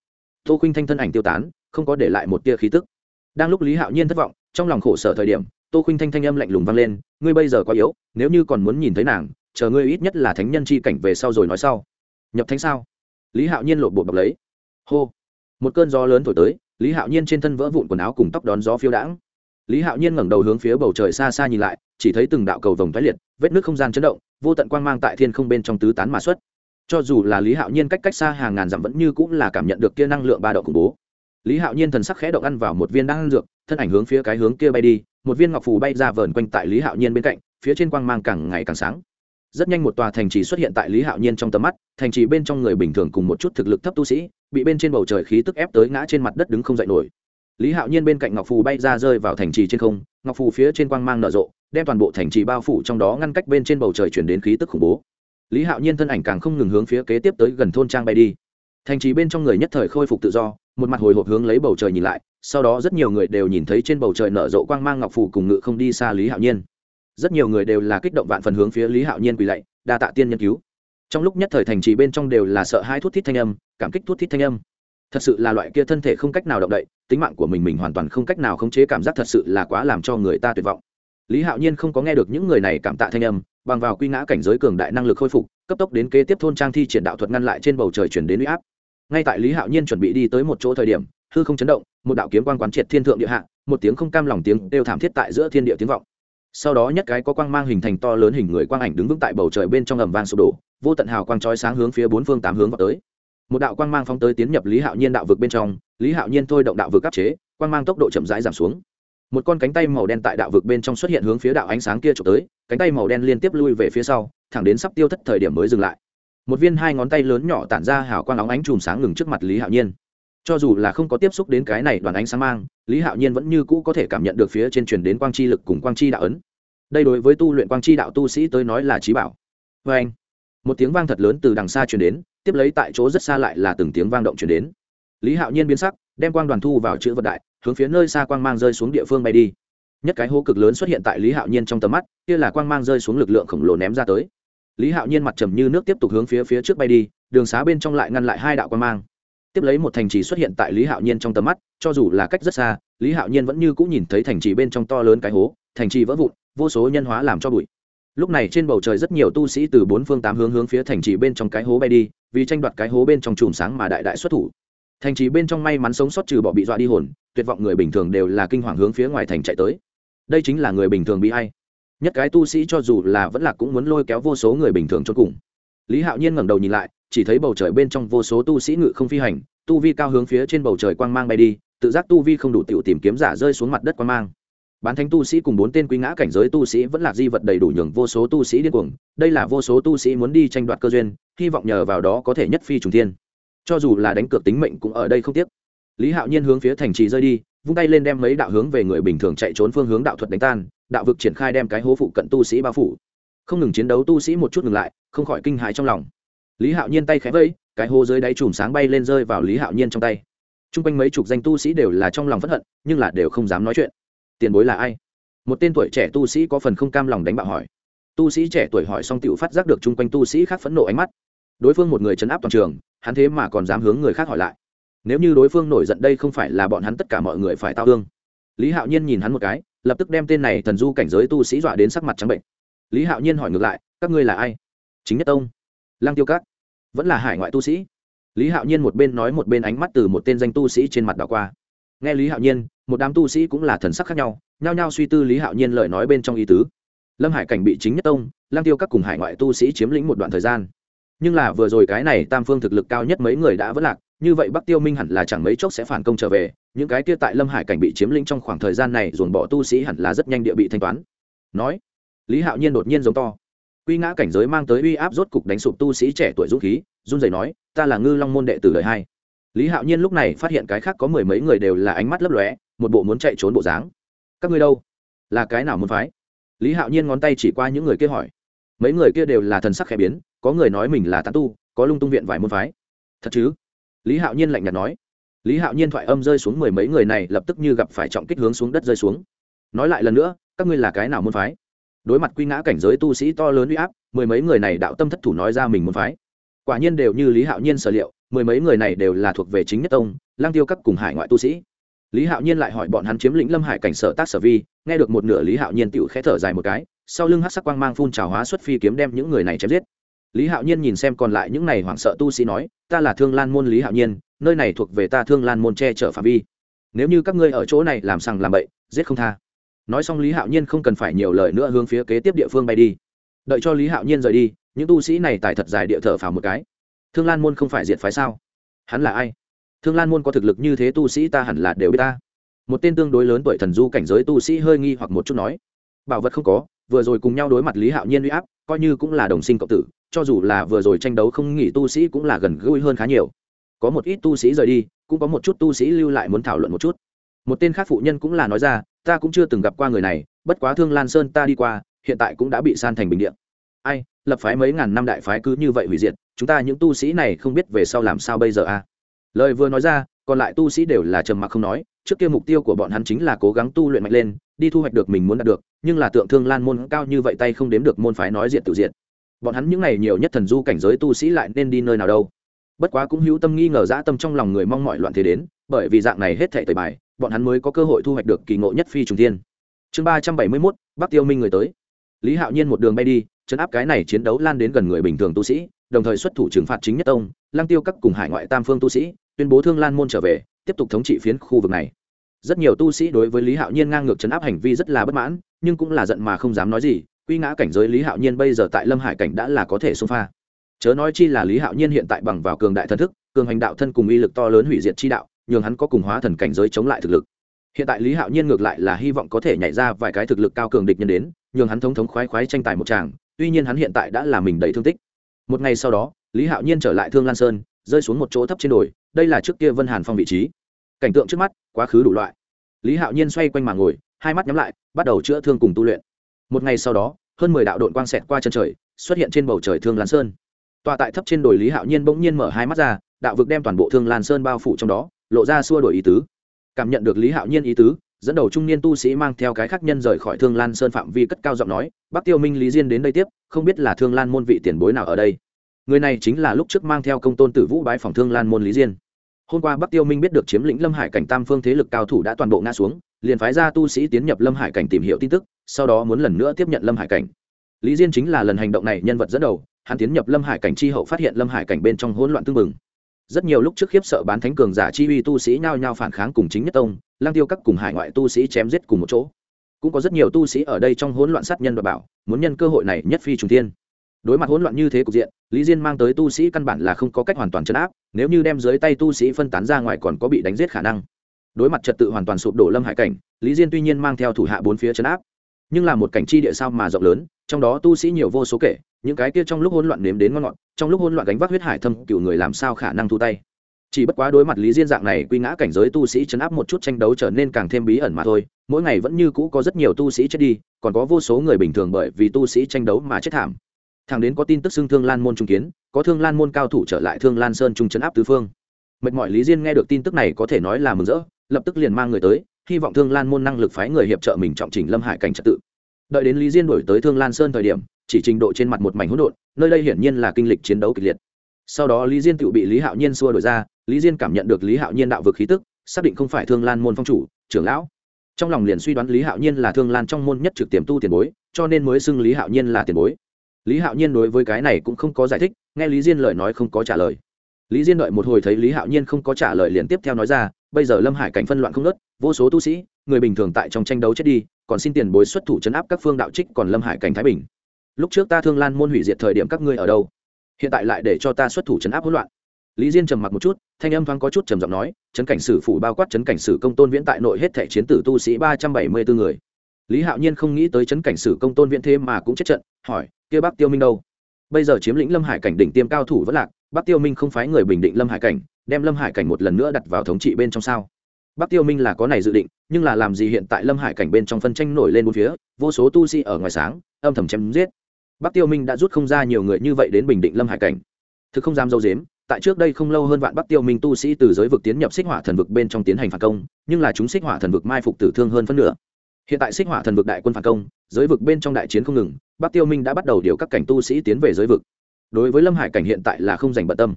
Tô khuynh thanh thân ảnh tiêu tán, không có để lại một tia khí tức. Đang lúc lý hạo nhiên thất vọng, trong lòng khổ sở thời điểm, tô khuynh thanh thanh âm lạnh lùng vang lên, ngươi bây giờ quá yếu, nếu như còn muốn nhìn thấy nàng, chờ ngươi ít nhất là thánh nhân chi cảnh về sau rồi nói sau. Nhập thánh sao? Lý hạo nhiên lột bột bọc lấy. Hô. Một cơn gió lớn thổi tới, lý hạo nhiên trên thân vỡ vụn quần áo cùng tóc đón gió phiêu đãng. Lý hạo nhiên ngẩng đầu hướng phía bầu trời xa xa nhìn lại, chỉ thấy từng đạo cầu vồng thoái liệt, vết nước không gian chấn động, vô tận quang mang tại thiên không bên trong tứ tán mà xuất cho dù là lý hạo nhiên cách cách xa hàng ngàn dặm vẫn như cũng là cảm nhận được kia năng lượng ba độ khủng bố. Lý hạo nhiên thần sắc khẽ động ăn vào một viên đan dược, thân ảnh hướng phía cái hướng kia bay đi, một viên ngọc phù bay ra vờn quanh tại lý hạo nhiên bên cạnh, phía trên quang mang càng ngày càng sáng. Rất nhanh một tòa thành trì xuất hiện tại lý hạo nhiên trong tầm mắt, thành trì bên trong người bình thường cùng một chút thực lực thấp tu sĩ, bị bên trên bầu trời khí tức ép tới ngã trên mặt đất đứng không dậy nổi. Lý hạo nhiên bên cạnh ngọc phù bay ra rơi vào thành trì trên không, ngọc phù phía trên quang mang nở rộ, đem toàn bộ thành trì bao phủ trong đó ngăn cách bên trên bầu trời chuyển đến khí tức khủng bố lý hạo nhiên thân ảnh càng không ngừng hướng phía kế tiếp tới gần thôn trang bay đi. Thành trì bên trong người nhất thời khôi phục tự do, một mặt hồi hộp hướng lấy bầu trời nhìn lại, sau đó rất nhiều người đều nhìn thấy trên bầu trời nở rộ quang mang ngọc phủ cùng ngự không đi xa lý hạo nhiên. Rất nhiều người đều là kích động vạn phần hướng phía lý hạo nhiên quỳ lạy, đa tạ tiên nhân cứu. Trong lúc nhất thời thành trì bên trong đều là sợ hai thuốc thít thanh âm, cảm kích thuốc thít thanh âm. Thật sự là loại kia thân thể không cách nào động đậy, tính mạng của mình mình hoàn toàn không cách nào khống chế cảm giác thật sự là quá làm cho người ta tuyệt vọng. Lý hạo nhiên không có nghe được những người này cảm tạ thanh âm bằng vào quy ngã cảnh giới cường đại năng lực khôi phục, cấp tốc đến kế tiếp thôn trang thi triển đạo thuật ngăn lại trên bầu trời chuyển đến uy áp. Ngay tại lý hạo nhiên chuẩn bị đi tới một chỗ thời điểm, hư không chấn động, một đạo kiếm quan quán triệt thiên thượng địa hạ, một tiếng không cam lòng tiếng đều thảm thiết tại giữa thiên địa tiếng vọng. Sau đó nhất cái có quang mang hình thành to lớn hình người quang ảnh đứng vững tại bầu trời bên trong ầm vang sụp đổ, vô tận hào quang trói sáng hướng phía bốn phương tám hướng vào tới. Một đạo quang mang phóng tới tiến nhập lý hạo nhiên đạo vực bên trong, lý hạo nhiên thôi động đạo vực áp chế, quang mang tốc độ chậm rãi giảm xuống. Một con cánh tay màu đen tại đạo vực bên trong xuất hiện hướng phía đạo ánh sáng kia trộm tới cánh tay màu đen liên tiếp lui về phía sau, thẳng đến sắp tiêu thất thời điểm mới dừng lại. Một viên hai ngón tay lớn nhỏ tản ra hào quang óng ánh chùm sáng ngừng trước mặt lý hạo nhiên. Cho dù là không có tiếp xúc đến cái này đoàn ánh sáng mang, lý hạo nhiên vẫn như cũ có thể cảm nhận được phía trên truyền đến quang chi lực cùng quang chi đạo ấn. Đây đối với tu luyện quang chi đạo tu sĩ tới nói là trí bảo. Vê anh, một tiếng vang thật lớn từ đằng xa truyền đến, tiếp lấy tại chỗ rất xa lại là từng tiếng vang động truyền đến. Lý hạo nhiên biến sắc, đem quang đoàn thu vào chữ vật đại, hướng phía nơi xa quang mang rơi xuống địa phương bay đi nhất cái hố cực lớn xuất hiện tại lý hạo nhiên trong tầm mắt, kia là quang mang rơi xuống lực lượng khổng lồ ném ra tới. Lý hạo nhiên mặt trầm như nước tiếp tục hướng phía phía trước bay đi, đường xá bên trong lại ngăn lại hai đạo quang mang. Tiếp lấy một thành trì xuất hiện tại lý hạo nhiên trong tầm mắt, cho dù là cách rất xa, lý hạo nhiên vẫn như cũng nhìn thấy thành trì bên trong to lớn cái hố, thành trì vỡ vụn, vô số nhân hóa làm cho bụi. Lúc này trên bầu trời rất nhiều tu sĩ từ bốn phương tám hướng hướng phía thành trì bên trong cái hố bay đi, vì tranh đoạt cái hố bên trong chùm sáng mà đại đại xuất thủ. Thành trì bên trong may mắn sống sót trừ bỏ bị dọa đi hồn, tuyệt vọng người bình thường đều là kinh hoàng hướng phía ngoài thành chạy tới đây chính là người bình thường bị hay nhất cái tu sĩ cho dù là vẫn là cũng muốn lôi kéo vô số người bình thường cho cùng. Lý hạo nhiên ngẩng đầu nhìn lại, chỉ thấy bầu trời bên trong vô số tu sĩ ngự không phi hành, tu vi cao hướng phía trên bầu trời quang mang bay đi, tự giác tu vi không đủ tiểu tìm kiếm giả rơi xuống mặt đất quang mang. Bán thánh tu sĩ cùng bốn tên quý ngã cảnh giới tu sĩ vẫn là di vật đầy đủ nhường vô số tu sĩ điên cuồng, đây là vô số tu sĩ muốn đi tranh đoạt cơ duyên, hy vọng nhờ vào đó có thể nhất phi trùng thiên. Cho dù là đánh cược tính mệnh cũng ở đây không tiếc. Lý hạo nhiên hướng phía thành trì rơi đi vung tay lên đem mấy đạo hướng về người bình thường chạy trốn phương hướng đạo thuật đánh tan, đạo vực triển khai đem cái hố phụ cận tu sĩ bao phủ. Không ngừng chiến đấu tu sĩ một chút ngừng lại, không khỏi kinh hãi trong lòng. Lý hạo nhiên tay khẽ vẫy, cái hố dưới đáy chùm sáng bay lên rơi vào lý hạo nhiên trong tay. T r u n g quanh mấy chục danh tu sĩ đều là trong lòng p hận, nhưng là đều không dám nói chuyện. Tiền bối là ai? Một tên tuổi trẻ tu sĩ có phần không cam lòng đánh bạo hỏi. Tu sĩ trẻ tuổi hỏi xong t phát giác được chung quanh tu sĩ khác phẫn nộ ánh mắt. Đối phương một người chấn áp toàn trường, hắn thế mà còn dám hướng người khác hỏi lại nếu như đối phương nổi giận đây không phải là bọn hắn tất cả mọi người phải tao thương. Lý hạo nhiên nhìn hắn một cái, lập tức đem tên này thần du cảnh giới tu sĩ dọa đến sắc mặt trắng bệnh. Lý hạo nhiên hỏi ngược lại, các ngươi là ai? Chính nhất tông. Lăng tiêu cát vẫn là hải ngoại tu sĩ? Lý hạo nhiên một bên nói một bên ánh mắt từ một tên danh tu sĩ trên mặt đảo qua. Nghe lý hạo nhiên, một đám tu sĩ cũng là thần sắc khác nhau, nhao nhao suy tư lý hạo nhiên lời nói bên trong ý tứ. Lâm hải cảnh bị chính nhất tông lang tiêu các cùng hải ngoại tu sĩ chiếm lĩnh một đoạn thời gian nhưng là vừa rồi cái này tam phương thực lực cao nhất mấy người đã vẫn lạc, như vậy bắc tiêu minh hẳn là chẳng mấy chốc sẽ phản công trở về, những cái kia tại lâm hải cảnh bị chiếm lĩnh trong khoảng thời gian này dồn bỏ tu sĩ hẳn là rất nhanh địa bị thanh toán. Nói, lý hạo nhiên đột nhiên giống to. Quy ngã cảnh giới mang tới uy áp rốt cục đánh sụp tu sĩ trẻ tuổi dũng khí, run rẩy nói, ta là ngư long môn đệ tử đời hai. Lý hạo nhiên lúc này phát hiện cái khác có mười mấy người đều là ánh mắt lấp lóe, một bộ muốn chạy trốn bộ dáng. Các ngươi đâu? Là cái nào muốn phái? Lý hạo nhiên ngón tay chỉ qua những người kia hỏi mấy người kia đều là thần sắc khẽ biến, có người nói mình là tán tu, có lung tung viện vài môn phái. Thật chứ? Lý hạo nhiên lạnh nhạt nói. Lý hạo nhiên thoại âm rơi xuống mười mấy người này lập tức như gặp phải trọng kích hướng xuống đất rơi xuống. Nói lại lần nữa, các ngươi là cái nào môn phái? Đối mặt quy ngã cảnh giới tu sĩ to lớn uy áp, mười mấy người này đạo tâm thất thủ nói ra mình môn phái. Quả nhiên đều như lý hạo nhiên sở liệu, mười mấy người này đều là thuộc về chính nhất tông, lang tiêu các cùng hải ngoại tu sĩ. Lý hạo nhiên lại hỏi bọn hắn chiếm lĩnh lâm hải cảnh sở tác sở vi, nghe được một nửa lý hạo nhiên tựu khẽ thở dài một cái sau lưng hát sắc quang mang phun trào hóa xuất phi kiếm đem những người này chém giết. Lý hạo nhiên nhìn xem còn lại những này hoảng sợ tu sĩ nói, ta là thương lan môn lý hạo nhiên, nơi này thuộc về ta thương lan môn che chở phạm vi. Nếu như các ngươi ở chỗ này làm sằng làm bậy, giết không tha. Nói xong lý hạo nhiên không cần phải nhiều lời nữa hướng phía kế tiếp địa phương bay đi. Đợi cho lý hạo nhiên rời đi, những tu sĩ này tài thật dài địa thở phào một cái. Thương lan môn không phải diệt phái sao? Hắn là ai? Thương lan môn có thực lực như thế tu sĩ ta hẳn là đều biết ta. Một tên tương đối lớn tuổi thần du cảnh giới tu sĩ hơi nghi hoặc một chút nói, bảo vật không có vừa rồi cùng nhau đối mặt lý hạo nhiên uy áp, coi như cũng là đồng sinh cộng tử, cho dù là vừa rồi tranh đấu không nghỉ tu sĩ cũng là gần gũi hơn khá nhiều. Có một ít tu sĩ rời đi, cũng có một chút tu sĩ lưu lại muốn thảo luận một chút. Một tên khác phụ nhân cũng là nói ra, ta cũng chưa từng gặp qua người này, bất quá thương lan sơn ta đi qua, hiện tại cũng đã bị san thành bình điện ai, lập phái mấy ngàn năm đại phái cứ như vậy hủy diệt, chúng ta những tu sĩ này không biết về sau làm sao bây giờ a à? lời vừa nói ra, còn lại tu sĩ đều là trầm mặc không nói, trước kia mục tiêu của bọn hắn chính là cố gắng tu luyện mạnh lên đi thu hoạch được mình muốn đạt được, nhưng là tượng thương lan môn cao như vậy tay không đếm được môn phái nói diện tự diện bọn hắn những n à y nhiều nhất thần du cảnh giới tu sĩ lại nên đi nơi nào đâu. Bất quá cũng hữu tâm nghi ngờ dã tâm trong lòng người mong mọi loạn thế đến, bởi vì dạng này hết thệ tời bài, bọn hắn mới có cơ hội thu hoạch được kỳ ngộ nhất phi trùng thiên. Chương ba trăm bảy mươi mốt, bắc tiêu minh người tới. Lý hạo nhiên một đường bay đi, chấn áp cái này chiến đấu lan đến gần người bình thường tu sĩ, đồng thời xuất thủ trừng phạt chính nhất tông Lang tiêu các cùng hải ngoại tam phương tu sĩ, tuyên bố thương lan môn trở về, tiếp tục thống trị phiến khu vực này rất nhiều tu sĩ đối với lý hạo nhiên ngang ngược chấn áp hành vi rất là bất mãn, nhưng cũng là giận mà không dám nói gì, quy ngã cảnh giới lý hạo nhiên bây giờ tại lâm hải cảnh đã là có thể xông pha. Chớ nói chi là lý hạo nhiên hiện tại bằng vào cường đại thần thức, cường hành đạo thân cùng uy lực to lớn hủy diệt chi đạo, nhường hắn có cùng hóa thần cảnh giới chống lại thực lực. Hiện tại lý hạo nhiên ngược lại là hy vọng có thể nhảy ra vài cái thực lực cao cường địch nhân đến, nhường hắn thống thống khoái khoái tranh tài một tràng, tuy nhiên hắn hiện tại đã là mình đầy thương tích. Một ngày sau đó, lý hạo nhiên trở lại thương lan sơn, rơi xuống một chỗ thấp trên đồi, đây là trước kia vân hàn phong vị trí cảnh tượng trước mắt, quá khứ đủ loại. Lý hạo nhiên xoay quanh mà ngồi, hai mắt nhắm lại, bắt đầu chữa thương cùng tu luyện. Một ngày sau đó, hơn mười đạo đội quang xẹt qua chân trời, xuất hiện trên bầu trời thương lan sơn. Tọa tại thấp trên đồi lý hạo nhiên bỗng nhiên mở hai mắt ra, đạo vực đem toàn bộ thương lan sơn bao phủ trong đó, lộ ra xua đổi ý tứ. Cảm nhận được lý hạo nhiên ý tứ, dẫn đầu trung niên tu sĩ mang theo cái khác nhân rời khỏi thương lan sơn phạm vi cất cao giọng nói, bắc tiêu minh lý diên đến đây tiếp, không biết là thương lan môn vị tiền bối nào ở đây. Người này chính là lúc trước mang theo công tôn tử vũ bái phòng thương lan môn lý diên hôm qua bắc tiêu minh biết được chiếm lĩnh lâm hải cảnh tam phương thế lực cao thủ đã toàn bộ ngã xuống liền phái ra tu sĩ tiến nhập lâm hải cảnh tìm hiểu tin tức sau đó muốn lần nữa tiếp nhận lâm hải cảnh lý diên chính là lần hành động này nhân vật dẫn đầu hắn tiến nhập lâm hải cảnh chi hậu phát hiện lâm hải cảnh bên trong hỗn loạn tương mừng rất nhiều lúc trước khiếp sợ bán thánh cường giả chi uy tu sĩ nhao nhao phản kháng cùng chính nhất tông lang tiêu các cùng hải ngoại tu sĩ chém giết cùng một chỗ cũng có rất nhiều tu sĩ ở đây trong hỗn loạn sát nhân và bảo muốn nhân cơ hội này nhất phi trùng tiên đối mặt hỗn loạn như thế cục diện, lý diên mang tới tu sĩ căn bản là không có cách hoàn toàn chấn áp, nếu như đem dưới tay tu sĩ phân tán ra ngoài còn có bị đánh giết khả năng. Đối mặt trật tự hoàn toàn sụp đổ lâm hải cảnh, lý diên tuy nhiên mang theo thủ hạ bốn phía chấn áp, nhưng là một cảnh chi địa sao mà rộng lớn, trong đó tu sĩ nhiều vô số kể, những cái kia trong lúc hỗn loạn nếm đến ngon ngọt, trong lúc hỗn loạn gánh vác huyết hải thâm, cựu người làm sao khả năng thu tay? Chỉ bất quá đối mặt lý diên dạng này quy ngã cảnh giới tu sĩ chấn áp một chút tranh đấu trở nên càng thêm bí ẩn mà thôi, mỗi ngày vẫn như cũ có rất nhiều tu sĩ chết đi, còn có vô số người bình thường bởi vì tu sĩ tranh đấu mà chết thảm thằng đến có tin tức xưng thương lan môn trung kiến, có thương lan môn cao thủ trở lại thương lan sơn trung chấn áp tứ phương. Mệt mỏi lý diên nghe được tin tức này có thể nói là mừng rỡ, lập tức liền mang người tới, hy vọng thương lan môn năng lực phái người hiệp trợ mình trọng trình lâm hải cảnh trật tự. Đợi đến lý diên đổi tới thương lan sơn thời điểm, chỉ trình độ trên mặt một mảnh hỗn độn, nơi đây hiển nhiên là kinh lịch chiến đấu kịch liệt. Sau đó lý diên tự bị lý hạo nhiên xua đổi ra, lý diên cảm nhận được lý hạo nhiên đạo vực khí tức, xác định không phải thương lan môn phong chủ, trưởng lão. Trong lòng liền suy đoán lý hạo nhiên là thương lan trong môn nhất trực tiềm tu tiền bối, cho nên mới xưng lý hạo nhiên là tiền bối lý hạo nhiên đối với cái này cũng không có giải thích, nghe lý diên lời nói không có trả lời. Lý diên đợi một hồi thấy lý hạo nhiên không có trả lời liền tiếp theo nói ra, bây giờ lâm hải cảnh phân loạn không nớt vô số tu sĩ, người bình thường tại trong tranh đấu chết đi, còn xin tiền bối xuất thủ chấn áp các phương đạo trích còn lâm hải cảnh thái bình. Lúc trước ta thương lan môn hủy diệt thời điểm các ngươi ở đâu? Hiện tại lại để cho ta xuất thủ chấn áp hỗn loạn. Lý diên trầm mặc một chút, thanh âm thoáng có chút trầm giọng nói trấn cảnh sử phủ bao quát trấn cảnh sử công tôn viễn tại nội hết thẻ chiến tử tu sĩ ba trăm bảy mươi bốn người. Lý hạo nhiên không nghĩ tới trấn cảnh sử công tôn viễn thế mà cũng chết trận, hỏi kia bác tiêu minh đâu? Bây giờ chiếm lĩnh lâm hải cảnh đỉnh tiêm cao thủ vẫn lạc bác tiêu minh không phái người bình định lâm hải cảnh, đem lâm hải cảnh một lần nữa đặt vào thống trị bên trong sao? Bắc tiêu minh là có này dự định, nhưng là làm gì hiện tại lâm hải cảnh bên trong phân tranh nổi lên bốn phía, vô số tu sĩ ở ngoài sáng, âm thầm chém giết. Bắc tiêu minh đã rút không ra nhiều người như vậy đến bình định lâm hải cảnh. Thực không dám dâu dếm, tại trước đây không lâu hơn vạn bắc tiêu minh tu sĩ từ giới vực tiến nhập xích hỏa thần vực bên trong tiến hành phản công, nhưng là chúng xích hỏa thần vực mai phục tử thương hơn phân nửa. Hiện tại xích hỏa thần vực đại quân phản công, giới vực bên trong đại chiến không ngừng bắc tiêu minh đã bắt đầu điều các cảnh tu sĩ tiến về giới vực. Đối với lâm hải cảnh hiện tại là không dành bận tâm.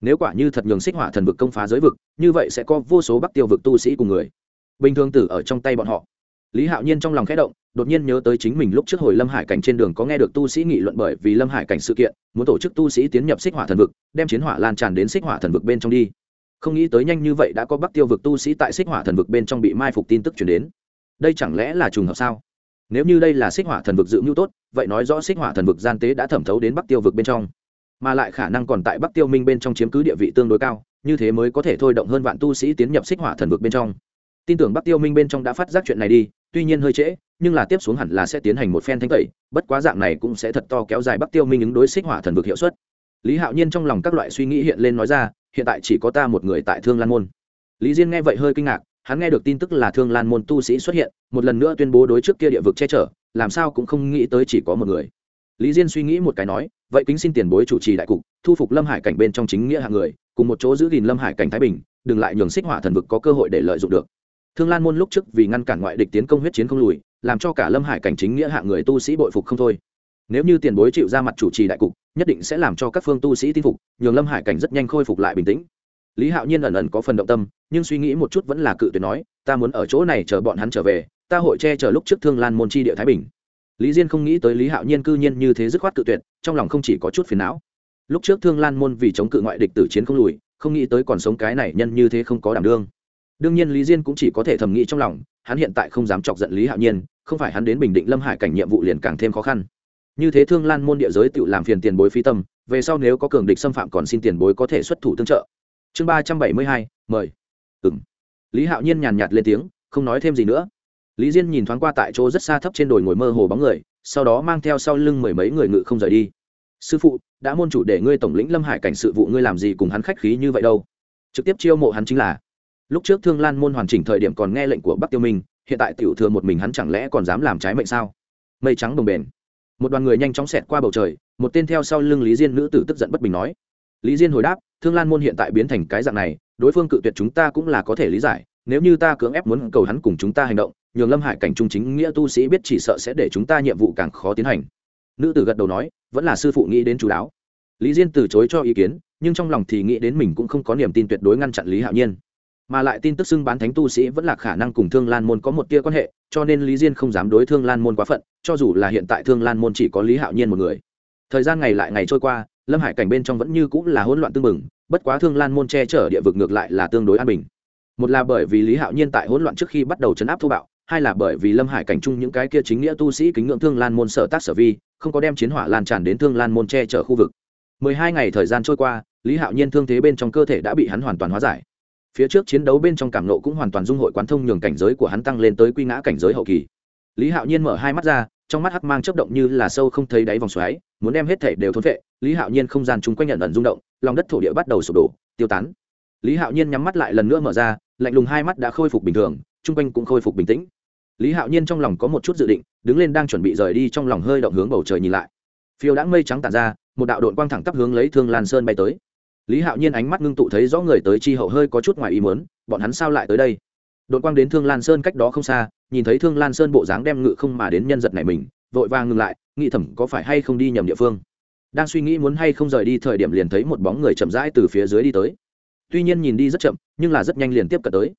Nếu quả như thật nhường xích hỏa thần vực công phá giới vực, như vậy sẽ có vô số bắc tiêu vực tu sĩ cùng người. Bình thường tử ở trong tay bọn họ. Lý hạo nhiên trong lòng khẽ động, đột nhiên nhớ tới chính mình lúc trước hồi lâm hải cảnh trên đường có nghe được tu sĩ nghị luận bởi vì lâm hải cảnh sự kiện, muốn tổ chức tu sĩ tiến nhập xích hỏa thần vực, đem chiến hỏa lan tràn đến xích hỏa thần vực bên trong đi. Không nghĩ tới nhanh như vậy đã có bắc tiêu vực tu sĩ tại xích hỏa thần vực bên trong bị mai phục tin tức chuyển đến. Đây chẳng lẽ là trùng hợp sao? Nếu như đây là xích hỏa thần vực dự mưu tốt, vậy nói rõ xích hỏa thần vực gian tế đã thẩm thấu đến bắc tiêu vực bên trong. Mà lại khả năng còn tại bắc tiêu minh bên trong chiếm cứ địa vị tương đối cao, như thế mới có thể thôi động hơn vạn tu sĩ tiến nhập xích hỏa thần vực bên trong. Tin tưởng bắc tiêu minh bên trong đã phát giác chuyện này đi, tuy nhiên hơi trễ, nhưng là tiếp xuống hẳn là sẽ tiến hành một phen thanh tẩy, bất quá dạng này cũng sẽ thật to kéo dài bắc tiêu minh ứng đối xích hỏa thần vực hiệu suất. Lý hạo nhiên trong lòng các loại suy nghĩ hiện lên nói ra, hiện tại chỉ có ta một người tại thương lan môn. Lý diên nghe vậy hơi kinh ngạc hắn nghe được tin tức là thương lan môn tu sĩ xuất hiện, một lần nữa tuyên bố đối trước kia địa vực che chở, làm sao cũng không nghĩ tới chỉ có một người. Lý diên suy nghĩ một cái nói, vậy kính xin tiền bối chủ trì đại cục, thu phục lâm hải cảnh bên trong chính nghĩa hạng người, cùng một chỗ giữ gìn lâm hải cảnh thái bình, đừng lại nhường xích hỏa thần vực có cơ hội để lợi dụng được. Thương lan môn lúc trước vì ngăn cản ngoại địch tiến công huyết chiến không lùi, làm cho cả lâm hải cảnh chính nghĩa hạng người tu sĩ bội phục không thôi. Nếu như tiền bối chịu ra mặt chủ trì đại cục, nhất định sẽ làm cho các phương tu sĩ tin phục, nhường lâm hải cảnh rất nhanh khôi phục lại bình tĩnh lý hạo nhiên ẩn ẩn có phần động tâm, nhưng suy nghĩ một chút vẫn là cự tuyệt nói, ta muốn ở chỗ này chờ bọn hắn trở về, ta hội che chờ lúc trước thương lan môn chi địa thái bình. Lý diên không nghĩ tới lý hạo nhiên cư nhiên như thế dứt khoát cự tuyệt, trong lòng không chỉ có chút phiền não. Lúc trước thương lan môn vì chống cự ngoại địch tử chiến không lùi, không nghĩ tới còn sống cái này nhân như thế không có đảm đương. Đương nhiên lý diên cũng chỉ có thể thầm nghĩ trong lòng, hắn hiện tại không dám chọc giận lý hạo nhiên, không phải hắn đến bình định lâm hải cảnh nhiệm vụ liền càng thêm khó khăn. Như thế thương lan môn địa giới tự làm phiền tiền bối phi tâm, về sau nếu có cường địch xâm phạm còn xin tiền bối có thể xuất thủ tương trợ chương ba trăm bảy mươi hai, mời. Ừng lý hạo nhiên nhàn nhạt lên tiếng, không nói thêm gì nữa. Lý diên nhìn thoáng qua tại chỗ rất xa thấp trên đồi ngồi mơ hồ bóng người, sau đó mang theo sau lưng mười mấy người ngự không rời đi. Sư phụ, đã môn chủ để ngươi tổng lĩnh lâm hải cảnh sự vụ ngươi làm gì cùng hắn khách khí như vậy đâu? Trực tiếp chiêu mộ hắn chính là. Lúc trước thương lan môn hoàn chỉnh thời điểm còn nghe lệnh của bắc tiêu minh, hiện tại tiểu thừa một mình hắn chẳng lẽ còn dám làm trái mệnh sao? Mây trắng đồng bền một đoàn người nhanh chóng xẹt qua bầu trời, một tên theo sau lưng lý diên nữ tử tức giận bất bình nói lý diên hồi đáp, thương lan môn hiện tại biến thành cái dạng này, đối phương cự tuyệt chúng ta cũng là có thể lý giải. Nếu như ta cưỡng ép muốn cầu hắn cùng chúng ta hành động, nhường lâm hải cảnh trung chính nghĩa tu sĩ biết chỉ sợ sẽ để chúng ta nhiệm vụ càng khó tiến hành. Nữ tử gật đầu nói, vẫn là sư phụ nghĩ đến chú đáo. Lý diên từ chối cho ý kiến, nhưng trong lòng thì nghĩ đến mình cũng không có niềm tin tuyệt đối ngăn chặn lý hạo nhiên. Mà lại tin tức xưng bán thánh tu sĩ vẫn là khả năng cùng thương lan môn có một tia quan hệ, cho nên lý diên không dám đối thương lan môn quá phận, cho dù là hiện tại thương lan môn chỉ có lý hạo nhiên một người. Thời gian ngày lại ngày trôi qua lâm hải cảnh bên trong vẫn như cũng là hỗn loạn tương mừng bất quá thương lan môn che chở địa vực ngược lại là tương đối an bình. Một là bởi vì lý hạo nhiên tại hỗn loạn trước khi bắt đầu chấn áp thô bạo, hai là bởi vì lâm hải cảnh trung những cái kia chính nghĩa tu sĩ kính ngưỡng thương lan môn sở tác sở vi, không có đem chiến hỏa lan tràn đến thương lan môn che chở khu vực. Mười hai ngày thời gian trôi qua, lý hạo nhiên thương thế bên trong cơ thể đã bị hắn hoàn toàn hóa giải. Phía trước chiến đấu bên trong cảm nộ cũng hoàn toàn dung hội quán thông nhường cảnh giới của hắn tăng lên tới quy ngã cảnh giới hậu kỳ. Lý hạo nhiên mở hai mắt ra trong mắt hắc mang chớp động như là sâu không thấy đáy vòng xoáy, muốn đem hết thể đều thốn vệ lý hạo nhiên không gian chung quanh nhận ẩn rung động, lòng đất thổ địa bắt đầu sụp đổ, tiêu tán. Lý hạo nhiên nhắm mắt lại lần nữa mở ra, lạnh lùng hai mắt đã khôi phục bình thường, chung quanh cũng khôi phục bình tĩnh. Lý hạo nhiên trong lòng có một chút dự định, đứng lên đang chuẩn bị rời đi trong lòng hơi động hướng bầu trời nhìn lại. Phiêu đãng mây trắng tàn ra, một đạo đội quang thẳng tắp hướng lấy thương lan sơn bay tới. Lý hạo nhiên ánh mắt ngưng tụ thấy rõ người tới chi hậu hơi có chút ngoài ý muốn, bọn hắn sao lại tới đây? Đội quang đến thương lan sơn cách đó không xa, nhìn thấy thương lan sơn bộ dáng đem ngự không mà đến nhân giật này mình, vội vàng ngừng lại, nghĩ thầm có phải hay không đi nhầm địa phương. Đang suy nghĩ muốn hay không rời đi thời điểm liền thấy một bóng người chậm rãi từ phía dưới đi tới. Tuy nhiên nhìn đi rất chậm, nhưng là rất nhanh liền tiếp cận tới.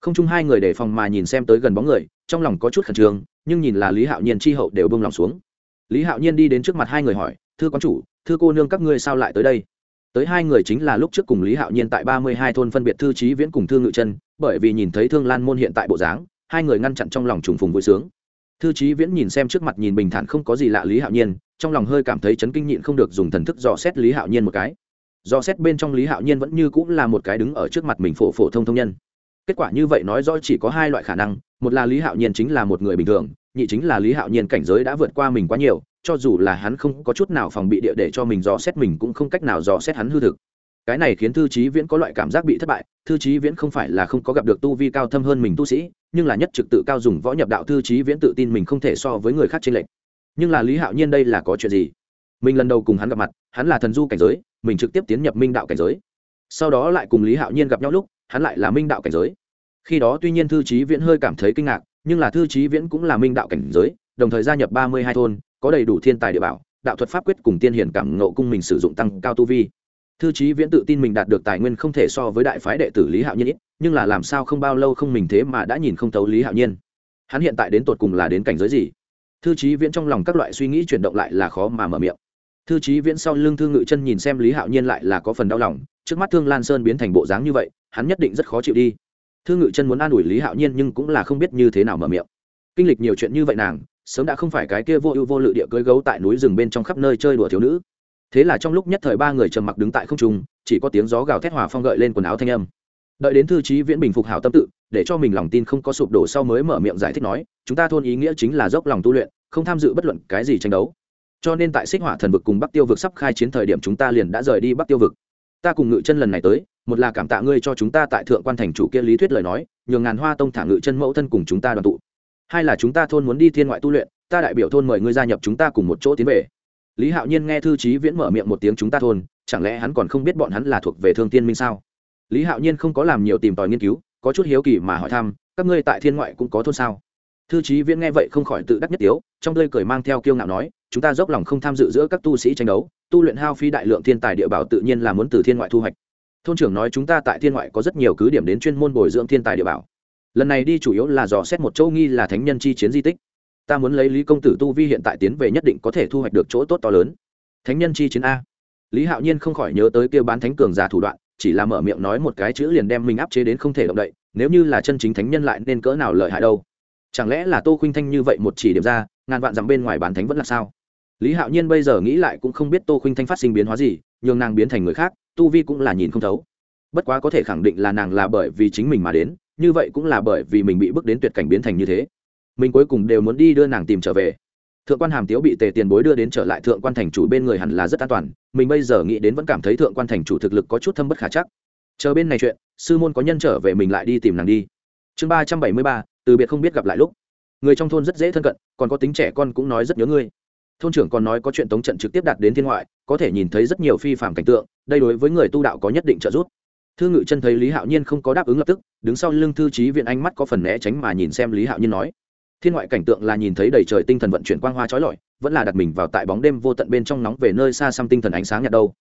Không chung hai người đề phòng mà nhìn xem tới gần bóng người, trong lòng có chút khẩn trương, nhưng nhìn là lý hạo nhiên tri hậu đều bông lòng xuống. Lý hạo nhiên đi đến trước mặt hai người hỏi thưa quán chủ thưa cô nương các ngươi sao lại tới đây? Tới hai người chính là lúc trước cùng lý hạo nhiên tại ba mươi hai thôn phân biệt thư trí viễn cùng thư ngự chân bởi vì nhìn thấy thương lan môn hiện tại bộ dáng, hai người ngăn chặn trong lòng trùng phùng vui sướng. Thư trí viễn nhìn xem trước mặt nhìn bình thản không có gì lạ lý hạo nhiên, trong lòng hơi cảm thấy chấn kinh nhịn không được dùng thần thức dò xét lý hạo nhiên một cái. Do xét bên trong lý hạo nhiên vẫn như cũng là một cái đứng ở trước mặt mình phổ phổ thông thông nhân. Kết quả như vậy nói rõ chỉ có hai loại khả năng, một là lý hạo nhiên chính là một người bình thường, nhị chính là lý hạo nhiên cảnh giới đã vượt qua mình quá nhiều, cho dù là hắn không có chút nào phòng bị địa để cho mình dò xét mình cũng không cách nào dò xét hắn hư thực cái này khiến thư trí viễn có loại cảm giác bị thất bại. Thư trí viễn không phải là không có gặp được tu vi cao thâm hơn mình tu sĩ, nhưng là nhất trực tự cao dùng võ nhập đạo thư trí viễn tự tin mình không thể so với người khác trên lệnh nhưng là lý hạo nhiên đây là có chuyện gì? Mình lần đầu cùng hắn gặp mặt, hắn là thần du cảnh giới, mình trực tiếp tiến nhập minh đạo cảnh giới. Sau đó lại cùng lý hạo nhiên gặp nhau lúc, hắn lại là minh đạo cảnh giới. Khi đó tuy nhiên thư trí viễn hơi cảm thấy kinh ngạc, nhưng là thư trí viễn cũng là minh đạo cảnh giới, đồng thời gia nhập ba mươi hai thôn, có đầy đủ thiên tài địa bảo, đạo thuật pháp quyết cùng tiên hiển cảm nộ cung mình sử dụng tăng cao tu vi thư trí viễn tự tin mình đạt được tài nguyên không thể so với đại phái đệ tử lý hạo nhiên ít, nhưng là làm sao không bao lâu không mình thế mà đã nhìn không thấu lý hạo nhiên. Hắn hiện tại đến tột cùng là đến cảnh giới gì? Thư trí viễn trong lòng các loại suy nghĩ chuyển động lại là khó mà mở miệng. Thư trí viễn sau lưng thư ngự chân nhìn xem lý hạo nhiên lại là có phần đau lòng, trước mắt thương lan sơn biến thành bộ dáng như vậy, hắn nhất định rất khó chịu đi. Thư ngự chân muốn an ủi lý hạo nhiên nhưng cũng là không biết như thế nào mở miệng. Kinh lịch nhiều chuyện như vậy nàng, sớm đã không phải cái kia vô ưu vô lự địa cưới gấu tại núi rừng bên trong khắp nơi chơi đùa thiếu nữ thế là trong lúc nhất thời ba người trầm mặc đứng tại không trung, chỉ có tiếng gió gào thét hòa phong gợi lên quần áo thanh âm. Đợi đến thư trí viễn bình phục hảo tâm tự, để cho mình lòng tin không có sụp đổ sau mới mở miệng giải thích nói, chúng ta thôn ý nghĩa chính là dốc lòng tu luyện, không tham dự bất luận cái gì tranh đấu. Cho nên tại xích hỏa thần vực cùng bắc tiêu vực sắp khai chiến thời điểm chúng ta liền đã rời đi bắc tiêu vực. Ta cùng ngự chân lần này tới, một là cảm tạ ngươi cho chúng ta tại thượng quan thành chủ kia lý thuyết lời nói, nhường ngàn hoa tông thả ngự chân mẫu thân cùng chúng ta đoàn tụ. Hai là chúng ta thôn muốn đi thiên ngoại tu luyện, ta đại biểu thôn mời ngươi gia nhập chúng ta cùng một chỗ tiến về lý hạo nhiên nghe thư trí viễn mở miệng một tiếng chúng ta thôn, chẳng lẽ hắn còn không biết bọn hắn là thuộc về thương tiên minh sao? Lý hạo nhiên không có làm nhiều tìm tòi nghiên cứu, có chút hiếu kỳ mà hỏi thăm, các ngươi tại thiên ngoại cũng có thôn sao? Thư trí viễn nghe vậy không khỏi tự đắc nhất tiếu, trong tươi cười mang theo kiêu ngạo nói, chúng ta dốc lòng không tham dự giữa các tu sĩ tranh đấu, tu luyện hao phi đại lượng thiên tài địa bảo tự nhiên là muốn từ thiên ngoại thu hoạch. Thôn trưởng nói chúng ta tại thiên ngoại có rất nhiều cứ điểm đến chuyên môn bồi dưỡng thiên tài địa bảo. Lần này đi chủ yếu là dò xét một châu nghi là thánh nhân chi chiến di tích ta muốn lấy lý công tử tu vi hiện tại tiến về nhất định có thể thu hoạch được chỗ tốt to lớn. Thánh nhân chi chiến a. Lý hạo nhiên không khỏi nhớ tới kêu bán thánh cường giả thủ đoạn, chỉ là mở miệng nói một cái chữ liền đem mình áp chế đến không thể động đậy, nếu như là chân chính thánh nhân lại nên cỡ nào lợi hại đâu? Chẳng lẽ là tô khuynh thanh như vậy một chỉ điểm ra, ngàn vạn dặm bên ngoài bán thánh vẫn là sao? Lý hạo nhiên bây giờ nghĩ lại cũng không biết tô khuynh thanh phát sinh biến hóa gì, nhường nàng biến thành người khác, tu vi cũng là nhìn không thấu. Bất quá có thể khẳng định là nàng là bởi vì chính mình mà đến, như vậy cũng là bởi vì mình bị bước đến tuyệt cảnh biến thành như thế mình cuối cùng đều muốn đi đưa nàng tìm trở về. Thượng quan hàm tiếu bị tề tiền bối đưa đến trở lại thượng quan thành chủ bên người hẳn là rất an toàn, mình bây giờ nghĩ đến vẫn cảm thấy thượng quan thành chủ thực lực có chút thâm bất khả chắc. Chờ bên này chuyện, sư môn có nhân trở về mình lại đi tìm nàng đi. Chương ba trăm bảy mươi ba, từ biệt không biết gặp lại lúc. Người trong thôn rất dễ thân cận, còn có tính trẻ con cũng nói rất nhớ ngươi. Thôn trưởng còn nói có chuyện tống trận trực tiếp đạt đến thiên ngoại, có thể nhìn thấy rất nhiều phi phạm cảnh tượng, đây đối với người tu đạo có nhất định trợ giúp. Thư ngự chân thấy lý hạo nhiên không có đáp ứng lập tức, đứng sau lưng thư trí viện ánh mắt có phần né tránh mà nhìn xem lý hạo nhiên nói thiên ngoại cảnh tượng là nhìn thấy đầy trời tinh thần vận chuyển quang hoa trói lọi, vẫn là đặt mình vào tại bóng đêm vô tận bên trong nóng về nơi xa xăm tinh thần ánh sáng nhạt đâu.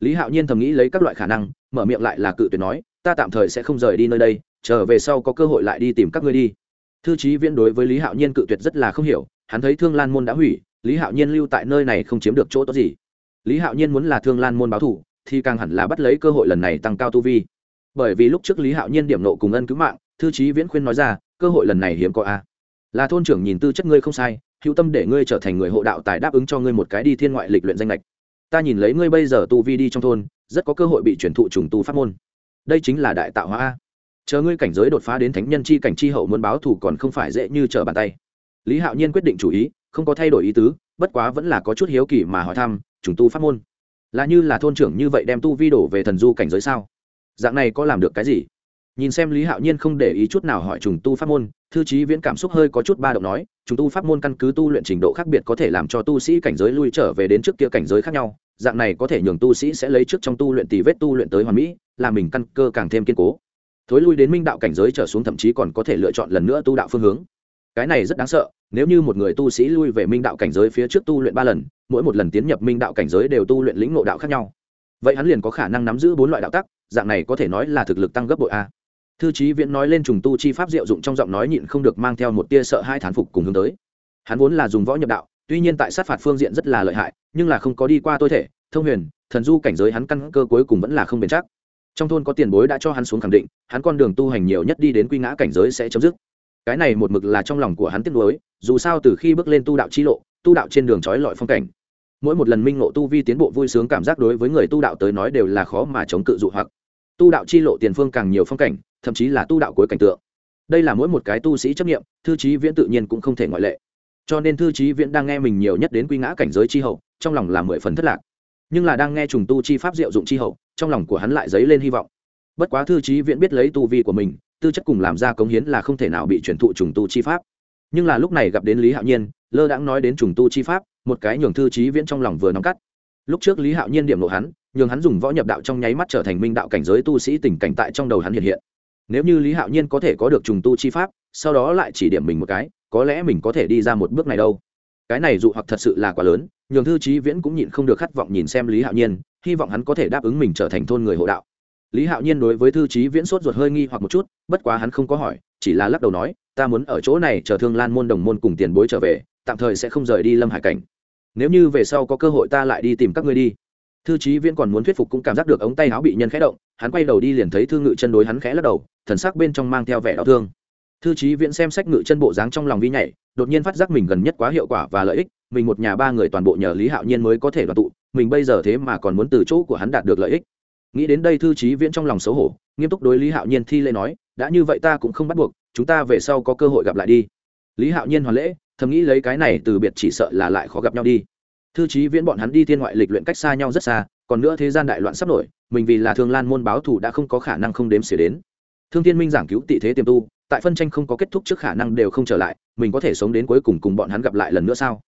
Lý hạo nhiên thầm nghĩ lấy các loại khả năng, mở miệng lại là cự tuyệt nói, ta tạm thời sẽ không rời đi nơi đây trở về sau có cơ hội lại đi tìm các ngươi đi. Thư trí viễn đối với lý hạo nhiên cự tuyệt rất là không hiểu, hắn thấy thương lan môn đã hủy, lý hạo nhiên lưu tại nơi này không chiếm được chỗ tốt gì. Lý hạo nhiên muốn là thương lan môn báo thủ, thì càng hẳn là bắt lấy cơ hội lần này tăng cao tu vi. Bởi vì lúc trước lý hạo nhiên điểm nộ cùng ân cứu mạng, thư trí viễn khuyên nói ra, cơ hội lần này hiếm có a là thôn trưởng nhìn tư chất ngươi không sai, hữu tâm để ngươi trở thành người hộ đạo tài đáp ứng cho ngươi một cái đi thiên ngoại lịch luyện danh lệch. Ta nhìn lấy ngươi bây giờ tu vi đi trong thôn, rất có cơ hội bị chuyển thụ trùng tu pháp môn. Đây chính là đại tạo hóa a. Chờ ngươi cảnh giới đột phá đến thánh nhân chi cảnh chi hậu muốn báo thù còn không phải dễ như trở bàn tay. Lý hạo nhiên quyết định chủ ý, không có thay đổi ý tứ, bất quá vẫn là có chút hiếu kỳ mà hỏi thăm, trùng tu pháp môn. Là như là thôn trưởng như vậy đem tu vi đổ về thần du cảnh giới sao? Dạng này có làm được cái gì? Nhìn xem lý hạo nhiên không để ý chút nào hỏi trùng tu pháp môn thư trí viễn cảm xúc hơi có chút ba động nói, chúng tu pháp môn căn cứ tu luyện trình độ khác biệt có thể làm cho tu sĩ cảnh giới lui trở về đến trước kia cảnh giới khác nhau, dạng này có thể nhường tu sĩ sẽ lấy trước trong tu luyện tì vết tu luyện tới hoàn mỹ, làm mình căn cơ càng thêm kiên cố. Thối lui đến minh đạo cảnh giới trở xuống thậm chí còn có thể lựa chọn lần nữa tu đạo phương hướng. Cái này rất đáng sợ, nếu như một người tu sĩ lui về minh đạo cảnh giới phía trước tu luyện ba lần, mỗi một lần tiến nhập minh đạo cảnh giới đều tu luyện lĩnh ngộ đạo khác nhau. Vậy hắn liền có khả năng nắm giữ bốn loại đạo tắc, dạng này có thể nói là thực lực tăng gấp bội a thư trí viễn nói lên trùng tu chi pháp diệu dụng trong giọng nói nhịn không được mang theo một tia sợ hai thán phục cùng hướng tới. Hắn vốn là dùng võ nhập đạo, tuy nhiên tại sát phạt phương diện rất là lợi hại, nhưng là không có đi qua tôi thể, thông huyền, thần du cảnh giới hắn căn cơ cuối cùng vẫn là không bền chắc. Trong thôn có tiền bối đã cho hắn xuống khẳng định, hắn con đường tu hành nhiều nhất đi đến quy ngã cảnh giới sẽ chấm dứt. Cái này một mực là trong lòng của hắn tiếc nuối, dù sao từ khi bước lên tu đạo chi lộ, tu đạo trên đường trói lọi phong cảnh. Mỗi một lần minh ngộ tu vi tiến bộ vui sướng cảm giác đối với người tu đạo tới nói đều là khó mà chống cự dụ hoặc. Tu đạo chi lộ tiền phương càng nhiều phong cảnh thậm chí là tu đạo cuối cảnh tượng. Đây là mỗi một cái tu sĩ chấp nghiệm thư trí viễn tự nhiên cũng không thể ngoại lệ. Cho nên thư trí viễn đang nghe mình nhiều nhất đến quy ngã cảnh giới chi hậu, trong lòng là mười phần thất lạc. Nhưng là đang nghe trùng tu chi pháp diệu dụng chi hậu, trong lòng của hắn lại dấy lên hy vọng. Bất quá thư trí viễn biết lấy tu vi của mình, tư chất cùng làm ra cống hiến là không thể nào bị truyền thụ trùng tu chi pháp. Nhưng là lúc này gặp đến lý hạo nhiên, lơ đãng nói đến trùng tu chi pháp, một cái nhường thư trí viễn trong lòng vừa nóng cắt. Lúc trước lý hạo nhiên điểm lộ hắn, nhường hắn dùng võ nhập đạo trong nháy mắt trở thành minh đạo cảnh giới tu sĩ tình cảnh tại trong đầu hắn hiện hiện nếu như lý hạo nhiên có thể có được trùng tu chi pháp, sau đó lại chỉ điểm mình một cái, có lẽ mình có thể đi ra một bước này đâu. Cái này dụ hoặc thật sự là quá lớn, nhường thư trí viễn cũng nhịn không được khát vọng nhìn xem lý hạo nhiên, hy vọng hắn có thể đáp ứng mình trở thành thôn người hộ đạo. Lý hạo nhiên đối với thư trí viễn sốt ruột hơi nghi hoặc một chút, bất quá hắn không có hỏi, chỉ là lắc đầu nói, ta muốn ở chỗ này chờ thương lan môn đồng môn cùng tiền bối trở về, tạm thời sẽ không rời đi lâm hải cảnh. Nếu như về sau có cơ hội ta lại đi tìm các ngươi đi thư trí viễn còn muốn thuyết phục cũng cảm giác được ống tay áo bị nhân khẽ động, hắn quay đầu đi liền thấy thư ngự chân đối hắn khẽ lắc đầu, thần sắc bên trong mang theo vẻ đau thương. Thư trí viễn xem sách ngự chân bộ dáng trong lòng vi nhảy đột nhiên phát giác mình gần nhất quá hiệu quả và lợi ích, mình một nhà ba người toàn bộ nhờ lý hạo nhiên mới có thể đoàn tụ, mình bây giờ thế mà còn muốn từ chỗ của hắn đạt được lợi ích. Nghĩ đến đây thư trí viễn trong lòng xấu hổ, nghiêm túc đối lý hạo nhiên thi lễ nói, đã như vậy ta cũng không bắt buộc, chúng ta về sau có cơ hội gặp lại đi. Lý hạo nhiên hoàn lễ, thầm nghĩ lấy cái này từ biệt chỉ sợ là lại khó gặp nhau đi thư trí viễn bọn hắn đi thiên ngoại lịch luyện cách xa nhau rất xa, còn nữa thế gian đại loạn sắp nổi, mình vì là thương lan môn báo thủ đã không có khả năng không đếm xỉa đến. Thương thiên minh giảng cứu tị thế tiềm tu, tại phân tranh không có kết thúc trước khả năng đều không trở lại, mình có thể sống đến cuối cùng cùng bọn hắn gặp lại lần nữa sao?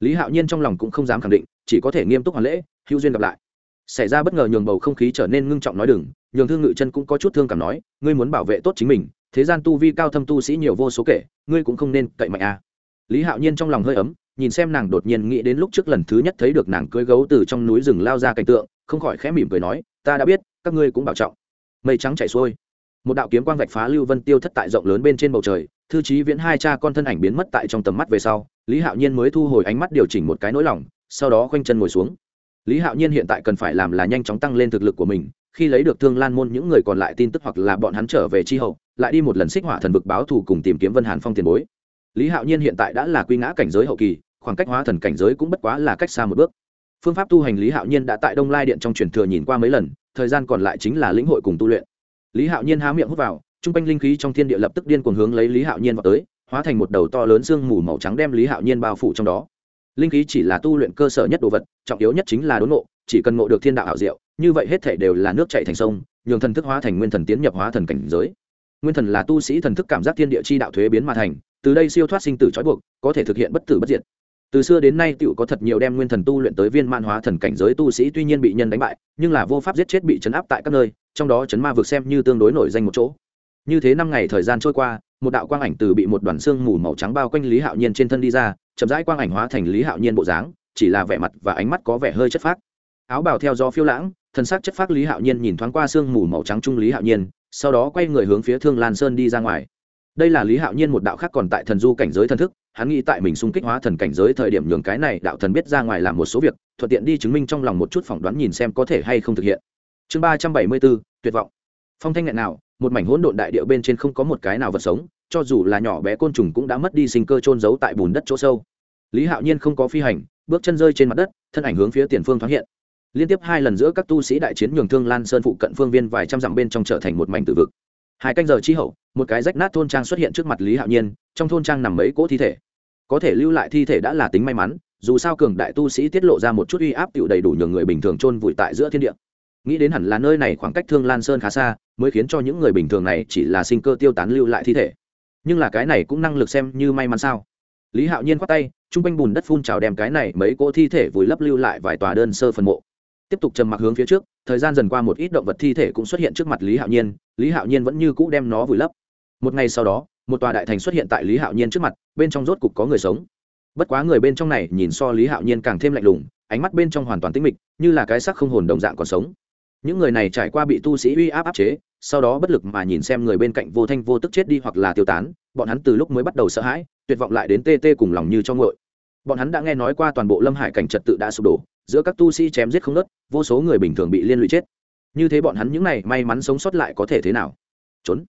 Lý hạo nhiên trong lòng cũng không dám khẳng định, chỉ có thể nghiêm túc hoàn lễ, hữu duyên gặp lại. Xảy ra bất ngờ nhường bầu không khí trở nên ngưng trọng nói đừng, nhường thương ngự chân cũng có chút thương cảm nói, ngươi muốn bảo vệ tốt chính mình, thế gian tu vi cao thâm tu sĩ nhiều vô số kể, ngươi cũng không nên cậy mạnh à. lý hạo nhiên trong lòng hơi ấm nhìn xem nàng đột nhiên nghĩ đến lúc trước lần thứ nhất thấy được nàng cưỡi gấu từ trong núi rừng lao ra cảnh tượng, không khỏi khẽ mỉm cười nói, ta đã biết, các ngươi cũng bảo trọng. Mây trắng chảy xuôi. Một đạo kiếm quang vạch phá lưu vân tiêu thất tại rộng lớn bên trên bầu trời, thư trí viễn hai cha con thân ảnh biến mất tại trong tầm mắt về sau, lý hạo nhiên mới thu hồi ánh mắt điều chỉnh một cái nỗi lòng, sau đó khoanh chân ngồi xuống. Lý hạo nhiên hiện tại cần phải làm là nhanh chóng tăng lên thực lực của mình, khi lấy được thương lan môn những người còn lại tin tức hoặc là bọn hắn trở về tri hậu, lại đi một lần xích hỏa thần vực báo thù cùng tìm kiếm vân hàn phong tiền bối. Lý hạo nhiên hiện tại đã là quy ngã cảnh giới hậu kỳ khoảng cách hóa thần cảnh giới cũng bất quá là cách xa một bước. Phương pháp tu hành lý hạo nhiên đã tại đông lai điện trong truyền thừa nhìn qua mấy lần thời gian còn lại chính là lĩnh hội cùng tu luyện. Lý hạo nhiên há miệng hút vào t r u n g quanh linh khí trong thiên địa lập tức điên cuồng hướng lấy lý hạo nhiên vào tới hóa thành một đầu to lớn sương mù màu trắng đem lý hạo nhiên bao phủ trong đó. Linh khí chỉ là tu luyện cơ sở nhất đồ vật trọng yếu nhất chính là đốn ngộ, chỉ cần ngộ được thiên đạo ảo diệu như vậy hết thể đều là nước chạy thành sông nhường thần thức hóa thành nguyên thần tiến nhập hóa thần cảnh giới. Nguyên thần là tu sĩ thần thức cảm giác thiên địa chi đạo thuế biến mà thành từ đây siêu thoát sinh tử trói buộc có thể thực hiện bất tử bất diệt từ xưa đến nay tựu có thật nhiều đem nguyên thần tu luyện tới viên man hóa thần cảnh giới tu sĩ tuy nhiên bị nhân đánh bại, nhưng là vô pháp giết chết bị chấn áp tại các nơi, trong đó chấn ma vực xem như tương đối nổi danh một chỗ. Như thế năm ngày thời gian trôi qua, một đạo quang ảnh từ bị một đoàn xương mù màu trắng bao quanh lý hạo nhiên trên thân đi ra, chậm rãi quang ảnh hóa thành lý hạo nhiên bộ dáng, chỉ là vẻ mặt và ánh mắt có vẻ hơi chất phác. Áo bào theo gió phiêu lãng, thân xác chất phác lý hạo nhiên nhìn thoáng qua xương mù màu trắng trung lý hạo nhiên, sau đó quay người hướng phía thương lan sơn đi ra ngoài. Đây là lý hạo nhiên một đạo khác còn tại thần du cảnh giới thần thức hắn nghĩ tại mình xung kích hóa thần cảnh giới thời điểm nhường cái này đạo thần biết ra ngoài làm một số việc, thuận tiện đi chứng minh trong lòng một chút phỏng đoán nhìn xem có thể hay không thực hiện. Chương ba trăm bảy mươi bốn, tuyệt vọng. Phong thanh nghẹn nào, một mảnh hỗn độn đại điệu bên trên không có một cái nào vật sống, cho dù là nhỏ bé côn trùng cũng đã mất đi sinh cơ trôn giấu tại bùn đất chỗ sâu. Lý hạo nhiên không có phi hành, bước chân rơi trên mặt đất, thân ảnh hướng phía tiền phương thoáng hiện. Liên tiếp hai lần giữa các tu sĩ đại chiến nhường thương lan sơn phụ cận phương viên vài trăm dặm bên trong trở thành một mảnh tử vực hai canh giờ chi hậu, một cái rách nát thôn trang xuất hiện trước mặt lý hạo nhiên, trong thôn trang nằm mấy cỗ thi thể. Có thể lưu lại thi thể đã là tính may mắn, dù sao cường đại tu sĩ tiết lộ ra một chút uy áp tựu đầy đủ nhường người bình thường chôn vùi tại giữa thiên địa. Nghĩ đến hẳn là nơi này khoảng cách thương lan sơn khá xa, mới khiến cho những người bình thường này chỉ là sinh cơ tiêu tán lưu lại thi thể. Nhưng là cái này cũng năng lực xem như may mắn sao? Lý hạo nhiên khoát tay t r u n g quanh bùn đất phun trào đem cái này mấy cỗ thi thể vùi lấp lưu lại vài tòa đơn sơ phần mộ tiếp tục trầm mặc hướng phía trước, thời gian dần qua một ít động vật thi thể cũng xuất hiện trước mặt lý hạo nhiên, lý hạo nhiên vẫn như cũ đem nó vùi lấp. Một ngày sau đó, một tòa đại thành xuất hiện tại lý hạo nhiên trước mặt, bên trong rốt cục có người sống. Bất quá người bên trong này nhìn so lý hạo nhiên càng thêm lạnh lùng, ánh mắt bên trong hoàn toàn tĩnh mịch, như là cái sắc không hồn đồng dạng còn sống. Những người này trải qua bị tu sĩ uy áp áp chế, sau đó bất lực mà nhìn xem người bên cạnh vô thanh vô tức chết đi hoặc là tiêu tán, bọn hắn từ lúc mới bắt đầu sợ hãi, tuyệt vọng lại đến tê tê cùng lòng như cho ngội bọn hắn đã nghe nói qua toàn bộ lâm hải cảnh trật tự đã sụp đổ giữa các tu sĩ chém giết không nớt, vô số người bình thường bị liên lụy chết. Như thế bọn hắn những này may mắn sống sót lại có thể thế nào? Trốn.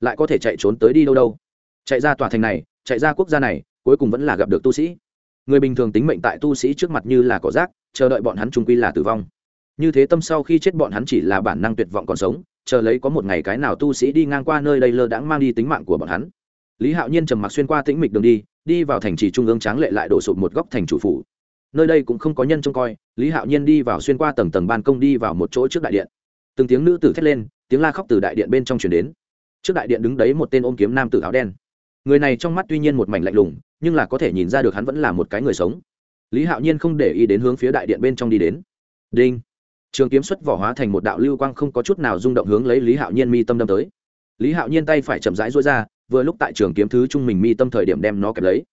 Lại có thể chạy trốn tới đi đâu đâu? Chạy ra tòa thành này, chạy ra quốc gia này, cuối cùng vẫn là gặp được tu sĩ. Người bình thường tính mệnh tại tu sĩ trước mặt như là cỏ rác, chờ đợi bọn hắn trung quy là tử vong. Như thế tâm sau khi chết bọn hắn chỉ là bản năng tuyệt vọng còn sống, chờ lấy có một ngày cái nào tu sĩ đi ngang qua nơi đây lơ đãng mang đi tính mạng của bọn hắn. Lý hạo nhiên trầm mặc xuyên qua tĩnh mịch đường đi đi vào thành trì trung ương tráng lệ lại đổ sụp một góc thành chủ phủ nơi đây cũng không có nhân trông coi, lý hạo nhiên đi vào xuyên qua tầng tầng ban công đi vào một chỗ trước đại điện. Từng tiếng nữ tử thét lên, tiếng la khóc từ đại điện bên trong chuyển đến. Trước đại điện đứng đấy một tên ôm kiếm nam tử áo đen. Người này trong mắt tuy nhiên một mảnh lạnh lùng, nhưng là có thể nhìn ra được hắn vẫn là một cái người sống. Lý hạo nhiên không để ý đến hướng phía đại điện bên trong đi đến. Đinh. Trường kiếm xuất vỏ hóa thành một đạo lưu quang không có chút nào rung động hướng lấy lý hạo nhiên mi tâm đâm tới. Lý hạo nhiên tay phải chậm rãi rối ra, vừa lúc tại trường kiếm thứ trung mình mi tâm thời điểm đem nó kẹp lấy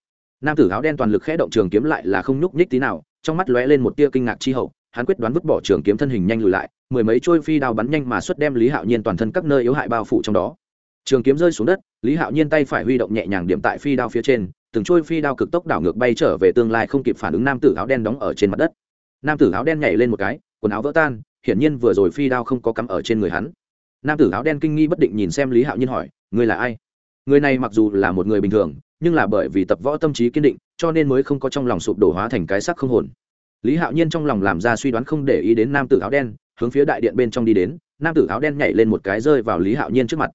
nam tử áo đen toàn lực khẽ động trường kiếm lại là không nhúc nhích tí nào, trong mắt lóe lên một tia kinh ngạc chi hậu, hắn quyết đoán vứt bỏ trường kiếm thân hình nhanh lùi lại, mười mấy trôi phi đao bắn nhanh mà xuất đem lý hạo nhiên toàn thân các nơi yếu hại bao phủ trong đó. Trường kiếm rơi xuống đất, lý hạo nhiên tay phải huy động nhẹ nhàng điểm tại phi đao phía trên, từng trôi phi đao cực tốc đảo ngược bay trở về tương lai không kịp phản ứng nam tử áo đen đóng ở trên mặt đất. Nam tử áo đen nhảy lên một cái, quần áo vỡ tan, hiển nhiên vừa rồi phi đao không có cắm ở trên người hắn. Nam tử áo đen kinh nghi bất định nhìn xem lý hạo nhiên hỏi người là ai? Người này mặc dù là một người bình thường nhưng là bởi vì tập võ tâm trí kiên định, cho nên mới không có trong lòng sụp đổ hóa thành cái sắc không hồn. Lý hạo nhiên trong lòng làm ra suy đoán không để ý đến nam tử áo đen, hướng phía đại điện bên trong đi đến, nam tử áo đen nhảy lên một cái rơi vào lý hạo nhiên trước mặt.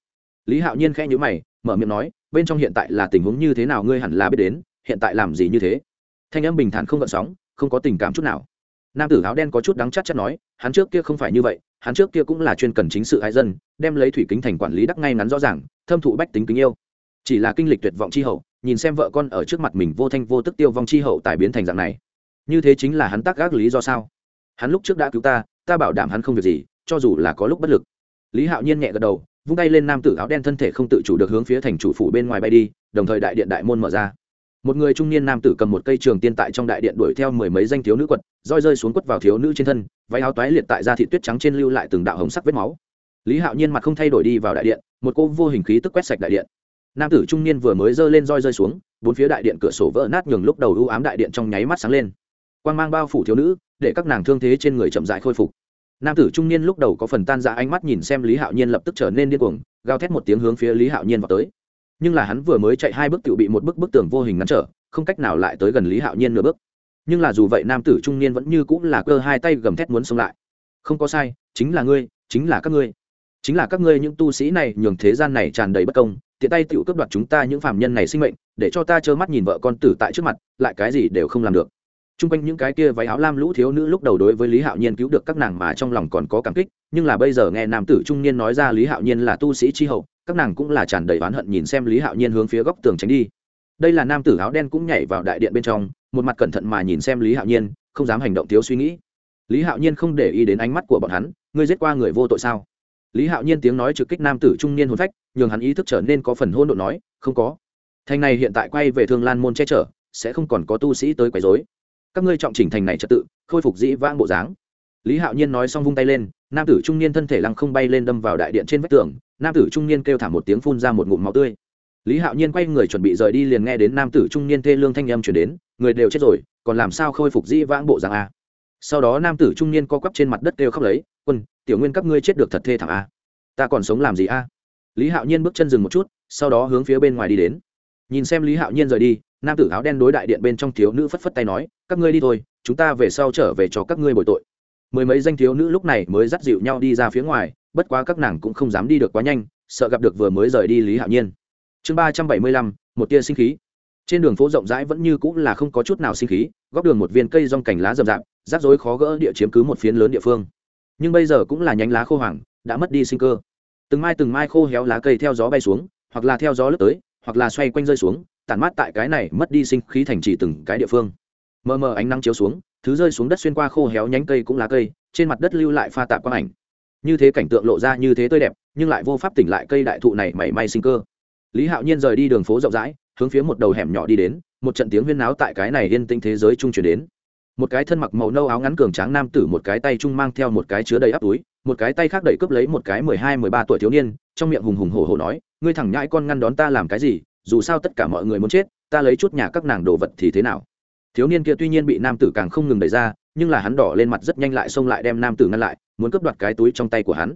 Lý hạo nhiên khẽ nhữ mày, mở miệng nói, bên trong hiện tại là tình huống như thế nào ngươi hẳn là biết đến, hiện tại làm gì như thế? Thanh âm bình thản không gợn sóng, không có tình cảm chút nào. Nam tử áo đen có chút đắng chắc chắc nói, hắn trước kia không phải như vậy, hắn trước kia cũng là chuyên cần chính sự hai dân, đem lấy thủy kính thành quản lý đắc ngay ngắn rõ ràng, thâm thụ bách tính kính yêu. Chỉ là kinh lịch tuyệt vọng chi hậu nhìn xem vợ con ở trước mặt mình vô thanh vô tức tiêu vong chi hậu tài biến thành dạng này. Như thế chính là hắn tác gác lý do sao? Hắn lúc trước đã cứu ta ta bảo đảm hắn không việc gì, cho dù là có lúc bất lực. Lý hạo nhiên nhẹ gật đầu, vung tay lên nam tử áo đen thân thể không tự chủ được hướng phía thành chủ phủ bên ngoài bay đi, đồng thời đại điện đại môn mở ra. Một người trung niên nam tử cầm một cây trường tiên tại trong đại điện đuổi theo mười mấy danh thiếu nữ quật, roi rơi xuống quất vào thiếu nữ trên thân, váy áo toái liệt tại ra thị tuyết trắng trên lưu lại từng đạo hồng sắc vết máu. Lý hạo nhiên mặt không thay đổi đi vào đại điện, một cô vô hình khí tức quét sạch đại điện nam tử trung niên vừa mới giơ lên roi rơi xuống, bốn phía đại điện cửa sổ vỡ nát nhường lúc đầu ưu ám đại điện trong nháy mắt sáng lên. Quan g mang bao phủ thiếu nữ, để các nàng thương thế trên người chậm dại khôi phục. Nam tử trung niên lúc đầu có phần tan ra ánh mắt nhìn xem lý hạo nhiên lập tức trở nên điên cuồng, gào thét một tiếng hướng phía lý hạo nhiên vào tới. Nhưng là hắn vừa mới chạy hai bước tự bị một bức bức tường vô hình ngăn trở, không cách nào lại tới gần lý hạo nhiên nửa bước. Nhưng là dù vậy nam tử trung niên vẫn như cũng là cơ hai tay gầm thét muốn xông lại. Không có sai, chính là ngươi, chính là các ngươi. Chính là các ngươi những tu sĩ này, nhường thế gian này tràn đầy bất công tiện tay tự cướp đoạt chúng ta những phạm nhân này sinh mệnh, để cho ta trơ mắt nhìn vợ con tử tại trước mặt, lại cái gì đều không làm được. Trung quanh những cái kia váy áo lam lũ thiếu nữ lúc đầu đối với lý hạo nhiên cứu được các nàng mà trong lòng còn có cảm kích, nhưng là bây giờ nghe nam tử trung niên nói ra lý hạo nhiên là tu sĩ tri hậu, các nàng cũng là tràn đầy oán hận nhìn xem lý hạo nhiên hướng phía góc tường tránh đi. Đây là nam tử áo đen cũng nhảy vào đại điện bên trong, một mặt cẩn thận mà nhìn xem lý hạo nhiên, không dám hành động thiếu suy nghĩ. Lý hạo nhiên không để ý đến ánh mắt của bọn hắn, ngươi giết qua người vô tội sao? Lý hạo nhiên tiếng nói trực kích nam tử trung niên hồn phách, nhường hắn ý thức trở nên có phần hôn đ ộ nói, không có. Thành này hiện tại quay về thương lan môn che chở, sẽ không còn có tu sĩ tới quấy dối các ngươi trọng chỉnh thành này trật tự, khôi phục dĩ vãng bộ dáng. Lý hạo nhiên nói xong vung tay lên, nam tử trung niên thân thể lăng không bay lên đâm vào đại điện trên vách tường, nam tử trung niên kêu thả một tiếng phun ra một ngụm máu tươi. Lý hạo nhiên quay người chuẩn bị rời đi liền nghe đến nam tử trung niên thê lương thanh âm chuyển đến, người đều chết rồi, còn làm sao khôi phục dĩ vãng bộ dáng a? Sau đó nam tử trung niên co quắp trên mặt đất kêu khóc lấy, quân tiểu nguyên các ngươi chết được thật thê thảm a. Ta còn sống làm gì a? Lý hạo nhiên bước chân dừng một chút, sau đó hướng phía bên ngoài đi đến. Nhìn xem lý hạo nhiên rời đi, nam tử áo đen đối đại điện bên trong thiếu nữ phất phất tay nói, các ngươi đi thôi, chúng ta về sau trở về cho các ngươi bồi tội. Mười mấy danh thiếu nữ lúc này mới dắt dịu nhau đi ra phía ngoài, bất quá các nàng cũng không dám đi được quá nhanh, sợ gặp được vừa mới rời đi lý hạo nhiên. Chương ba trăm bảy mươi lăm, một tia sinh khí. Trên đường phố rộng rãi vẫn như cũng là không có chút nào sinh khí, góc đường một viên cây rong cành lá rậm rạp, rắc rối khó gỡ địa chiếm cứ một phiến lớn địa phương nhưng bây giờ cũng là nhánh lá khô hoàng, đã mất đi sinh cơ. Từng mai từng mai khô héo lá cây theo gió bay xuống, hoặc là theo gió lướt tới, hoặc là xoay quanh rơi xuống, tản mát tại cái này mất đi sinh khí thành trì từng cái địa phương. Mờ mờ ánh nắng chiếu xuống, thứ rơi xuống đất xuyên qua khô héo nhánh cây cũng lá cây, trên mặt đất lưu lại pha tạp quang ảnh. Như thế cảnh tượng lộ ra như thế tươi đẹp, nhưng lại vô pháp tỉnh lại cây đại thụ này mảy may sinh cơ. Lý hạo nhiên rời đi đường phố rộng rãi, hướng phía một đầu hẻm nhỏ đi đến, một trận tiếng huyên náo tại cái này yên tĩnh thế giới trung chuyển đến một cái thân mặc màu nâu áo ngắn cường tráng nam tử một cái tay trung mang theo một cái chứa đầy áp túi, một cái tay khác đẩy cướp lấy một cái mười hai, mười ba tuổi thiếu niên, trong miệng hùng hùng hổ hổ nói, ngươi thẳng nhãi con ngăn đón ta làm cái gì? Dù sao tất cả mọi người muốn chết, ta lấy chút nhà các nàng đồ vật thì thế nào? Thiếu niên kia tuy nhiên bị nam tử càng không ngừng đẩy ra, nhưng là hắn đỏ lên mặt rất nhanh lại xông lại đem nam tử ngăn lại, muốn cướp đoạt cái túi trong tay của hắn.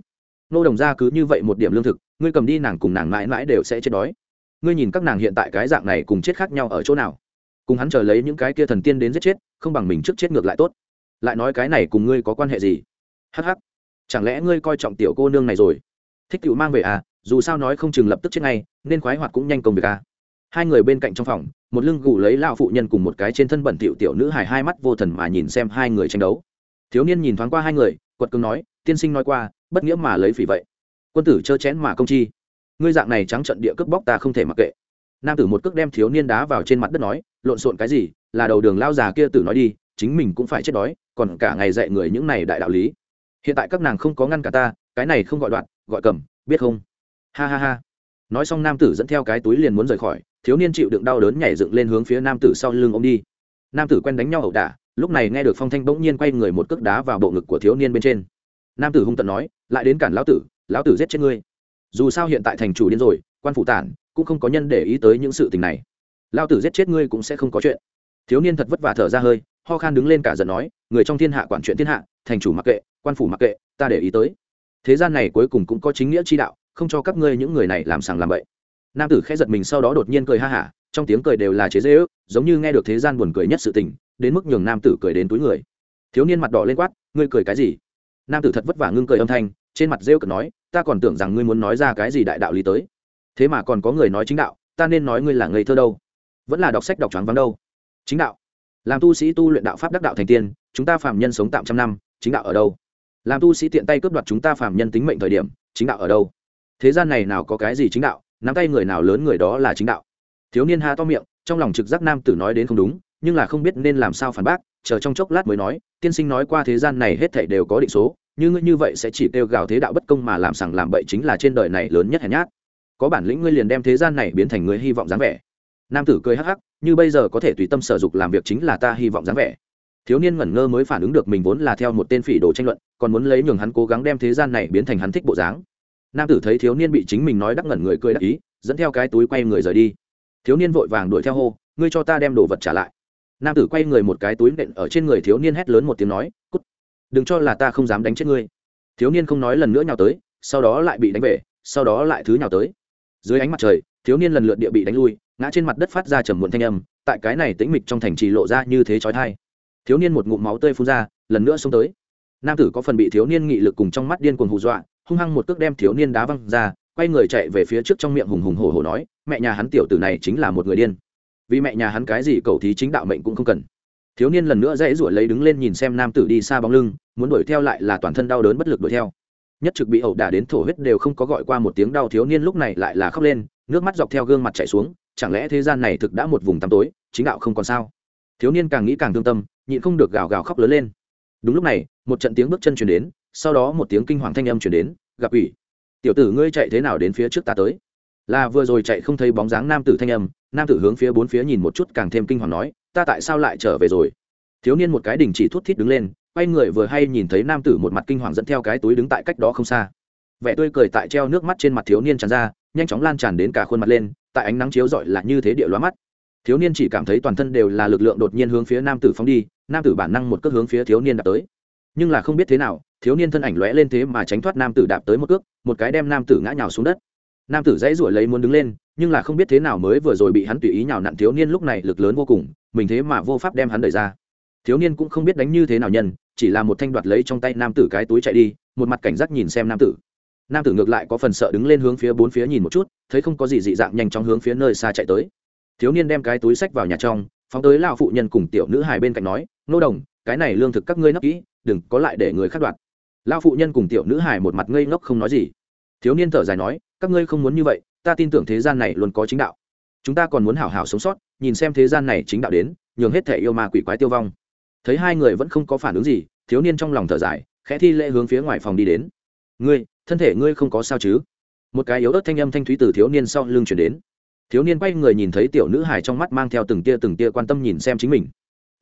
Nô đồng ra cứ như vậy một điểm lương thực, ngươi cầm đi nàng cùng nàng mãi mãi đều sẽ chết đói. Ngươi nhìn các nàng hiện tại cái dạng này cùng chết khác nhau ở chỗ nào? Cùng hắn chờ lấy những cái kia thần tiên đến giết chết không bằng mình trước chết ngược lại tốt. Lại nói cái này cùng ngươi có quan hệ gì? Hh chẳng lẽ ngươi coi trọng tiểu cô nương này rồi? Thích cựu mang về à? Dù sao nói không chừng lập tức chết ngay, nên khoái hoạt cũng nhanh công việc à? Hai người bên cạnh trong phòng, một lưng gù lấy lao phụ nhân cùng một cái trên thân bẩn tiểu tiểu nữ hài hai mắt vô thần mà nhìn xem hai người tranh đấu. Thiếu niên nhìn thoáng qua hai người, quật cường nói, tiên sinh nói qua, bất nghĩa mà lấy phỉ vậy. Quân tử chơ chén mà công chi. Ngươi dạng này trắng trận địa cướp bóc ta không thể mặc kệ. Nam tử một cước đem thiếu niên đá vào trên mặt đất nói, lộn xộn cái gì? Là đầu đường lao già kia tự nói đi, chính mình cũng phải chết đói, còn cả ngày dạy người những này đại đạo lý. Hiện tại các nàng không có ngăn cả ta, cái này không gọi đoạn, gọi cầm, biết không? Ha ha ha. Nói xong nam tử dẫn theo cái túi liền muốn rời khỏi, thiếu niên chịu đựng đau đớn nhảy dựng lên hướng phía nam tử sau lưng ô m đi. Nam tử quen đánh nhau ẩu đả, lúc này nghe được phong thanh bỗng nhiên quay người một cước đá vào bộ ngực của thiếu niên bên trên. Nam tử hung tận nói, lại đến cản lão tử lão tử giết chết ngươi. Dù sao hiện tại thành chủ điên rồi, quan phụ tản, cũng không có nhân để ý tới những sự tình này. Lão tử giết chết ngươi cũng sẽ không có chuyện thiếu niên thật vất vả thở ra hơi, ho khan đứng lên cả giận nói, người trong thiên hạ quản chuyện thiên hạ, thành chủ mặc kệ, quan phủ mặc kệ, ta để ý tới. Thế gian này cuối cùng cũng có chính nghĩa chi đạo, không cho các ngươi những người này làm sàng làm bậy. Nam tử khẽ giật mình sau đó đột nhiên cười ha hả, trong tiếng cười đều là chế dễ ước, giống như nghe được thế gian buồn cười nhất sự tình, đến mức nhường nam tử cười đến túi người. Thiếu niên mặt đỏ lên quát, ngươi cười cái gì? Nam tử thật vất vả ngưng cười âm thanh, trên mặt rêu cực nói, ta còn tưởng rằng ngươi muốn nói ra cái gì đại đạo lý tới. Thế mà còn có người nói chính đạo, ta nên nói ngươi là ngây thơ đâu. Vẫn là đọc sách đọc choáng vắng đâu chính đạo. Làm tu sĩ tu luyện đạo pháp đắc đạo thành tiên, chúng ta phạm nhân sống tạm trăm năm, chính đạo ở đâu? Làm tu sĩ tiện tay cướp đoạt chúng ta phạm nhân tính mệnh thời điểm, chính đạo ở đâu? Thế gian này nào có cái gì chính đạo, nắm tay người nào lớn người đó là chính đạo. Thiếu niên ha to miệng, trong lòng trực giác nam tử nói đến không đúng, nhưng là không biết nên làm sao phản bác, chờ trong chốc lát mới nói, tiên sinh nói qua thế gian này hết thảy đều có định số, như ngươi như vậy sẽ chỉ kêu gào thế đạo bất công mà làm sằng làm bậy chính là trên đời này lớn nhất hèn nhát. Có bản lĩnh ngươi liền đem thế gian này biến thành người hy vọng dáng vẻ. Nam tử cười hắc hắc như bây giờ có thể tùy tâm sở dục làm việc chính là ta hy vọng dáng vẻ. Thiếu niên ngẩn ngơ mới phản ứng được mình vốn là theo một tên phỉ đồ tranh luận, còn muốn lấy nhường hắn cố gắng đem thế gian này biến thành hắn thích bộ dáng. Nam tử thấy thiếu niên bị chính mình nói đắc ngẩn người cười đắc ý, dẫn theo cái túi quay người rời đi. Thiếu niên vội vàng đuổi theo hô, ngươi cho ta đem đồ vật trả lại. Nam tử quay người một cái túi nện ở trên người thiếu niên hét lớn một tiếng nói, cút! Đừng cho là ta không dám đánh chết ngươi. Thiếu niên không nói lần nữa nhào tới, sau đó lại bị đánh về, sau đó lại thứ nhào tới. Dưới ánh mặt trời, thiếu niên lần lượt địa bị đánh lui ngã trên mặt đất phát ra trầm muộn thanh âm, tại cái này tĩnh mịch trong thành trì lộ ra như thế chói thai thiếu niên một ngụm máu tươi phun ra, lần nữa xông tới. Nam tử có phần bị thiếu niên nghị lực cùng trong mắt điên cuồng hù dọa, hung hăng một cước đem thiếu niên đá văng ra, quay người chạy về phía trước trong miệng hùng hùng hổ hổ nói, mẹ nhà hắn tiểu tử này chính là một người điên. Vì mẹ nhà hắn cái gì cầu thí chính đạo mệnh cũng không cần. Thiếu niên lần nữa dãy ruổi lấy đứng lên nhìn xem nam tử đi xa bóng lưng, muốn đuổi theo lại là toàn thân đau đớn bất lực đuổi theo. Nhất trực bị ẩu đả đến thổ huyết đều không có gọi qua một tiếng đau, thiếu niên lúc này lại là khóc lên, nước mắt dọc theo gương mặt chảy xuống chẳng lẽ thế gian này thực đã một vùng tăm tối, chính đạo không còn sao? Thiếu niên càng nghĩ càng thương tâm, nhịn không được gào gào khóc lớn lên. Đúng lúc này, một trận tiếng bước chân chuyển đến, sau đó một tiếng kinh hoàng thanh âm chuyển đến, gặp ủy tiểu tử ngươi chạy thế nào đến phía trước ta tới? Là vừa rồi chạy không thấy bóng dáng nam tử thanh âm, nam tử hướng phía bốn phía nhìn một chút càng thêm kinh hoàng nói, ta tại sao lại trở về rồi? Thiếu niên một cái đình chỉ thút thít đứng lên, quay người vừa hay nhìn thấy nam tử một mặt kinh hoàng dẫn theo cái túi đứng tại cách đó không xa vẻ tươi cười tại treo nước mắt trên mặt thiếu niên tràn ra, nhanh chóng lan tràn đến cả khuôn mặt lên, tại ánh nắng chiếu rọi là như thế địa loa mắt. Thiếu niên chỉ cảm thấy toàn thân đều là lực lượng đột nhiên hướng phía nam tử phóng đi, nam tử bản năng một cước hướng phía thiếu niên đạp tới. Nhưng là không biết thế nào, thiếu niên thân ảnh lóe lên thế mà tránh thoát nam tử đạp tới một cước, một cái đem nam tử ngã nhào xuống đất. Nam tử dãy ruổi lấy muốn đứng lên, nhưng là không biết thế nào mới vừa rồi bị hắn tùy ý nhào nặn thiếu niên lúc này lực lớn vô cùng, mình thế mà vô pháp đem hắn đẩy ra. Thiếu niên cũng không biết đánh như thế nào nhân, chỉ là một thanh đoạt lấy trong tay nam tử cái túi chạy đi, một mặt cảnh giác nhìn xem nam tử nam tử ngược lại có phần sợ đứng lên hướng phía bốn phía nhìn một chút, thấy không có gì dị dạng nhanh chóng hướng phía nơi xa chạy tới. Thiếu niên đem cái túi sách vào nhà trong, phóng tới lao phụ nhân cùng tiểu nữ hài bên cạnh nói, nô đồng, cái này lương thực các ngươi nấp kỹ, đừng có lại để người khác đoạt. Lao phụ nhân cùng tiểu nữ hài một mặt ngây ngốc không nói gì. Thiếu niên thở dài nói, các ngươi không muốn như vậy, ta tin tưởng thế gian này luôn có chính đạo. Chúng ta còn muốn hảo hảo sống sót, nhìn xem thế gian này chính đạo đến, nhường hết thể yêu ma quỷ quái tiêu vong. Thấy hai người vẫn không có phản ứng gì, thiếu niên trong lòng thở dài, khẽ thi lễ hướng phía ngoài phòng đi đến. Ngươi thân thể ngươi không có sao chứ? Một cái yếu ớt thanh âm thanh thúy từ thiếu niên sau lưng chuyển đến. Thiếu niên quay người nhìn thấy tiểu nữ hải trong mắt mang theo từng tia từng tia quan tâm nhìn xem chính mình.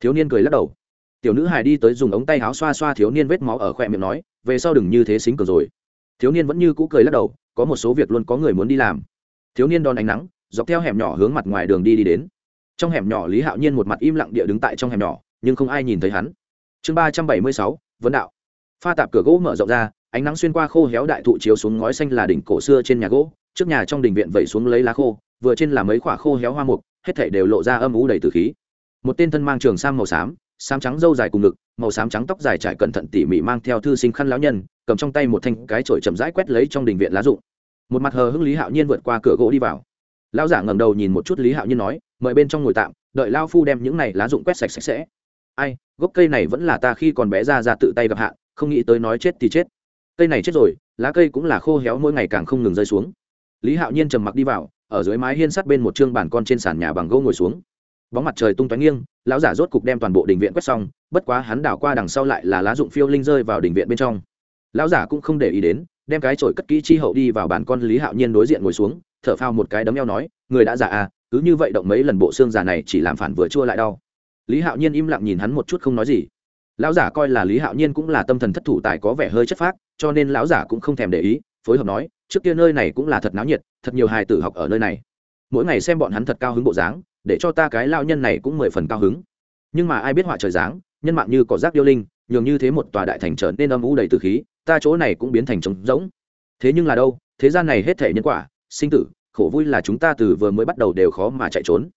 Thiếu niên cười lắc đầu. Tiểu nữ hải đi tới dùng ống tay áo xoa xoa thiếu niên vết máu ở khoe miệng nói, về sau đừng như thế xính cờ rồi. Thiếu niên vẫn như cũ cười lắc đầu, có một số việc luôn có người muốn đi làm. Thiếu niên đón ánh nắng, dọc theo hẻm nhỏ hướng mặt ngoài đường đi đi đến. Trong hẻm nhỏ lý hạo nhiên một mặt im lặng địa đứng tại trong hẻm nhỏ, nhưng không ai nhìn thấy hắn. Chương ba trăm bảy mươi sáu, vấn đạo. Pha tạp cửa gỗ mở rộng ra ánh nắng xuyên qua khô héo đại thụ chiếu xuống ngói xanh là đỉnh cổ xưa trên nhà gỗ, trước nhà trong đình viện vẩy xuống lấy lá khô, vừa trên là mấy quả khô héo hoa mục, hết thảy đều lộ ra âm ú đầy từ khí. Một tên thân mang trường sang màu xám xám trắng râu dài cùng ngực, màu xám trắng tóc dài trải cẩn thận tỉ mỉ mang theo thư sinh khăn lão nhân, cầm trong tay một thanh cái chổi chậm rãi quét lấy trong đình viện lá rụng. Một mặt hờ hững lý hạo nhiên vượt qua cửa gỗ đi vào. Lão giả ngẩng đầu nhìn một chút lý hạo nhiên nói, mời bên trong ngồi tạm, đợi lao phu đem những này lá rụng quét sạch sạch sẽ. Ai, gốc cây này vẫn là ta khi còn bé ra ra tự tay gặp hạ, không nghĩ tới nói chết thì chết cây này chết rồi, lá cây cũng là khô héo mỗi ngày càng không ngừng rơi xuống. Lý hạo nhiên trầm mặc đi vào, ở dưới mái hiên sát bên một chương bàn con trên sàn nhà bằng gỗ ngồi xuống. Bóng mặt trời tung toán nghiêng, lão giả rốt cục đem toàn bộ đình viện quét xong, bất quá hắn đảo qua đằng sau lại là lá dụng phiêu linh rơi vào đình viện bên trong. Lão giả cũng không để ý đến, đem cái chổi cất kỹ chi hậu đi vào bàn con lý hạo nhiên đối diện ngồi xuống, thở phao một cái đấm eo nói, người đã già à cứ như vậy động mấy lần bộ xương già này chỉ làm phản vừa chua lại đau. Lý hạo nhiên im lặng nhìn hắn một chút không nói gì lão giả coi là lý hạo nhiên cũng là tâm thần thất thủ tài có vẻ hơi chất phác, cho nên lão giả cũng không thèm để ý, phối hợp nói, trước kia nơi này cũng là thật náo nhiệt, thật nhiều hài tử học ở nơi này. Mỗi ngày xem bọn hắn thật cao hứng bộ dáng, để cho ta cái lao nhân này cũng mười phần cao hứng. Nhưng mà ai biết họa trời dáng nhân mạng như cỏ rác điêu linh, nhường như thế một tòa đại thành trở nên âm u đầy từ khí, ta chỗ này cũng biến thành trống rỗng. Thế nhưng là đâu, thế gian này hết thể nhân quả, sinh tử, khổ vui là chúng ta từ vừa mới bắt đầu đều khó mà chạy trốn.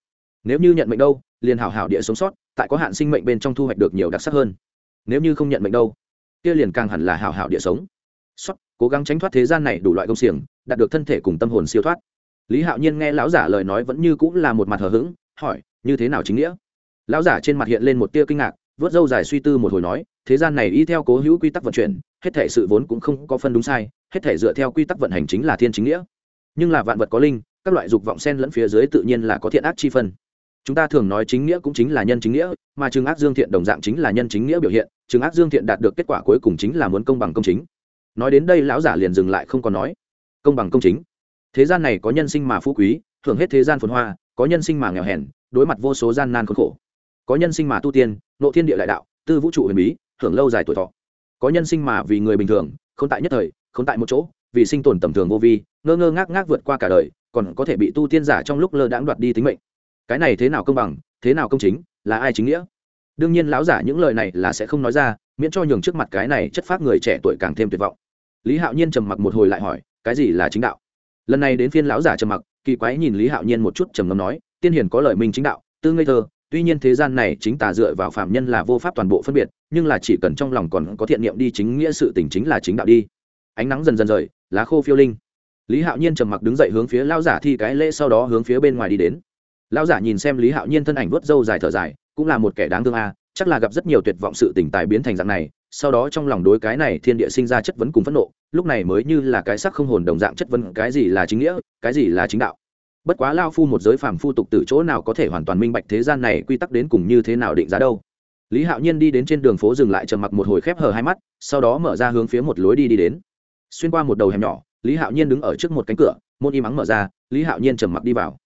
Nếu như nhận mệnh đâu, liền hảo hảo địa sống sót, tại có hạn sinh mệnh bên trong thu hoạch được nhiều đặc sắc hơn nếu như không nhận mệnh đâu, kia liền càng hẳn là hảo hảo địa sống. Xuất cố gắng tránh thoát thế gian này đủ loại công xiềng, đạt được thân thể cùng tâm hồn siêu thoát. Lý hạo nhiên nghe lão giả lời nói vẫn như cũng là một mặt hờ hững, hỏi, như thế nào chính nghĩa? Lão giả trên mặt hiện lên một tia kinh ngạc, vớt dâu dài suy tư một hồi nói, thế gian này y theo cố hữu quy tắc vận chuyển, hết thể sự vốn cũng không có phân đúng sai, hết thể dựa theo quy tắc vận hành chính là thiên chính nghĩa. Nhưng là vạn vật có linh, các loại dục vọng sen lẫn phía dưới tự nhiên là có thiện ác chi phân. Chúng ta thường nói chính nghĩa cũng chính là nhân chính nghĩa, mà chừng ác dương thiện đồng dạng chính là nhân chính nghĩa biểu hiện chừng ác dương thiện đạt được kết quả cuối cùng chính là muốn công bằng công chính. Nói đến đây lão giả liền dừng lại không còn nói. Công bằng công chính. Thế gian này có nhân sinh mà phú quý hưởng hết thế gian phồn hoa, có nhân sinh mà nghèo hèn, đối mặt vô số gian nan khốn khổ. Có nhân sinh mà tu tiên, nộ thiên địa đại đạo, tư vũ trụ huyền bí hưởng lâu dài tuổi thọ. Có nhân sinh mà vì người bình thường không tại nhất thời không tại một chỗ, vì sinh tồn tầm thường vô vi, ngơ ngơ ngác ngác vượt qua cả đời, còn có thể bị tu tiên giả trong lúc lơ đãng đoạt đi tính mệnh. Cái này thế nào công bằng, thế nào công chính, là ai chính nghĩa? Đương nhiên lão giả những lời này là sẽ không nói ra, miễn cho nhường trước mặt cái này chất phát người trẻ tuổi càng thêm tuyệt vọng. Lý hạo nhiên trầm mặc một hồi lại hỏi, cái gì là chính đạo? Lần này đến phiên lão giả trầm mặc, kỳ quái nhìn lý hạo nhiên một chút trầm ngâm nói, tiên hiền có lời minh chính đạo, tư ngây thơ, tuy nhiên thế gian này chính tà dựa vào phạm nhân là vô pháp toàn bộ phân biệt, nhưng là chỉ cần trong lòng còn có thiện niệm đi chính nghĩa sự tình chính là chính đạo đi. Ánh nắng dần dần rời, lá khô phiêu linh. Lý hạo nhiên trầm mặc đứng dậy hướng phía lão giả thi cái lễ sau đó hướng phía bên ngoài đi đến. Lão giả nhìn xem lý hạo nhiên thân ảnh vớt râu dài thở dài cũng là một kẻ đáng thương a, chắc là gặp rất nhiều tuyệt vọng sự tình tài biến thành dạng này, sau đó trong lòng đối cái này thiên địa sinh ra chất vấn cùng phẫn nộ, lúc này mới như là cái sắc không hồn đồng dạng chất vấn, cái gì là chính nghĩa, cái gì là chính đạo. Bất quá lao phu một giới phàm phu tục từ chỗ nào có thể hoàn toàn minh bạch thế gian này quy tắc đến cùng như thế nào định giá đâu. Lý hạo nhiên đi đến trên đường phố dừng lại trầm mặc một hồi khép hờ hai mắt, sau đó mở ra hướng phía một lối đi đi đến. Xuyên qua một đầu hẻm nhỏ, lý hạo nhiên đứng ở trước một cánh cửa, môn y mắng mở ra, lý hạo nhiên trầm mặc đi vào.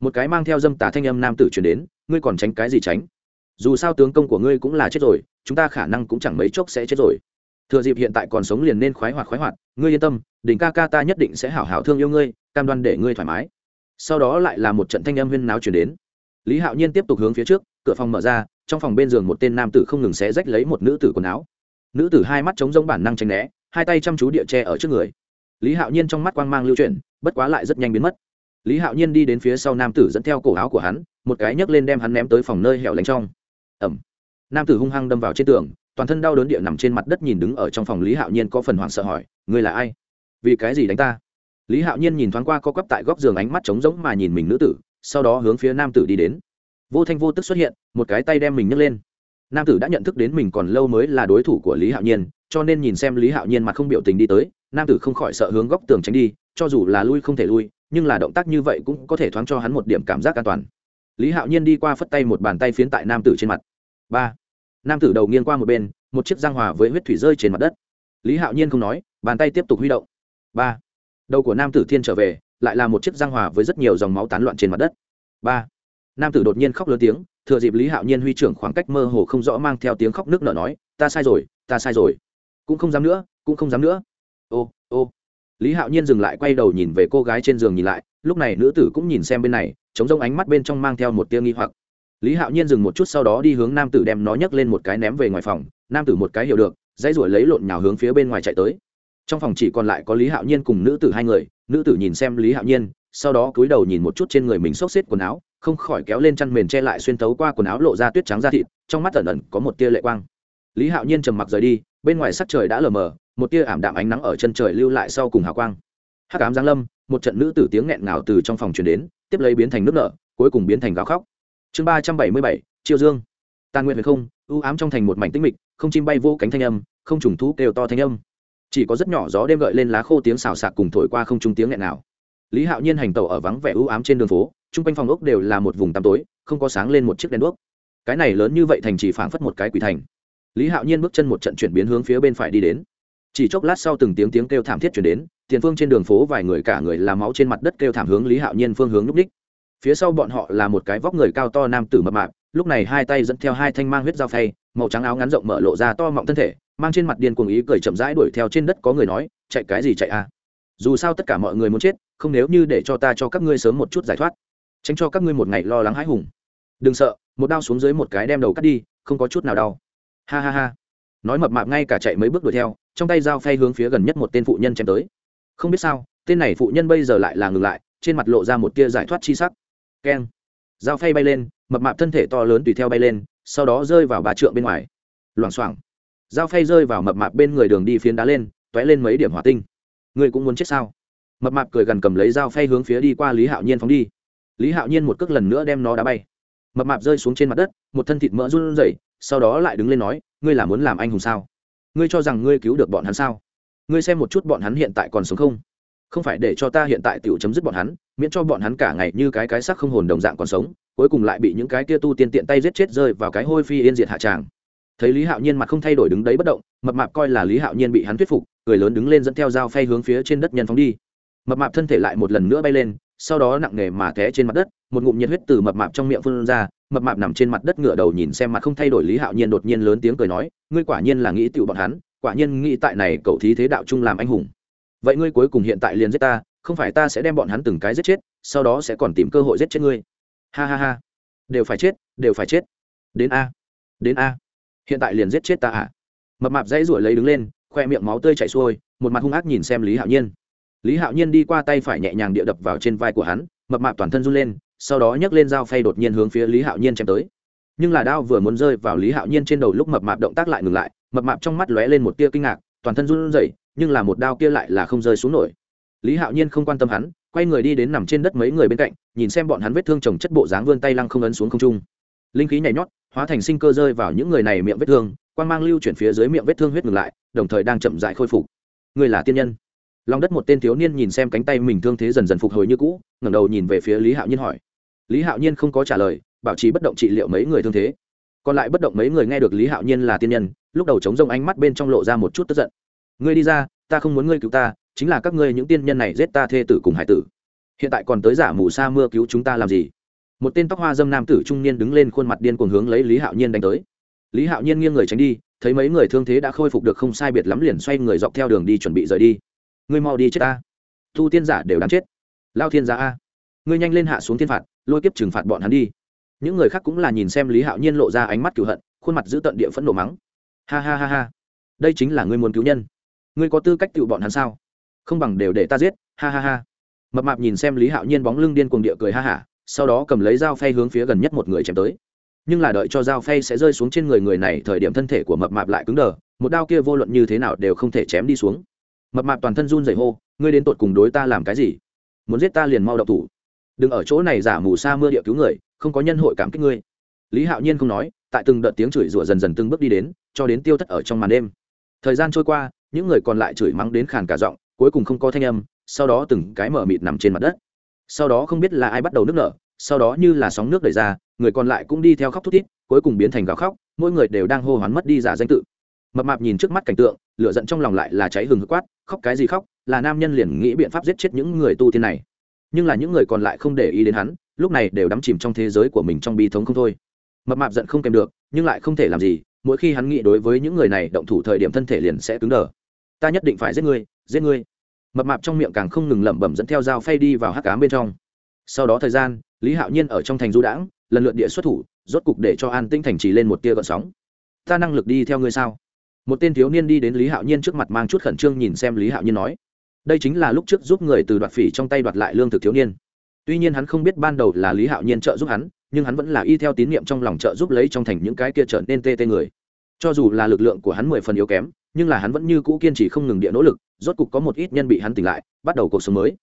Một cái mang theo dâm tà thanh âm nam tử chuyển đến, ngươi còn tránh cái gì tránh? Dù sao tướng công của ngươi cũng là chết rồi, chúng ta khả năng cũng chẳng mấy chốc sẽ chết rồi. Thừa dịp hiện tại còn sống liền nên khoái hoạt khoái hoạt. Ngươi yên tâm, đỉnh ca ca ta nhất định sẽ hảo hảo thương yêu ngươi, cam đoan để ngươi thoải mái. Sau đó lại là một trận thanh âm huyên náo chuyển đến. Lý hạo nhiên tiếp tục hướng phía trước, cửa phòng mở ra, trong phòng bên giường một tên nam tử không ngừng xé rách lấy một nữ tử quần áo. Nữ tử hai mắt chống giống bản năng tranh né, hai tay chăm chú địa tre ở trước người. Lý hạo nhiên trong mắt quang mang lưu chuyển, bất quá lại rất nhanh biến mất. Lý hạo nhiên đi đến phía sau nam tử dẫn theo cổ áo của hắn, một cái nhấc lên đem hắn ném tới phòng nơi hẻo lánh trong ẩm. Nam tử hung hăng đâm vào trên tường, toàn thân đau đớn địa nằm trên mặt đất nhìn đứng ở trong phòng lý hạo nhiên có phần hoảng sợ hỏi, ngươi là ai? Vì cái gì đánh ta? Lý hạo nhiên nhìn thoáng qua co quắp tại góc giường ánh mắt trống rỗng mà nhìn mình nữ tử, sau đó hướng phía nam tử đi đến. Vô thanh vô tức xuất hiện, một cái tay đem mình nhấc lên. Nam tử đã nhận thức đến mình còn lâu mới là đối thủ của lý hạo nhiên, cho nên nhìn xem lý hạo nhiên mặt không biểu tình đi tới, nam tử không khỏi sợ hướng góc tường tránh đi, cho dù là lui không thể lui, nhưng là động tác như vậy cũng có thể thoáng cho hắn một điểm cảm giác an toàn. Lý hạo nhiên đi qua phất tay một bàn tay phiến tại nam tử trên mặt ba. Nam tử đầu nghiêng qua một bên, một chiếc giang hòa với huyết thủy rơi trên mặt đất. Lý hạo nhiên không nói, bàn tay tiếp tục huy động. Ba. Đầu của nam tử thiên trở về, lại là một chiếc giang hòa với rất nhiều dòng máu tán loạn trên mặt đất. Ba. Nam tử đột nhiên khóc lớn tiếng, thừa dịp lý hạo nhiên huy trưởng khoảng cách mơ hồ không rõ mang theo tiếng khóc nước nở nói, ta sai rồi, ta sai rồi. Cũng không dám nữa, cũng không dám nữa. Ô ô. Lý hạo nhiên dừng lại quay đầu nhìn về cô gái trên giường nhìn lại, lúc này nữ tử cũng nhìn xem bên này, chống rông ánh mắt bên trong mang theo một tia nghi hoặc lý hạo nhiên dừng một chút sau đó đi hướng nam tử đem nó nhấc lên một cái ném về ngoài phòng, nam tử một cái hiểu được, dãy ruổi lấy lộn nhào hướng phía bên ngoài chạy tới. Trong phòng chỉ còn lại có lý hạo nhiên cùng nữ tử hai người, nữ tử nhìn xem lý hạo nhiên, sau đó cúi đầu nhìn một chút trên người mình xốc xếp quần áo, không khỏi kéo lên chăn mền che lại xuyên tấu qua quần áo lộ ra tuyết trắng da thịt, trong mắt ẩn ẩn có một tia lệ quang. Lý hạo nhiên trầm mặc rời đi, bên ngoài sắc trời đã lờ mờ, một tia ảm đạm ánh nắng ở chân trời lưu lại sau cùng hào quang. Hắc ám giáng lâm, một trận nữ tử tiếng nghẹn ngào từ trong phòng truyền đến, tiếp lấy biến thành nước nở, cuối cùng biến thành gào khóc chương ba trăm bảy mươi bảy triệu dương. Tàn nguyện về không, u ám trong thành một mảnh tĩnh mịch, không chim bay vô cánh thanh âm, không trùng thú kêu to thanh âm. Chỉ có rất nhỏ gió đêm gợi lên lá khô tiếng xào xạc cùng thổi qua không trung tiếng nghẹn nào lý hạo nhiên hành tàu ở vắng vẻ u ám trên đường phố, chung quanh phòng ốc đều là một vùng tăm tối, không có sáng lên một chiếc đèn đuốc. Cái này lớn như vậy thành chỉ phảng phất một cái quỷ thành. Lý hạo nhiên bước chân một trận chuyển biến hướng phía bên phải đi đến. Chỉ chốc lát sau từng tiếng tiếng kêu thảm thiết chuyển đến, tiền phương trên đường phố vài người cả người làm máu trên mặt đất kêu thảm hướng lý hạo nhiên phương hướng núp đích phía sau bọn họ là một cái vóc người cao to nam tử mập mạp, lúc này hai tay dẫn theo hai thanh mang huyết dao phay, màu trắng áo ngắn rộng mở lộ ra to mọng thân thể, mang trên mặt điên cuồng ý cười chậm rãi đuổi theo trên đất có người nói, chạy cái gì chạy à dù sao tất cả mọi người muốn chết, không nếu như để cho ta cho các ngươi sớm một chút giải thoát, tránh cho các ngươi một ngày lo lắng hãi hùng. Đừng sợ, một đao xuống dưới một cái đem đầu cắt đi, không có chút nào đau. Ha ha ha. Nói mập mạp ngay cả chạy mấy bước đuổi theo, trong tay dao phay hướng phía gần nhất một tên phụ nhân chém tới. Không biết sao, tên này phụ nhân bây giờ lại là ngừng lại, trên mặt lộ ra một tia giải thoát chi sắc keng. Dao phay bay lên, mập mạp thân thể to lớn tùy theo bay lên, sau đó rơi vào bà trượng bên ngoài. Loảng xoảng. Dao phay rơi vào mập mạp bên người đường đi phiến đá lên t ó é lên mấy điểm hỏa tinh. Ngươi cũng muốn chết sao? Mập mạp cười gần cầm lấy dao phay hướng phía đi qua lý hạo nhiên phóng đi. Lý hạo nhiên một cước lần nữa đem nó đá bay. Mập mạp rơi xuống trên mặt đất, một thân thịt mỡ run rẩy, sau đó lại đứng lên nói, ngươi là muốn làm anh hùng sao? Ngươi cho rằng ngươi cứu được bọn hắn sao? Ngươi xem một chút bọn hắn hiện tại còn sống không? Không phải để cho ta hiện tại tiểu chấm dứt bọn hắn, miễn cho bọn hắn cả ngày như cái cái sắc không hồn đồng dạng còn sống, cuối cùng lại bị những cái kia tu tiên tiện tay giết chết rơi vào cái hôi phi yên diệt hạ tràng. Thấy lý hạo nhiên mặt không thay đổi đứng đấy bất động, mập mạp coi là lý hạo nhiên bị hắn thuyết phục người lớn đứng lên dẫn theo dao phay hướng phía trên đất nhân phóng đi. Mập mạp thân thể lại một lần nữa bay lên, sau đó nặng nề mà té trên mặt đất, một ngụm nhiệt huyết từ mập mạp trong miệng phun ra, mập mạp nằm trên mặt đất ngựa đầu nhìn xem mặt không thay đổi lý hạo nhiên đột nhiên lớn tiếng cười nói, ngươi quả nhiên là nghĩ tựu bọn hắn, quả nhiên nghĩ tại này cậu thí thế đạo chung làm anh hùng vậy ngươi cuối cùng hiện tại liền giết ta, không phải ta sẽ đem bọn hắn từng cái giết chết, sau đó sẽ còn tìm cơ hội giết chết ngươi. Ha ha ha. Đều phải chết, đều phải chết. Đến a. Đến a. Hiện tại liền giết chết ta à mập mạp dãy ruổi lấy đứng lên, khoe miệng máu tươi chảy xuôi, một mặt hung ác nhìn xem lý hạo nhiên. Lý hạo nhiên đi qua tay phải nhẹ nhàng địa đập vào trên vai của hắn, mập mạp toàn thân run lên, sau đó nhấc lên dao phay đột nhiên hướng phía lý hạo nhiên chém tới. Nhưng là đao vừa muốn rơi vào lý hạo nhiên trên đầu lúc mập mạp động tác lại ngừng lại, mập mạp trong mắt lóe lên một tia kinh ngạc, toàn thân run rẩy nhưng là một đao kia lại là không rơi xuống nổi. Lý hạo nhiên không quan tâm hắn, quay người đi đến nằm trên đất mấy người bên cạnh, nhìn xem bọn hắn vết thương chồng chất bộ dáng vươn tay lăng không ấn xuống không trung. Linh khí nhảy nhót, hóa thành sinh cơ rơi vào những người này miệng vết thương quan mang lưu chuyển phía dưới miệng vết thương huyết ngừng lại, đồng thời đang chậm dại khôi phục. Người là tiên nhân. Lòng đất một tên thiếu niên nhìn xem cánh tay mình thương thế dần dần phục hồi như cũ, ngẩng đầu nhìn về phía lý hạo nhiên hỏi. Lý hạo nhiên không có trả lời, bảo trì bất động trị liệu mấy người thương thế. Còn lại bất động mấy người nghe được lý hạo nhiên là tiên nhân, lúc đầu chống rông ánh mắt bên trong lộ ra một chút tức giận ngươi đi ra, ta không muốn ngươi cứu ta, chính là các ngươi những tiên nhân này giết ta thê tử cùng hải tử. Hiện tại còn tới giả mù sa mưa cứu chúng ta làm gì? Một tên tóc hoa dâm nam tử trung niên đứng lên khuôn mặt điên cuồng hướng lấy lý hạo nhiên đánh tới. Lý hạo nhiên nghiêng người tránh đi, thấy mấy người thương thế đã khôi phục được không sai biệt lắm liền xoay người dọc theo đường đi chuẩn bị rời đi. Ngươi mau đi chết ta. Thu tiên giả đều đáng chết. Lao thiên giả a. Ngươi nhanh lên hạ xuống thiên phạt, lôi kiếp trừng phạt bọn hắn đi. Những người khác cũng là nhìn xem lý hạo nhiên lộ ra ánh mắt cựu hận, khuôn mặt giữ tận địa phẫn nộ mắng. Ha ha ha ha. Đây chính là ngươi muốn cứu nhân ngươi có tư cách tự bọn hắn sao? Không bằng đều để ta giết, ha ha ha. Mập mạp nhìn xem lý hạo nhiên bóng lưng điên cuồng địa cười ha hả, sau đó cầm lấy dao phay hướng phía gần nhất một người chém tới. Nhưng là đợi cho dao phay sẽ rơi xuống trên người người này, thời điểm thân thể của mập mạp lại cứng đờ, một đao kia vô luận như thế nào đều không thể chém đi xuống. Mập mạp toàn thân run rẩy hô, ngươi đến tột cùng đối ta làm cái gì? Muốn giết ta liền mau đậu thủ. Đừng ở chỗ này giả mù sa mưa địa cứu người, không có nhân hội cảm kích ngươi. Lý hạo nhiên không nói, tại từng đợt tiếng chửi rủa dần dần từng bước đi đến, cho đến tiêu thất ở trong màn đêm. Thời gian trôi qua những người còn lại chửi mắng đến khàn cả giọng, cuối cùng không có thanh âm, sau đó từng cái mở mịt nằm trên mặt đất. Sau đó không biết là ai bắt đầu nước nở, sau đó như là sóng nước đẩy ra, người còn lại cũng đi theo khóc thút thít, cuối cùng biến thành gào khóc, mỗi người đều đang hô hoán mất đi giả danh tự. Mập mạp nhìn trước mắt cảnh tượng, lửa giận trong lòng lại là cháy hừng hực quát, khóc cái gì khóc, là nam nhân liền nghĩ biện pháp giết chết những người tu tiên này. Nhưng là những người còn lại không để ý đến hắn, lúc này đều đắm chìm trong thế giới của mình trong bi thống không thôi. Mập mạp giận không kèm được, nhưng lại không thể làm gì, mỗi khi hắn nghĩ đối với những người này động thủ thời điểm thân thể liền sẽ cứng đờ ta nhất định phải giết ngươi giết ngươi. Mập mạp trong miệng càng không ngừng lẩm bẩm dẫn theo dao phay đi vào hắc cám bên trong. Sau đó thời gian, lý hạo nhiên ở trong thành du đãng, lần lượt địa xuất thủ, rốt cục để cho an tinh thành trì lên một tia gợn sóng. Ta năng lực đi theo ngươi sao? Một tên thiếu niên đi đến lý hạo nhiên trước mặt mang chút khẩn trương nhìn xem lý hạo nhiên nói. Đây chính là lúc trước giúp người từ đoạt phỉ trong tay đoạt lại lương thực thiếu niên. Tuy nhiên hắn không biết ban đầu là lý hạo nhiên trợ giúp hắn, nhưng hắn vẫn là y theo tín nhiệm trong lòng trợ giúp lấy trong thành những cái kia trở nên tê tê người. Cho dù là lực lượng của hắn mười phần yếu kém nhưng là hắn vẫn như cũ kiên trì không ngừng địa nỗ lực, rốt cục có một ít nhân bị hắn tỉnh lại, bắt đầu cuộc sống mới.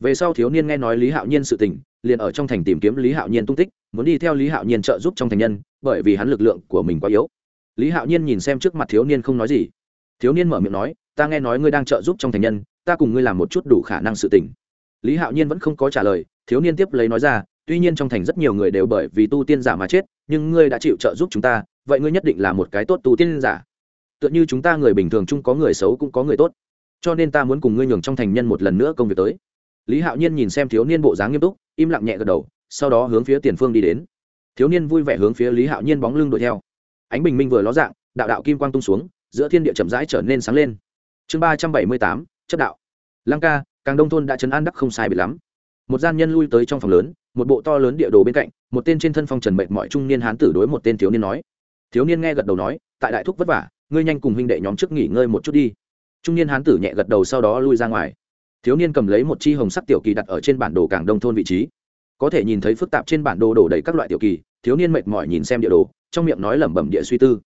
Về sau thiếu niên nghe nói lý hạo nhiên sự tình, liền ở trong thành tìm kiếm lý hạo nhiên tung tích, muốn đi theo lý hạo nhiên trợ giúp trong thành nhân, bởi vì hắn lực lượng của mình quá yếu. Lý hạo nhiên nhìn xem trước mặt thiếu niên không nói gì. Thiếu niên mở miệng nói, ta nghe nói ngươi đang trợ giúp trong thành nhân, ta cùng ngươi làm một chút đủ khả năng sự tình. Lý hạo nhiên vẫn không có trả lời, thiếu niên tiếp lấy nói ra, tuy nhiên trong thành rất nhiều người đều bởi vì tu tiên giả mà chết, nhưng ngươi đã chịu trợ giúp chúng ta, vậy ngươi nhất định là một cái tốt tu tiên giả tựa như chúng ta người bình thường chung có người xấu cũng có người tốt. Cho nên ta muốn cùng ngươi nhường trong thành nhân một lần nữa công việc tới. Lý hạo nhiên nhìn xem thiếu niên bộ dáng nghiêm túc, im lặng nhẹ gật đầu, sau đó hướng phía tiền phương đi đến. Thiếu niên vui vẻ hướng phía lý hạo nhiên bóng lưng đuổi theo. Ánh bình minh vừa ló dạng, đạo đạo kim quang tung xuống, giữa thiên địa chậm rãi trở nên sáng lên. Chương ba trăm bảy mươi tám chất đạo. Lăng ca, càng đông thôn đã chấn an đắc không sai bị lắm. Một gian nhân lui tới trong phòng lớn, một bộ to lớn địa đồ bên cạnh, một tên trên thân phong trần mệnh mọi trung niên hán tử đối một tên thiếu niên nói. Thiếu niên nghe gật đầu nói, tại đại thúc vất vả ngươi nhanh cùng huynh đệ nhóm trước nghỉ ngơi một chút đi. Trung niên hán tử nhẹ gật đầu sau đó lui ra ngoài. Thiếu niên cầm lấy một chi hồng sắc tiểu kỳ đặt ở trên bản đồ cảng đông thôn vị trí. Có thể nhìn thấy phức tạp trên bản đồ đổ đầy các loại tiểu kỳ thiếu niên mệt mỏi nhìn xem địa đồ trong miệng nói lẩm bẩm địa suy tư.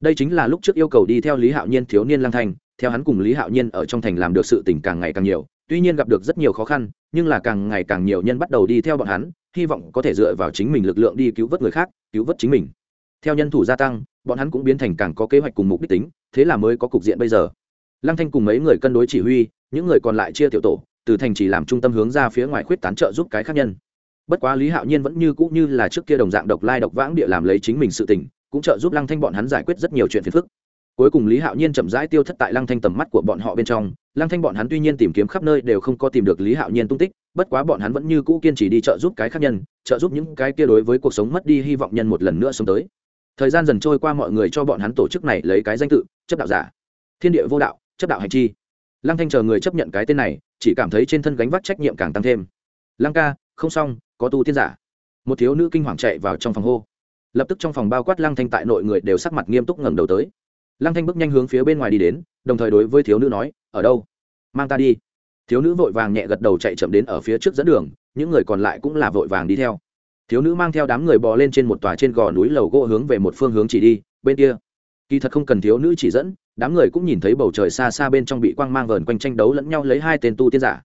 Đây chính là lúc trước yêu cầu đi theo lý hạo nhiên thiếu niên lang thành, theo hắn cùng lý hạo nhiên ở trong thành làm được sự tình càng ngày càng nhiều. Tuy nhiên gặp được rất nhiều khó khăn nhưng là càng ngày càng nhiều nhân bắt đầu đi theo bọn hắn hy vọng có thể dựa vào chính mình lực lượng đi cứu vớt người khác cứu vớt chính mình. Theo nhân thủ gia tăng bọn hắn cũng biến thành càng có kế hoạch cùng mục đích tính, thế là mới có cục diện bây giờ. Lăng thanh cùng mấy người cân đối chỉ huy, những người còn lại chia tiểu tổ, từ thành chỉ làm trung tâm hướng ra phía ngoài khuyết tán trợ giúp cái khác nhân. Bất quá lý hạo nhiên vẫn như cũ như là trước kia đồng dạng độc lai độc vãng địa làm lấy chính mình sự tình, cũng trợ giúp lăng thanh bọn hắn giải quyết rất nhiều chuyện phiền phức. Cuối cùng lý hạo nhiên chậm rãi tiêu thất tại lăng thanh tầm mắt của bọn họ bên trong. Lăng thanh bọn hắn tuy nhiên tìm kiếm khắp nơi đều không có tìm được lý hạo nhiên tung tích, bất quá bọn hắn vẫn như cũ kiên trì đi trợ giúp cái khác nhân, trợ giúp những cái kia đối với cuộc sống mất đi hy vọng nhân một lần nữa sống tới thời gian dần trôi qua mọi người cho bọn hắn tổ chức này lấy cái danh tự, chấp đạo giả. Thiên địa vô đạo, chấp đạo hành chi. Lăng thanh chờ người chấp nhận cái tên này, chỉ cảm thấy trên thân gánh vác trách nhiệm càng tăng thêm. Lăng ca, không xong, có tu tiên giả. Một thiếu nữ kinh hoàng chạy vào trong phòng hô. Lập tức trong phòng bao quát lăng thanh tại nội người đều sắc mặt nghiêm túc ngẩng đầu tới. Lăng thanh bước nhanh hướng phía bên ngoài đi đến, đồng thời đối với thiếu nữ nói, ở đâu? Mang ta đi. Thiếu nữ vội vàng nhẹ gật đầu chạy chậm đến ở phía trước dẫn đường, những người còn lại cũng là vội vàng đi theo thiếu nữ mang theo đám người bò lên trên một tòa trên gò núi lầu gỗ hướng về một phương hướng chỉ đi, bên kia. Kỳ thật không cần thiếu nữ chỉ dẫn, đám người cũng nhìn thấy bầu trời xa xa bên trong bị quang mang vờn quanh tranh đấu lẫn nhau lấy hai tên tu tiên giả.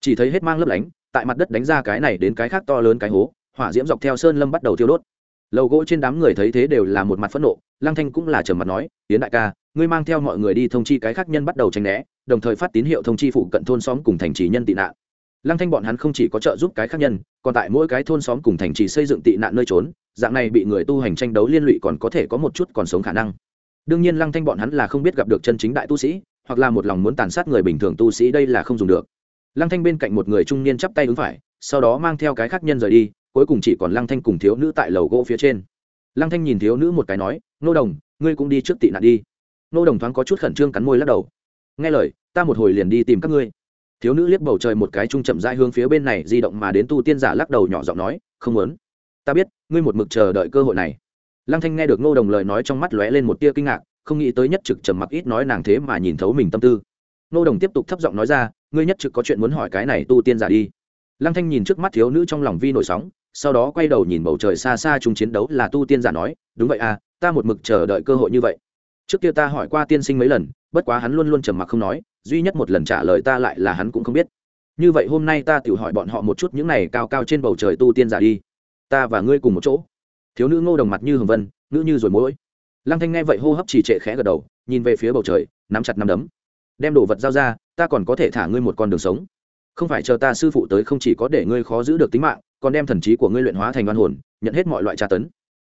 Chỉ thấy hết mang lấp lánh, tại mặt đất đánh ra cái này đến cái khác to lớn cái hố, hỏa diễm dọc theo sơn lâm bắt đầu thiêu đốt. Lầu gỗ trên đám người thấy thế đều là một mặt phẫn nộ, lăng thanh cũng là trầm mặt nói tiến đại ca, ngươi mang theo mọi người đi thông chi cái khác nhân bắt đầu tranh né, đồng thời phát tín hiệu thông chi phụ cận thôn xóm cùng thành trì nhân tị nạn lăng thanh bọn hắn không chỉ có trợ giúp cái khác nhân, còn tại mỗi cái thôn xóm cùng thành trì xây dựng tị nạn nơi trốn, dạng này bị người tu hành tranh đấu liên lụy còn có thể có một chút còn sống khả năng. Đương nhiên lăng thanh bọn hắn là không biết gặp được chân chính đại tu sĩ, hoặc là một lòng muốn tàn sát người bình thường tu sĩ đây là không dùng được. Lăng thanh bên cạnh một người trung niên chắp tay ứng phải, sau đó mang theo cái khác nhân rời đi, cuối cùng chỉ còn lăng thanh cùng thiếu nữ tại lầu gỗ phía trên. Lăng thanh nhìn thiếu nữ một cái nói, nô đồng, ngươi cũng đi trước tị nạn đi. Nô đồng thoáng có chút khẩn trương cắn môi lắc đầu. Nghe lời, ta một hồi liền đi tìm các ngươi thiếu nữ liếc bầu trời một cái trung chậm rãi hướng phía bên này di động mà đến tu tiên giả lắc đầu nhỏ giọng nói, không muốn. Ta biết, ngươi một mực chờ đợi cơ hội này. Lăng thanh nghe được nô đồng lời nói trong mắt lóe lên một tia kinh ngạc, không nghĩ tới nhất trực trầm mặc ít nói nàng thế mà nhìn thấu mình tâm tư. Nô đồng tiếp tục thấp giọng nói ra, ngươi nhất trực có chuyện muốn hỏi cái này tu tiên giả đi. Lăng thanh nhìn trước mắt thiếu nữ trong lòng vi nổi sóng, sau đó quay đầu nhìn bầu trời xa xa chung chiến đấu là tu tiên giả nói, đúng vậy à ta một mực chờ đợi cơ hội như vậy. Trước kia ta hỏi qua tiên sinh mấy lần, bất quá hắn luôn luôn trầm mặc không nói duy nhất một lần trả lời ta lại là hắn cũng không biết. Như vậy hôm nay ta tự hỏi bọn họ một chút những này cao cao trên bầu trời tu tiên giả đi. Ta và ngươi cùng một chỗ. Thiếu nữ ngô đồng mặt như hồng vân nữ như rồi mỗi. Lăng thanh nghe vậy hô hấp trì trệ khẽ gật đầu, nhìn về phía bầu trời, nắm chặt nắm đấm. Đem đồ vật giao ra, ta còn có thể thả ngươi một con đường sống. Không phải chờ ta sư phụ tới không chỉ có để ngươi khó giữ được tính mạng, còn đem thần trí của ngươi luyện hóa thành oan hồn, nhận hết mọi loại tra tấn.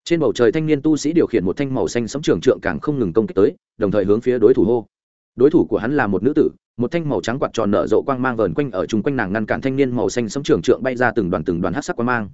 Trên bầu trời thanh niên tu sĩ điều khiển một thanh màu xanh sấm trường trượng càng không ngừng công kích tới, đồng thời hướng phía đối thủ hô đối thủ của hắn là một nữ tử, một thanh màu trắng quạt tròn nở rộ quang mang vờn quanh ở chung quanh nàng ngăn cản thanh niên màu xanh sấm trường trượng bay ra từng đoàn từng đoàn hát sắc quang mang.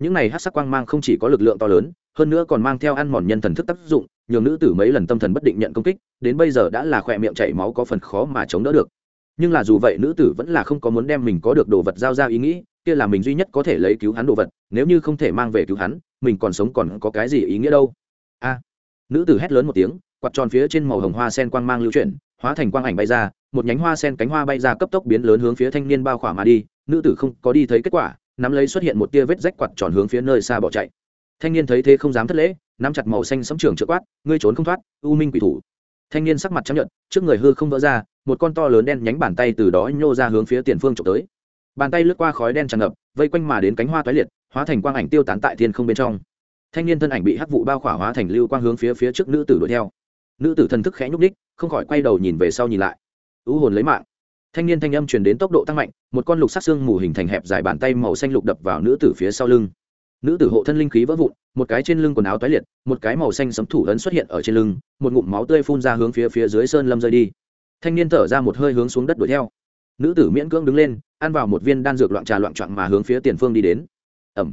Những này hát sắc quang mang không chỉ có lực lượng to lớn, hơn nữa còn mang theo ăn mòn nhân thần thức tác dụng, nhường nữ tử mấy lần tâm thần bất định nhận công kích, đến bây giờ đã là khỏe miệng chảy máu có phần khó mà chống đỡ được. Nhưng là dù vậy nữ tử vẫn là không có muốn đem mình có được đồ vật giao ra ý nghĩ, kia là mình duy nhất có thể lấy cứu hắn đồ vật, nếu như không thể mang về cứu hắn, mình còn sống còn có cái gì ý nghĩa đâu? A. Nữ tử hét lớn một tiếng, quạt tròn phía trên màu hồng hoa sen quang mang lưu chuyển hóa thành quang ảnh bay ra, một nhánh hoa sen cánh hoa bay ra cấp tốc biến lớn hướng phía thanh niên bao khỏa mà đi, nữ tử không có đi thấy kết quả, nắm lấy xuất hiện một tia vết rách quạt tròn hướng phía nơi xa bỏ chạy. Thanh niên thấy thế không dám thất lễ, nắm chặt màu xanh sấm trường trợ quát, ngươi trốn không thoát, u minh quỷ thủ. Thanh niên sắc mặt chấp nhận trước người hư không vỡ ra, một con to lớn đen nhánh bàn tay từ đó nhô ra hướng phía tiền phương trộm tới. Bàn tay lướt qua khói đen tràn ngập, vây quanh mà đến cánh hoa toái liệt, hóa thành quang ảnh tiêu tán tại thiên không bên trong. Thanh niên thân ảnh bị hắc vụ bao khỏa hóa thành lưu quang hướng phía phía trước nữ tử đuổi theo. Nữ tử thần thức khẽ nhúc ních không khỏi quay đầu nhìn về sau nhìn lại. U hồn lấy mạng. Thanh niên thanh âm truyền đến tốc độ tăng mạnh, một con lục sắc xương mù hình thành hẹp dài bàn tay màu xanh lục đập vào nữ tử phía sau lưng. Nữ tử hộ thân linh khí vỡ vụn, một cái trên lưng quần áo toái liệt, một cái màu xanh sấm thủ ấn xuất hiện ở trên lưng, một ngụm máu tươi phun ra hướng phía phía dưới sơn lâm rơi đi. Thanh niên thở ra một hơi hướng xuống đất đuổi theo. Nữ tử miễn cưỡng đứng lên, ăn vào một viên đan dược loạn trà loạn trọn mà hướng phía tiền phương đi đến. Ẩm.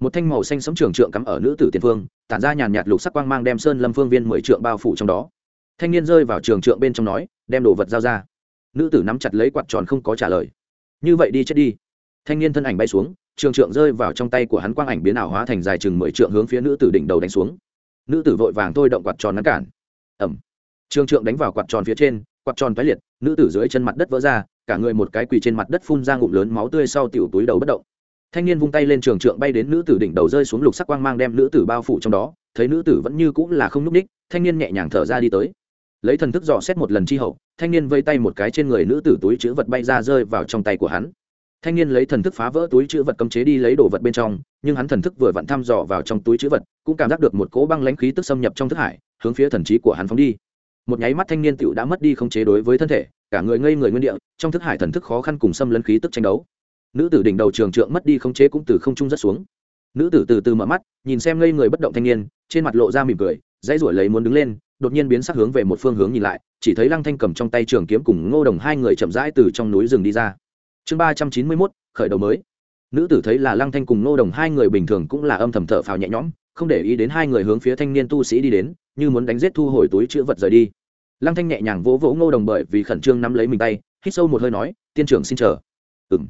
Một thanh màu xanh sấm trường trượng cắm ở nữ tử tiền phương, tản ra nhàn nhạt lục sắc quang mang đem sơn lâm phương viên mười trượng bao phủ trong đó thanh niên rơi vào trường trượng bên trong nói, đem đồ vật giao ra. Nữ tử nắm chặt lấy quạt tròn không có trả lời. Như vậy đi chết đi. Thanh niên thân ảnh bay xuống, trường trượng rơi vào trong tay của hắn quang ảnh biến ảo hóa thành dài chừng mười trượng hướng phía nữ tử đỉnh đầu đánh xuống. Nữ tử vội vàng thôi động quạt tròn ngăn cản. Ẩm trường trượng đánh vào quạt tròn phía trên, quạt tròn toái liệt, nữ tử dưới chân mặt đất vỡ ra, cả người một cái quỳ trên mặt đất phun ra ngụm lớn máu tươi sau tiểu túi đầu bất động. Thanh niên vung tay lên trường trượng bay đến nữ tử đỉnh đầu rơi xuống lục sắc quang mang đem nữ tử bao phủ trong đó, thấy nữ tử vẫn như cũng là không nhúc ních thanh niên nhẹ nhàng thở ra đi tới lấy thần thức dò xét một lần chi hậu, thanh niên vây tay một cái trên người nữ tử túi chữ vật bay ra rơi vào trong tay của hắn. Thanh niên lấy thần thức phá vỡ túi chữ vật cấm chế đi lấy đồ vật bên trong, nhưng hắn thần thức vừa vặn thăm dò vào trong túi chữ vật, cũng cảm giác được một cỗ băng lãnh khí tức xâm nhập trong thức hải, hướng phía thần trí của hắn phóng đi. Một nháy mắt thanh niên tựu đã mất đi khống chế đối với thân thể, cả người ngây người nguyên địa, trong thức hải thần thức khó khăn cùng xâm lấn khí tức tranh đấu. Nữ tử đỉnh đầu trường trượng mất đi khống chế cũng từ không trung rất xuống. Nữ tử từ từ mở mắt, nhìn xem ngây người bất động thanh niên, trên mặt lộ ra mỉm cười, dãy ruổi lấy muốn đứng lên đột nhiên biến sắc hướng về một phương hướng nhìn lại, chỉ thấy lăng thanh cầm trong tay trường kiếm cùng ngô đồng hai người chậm rãi từ trong núi rừng đi ra. Chương ba trăm chín mươi mốt, khởi đầu mới. Nữ tử thấy là lăng thanh cùng ngô đồng hai người bình thường cũng là âm thầm thở phào nhẹ nhõm, không để ý đến hai người hướng phía thanh niên tu sĩ đi đến, như muốn đánh giết thu hồi túi chữ vật rời đi. Lăng thanh nhẹ nhàng vỗ vỗ ngô đồng bởi vì khẩn trương nắm lấy mình tay, hít sâu một hơi nói, tiên trưởng xin chờ. Ừng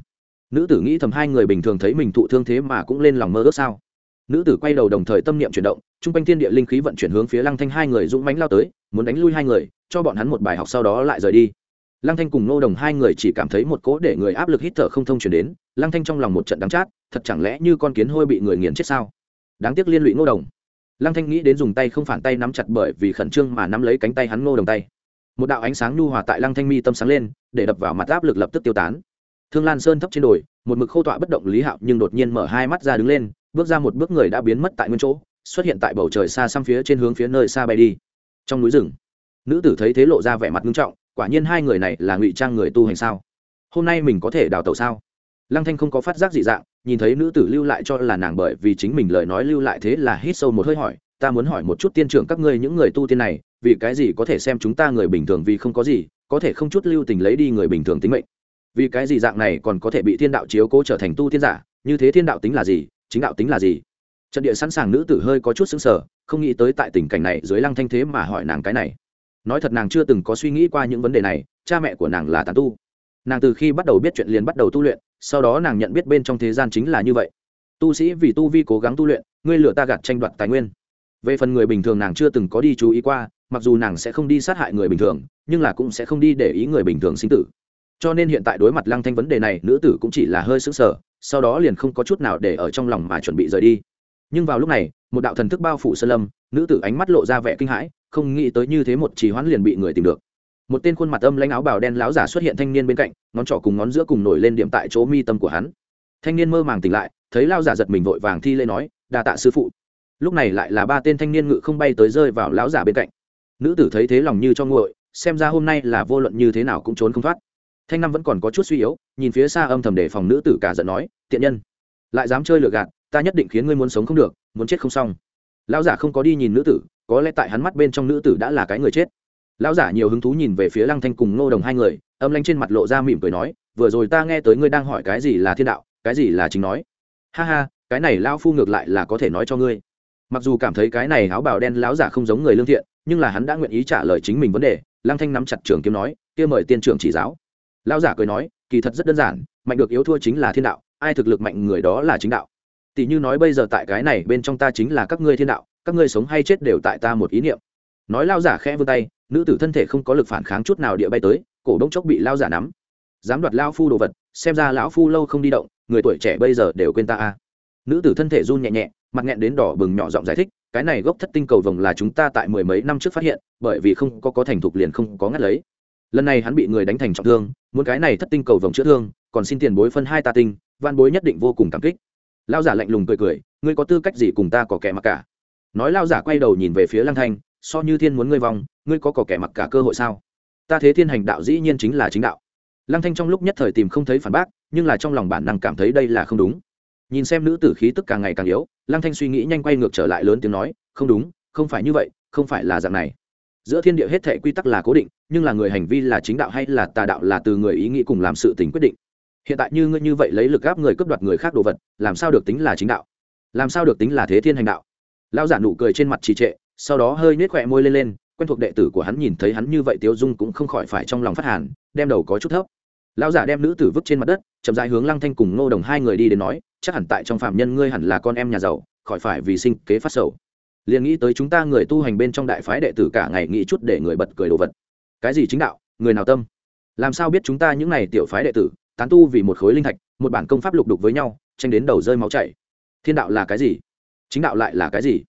nữ tử nghĩ thầm hai người bình thường thấy mình thụ thương thế mà cũng lên lòng mơ ước sao. Nữ tử quay đầu đồng thời tâm niệm chuyển động trung quanh thiên địa linh khí vận chuyển hướng phía lăng thanh hai người dũng mánh lao tới, muốn đánh lui hai người, cho bọn hắn một bài học sau đó lại rời đi. Lăng thanh cùng nô đồng hai người chỉ cảm thấy một cỗ để người áp lực hít thở không thông chuyển đến, lăng thanh trong lòng một trận đắng chát, thật chẳng lẽ như con kiến hôi bị người nghiền chết sao? Đáng tiếc liên lụy nô đồng. Lăng thanh nghĩ đến dùng tay không phản tay nắm chặt bởi vì khẩn trương mà nắm lấy cánh tay hắn nô đồng tay. Một đạo ánh sáng nhu hòa tại lăng thanh mi tâm sáng lên, để đập vào mặt áp lực lập tức tiêu tán. Thương lan sơn thấp trên đồi, một mực khâu tọa bất động lý hạo nhưng đột nhiên mở hai mắt ra đứng lên, bước ra một bước người đã biến mất tại nguyên chỗ xuất hiện tại bầu trời xa xăm phía trên hướng phía nơi xa bay đi. Trong núi rừng, nữ tử thấy thế lộ ra vẻ mặt nghiêm trọng, quả nhiên hai người này là ngụy trang người tu hành sao? Hôm nay mình có thể đào tẩu sao? Lăng thanh không có phát giác dị dạng, nhìn thấy nữ tử lưu lại cho là nàng bởi vì chính mình lời nói lưu lại thế là hít sâu một hơi hỏi, ta muốn hỏi một chút tiên trưởng các ngươi những người tu tiên này, vì cái gì có thể xem chúng ta người bình thường vì không có gì, có thể không chút lưu tình lấy đi người bình thường tính mệnh? Vì cái gì dạng này còn có thể bị thiên đạo chiếu cố trở thành tu tiên giả, như thế thiên đạo tính là gì, chính đạo tính là gì? Trận địa sẵn sàng nữ tử hơi có chút xứng sở không nghĩ tới tại tình cảnh này dưới lăng thanh thế mà hỏi nàng cái này. Nói thật nàng chưa từng có suy nghĩ qua những vấn đề này, cha mẹ của nàng là tàn tu. Nàng từ khi bắt đầu biết chuyện liền bắt đầu tu luyện, sau đó nàng nhận biết bên trong thế gian chính là như vậy. Tu sĩ vì tu vi cố gắng tu luyện, ngươi lựa ta gạt tranh đoạt tài nguyên. Về phần người bình thường nàng chưa từng có đi chú ý qua, mặc dù nàng sẽ không đi sát hại người bình thường, nhưng là cũng sẽ không đi để ý người bình thường sinh tử. Cho nên hiện tại đối mặt lăng thanh vấn đề này, nữ tử cũng chỉ là hơi sững sờ, sau đó liền không có chút nào để ở trong lòng mà chuẩn bị rời đi nhưng vào lúc này, một đạo thần thức bao phủ sơn lâm, nữ tử ánh mắt lộ ra vẻ kinh hãi, không nghĩ tới như thế một trì hoãn liền bị người tìm được. Một tên khuôn mặt âm lãnh áo bào đen láo giả xuất hiện thanh niên bên cạnh, ngón trỏ cùng ngón giữa cùng nổi lên điểm tại chỗ mi tâm của hắn. Thanh niên mơ màng tỉnh lại, thấy lao giả giật mình vội vàng thi lễ nói, đa tạ sư phụ. Lúc này lại là ba tên thanh niên ngự không bay tới rơi vào lão giả bên cạnh. Nữ tử thấy thế lòng như cho nguội, xem ra hôm nay là vô luận như thế nào cũng trốn không thoát. Thanh năm vẫn còn có chút suy yếu, nhìn phía xa âm thầm để phòng nữ tử cả giận nói, tiện nhân, lại dám chơi lừa gạt ta nhất định khiến ngươi muốn sống không được, muốn chết không xong. Lão giả không có đi nhìn nữ tử, có lẽ tại hắn mắt bên trong nữ tử đã là cái người chết. Lão giả nhiều hứng thú nhìn về phía lăng thanh cùng ngô đồng hai người, âm lanh trên mặt lộ ra mỉm cười nói, vừa rồi ta nghe tới ngươi đang hỏi cái gì là thiên đạo, cái gì là chính nói. Ha ha, cái này lão phu ngược lại là có thể nói cho ngươi. Mặc dù cảm thấy cái này áo bào đen lão giả không giống người lương thiện, nhưng là hắn đã nguyện ý trả lời chính mình vấn đề, lăng thanh nắm chặt trường kiếm nói, kia mời tiên trưởng chỉ giáo. Lão giả cười nói, kỳ thật rất đơn giản, mạnh được yếu thua chính là thiên đạo, ai thực lực mạnh người đó là chính đạo tỷ như nói bây giờ tại cái này bên trong ta chính là các ngươi thiên đạo, các ngươi sống hay chết đều tại ta một ý niệm. Nói lao giả khẽ vươn tay, nữ tử thân thể không có lực phản kháng chút nào địa bay tới, cổ đông chốc bị lao giả nắm. Dám đoạt lao phu đồ vật, xem ra lão phu lâu không đi động, người tuổi trẻ bây giờ đều quên ta a. Nữ tử thân thể run nhẹ nhẹ, mặt nghẹn đến đỏ bừng nhỏ giọng giải thích, cái này gốc thất tinh cầu vồng là chúng ta tại mười mấy năm trước phát hiện, bởi vì không có có thành thục liền không có ngắt lấy. Lần này hắn bị người đánh thành trọng thương, muốn cái này thất tinh cầu vồng chữa thương, còn xin tiền bối phân hai ta tinh van bối nhất định vô cùng cảm kích lao giả lạnh lùng cười cười, ngươi có tư cách gì cùng ta có kẻ mặc cả? Nói lao giả quay đầu nhìn về phía lăng thanh, so như thiên muốn ngươi vong, ngươi có có kẻ mặc cả cơ hội sao? Ta thế thiên hành đạo dĩ nhiên chính là chính đạo. Lăng thanh trong lúc nhất thời tìm không thấy phản bác, nhưng là trong lòng bản năng cảm thấy đây là không đúng. Nhìn xem nữ tử khí tức càng ngày càng yếu, lăng thanh suy nghĩ nhanh quay ngược trở lại lớn tiếng nói, không đúng, không phải như vậy, không phải là dạng này. Giữa thiên địa hết thệ quy tắc là cố định, nhưng là người hành vi là chính đạo hay là tà đạo là từ người ý nghĩ cùng làm sự tình quyết định hiện tại như ngươi như vậy lấy lực gáp người cướp đoạt người khác đồ vật, làm sao được tính là chính đạo? Làm sao được tính là thế thiên hành đạo? Lão giả nụ cười trên mặt trì trệ, sau đó hơi nết khỏe môi lên lên, quen thuộc đệ tử của hắn nhìn thấy hắn như vậy tiêu dung cũng không khỏi phải trong lòng phát hàn, đem đầu có chút thấp. Lão giả đem nữ tử vứt trên mặt đất, chậm rãi hướng lăng thanh cùng ngô đồng hai người đi đến nói, chắc hẳn tại trong phạm nhân ngươi hẳn là con em nhà giàu, khỏi phải vì sinh kế phát sầu. Liền nghĩ tới chúng ta người tu hành bên trong đại phái đệ tử cả ngày nghĩ chút để người bật cười đồ vật. Cái gì chính đạo? Người nào tâm? Làm sao biết chúng ta những này tiểu phái đệ tử? Tán tu vì một khối linh thạch, một bản công pháp lục đục với nhau, tranh đến đầu rơi máu chảy. Thiên đạo là cái gì? Chính đạo lại là cái gì?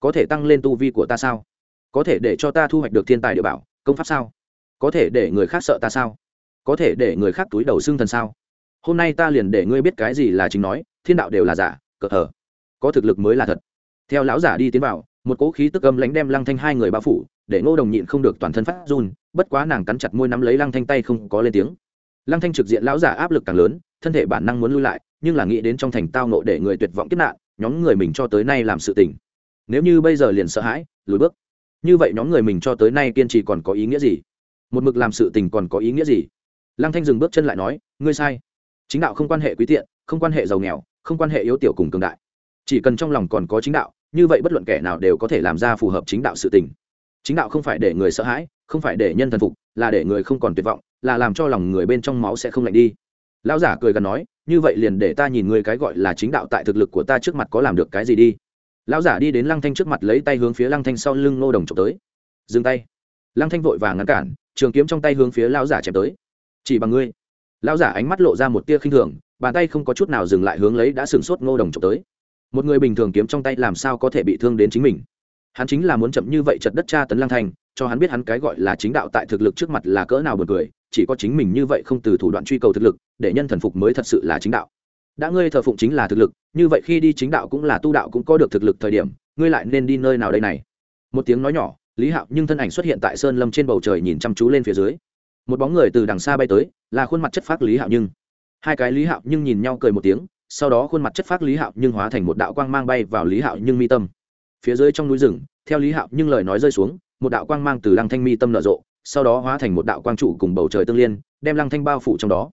Có thể tăng lên tu vi của ta sao? Có thể để cho ta thu hoạch được thiên tài địa bảo, công pháp sao? Có thể để người khác sợ ta sao? Có thể để người khác túi đầu xương thần sao? Hôm nay ta liền để ngươi biết cái gì là chính nói, thiên đạo đều là giả, cờ hờ có thực lực mới là thật. Theo lão giả đi tiến vào, một cỗ khí tức âm lãnh đem lăng thanh hai người bao phủ, để ngô đồng nhịn không được toàn thân phát run, bất quá nàng cắn chặt môi nắm lấy lăng thanh tay không có lên tiếng lăng thanh trực diện lão giả áp lực càng lớn, thân thể bản năng muốn lui lại, nhưng là nghĩ đến trong thành tao nộ để người tuyệt vọng kiếp nạn, nhóm người mình cho tới nay làm sự tình. Nếu như bây giờ liền sợ hãi, lùi bước. Như vậy nhóm người mình cho tới nay kiên trì còn có ý nghĩa gì? Một mực làm sự tình còn có ý nghĩa gì? Lăng thanh dừng bước chân lại nói, ngươi sai. Chính đạo không quan hệ quý tiện, không quan hệ giàu nghèo, không quan hệ yếu tiểu cùng cường đại. Chỉ cần trong lòng còn có chính đạo, như vậy bất luận kẻ nào đều có thể làm ra phù hợp chính đạo sự tình. Chính đạo không phải để người sợ hãi, không phải để nhân thần phục, là để người không còn tuyệt vọng là làm cho lòng người bên trong máu sẽ không lạnh đi. Lão giả cười gần nói, như vậy liền để ta nhìn người cái gọi là chính đạo tại thực lực của ta trước mặt có làm được cái gì đi. Lão giả đi đến lăng thanh trước mặt lấy tay hướng phía lăng thanh sau lưng Ngô đồng trộm tới. Dừng tay. Lăng thanh vội vàng ngăn cản, trường kiếm trong tay hướng phía lão giả chém tới. Chỉ bằng ngươi. Lão giả ánh mắt lộ ra một tia khinh thường, bàn tay không có chút nào dừng lại hướng lấy đã sừng sốt ngô đồng trộm tới. Một người bình thường kiếm trong tay làm sao có thể bị thương đến chính mình? Hắn chính là muốn chậm như vậy chật đất tra tấn lang thanh, cho hắn biết hắn cái gọi là chính đạo tại thực lực trước mặt là cỡ nào buồn cười chỉ có chính mình như vậy không từ thủ đoạn truy cầu thực lực, để nhân thần phục mới thật sự là chính đạo. Đã ngươi thờ phụng chính là thực lực, như vậy khi đi chính đạo cũng là tu đạo cũng có được thực lực thời điểm, ngươi lại nên đi nơi nào đây này? Một tiếng nói nhỏ, lý hạo nhưng thân ảnh xuất hiện tại sơn lâm trên bầu trời nhìn chăm chú lên phía dưới. Một bóng người từ đằng xa bay tới, là khuôn mặt chất phác lý hạo nhưng. Hai cái lý hạo nhưng nhìn nhau cười một tiếng, sau đó khuôn mặt chất phác lý hạo nhưng hóa thành một đạo quang mang bay vào lý hạo nhưng mi tâm. Phía dưới trong núi rừng, theo lý hạo nhưng lời nói rơi xuống, một đạo quang mang từ lăng thanh mi tâm nở rộ sau đó hóa thành một đạo quang trụ cùng bầu trời tương liên, đem lăng thanh bao phủ trong đó.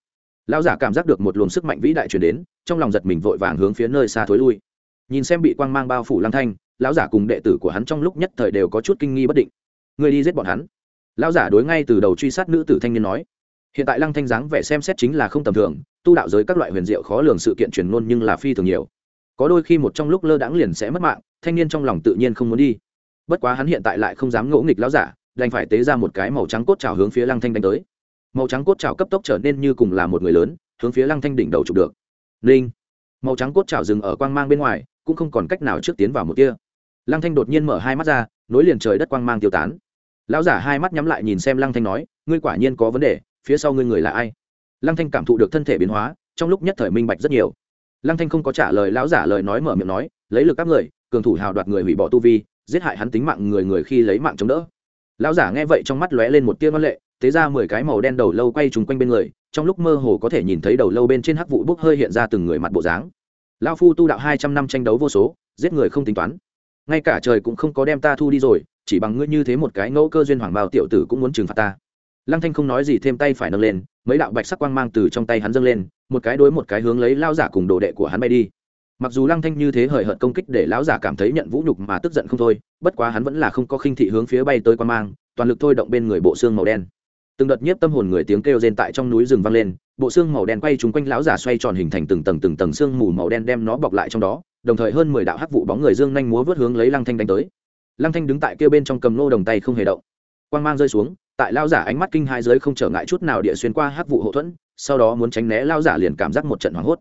Lão giả cảm giác được một luồng sức mạnh vĩ đại chuyển đến, trong lòng giật mình vội vàng hướng phía nơi xa thối lui. Nhìn xem bị quang mang bao phủ lăng thanh, lão giả cùng đệ tử của hắn trong lúc nhất thời đều có chút kinh nghi bất định. Người đi giết bọn hắn? Lão giả đối ngay từ đầu truy sát nữ tử thanh niên nói. Hiện tại lăng thanh dáng vẻ xem xét chính là không tầm thường, tu đạo giới các loại huyền diệu khó lường sự kiện truyền ngôn nhưng là phi thường nhiều. Có đôi khi một trong lúc lơ đãng liền sẽ mất mạng, thanh niên trong lòng tự nhiên không muốn đi. Bất quá hắn hiện tại lại không dám ngỗ nghịch lão giả đành phải tế ra một cái màu trắng cốt trào hướng phía lăng thanh đánh tới. Màu trắng cốt trào cấp tốc trở nên như cùng là một người lớn, hướng phía lăng thanh đỉnh đầu chụp được. Linh! Màu trắng cốt trào dừng ở quang mang bên ngoài, cũng không còn cách nào trước tiến vào một kia. Lăng thanh đột nhiên mở hai mắt ra, nối liền trời đất quang mang tiêu tán. Lão giả hai mắt nhắm lại nhìn xem lăng thanh nói, ngươi quả nhiên có vấn đề, phía sau ngươi người là ai? Lăng thanh cảm thụ được thân thể biến hóa, trong lúc nhất thời minh bạch rất nhiều. Lăng thanh không có trả lời lão giả lời nói mở miệng nói, lấy lực các người, cường thủ hào đoạt người hủy bỏ tu vi, giết hại hắn tính mạng người người khi lấy mạng chống đỡ lão giả nghe vậy trong mắt lóe lên một tia ngân lệ, tế ra mười cái màu đen đầu lâu quay trúng quanh bên người, trong lúc mơ hồ có thể nhìn thấy đầu lâu bên trên hắc vụ bốc hơi hiện ra từng người mặt bộ dáng. Lão phu tu đạo hai trăm năm tranh đấu vô số, giết người không tính toán. Ngay cả trời cũng không có đem ta thu đi rồi, chỉ bằng ngươi như thế một cái ngẫu cơ duyên hoàng bào tiểu tử cũng muốn trừng phạt ta. Lăng thanh không nói gì thêm tay phải nâng lên, mấy đạo bạch sắc quang mang từ trong tay hắn dâng lên, một cái đối một cái hướng lấy lao giả cùng đồ đệ của hắn bay đi mặc dù lăng thanh như thế hời hợt công kích để lão giả cảm thấy nhận vũ nhục mà tức giận không thôi, bất quá hắn vẫn là không có khinh thị hướng phía bay tới quang mang, toàn lực thôi động bên người bộ xương màu đen. Từng đợt nhiếp tâm hồn người tiếng kêu rên tại trong núi rừng vang lên, bộ xương màu đen quay trúng quanh lão giả xoay tròn hình thành từng tầng từng tầng xương mù màu đen đem nó bọc lại trong đó, đồng thời hơn mười đạo hắc vụ bóng người dương nhanh múa vớt hướng lấy lăng thanh đánh tới. Lăng thanh đứng tại kia bên trong cầm nô đồng tay không hề động. Quang mang rơi xuống, tại lao giả ánh mắt kinh hai giới không trở ngại chút nào địa xuyên qua hắc vụ hậu thuẫn, sau đó muốn tránh né lao giả liền cảm giác một trận hoảng hốt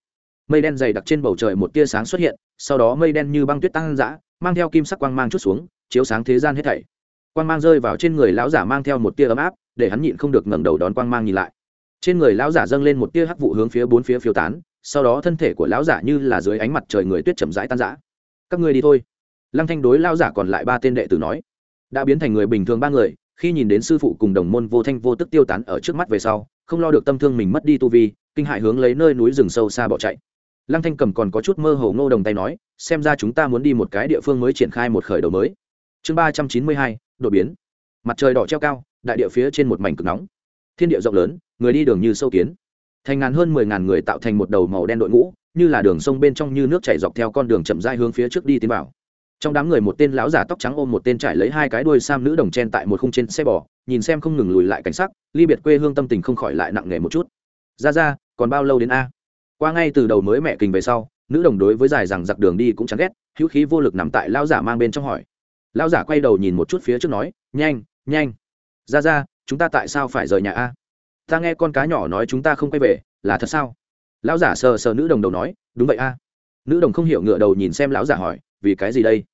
mây đen dày đặc trên bầu trời một tia sáng xuất hiện, sau đó mây đen như băng tuyết tăng dã, mang theo kim sắc quang mang chút xuống, chiếu sáng thế gian hết thảy. Quang mang rơi vào trên người lão giả mang theo một tia ấm áp, để hắn nhịn không được ngẩng đầu đón quang mang nhìn lại. Trên người lão giả dâng lên một tia hắc vụ hướng phía bốn phía phiêu tán, sau đó thân thể của lão giả như là dưới ánh mặt trời người tuyết chậm rãi tan rã. Các ngươi đi thôi. Lăng thanh đối lão giả còn lại ba tên đệ tử nói. Đã biến thành người bình thường ba người, khi nhìn đến sư phụ cùng đồng môn vô thanh vô tức tiêu tán ở trước mắt về sau, không lo được tâm thương mình mất đi tu vi, kinh hại hướng lấy nơi núi rừng sâu xa bỏ chạy lăng thanh cầm còn có chút mơ hồ ngô đồng tay nói, xem ra chúng ta muốn đi một cái địa phương mới triển khai một khởi đầu mới. Chương ba trăm chín mươi hai, đột biến. Mặt trời đỏ treo cao, đại địa phía trên một mảnh cực nóng. Thiên địa rộng lớn, người đi đường như sâu kiến. Thành ngàn hơn mười ngàn người tạo thành một đầu màu đen đội ngũ, như là đường sông bên trong như nước chảy dọc theo con đường chậm rãi hướng phía trước đi tiến vào. Trong đám người một tên lão giả tóc trắng ôm một tên trải lấy hai cái đuôi sam nữ đồng chen tại một khung trên xe bò, nhìn xem không ngừng lùi lại cảnh sắc, ly biệt quê hương tâm tình không khỏi lại nặng nề một chút. Ra ra, còn bao lâu đến a? Qua ngay từ đầu mới mẹ kình về sau, nữ đồng đối với dài rằng giặc đường đi cũng chẳng ghét, hữu khí vô lực nằm tại lão giả mang bên trong hỏi. Lão giả quay đầu nhìn một chút phía trước nói, nhanh nhanh. Ra ra, chúng ta tại sao phải rời nhà a? Ta nghe con cá nhỏ nói chúng ta không quay về, là thật sao? Lão giả sờ sờ nữ đồng đầu nói, đúng vậy a. Nữ đồng không hiểu ngựa đầu nhìn xem lão giả hỏi, vì cái gì đây?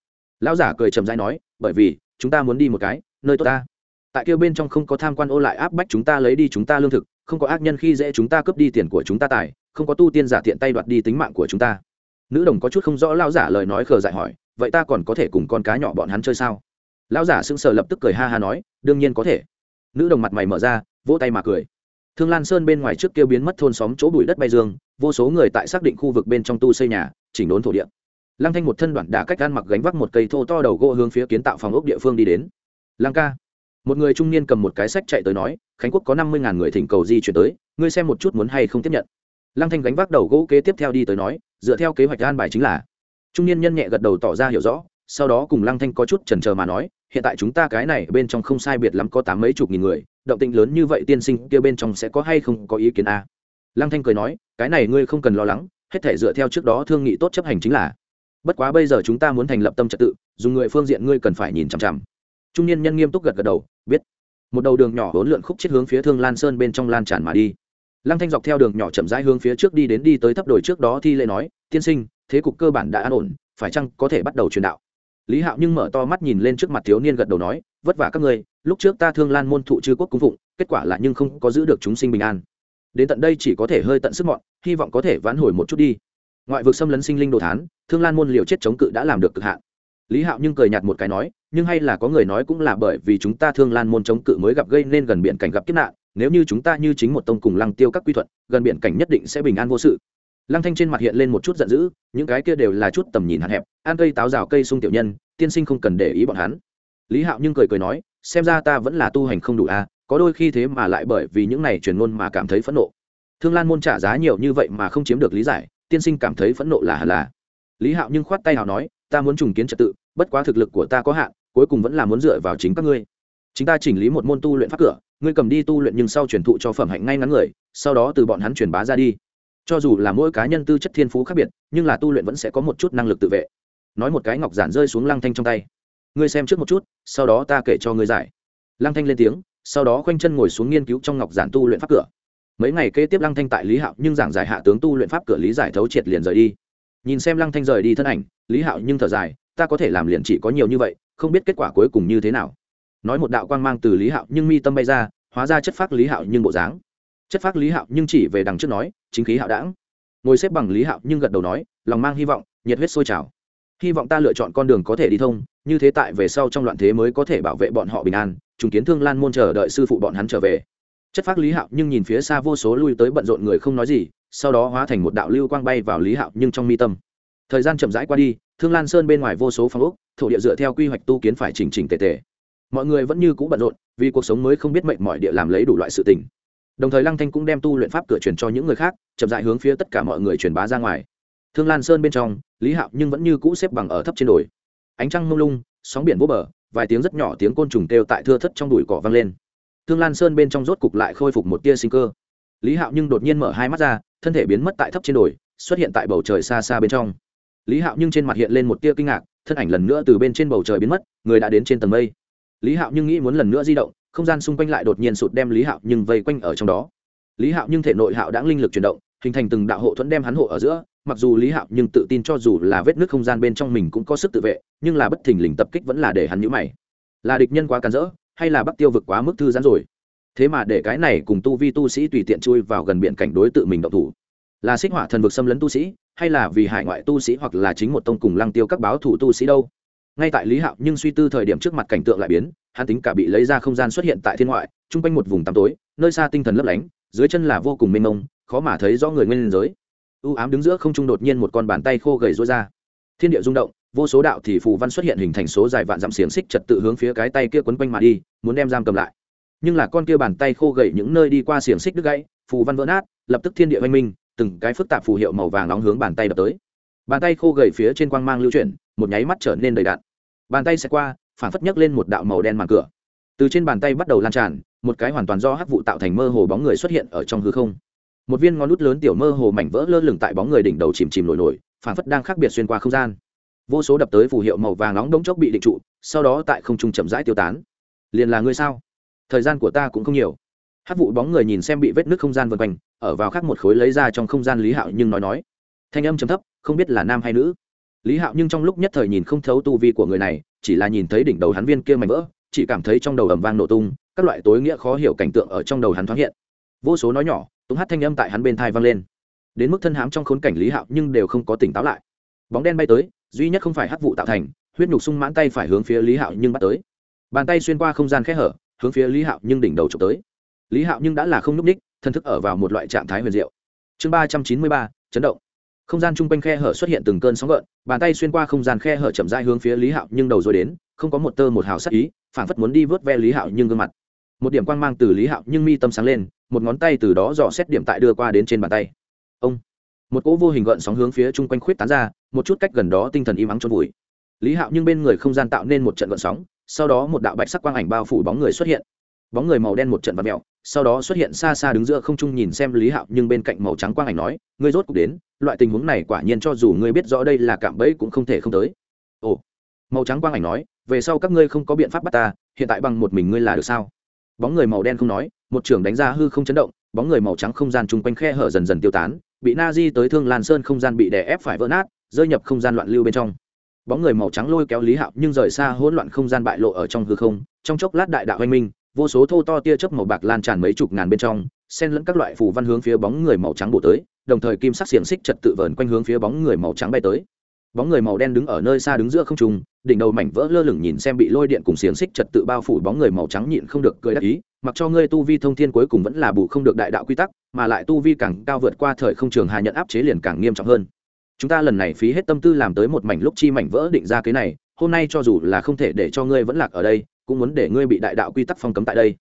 Lão giả cười trầm dai nói, bởi vì, chúng ta muốn đi một cái, nơi tốt ta. Tại kêu bên trong không có tham quan ô lại áp bách chúng ta lấy đi chúng ta lương thực không có ác nhân khi dễ chúng ta cướp đi tiền của chúng ta tài, không có tu tiên giả tiện tay đoạt đi tính mạng của chúng ta. Nữ đồng có chút không rõ lão giả lời nói khờ dại hỏi, vậy ta còn có thể cùng con cá nhỏ bọn hắn chơi sao? Lão giả sững sờ lập tức cười ha ha nói, đương nhiên có thể. Nữ đồng mặt mày mở ra, vỗ tay mà cười. Thương lan sơn bên ngoài trước kia biến mất thôn xóm chỗ bụi đất bay dương, vô số người tại xác định khu vực bên trong tu xây nhà, chỉnh đốn thổ địa. Lăng thanh một thân đoạn đã cách gan mặc gánh vác một cây thô to đầu gỗ hướng phía kiến tạo phòng ốc địa phương đi đến. Lăng ca một người trung niên cầm một cái sách chạy tới nói, khánh quốc có năm mươi ngàn người thỉnh cầu di chuyển tới, ngươi xem một chút muốn hay không tiếp nhận. Lăng thanh gánh vác đầu gỗ kế tiếp theo đi tới nói, dựa theo kế hoạch an bài chính là. Trung niên nhân nhẹ gật đầu tỏ ra hiểu rõ, sau đó cùng lăng thanh có chút chần chờ mà nói, hiện tại chúng ta cái này bên trong không sai biệt lắm có tám mấy chục nghìn người, động tĩnh lớn như vậy tiên sinh kia bên trong sẽ có hay không có ý kiến a? À? lăng thanh cười nói, cái này ngươi không cần lo lắng, hết thể dựa theo trước đó thương nghị tốt chấp hành chính là. Bất quá bây giờ chúng ta muốn thành lập tâm trật tự, dùng người phương diện ngươi cần phải nhìn chằm chằm trung niên nhân nghiêm túc gật gật đầu, biết. Một đầu đường nhỏ hỗn lượn khúc chết hướng phía thương lan sơn bên trong lan tràn mà đi. Lăng thanh dọc theo đường nhỏ chậm rãi hướng phía trước đi đến đi tới thấp đồi trước đó thi lễ nói, tiên sinh, thế cục cơ bản đã an ổn, phải chăng có thể bắt đầu truyền đạo? Lý hạo nhưng mở to mắt nhìn lên trước mặt thiếu niên gật đầu nói, vất vả các ngươi, lúc trước ta thương lan môn thụ chư quốc cung phụng, kết quả là nhưng không có giữ được chúng sinh bình an. Đến tận đây chỉ có thể hơi tận sức mọn, hy vọng có thể vãn hồi một chút đi. Ngoại vực xâm lấn sinh linh đồ thán, thương lan môn liều chết chống cự đã làm được cực hạn lý hạo nhưng cười nhạt một cái nói nhưng hay là có người nói cũng là bởi vì chúng ta thương lan môn chống cự mới gặp gây nên gần biển cảnh gặp kiếp nạn nếu như chúng ta như chính một tông cùng lăng tiêu các quy thuận gần biển cảnh nhất định sẽ bình an vô sự. Lăng thanh trên mặt hiện lên một chút giận dữ những cái kia đều là chút tầm nhìn hạn hẹp ăn cây táo rào cây sung tiểu nhân tiên sinh không cần để ý bọn hắn. Lý hạo nhưng cười cười nói xem ra ta vẫn là tu hành không đủ a à, có đôi khi thế mà lại bởi vì những này truyền ngôn mà cảm thấy phẫn nộ. Thương lan môn trả giá nhiều như vậy mà không chiếm được lý giải tiên sinh cảm thấy phẫn nộ là hẳn là. Lý hạo nhưng khoát tay hào nói ta muốn trùng kiến trật tự, bất quá thực lực của ta có hạn, cuối cùng vẫn là muốn dựa vào chính các ngươi. Chính ta chỉnh lý một môn tu luyện pháp cửa, ngươi cầm đi tu luyện nhưng sau truyền thụ cho phẩm hạnh ngay ngắn người, sau đó từ bọn hắn truyền bá ra đi. Cho dù là mỗi cá nhân tư chất thiên phú khác biệt, nhưng là tu luyện vẫn sẽ có một chút năng lực tự vệ. Nói một cái ngọc giản rơi xuống lăng thanh trong tay. Ngươi xem trước một chút, sau đó ta kể cho ngươi giải. Lăng thanh lên tiếng, sau đó khoanh chân ngồi xuống nghiên cứu trong ngọc giản tu luyện pháp cửa. Mấy ngày kế tiếp lăng thanh tại lý hạo nhưng giảng giải hạ tướng tu luyện pháp cửa lý giải thấu triệt liền rời đi nhìn xem lăng thanh rời đi thân ảnh, lý hạo nhưng thở dài, ta có thể làm liền chỉ có nhiều như vậy, không biết kết quả cuối cùng như thế nào. Nói một đạo quang mang từ lý hạo nhưng mi tâm bay ra, hóa ra chất phác lý hạo nhưng bộ dáng. Chất phác lý hạo nhưng chỉ về đằng trước nói, chính khí hạo đảng ngồi xếp bằng lý hạo nhưng gật đầu nói, lòng mang hy vọng, nhiệt huyết sôi trào. Hy vọng ta lựa chọn con đường có thể đi thông, như thế tại về sau trong loạn thế mới có thể bảo vệ bọn họ bình an, trùng kiến thương lan môn chờ đợi sư phụ bọn hắn trở về chất phác lý hạo nhưng nhìn phía xa vô số lui tới bận rộn người không nói gì, sau đó hóa thành một đạo lưu quang bay vào lý hạo nhưng trong mi tâm. Thời gian chậm rãi qua đi, thương lan sơn bên ngoài vô số phong ốc, thổ địa dựa theo quy hoạch tu kiến phải chỉnh chỉnh tề tề. Mọi người vẫn như cũ bận rộn, vì cuộc sống mới không biết mệnh mọi địa làm lấy đủ loại sự tình. Đồng thời lăng thanh cũng đem tu luyện pháp cửa truyền cho những người khác, chậm dại hướng phía tất cả mọi người truyền bá ra ngoài. Thương lan sơn bên trong, lý hạo nhưng vẫn như cũ xếp bằng ở thấp trên đồi. Ánh trăng mông lung, sóng biển vô bờ, vài tiếng rất nhỏ tiếng côn trùng kêu tại thưa thất trong đùi cỏ vang lên thương lan sơn bên trong rốt cục lại khôi phục một tia sinh cơ. Lý hạo nhưng đột nhiên mở hai mắt ra, thân thể biến mất tại thấp trên đồi, xuất hiện tại bầu trời xa xa bên trong. Lý hạo nhưng trên mặt hiện lên một tia kinh ngạc, thân ảnh lần nữa từ bên trên bầu trời biến mất, người đã đến trên tầng mây. Lý hạo nhưng nghĩ muốn lần nữa di động, không gian xung quanh lại đột nhiên sụt đem lý hạo nhưng vây quanh ở trong đó. Lý hạo nhưng thể nội hạo đã linh lực chuyển động, hình thành từng đạo hộ thuẫn đem hắn hộ ở giữa, mặc dù lý hạo nhưng tự tin cho dù là vết nước không gian bên trong mình cũng có sức tự vệ, nhưng là bất thình lình tập kích vẫn là để hắn nhũ mày. Là địch nhân quá cắn rỡ hay là bắc tiêu vực quá mức thư giãn rồi? Thế mà để cái này cùng tu vi tu sĩ tùy tiện chui vào gần biển cảnh đối tự mình động thủ. Là xích hỏa thần vực xâm lấn tu sĩ, hay là vì hải ngoại tu sĩ hoặc là chính một tông cùng lăng tiêu các báo thủ tu sĩ đâu? Ngay tại lý hạo nhưng suy tư thời điểm trước mặt cảnh tượng lại biến, hắn tính cả bị lấy ra không gian xuất hiện tại thiên ngoại, chung quanh một vùng tăm tối, nơi xa tinh thần lấp lánh, dưới chân là vô cùng mênh mông, khó mà thấy rõ người nguyên giới. U ám đứng giữa không trung đột nhiên một con bàn tay khô gầy rối ra. Thiên địa rung động vô số đạo thì phù văn xuất hiện hình thành số dài vạn dặm xiềng xích trật tự hướng phía cái tay kia quấn quanh mà đi, muốn đem giam cầm lại. Nhưng là con kia bàn tay khô gầy những nơi đi qua xiềng xích đứt gãy, phù văn vỡ nát, lập tức thiên địa oanh minh, từng cái phức tạp phù hiệu màu vàng nóng hướng bàn tay đập tới. Bàn tay khô gầy phía trên quang mang lưu chuyển, một nháy mắt trở nên đầy đạn bàn tay sẽ qua, phản phất nhấc lên một đạo màu đen màn cửa. Từ trên bàn tay bắt đầu lan tràn, một cái hoàn toàn do hắc vụ tạo thành mơ hồ bóng người xuất hiện ở trong hư không. Một viên ngón lút lớn tiểu mơ hồ mảnh vỡ lơ lửng tại bóng người đỉnh đầu chìm chìm nổi nổi, phản phất đang khác biệt xuyên qua không gian vô số đập tới phù hiệu màu vàng nóng đống chốc bị định trụ, sau đó tại không trung chậm rãi tiêu tán. Liền là ngươi sao? Thời gian của ta cũng không nhiều. Hát vụ bóng người nhìn xem bị vết nước không gian vân quanh, ở vào khác một khối lấy ra trong không gian lý hạo nhưng nói nói. Thanh âm chấm thấp, không biết là nam hay nữ. Lý hạo nhưng trong lúc nhất thời nhìn không thấu tu vi của người này, chỉ là nhìn thấy đỉnh đầu hắn viên kia mảnh vỡ, chỉ cảm thấy trong đầu ầm vang nổ tung, các loại tối nghĩa khó hiểu cảnh tượng ở trong đầu hắn thoáng hiện. Vô số nói nhỏ, túng hát thanh âm tại hắn bên thai vang lên. Đến mức thân hám trong khốn cảnh lý hạo nhưng đều không có tỉnh táo lại bóng đen bay tới, duy nhất không phải hắc vụ tạo thành, huyết nhục sung mãn tay phải hướng phía lý hạo nhưng bắt tới. Bàn tay xuyên qua không gian khẽ hở, hướng phía lý hạo nhưng đỉnh đầu trộm tới. Lý hạo nhưng đã là không n ú c ních thân thức ở vào một loại trạng thái huyền diệu. Chương ba trăm chín mươi ba, chấn động. Không gian chung quanh khe hở xuất hiện từng cơn sóng gợn, bàn tay xuyên qua không gian khe hở chậm dai hướng phía lý hạo nhưng đầu rồi đến, không có một tơ một hào sắc ý phản phất muốn đi vớt ve lý hạo nhưng gương mặt. Một điểm quang mang từ lý hạo nhưng mi tâm sáng lên, một ngón tay từ đó dò xét điểm tại đưa qua đến trên bàn tay. Ông! Một cỗ vô hình gợn sóng hướng phía chung quanh khuyết tán ra, một chút cách gần đó tinh thần im ắng trôn vùi. Lý hạo nhưng bên người không gian tạo nên một trận gợn sóng, sau đó một đạo bạch sắc quang ảnh bao phủ bóng người xuất hiện. Bóng người màu đen một trận vật mẹo sau đó xuất hiện xa xa đứng giữa không trung nhìn xem lý hạo, nhưng bên cạnh màu trắng quang ảnh nói, ngươi rốt cuộc đến, loại tình huống này quả nhiên cho dù ngươi biết rõ đây là cạm bẫy cũng không thể không tới. Ồ. Màu trắng quang ảnh nói, về sau các ngươi không có biện pháp bắt ta, hiện tại bằng một mình ngươi là được sao? Bóng người màu đen không nói, một trưởng đánh ra hư không chấn động, bóng người màu trắng không gian chung quanh khe hở dần dần tiêu tán bị na di tới thương lan sơn không gian bị đè ép phải vỡ nát, rơi nhập không gian loạn lưu bên trong. Bóng người màu trắng lôi kéo lý hạo nhưng rời xa hỗn loạn không gian bại lộ ở trong hư không, trong chốc lát đại đạo oanh minh, vô số thô to tia chớp màu bạc lan tràn mấy chục ngàn bên trong, xen lẫn các loại phù văn hướng phía bóng người màu trắng bổ tới, đồng thời kim sắc xiềng xích trật tự vờn quanh hướng phía bóng người màu trắng bay tới bóng người màu đen đứng ở nơi xa đứng giữa không trung, đỉnh đầu mảnh vỡ lơ lửng nhìn xem bị lôi điện cùng xiềng xích trật tự bao phủ bóng người màu trắng nhịn không được cười đắc ý, mặc cho ngươi tu vi thông thiên cuối cùng vẫn là bù không được đại đạo quy tắc, mà lại tu vi càng cao vượt qua thời không trường hà nhận áp chế liền càng nghiêm trọng hơn. Chúng ta lần này phí hết tâm tư làm tới một mảnh lúc chi mảnh vỡ định ra cái này, hôm nay cho dù là không thể để cho ngươi vẫn lạc ở đây, cũng muốn để ngươi bị đại đạo quy tắc phong cấm tại đây.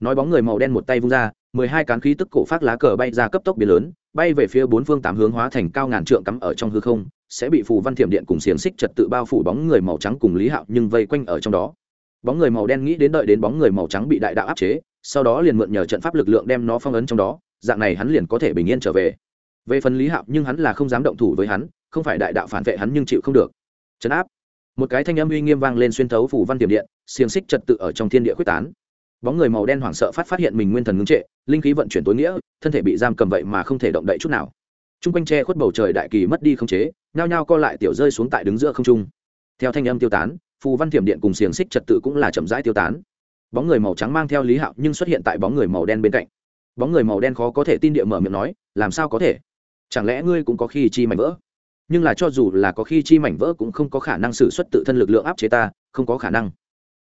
Nói bóng người màu đen một tay vung ra, mười hai cán khí tức cổ phát lá cờ bay ra cấp tốc biến lớn bay về phía bốn phương tám hướng hóa thành cao ngàn trượng cắm ở trong hư không, sẽ bị phù văn thiểm điện cùng xiềng xích trật tự bao phủ bóng người màu trắng cùng lý hạo nhưng vây quanh ở trong đó. Bóng người màu đen nghĩ đến đợi đến bóng người màu trắng bị đại đạo áp chế, sau đó liền mượn nhờ trận pháp lực lượng đem nó phong ấn trong đó, dạng này hắn liền có thể bình yên trở về. Về phần lý hạo nhưng hắn là không dám động thủ với hắn, không phải đại đạo phản vệ hắn nhưng chịu không được. Trấn áp. Một cái thanh âm uy nghiêm vang lên xuyên thấu phủ văn tiềm điện, xiềng xích trật tự ở trong thiên địa quyết tán bóng người màu đen hoảng sợ phát phát hiện mình nguyên thần ngưng trệ, linh khí vận chuyển tối nghĩa, thân thể bị giam cầm vậy mà không thể động đậy chút nào. T r u n g quanh tre khuất bầu trời đại kỳ mất đi không chế, nhao nhao co lại tiểu rơi xuống tại đứng giữa không trung. Theo thanh âm tiêu tán, phù văn thiểm điện cùng xiềng xích trật tự cũng là chậm rãi tiêu tán. Bóng người màu trắng mang theo lý hạo nhưng xuất hiện tại bóng người màu đen bên cạnh. Bóng người màu đen khó có thể tin địa mở miệng nói, làm sao có thể? Chẳng lẽ ngươi cũng có khi chi mảnh vỡ? Nhưng là cho dù là có khi chi mảnh vỡ cũng không có khả năng xử suất tự thân lực lượng áp chế ta, không có khả năng.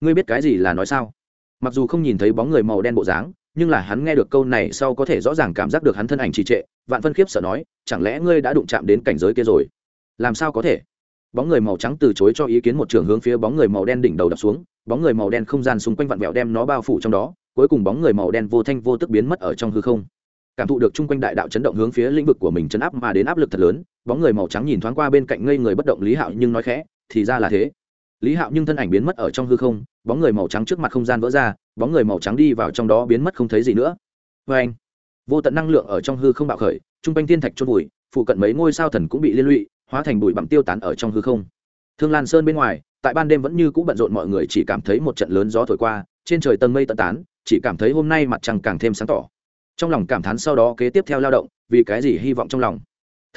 Ngươi biết cái gì là nói sao? Mặc dù không nhìn thấy bóng người màu đen bộ dáng, nhưng là hắn nghe được câu này sau có thể rõ ràng cảm giác được hắn thân ảnh trì trệ, vạn phân khiếp sợ nói, chẳng lẽ ngươi đã đụng chạm đến cảnh giới kia rồi? Làm sao có thể? Bóng người màu trắng từ chối cho ý kiến một trường hướng phía bóng người màu đen đỉnh đầu đập xuống, bóng người màu đen không gian xung quanh vặn vẹo đem nó bao phủ trong đó, cuối cùng bóng người màu đen vô thanh vô tức biến mất ở trong hư không. Cảm thụ được chung quanh đại đạo chấn động hướng phía lĩnh vực của mình chấn áp mà đến áp lực thật lớn, bóng người màu trắng nhìn thoáng qua bên cạnh ngây người bất động lý hạo nhưng nói khẽ, thì ra là thế lý hạo nhưng thân ảnh biến mất ở trong hư không, bóng người màu trắng trước mặt không gian vỡ ra, bóng người màu trắng đi vào trong đó biến mất không thấy gì nữa. Vê anh, vô tận năng lượng ở trong hư không bạo khởi t r u n g quanh thiên thạch trôn vùi, phụ cận mấy ngôi sao thần cũng bị liên lụy, hóa thành bụi bặm tiêu tán ở trong hư không. Thương lan sơn bên ngoài, tại ban đêm vẫn như c ũ bận rộn mọi người chỉ cảm thấy một trận lớn gió thổi qua, trên trời tầng mây tận tán, chỉ cảm thấy hôm nay mặt trăng càng thêm sáng tỏ. Trong lòng cảm thán sau đó kế tiếp theo lao động, vì cái gì hy vọng trong lòng?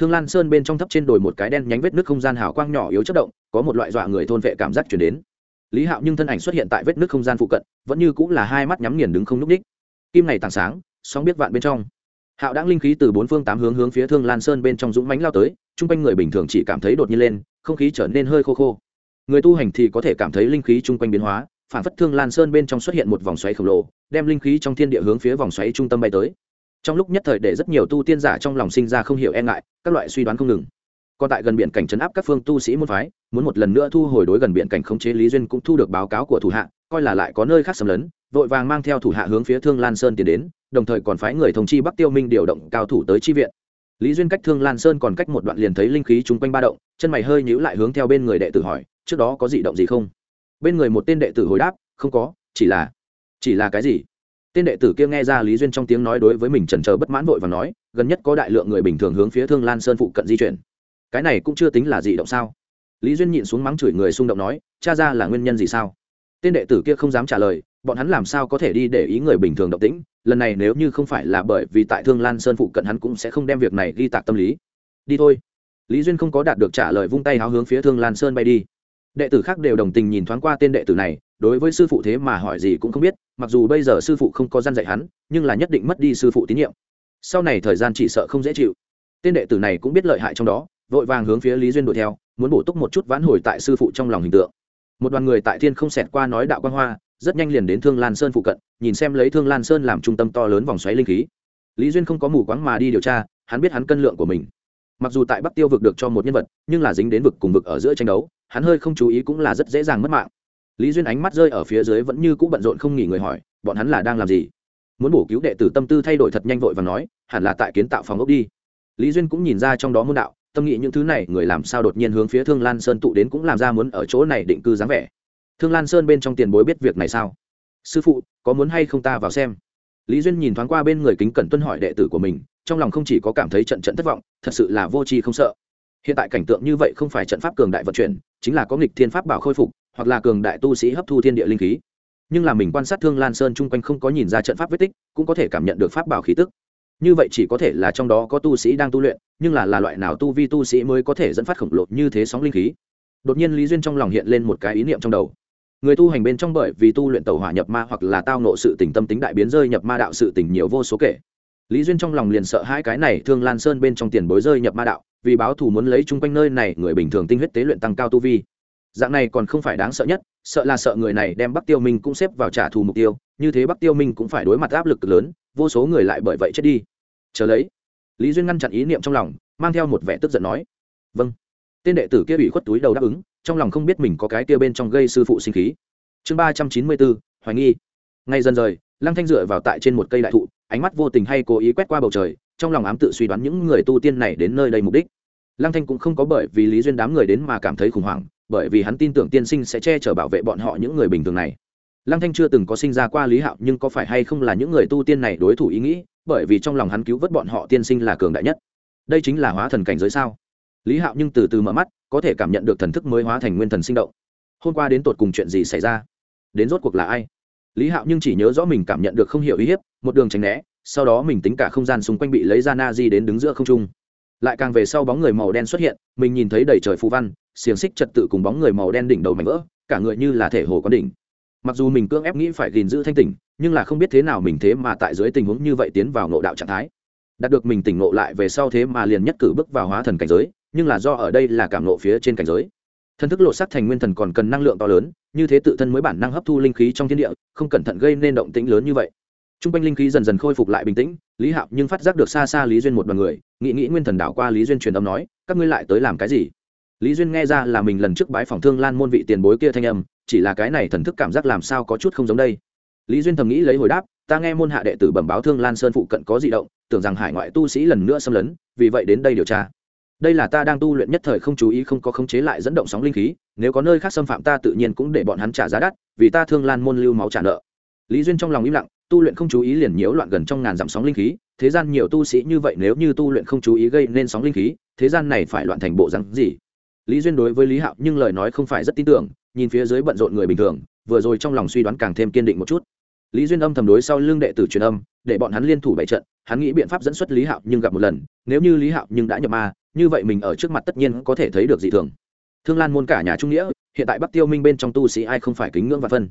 Thương lan sơn bên trong thấp trên đồi một cái đen nhánh vết nước không gian hào quang nhỏ yếu chất động, có một loại dọa người thôn vệ cảm giác chuyển đến. Lý hạo nhưng thân ảnh xuất hiện tại vết nước không gian phụ cận, vẫn như cũng là hai mắt nhắm nghiền đứng không n ú c ních kim này tảng sáng, sóng biết vạn bên trong. Hạo đáng linh khí từ bốn phương tám hướng hướng phía thương lan sơn bên trong dũng mánh lao tới, chung quanh người bình thường chỉ cảm thấy đột nhiên lên, không khí trở nên hơi khô khô. Người tu hành thì có thể cảm thấy linh khí chung quanh biến hóa, phản phất thương lan sơn bên trong xuất hiện một vòng xoáy khổng lồ, đem linh khí trong thiên địa hướng phía vòng xoáy trung tâm bay tới trong lúc nhất thời để rất nhiều tu tiên giả trong lòng sinh ra không hiểu e ngại, các loại suy đoán không ngừng. Còn tại gần biển cảnh chấn áp các phương tu sĩ môn phái, muốn một lần nữa thu hồi đối gần biển cảnh khống chế lý duyên cũng thu được báo cáo của thủ hạ, coi là lại có nơi khác xâm lấn, vội vàng mang theo thủ hạ hướng phía thương lan sơn tiến đến, đồng thời còn phái người thông chi bắc tiêu minh điều động cao thủ tới chi viện. Lý duyên cách thương lan sơn còn cách một đoạn liền thấy linh khí chung quanh ba động, chân mày hơi nhíu lại hướng theo bên người đệ tử hỏi, trước đó có gì động gì không? Bên người một tên đệ tử hồi đáp, không có, chỉ là chỉ là cái gì? Tên đệ tử kia nghe ra lý duyên trong tiếng nói đối với mình trần trờ bất mãn vội và nói, gần nhất có đại lượng người bình thường hướng phía thương lan sơn phụ cận di chuyển. Cái này cũng chưa tính là gì động sao? Lý duyên nhịn xuống mắng chửi người xung động nói, cha ra là nguyên nhân gì sao? Tên đệ tử kia không dám trả lời, bọn hắn làm sao có thể đi để ý người bình thường động tĩnh? Lần này nếu như không phải là bởi vì tại thương lan sơn phụ cận hắn cũng sẽ không đem việc này ghi tạc tâm lý. Đi thôi. Lý duyên không có đạt được trả lời vung tay háo hướng phía thương lan sơn bay đi đệ tử khác đều đồng tình nhìn thoáng qua tên đệ tử này, đối với sư phụ thế mà hỏi gì cũng không biết, mặc dù bây giờ sư phụ không có gian dạy hắn, nhưng là nhất định mất đi sư phụ tín nhiệm. Sau này thời gian chỉ sợ không dễ chịu. Tên đệ tử này cũng biết lợi hại trong đó, vội vàng hướng phía lý duyên đuổi theo, muốn bổ túc một chút vãn hồi tại sư phụ trong lòng hình tượng. Một đoàn người tại thiên không xẹt qua nói đạo quan hoa, rất nhanh liền đến thương lan sơn phụ cận, nhìn xem lấy thương lan sơn làm trung tâm to lớn vòng xoáy linh khí. Lý duyên không có mù quáng mà đi điều tra, hắn biết hắn cân lượng của mình. Mặc dù tại bắc tiêu vực được cho một nhân vật, nhưng là dính đến vực cùng vực ở giữa tranh đấu hắn hơi không chú ý cũng là rất dễ dàng mất mạng. Lý duyên ánh mắt rơi ở phía dưới vẫn như c ũ bận rộn không nghỉ người hỏi, bọn hắn là đang làm gì? Muốn bổ cứu đệ tử tâm tư thay đổi thật nhanh vội và nói, hẳn là tại kiến tạo phòng ốc đi. Lý duyên cũng nhìn ra trong đó môn đạo, tâm nghĩ những thứ này, người làm sao đột nhiên hướng phía thương lan sơn tụ đến cũng làm ra muốn ở chỗ này định cư dáng vẻ. Thương lan sơn bên trong tiền bối biết việc này sao? Sư phụ, có muốn hay không ta vào xem? Lý duyên nhìn thoáng qua bên người kính cẩn tuân hỏi đệ tử của mình, trong lòng không chỉ có cảm thấy trận trận thất vọng, thật sự là vô tri không sợ hiện tại cảnh tượng như vậy không phải trận pháp cường đại vận chuyển, chính là có nghịch thiên pháp bảo khôi phục, hoặc là cường đại tu sĩ hấp thu thiên địa linh khí. Nhưng là mình quan sát thương lan sơn chung quanh không có nhìn ra trận pháp vết tích, cũng có thể cảm nhận được pháp bảo khí tức. Như vậy chỉ có thể là trong đó có tu sĩ đang tu luyện, nhưng là là loại nào tu vi tu sĩ mới có thể dẫn phát khổng lồ như thế sóng linh khí? Đột nhiên lý duyên trong lòng hiện lên một cái ý niệm trong đầu. Người tu hành bên trong bởi vì tu luyện tàu hỏa nhập ma hoặc là tao nộ sự tình tâm tính đại biến rơi nhập ma đạo sự tình nhiều vô số kể. Lý duyên trong lòng liền sợ hai cái này thương lan sơn bên trong tiền bối rơi nhập ma đạo vì báo thù muốn lấy chung quanh nơi này người bình thường tinh huyết tế luyện tăng cao tu vi. Dạng này còn không phải đáng sợ nhất, sợ là sợ người này đem bắc tiêu minh cũng xếp vào trả thù mục tiêu, như thế bắc tiêu minh cũng phải đối mặt áp lực lớn, vô số người lại bởi vậy chết đi. Chờ lấy, lý duyên ngăn chặn ý niệm trong lòng, mang theo một vẻ tức giận nói vâng. Tên đệ tử kia bị khuất túi đầu đáp ứng, trong lòng không biết mình có cái kia bên trong gây sư phụ sinh khí. Chương ba trăm chín mươi bốn, hoài nghi. Ngay dần rời, lăng thanh dựa vào tại trên một cây đại thụ, ánh mắt vô tình hay cố ý quét qua bầu trời, trong lòng ám tự suy đoán những người tu tiên này đến nơi đây mục đích lăng thanh cũng không có bởi vì lý duyên đám người đến mà cảm thấy khủng hoảng, bởi vì hắn tin tưởng tiên sinh sẽ che chở bảo vệ bọn họ những người bình thường này. Lăng thanh chưa từng có sinh ra qua lý hạo, nhưng có phải hay không là những người tu tiên này đối thủ ý nghĩ, bởi vì trong lòng hắn cứu vớt bọn họ tiên sinh là cường đại nhất. Đây chính là hóa thần cảnh giới sao? Lý hạo nhưng từ từ mở mắt, có thể cảm nhận được thần thức mới hóa thành nguyên thần sinh động. Hôm qua đến tột cùng chuyện gì xảy ra? Đến rốt cuộc là ai? Lý hạo nhưng chỉ nhớ rõ mình cảm nhận được không hiểu uy hiếp, một đường tránh né, sau đó mình tính cả không gian xung quanh bị lấy ra na di đến đứng giữa không trung lại càng về sau bóng người màu đen xuất hiện, mình nhìn thấy đầy trời phù văn, xiềng xích trật tự cùng bóng người màu đen đỉnh đầu mảnh vỡ, cả người như là thể hồ có đỉnh. Mặc dù mình cưỡng ép nghĩ phải gìn giữ thanh tỉnh, nhưng là không biết thế nào mình thế mà tại dưới tình huống như vậy tiến vào ngộ đạo trạng thái. Đạt được mình tỉnh ngộ lại về sau thế mà liền nhất cử bước vào hóa thần cảnh giới, nhưng là do ở đây là cảm ngộ phía trên cảnh giới. Thân thức lộ sắc thành nguyên thần còn cần năng lượng to lớn, như thế tự thân mới bản năng hấp thu linh khí trong thiên địa, không cẩn thận gây nên động tĩnh lớn như vậy t r u n g quanh linh khí dần dần khôi phục lại bình tĩnh, lý hạo nhưng phát giác được xa xa lý duyên một đ o n người, nghĩ nghĩ nguyên thần đảo qua lý duyên truyền âm nói, các ngươi lại tới làm cái gì? Lý duyên nghe ra là mình lần trước bái phòng thương lan môn vị tiền bối kia thanh âm, chỉ là cái này thần thức cảm giác làm sao có chút không giống đây. Lý duyên thầm nghĩ lấy hồi đáp, ta nghe môn hạ đệ tử bẩm báo thương lan sơn phụ cận có di động, tưởng rằng hải ngoại tu sĩ lần nữa xâm lấn, vì vậy đến đây điều tra. Đây là ta đang tu luyện nhất thời không chú ý không có khống chế lại dẫn động sóng linh khí, nếu có nơi khác xâm phạm ta tự nhiên cũng để bọn hắn trả giá đắt, vì ta thương lan môn lưu máu trả nợ. Lý duyên trong lòng im lặng tu luyện không chú ý liền nhiễu loạn gần trong ngàn dặm sóng linh khí, thế gian nhiều tu sĩ như vậy nếu như tu luyện không chú ý gây nên sóng linh khí, thế gian này phải loạn thành bộ rắn gì? Lý duyên đối với lý hạo nhưng lời nói không phải rất tin tưởng, nhìn phía dưới bận rộn người bình thường, vừa rồi trong lòng suy đoán càng thêm kiên định một chút. Lý duyên âm thầm đối sau lưng đệ tử truyền âm, để bọn hắn liên thủ bảy trận, hắn nghĩ biện pháp dẫn xuất lý hạo nhưng gặp một lần, nếu như lý hạo nhưng đã nhập ma, như vậy mình ở trước mặt tất nhiên có thể thấy được dị thường. Thương lan môn cả nhà trung nghĩa, hiện tại bắc tiêu minh bên trong tu sĩ ai không phải kính ngưỡng và phân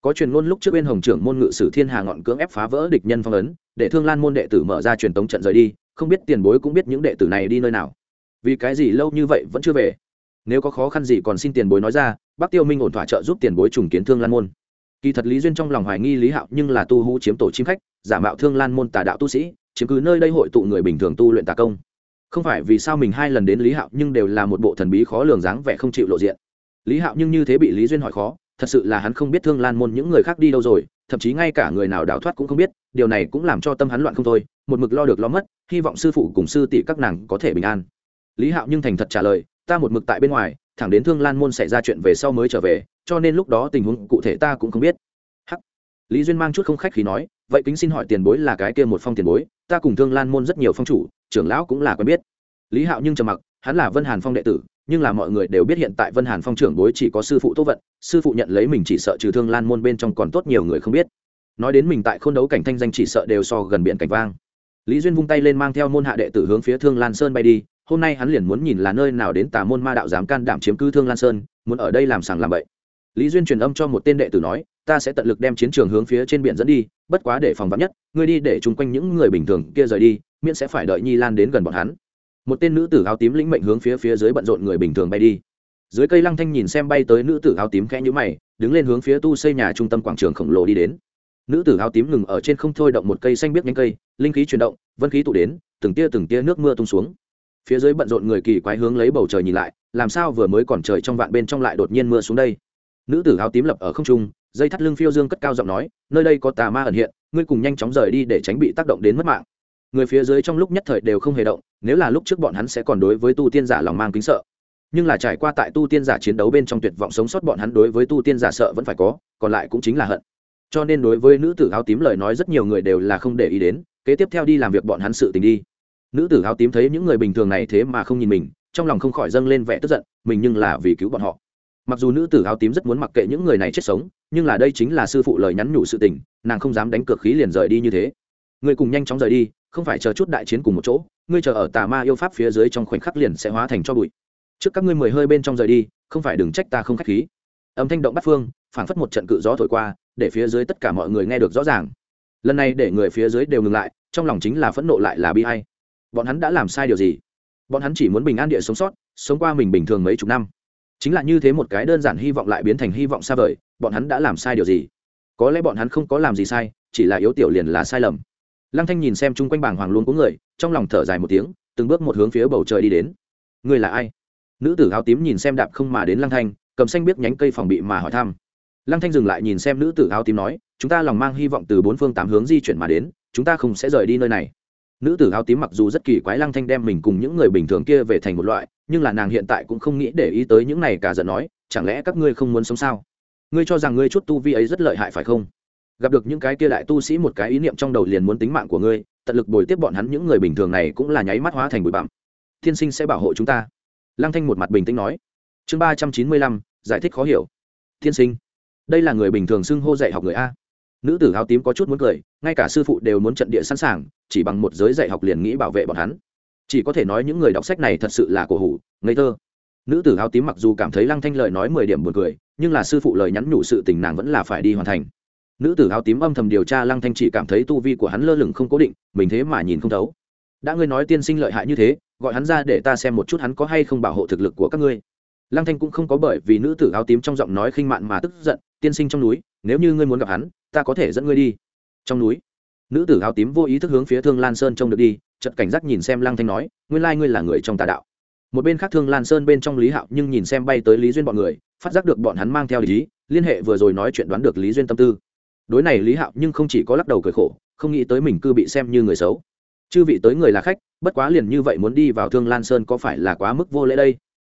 có truyền ngôn lúc trước bên hồng trưởng môn ngự sử thiên hà ngọn cưỡng ép phá vỡ địch nhân phong ấn, để thương lan môn đệ tử mở ra truyền tống trận rời đi, không biết tiền bối cũng biết những đệ tử này đi nơi nào. Vì cái gì lâu như vậy vẫn chưa về? Nếu có khó khăn gì còn xin tiền bối nói ra, bắc tiêu minh ổn thỏa trợ giúp tiền bối trùng kiến thương lan môn. Kỳ thật lý duyên trong lòng hoài nghi lý hạo nhưng là tu hú chiếm tổ chim khách, giả mạo thương lan môn tà đạo tu sĩ, chiếm cứ nơi đây hội tụ người bình thường tu luyện tà công. Không phải vì sao mình hai lần đến lý hạo nhưng đều là một bộ thần bí khó lường dáng vẻ không chịu lộ diện. Lý hạo nhưng như thế bị lý duyên hỏi khó thật sự là hắn không biết thương lan môn những người khác đi đâu rồi, thậm chí ngay cả người nào đào thoát cũng không biết, điều này cũng làm cho tâm hắn loạn không thôi, một mực lo được lo mất, hy vọng sư phụ cùng sư tỷ các nàng có thể bình an. Lý hạo nhưng thành thật trả lời, ta một mực tại bên ngoài, thẳng đến thương lan môn xảy ra chuyện về sau mới trở về, cho nên lúc đó tình huống cụ thể ta cũng không biết. Hắc. Lý duyên mang chút không khách khi nói, vậy kính xin hỏi tiền bối là cái kia một phong tiền bối, ta cùng thương lan môn rất nhiều phong chủ, trưởng lão cũng là quen biết. Lý hạo nhưng trầm mặc, hắn là vân hàn phong đệ tử nhưng là mọi người đều biết hiện tại vân hàn phong trưởng bối chỉ có sư phụ tốt vận, sư phụ nhận lấy mình chỉ sợ trừ thương lan môn bên trong còn tốt nhiều người không biết. Nói đến mình tại k h ô n đấu cảnh thanh danh chỉ sợ đều so gần biển cảnh vang. Lý duyên vung tay lên mang theo môn hạ đệ tử hướng phía thương lan sơn bay đi, hôm nay hắn liền muốn nhìn là nơi nào đến tà môn ma đạo dám can đảm chiếm cứ thương lan sơn, muốn ở đây làm sàng làm bậy. Lý duyên truyền âm cho một tên đệ tử nói, ta sẽ tận lực đem chiến trường hướng phía trên biển dẫn đi, bất quá để phòng vắn nhất, ngươi đi để chung quanh những người bình thường kia rời đi, miễn sẽ phải đợi nhi lan đến gần bọn hắn một tên nữ tử áo tím lĩnh mệnh hướng phía phía dưới bận rộn người bình thường bay đi. Dưới cây lăng thanh nhìn xem bay tới nữ tử áo tím khẽ nhũ mày, đứng lên hướng phía tu xây nhà trung tâm quảng trường khổng lồ đi đến. Nữ tử áo tím ngừng ở trên không thôi động một cây xanh biết nhánh cây, linh khí chuyển động, vân khí tụ đến, từng tia từng tia nước mưa tung xuống. Phía dưới bận rộn người kỳ quái hướng lấy bầu trời nhìn lại, làm sao vừa mới còn trời trong vạn bên trong lại đột nhiên mưa xuống đây? Nữ tử áo tím lập ở không trung, dây thắt lưng phiêu dương cất cao giọng nói, nơi đây có tà ma ẩn hiện, ngươi cùng nhanh chóng rời đi để tránh bị tác động đến mất mạng người phía dưới trong lúc nhất thời đều không hề động, nếu là lúc trước bọn hắn sẽ còn đối với tu tiên giả lòng mang kính sợ. Nhưng là trải qua tại tu tiên giả chiến đấu bên trong tuyệt vọng sống sót bọn hắn đối với tu tiên giả sợ vẫn phải có, còn lại cũng chính là hận. Cho nên đối với nữ tử áo tím lời nói rất nhiều người đều là không để ý đến, kế tiếp theo đi làm việc bọn hắn sự tình đi. Nữ tử áo tím thấy những người bình thường này thế mà không nhìn mình, trong lòng không khỏi dâng lên vẻ tức giận, mình nhưng là vì cứu bọn họ. Mặc dù nữ tử áo tím rất muốn mặc kệ những người này chết sống, nhưng là đây chính là sư phụ lời nhắn nhủ sự tình, nàng không dám đánh cược khí liền rời đi như thế. Người cùng nhanh chóng rời đi không phải chờ chút đại chiến cùng một chỗ, ngươi chờ ở tà ma yêu pháp phía dưới trong khoảnh khắc liền sẽ hóa thành cho bụi. Trước các ngươi mười hơi bên trong rời đi, không phải đừng trách ta không k h á c h khí. Âm thanh động bắt phương, phảng phất một trận cự gió thổi qua, để phía dưới tất cả mọi người nghe được rõ ràng. Lần này để người phía dưới đều ngừng lại, trong lòng chính là phẫn nộ lại là bi hay bọn hắn đã làm sai điều gì? Bọn hắn chỉ muốn bình an địa sống sót, sống qua mình bình thường mấy chục năm. Chính là như thế một cái đơn giản hy vọng lại biến thành hy vọng xa vời, bọn hắn đã làm sai điều gì? Có lẽ bọn hắn không có làm gì sai, chỉ là yếu tiểu liền là sai lầm lăng thanh nhìn xem chung quanh bảng hoàng luôn có người, trong lòng thở dài một tiếng, từng bước một hướng phía bầu trời đi đến. Người là ai? Nữ tử áo tím nhìn xem đạp không mà đến lăng thanh, cầm xanh biết nhánh cây phòng bị mà hỏi thăm. Lăng thanh dừng lại nhìn xem nữ tử áo tím nói, chúng ta lòng mang hy vọng từ bốn phương tám hướng di chuyển mà đến, chúng ta không sẽ rời đi nơi này. Nữ tử áo tím mặc dù rất kỳ quái lăng thanh đem mình cùng những người bình thường kia về thành một loại, nhưng là nàng hiện tại cũng không nghĩ để ý tới những này cả giận nói, chẳng lẽ các ngươi không muốn sống sao? Ngươi cho rằng ngươi chút tu vi ấy rất lợi hại phải không? Gặp được những cái kia đại tu sĩ một cái ý niệm trong đầu liền muốn tính mạng của ngươi, tận lực bồi tiếp bọn hắn những người bình thường này cũng là nháy mắt hóa thành bụi bặm. Thiên sinh sẽ bảo hộ chúng ta. Lăng thanh một mặt bình tĩnh nói. Chương ba trăm chín mươi lăm, giải thích khó hiểu. Thiên sinh, đây là người bình thường xưng hô dạy học người a. Nữ tử áo tím có chút muốn cười, ngay cả sư phụ đều muốn trận địa sẵn sàng, chỉ bằng một giới dạy học liền nghĩ bảo vệ bọn hắn. Chỉ có thể nói những người đọc sách này thật sự là cổ hủ, ngây thơ. Nữ tử áo tím mặc dù cảm thấy lăng thanh lời nói mười điểm buồn cười, nhưng là sư phụ lời nhắn nhủ sự tình nàng vẫn là phải đi hoàn thành nữ tử áo tím âm thầm điều tra lăng thanh chỉ cảm thấy tu vi của hắn lơ lửng không cố định, mình thế mà nhìn không thấu. Đã ngươi nói tiên sinh lợi hại như thế, gọi hắn ra để ta xem một chút hắn có hay không bảo hộ thực lực của các ngươi. Lăng thanh cũng không có bởi vì nữ tử áo tím trong giọng nói khinh mạn mà tức giận, tiên sinh trong núi, nếu như ngươi muốn gặp hắn, ta có thể dẫn ngươi đi. Trong núi, nữ tử áo tím vô ý thức hướng phía thương lan sơn trông được đi, chợt cảnh giác nhìn xem lăng thanh nói, nguyên lai ngươi là người trong tà đạo. Một bên khác thương lan sơn bên trong lý hạo nhưng nhìn xem bay tới lý duyên bọn người, phát giác được bọn hắn mang theo lý liên hệ vừa rồi nói chuyện đoán được lý duyên tâm tư đối này lý hạo nhưng không chỉ có lắc đầu cười khổ, không nghĩ tới mình cư bị xem như người xấu. Chư vị tới người là khách, bất quá liền như vậy muốn đi vào thương lan sơn có phải là quá mức vô lễ đây?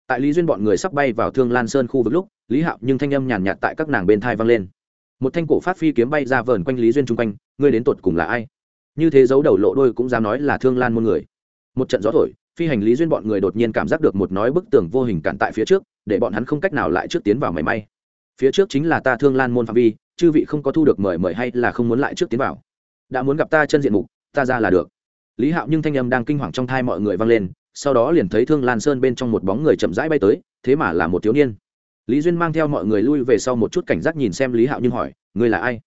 Tại lý duyên bọn người sắp bay vào thương lan sơn khu vực lúc, lý hạo nhưng thanh âm nhàn nhạt tại các nàng bên thai vang lên. Một thanh cổ phát phi kiếm bay ra vờn quanh lý duyên chung quanh, ngươi đến tột cùng là ai? Như thế giấu đầu lộ đôi cũng dám nói là thương lan muôn người. Một trận gió thổi, phi hành lý duyên bọn người đột nhiên cảm giác được một nói bức tường vô hình cản tại phía trước, để bọn hắn không cách nào lại trước tiến vào mảy may. Phía trước chính là ta thương lan môn phạm vi chư vị không có thu được mời mời hay là không muốn lại trước tiến vào. Đã muốn gặp ta chân diện mục, ta ra là được. Lý hạo nhưng thanh âm đang kinh hoàng trong thai mọi người vang lên, sau đó liền thấy thương lan sơn bên trong một bóng người chậm rãi bay tới, thế mà là một thiếu niên. Lý duyên mang theo mọi người lui về sau một chút cảnh giác nhìn xem lý hạo nhưng hỏi, ngươi là ai?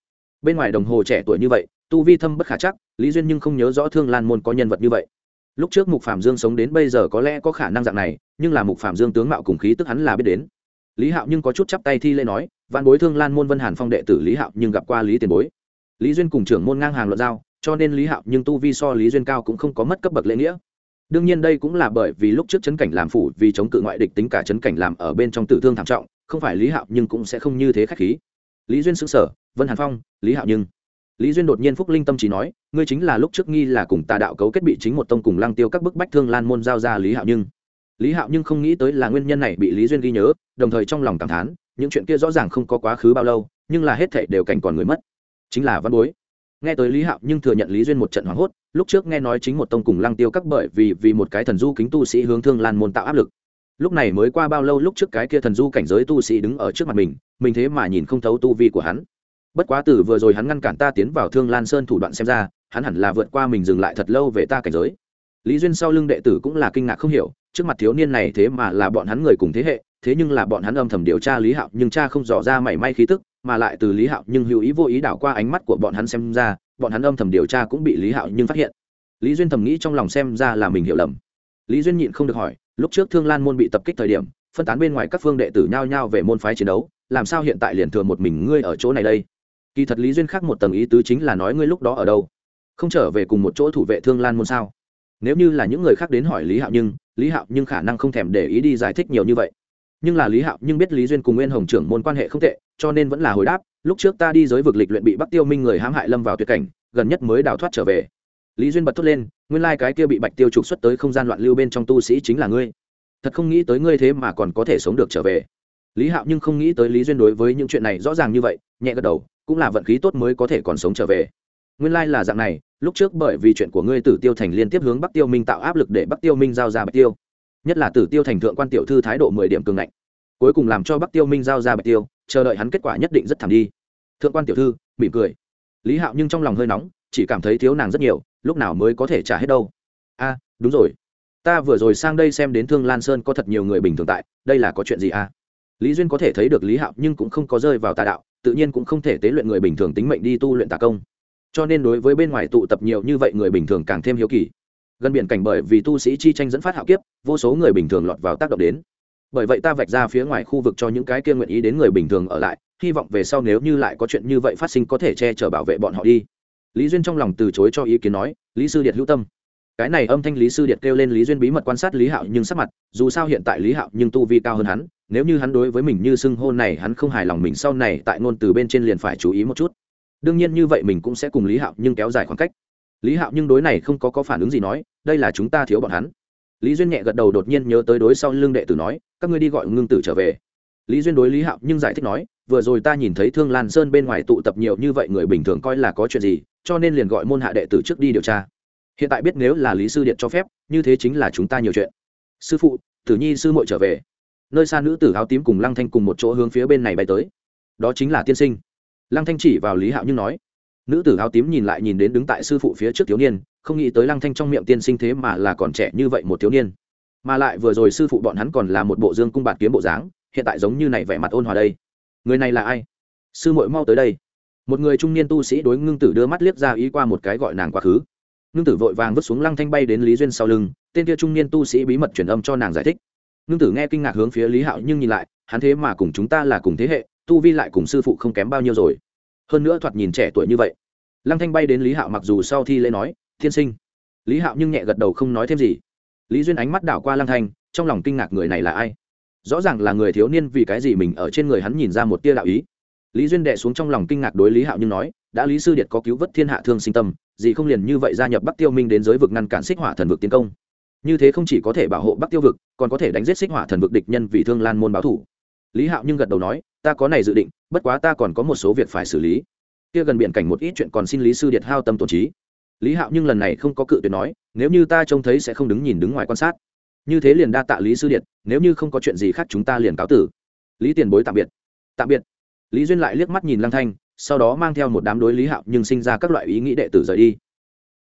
Bên ngoài đồng hồ trẻ tuổi như vậy, tu vi thâm bất khả chắc, lý duyên nhưng không nhớ rõ thương lan môn có nhân vật như vậy. Lúc trước mục phạm dương sống đến bây giờ có lẽ có khả năng dạng này, nhưng là mục phạm dương tướng mạo cùng khí tức hắn là biết đến lý hạo nhưng có chút chắp tay thi lễ nói văn bối thương lan môn vân hàn phong đệ tử lý hạo nhưng gặp qua lý tiền bối. Lý duyên cùng trưởng môn ngang hàng luận giao, cho nên lý hạo nhưng tu vi so lý duyên cao cũng không có mất cấp bậc lễ nghĩa. Đương nhiên đây cũng là bởi vì lúc trước chấn cảnh làm phủ vì chống cự ngoại địch tính cả chấn cảnh làm ở bên trong tử thương thảm trọng, không phải lý hạo nhưng cũng sẽ không như thế khách khí. Lý duyên xứng sở vân hàn phong, lý hạo nhưng lý duyên đột nhiên phúc linh tâm trí nói, ngươi chính là lúc trước nghi là cùng tà đạo cấu kết bị chính một tông cùng lăng tiêu các bức bách thương lan môn giao ra lý hạo nhưng lý hạo nhưng không nghĩ tới là nguyên nhân này bị lý duyên ghi nhớ, đồng thời trong lòng cảm thán, những chuyện kia rõ ràng không có quá khứ bao lâu, nhưng là hết thảy đều cảnh còn người mất. Chính là văn bối. Nghe tới lý hạo nhưng thừa nhận lý duyên một trận hoảng hốt, lúc trước nghe nói chính một tông cùng lăng tiêu các bởi vì vì một cái thần du kính tu sĩ hướng thương lan môn tạo áp lực. Lúc này mới qua bao lâu lúc trước cái kia thần du cảnh giới tu sĩ đứng ở trước mặt mình mình thế mà nhìn không thấu tu vi của hắn. Bất quá từ vừa rồi hắn ngăn cản ta tiến vào thương lan sơn thủ đoạn xem ra, hắn hẳn là vượt qua mình dừng lại thật lâu về ta cảnh giới lý duyên sau lưng đệ tử cũng là kinh ngạc không hiểu, trước mặt thiếu niên này thế mà là bọn hắn người cùng thế hệ, thế nhưng là bọn hắn âm thầm điều tra lý hạo nhưng cha không dò ra mảy may khí tức, mà lại từ lý hạo nhưng hữu ý vô ý đảo qua ánh mắt của bọn hắn xem ra, bọn hắn âm thầm điều tra cũng bị lý hạo nhưng phát hiện. Lý duyên thầm nghĩ trong lòng xem ra là mình hiểu lầm. Lý duyên nhịn không được hỏi, lúc trước thương lan môn bị tập kích thời điểm, phân tán bên ngoài các phương đệ tử nhao nhao về môn phái chiến đấu, làm sao hiện tại liền thừa một mình ngươi ở chỗ này đây? Kỳ thật lý duyên khác một tầng ý tứ chính là nói ngươi lúc đó ở đâu? Không trở về cùng một chỗ thủ vệ thương lan môn sao? Nếu như là những người khác đến hỏi lý hạo nhưng, lý hạo nhưng khả năng không thèm để ý đi giải thích nhiều như vậy. Nhưng là lý hạo nhưng biết lý duyên cùng nguyên hồng trưởng môn quan hệ không tệ, cho nên vẫn là hồi đáp, lúc trước ta đi giới vực lịch luyện bị bắc tiêu minh người hãm hại lâm vào tuyệt cảnh, gần nhất mới đào thoát trở về. Lý duyên bật thốt lên, nguyên lai、like、cái kia bị bạch tiêu trục xuất tới không gian loạn lưu bên trong tu sĩ chính là ngươi. Thật không nghĩ tới ngươi thế mà còn có thể sống được trở về. Lý hạo nhưng không nghĩ tới lý duyên đối với những chuyện này rõ ràng như vậy, nhẹ gật đầu, cũng là vận khí tốt mới có thể còn sống trở về nguyên lai là dạng này, lúc trước bởi vì chuyện của ngươi tử tiêu thành liên tiếp hướng bắc tiêu minh tạo áp lực để bắc tiêu minh giao ra bạch tiêu. Nhất là tử tiêu thành thượng quan tiểu thư thái độ mười điểm cường ngạnh. Cuối cùng làm cho bắc tiêu minh giao ra bạch tiêu, chờ đợi hắn kết quả nhất định rất thảm đi. Thượng quan tiểu thư, mỉm cười. Lý hạo nhưng trong lòng hơi nóng, chỉ cảm thấy thiếu nàng rất nhiều, lúc nào mới có thể trả hết đâu. A, đúng rồi. Ta vừa rồi sang đây xem đến thương lan sơn có thật nhiều người bình thường tại, đây là có chuyện gì a? Lý duyên có thể thấy được lý hạo nhưng cũng không có rơi vào tà đạo, tự nhiên cũng không thể tế luyện người bình thường tính mệnh đi tu luyện tà công cho nên đối với bên ngoài tụ tập nhiều như vậy người bình thường càng thêm hiếu kỳ. Gần biển cảnh bởi vì tu sĩ chi tranh dẫn phát hạo kiếp, vô số người bình thường lọt vào tác động đến. Bởi vậy ta vạch ra phía ngoài khu vực cho những cái kia nguyện ý đến người bình thường ở lại, hy vọng về sau nếu như lại có chuyện như vậy phát sinh có thể che chở bảo vệ bọn họ đi. Lý duyên trong lòng từ chối cho ý kiến nói, lý sư điệt hữu tâm. Cái này âm thanh lý sư điệt kêu lên lý duyên bí mật quan sát lý hạo nhưng sắc mặt, dù sao hiện tại lý hạo nhưng tu vi cao hơn hắn, nếu như hắn đối với mình như xưng hôn này hắn không hài lòng mình sau này tại ngôn từ bên trên liền phải chú ý một chút đương nhiên như vậy mình cũng sẽ cùng lý hạo nhưng kéo dài khoảng cách. Lý hạo nhưng đối này không có có phản ứng gì nói, đây là chúng ta thiếu bọn hắn. Lý duyên nhẹ gật đầu đột nhiên nhớ tới đối sau lưng đệ tử nói, các ngươi đi gọi ngưng tử trở về. Lý duyên đối lý hạo nhưng giải thích nói, vừa rồi ta nhìn thấy thương lan sơn bên ngoài tụ tập nhiều như vậy người bình thường coi là có chuyện gì, cho nên liền gọi môn hạ đệ tử trước đi điều tra. Hiện tại biết nếu là lý sư điện cho phép, như thế chính là chúng ta nhiều chuyện. Sư phụ, tử nhi sư muội trở về. Nơi xa nữ tử áo tím cùng lăng thanh cùng một chỗ hướng phía bên này bay tới. Đó chính là tiên sinh lăng thanh chỉ vào lý hạo nhưng nói, nữ tử áo tím nhìn lại nhìn đến đứng tại sư phụ phía trước thiếu niên, không nghĩ tới lăng thanh trong miệng tiên sinh thế mà là còn trẻ như vậy một thiếu niên. Mà lại vừa rồi sư phụ bọn hắn còn là một bộ dương cung bạt kiếm bộ dáng, hiện tại giống như này vẻ mặt ôn hòa đây. Người này là ai? Sư muội mau tới đây. Một người trung niên tu sĩ đối ngưng tử đưa mắt liếc ra ý qua một cái gọi nàng quá khứ. Ngưng tử vội vàng vứt xuống lăng thanh bay đến lý duyên sau lưng, tên kia trung niên tu sĩ bí mật truyền âm cho nàng giải thích. Ngưng tử nghe kinh ngạc hướng phía lý hạo nhưng nhìn lại, hắn thế mà cùng chúng ta là cùng thế hệ tu vi lại cùng sư phụ không kém bao nhiêu rồi. Hơn nữa thoạt nhìn trẻ tuổi như vậy. Lăng thanh bay đến lý hạo mặc dù sau thi lễ nói, thiên sinh. Lý hạo nhưng nhẹ gật đầu không nói thêm gì. Lý duyên ánh mắt đảo qua lăng thanh, trong lòng kinh ngạc người này là ai? Rõ ràng là người thiếu niên vì cái gì mình ở trên người hắn nhìn ra một tia đạo ý. Lý duyên đệ xuống trong lòng kinh ngạc đối lý hạo nhưng nói, đã lý sư điệt có cứu vớt thiên hạ thương sinh tâm, gì không liền như vậy gia nhập bắc tiêu minh đến giới vực ngăn cản xích hỏa thần vực tiến công? Như thế không chỉ có thể bảo hộ bắc tiêu vực, còn có thể đánh giết xích hỏa thần vực địch nhân vì thương lan môn báo thủ. Lý hạo nhưng gật đầu nói ta có này dự định, bất quá ta còn có một số việc phải xử lý. Kia gần biển cảnh một ít chuyện còn xin lý sư điệt hao tâm tổn trí. Lý hạo nhưng lần này không có cự tuyệt nói, nếu như ta trông thấy sẽ không đứng nhìn đứng ngoài quan sát. Như thế liền đa tạ lý sư điện nếu như không có chuyện gì khác chúng ta liền cáo tử. Lý tiền bối tạm biệt. Tạm biệt. Lý duyên lại liếc mắt nhìn lăng thanh, sau đó mang theo một đám đối lý hạo nhưng sinh ra các loại ý nghĩ đệ tử rời đi.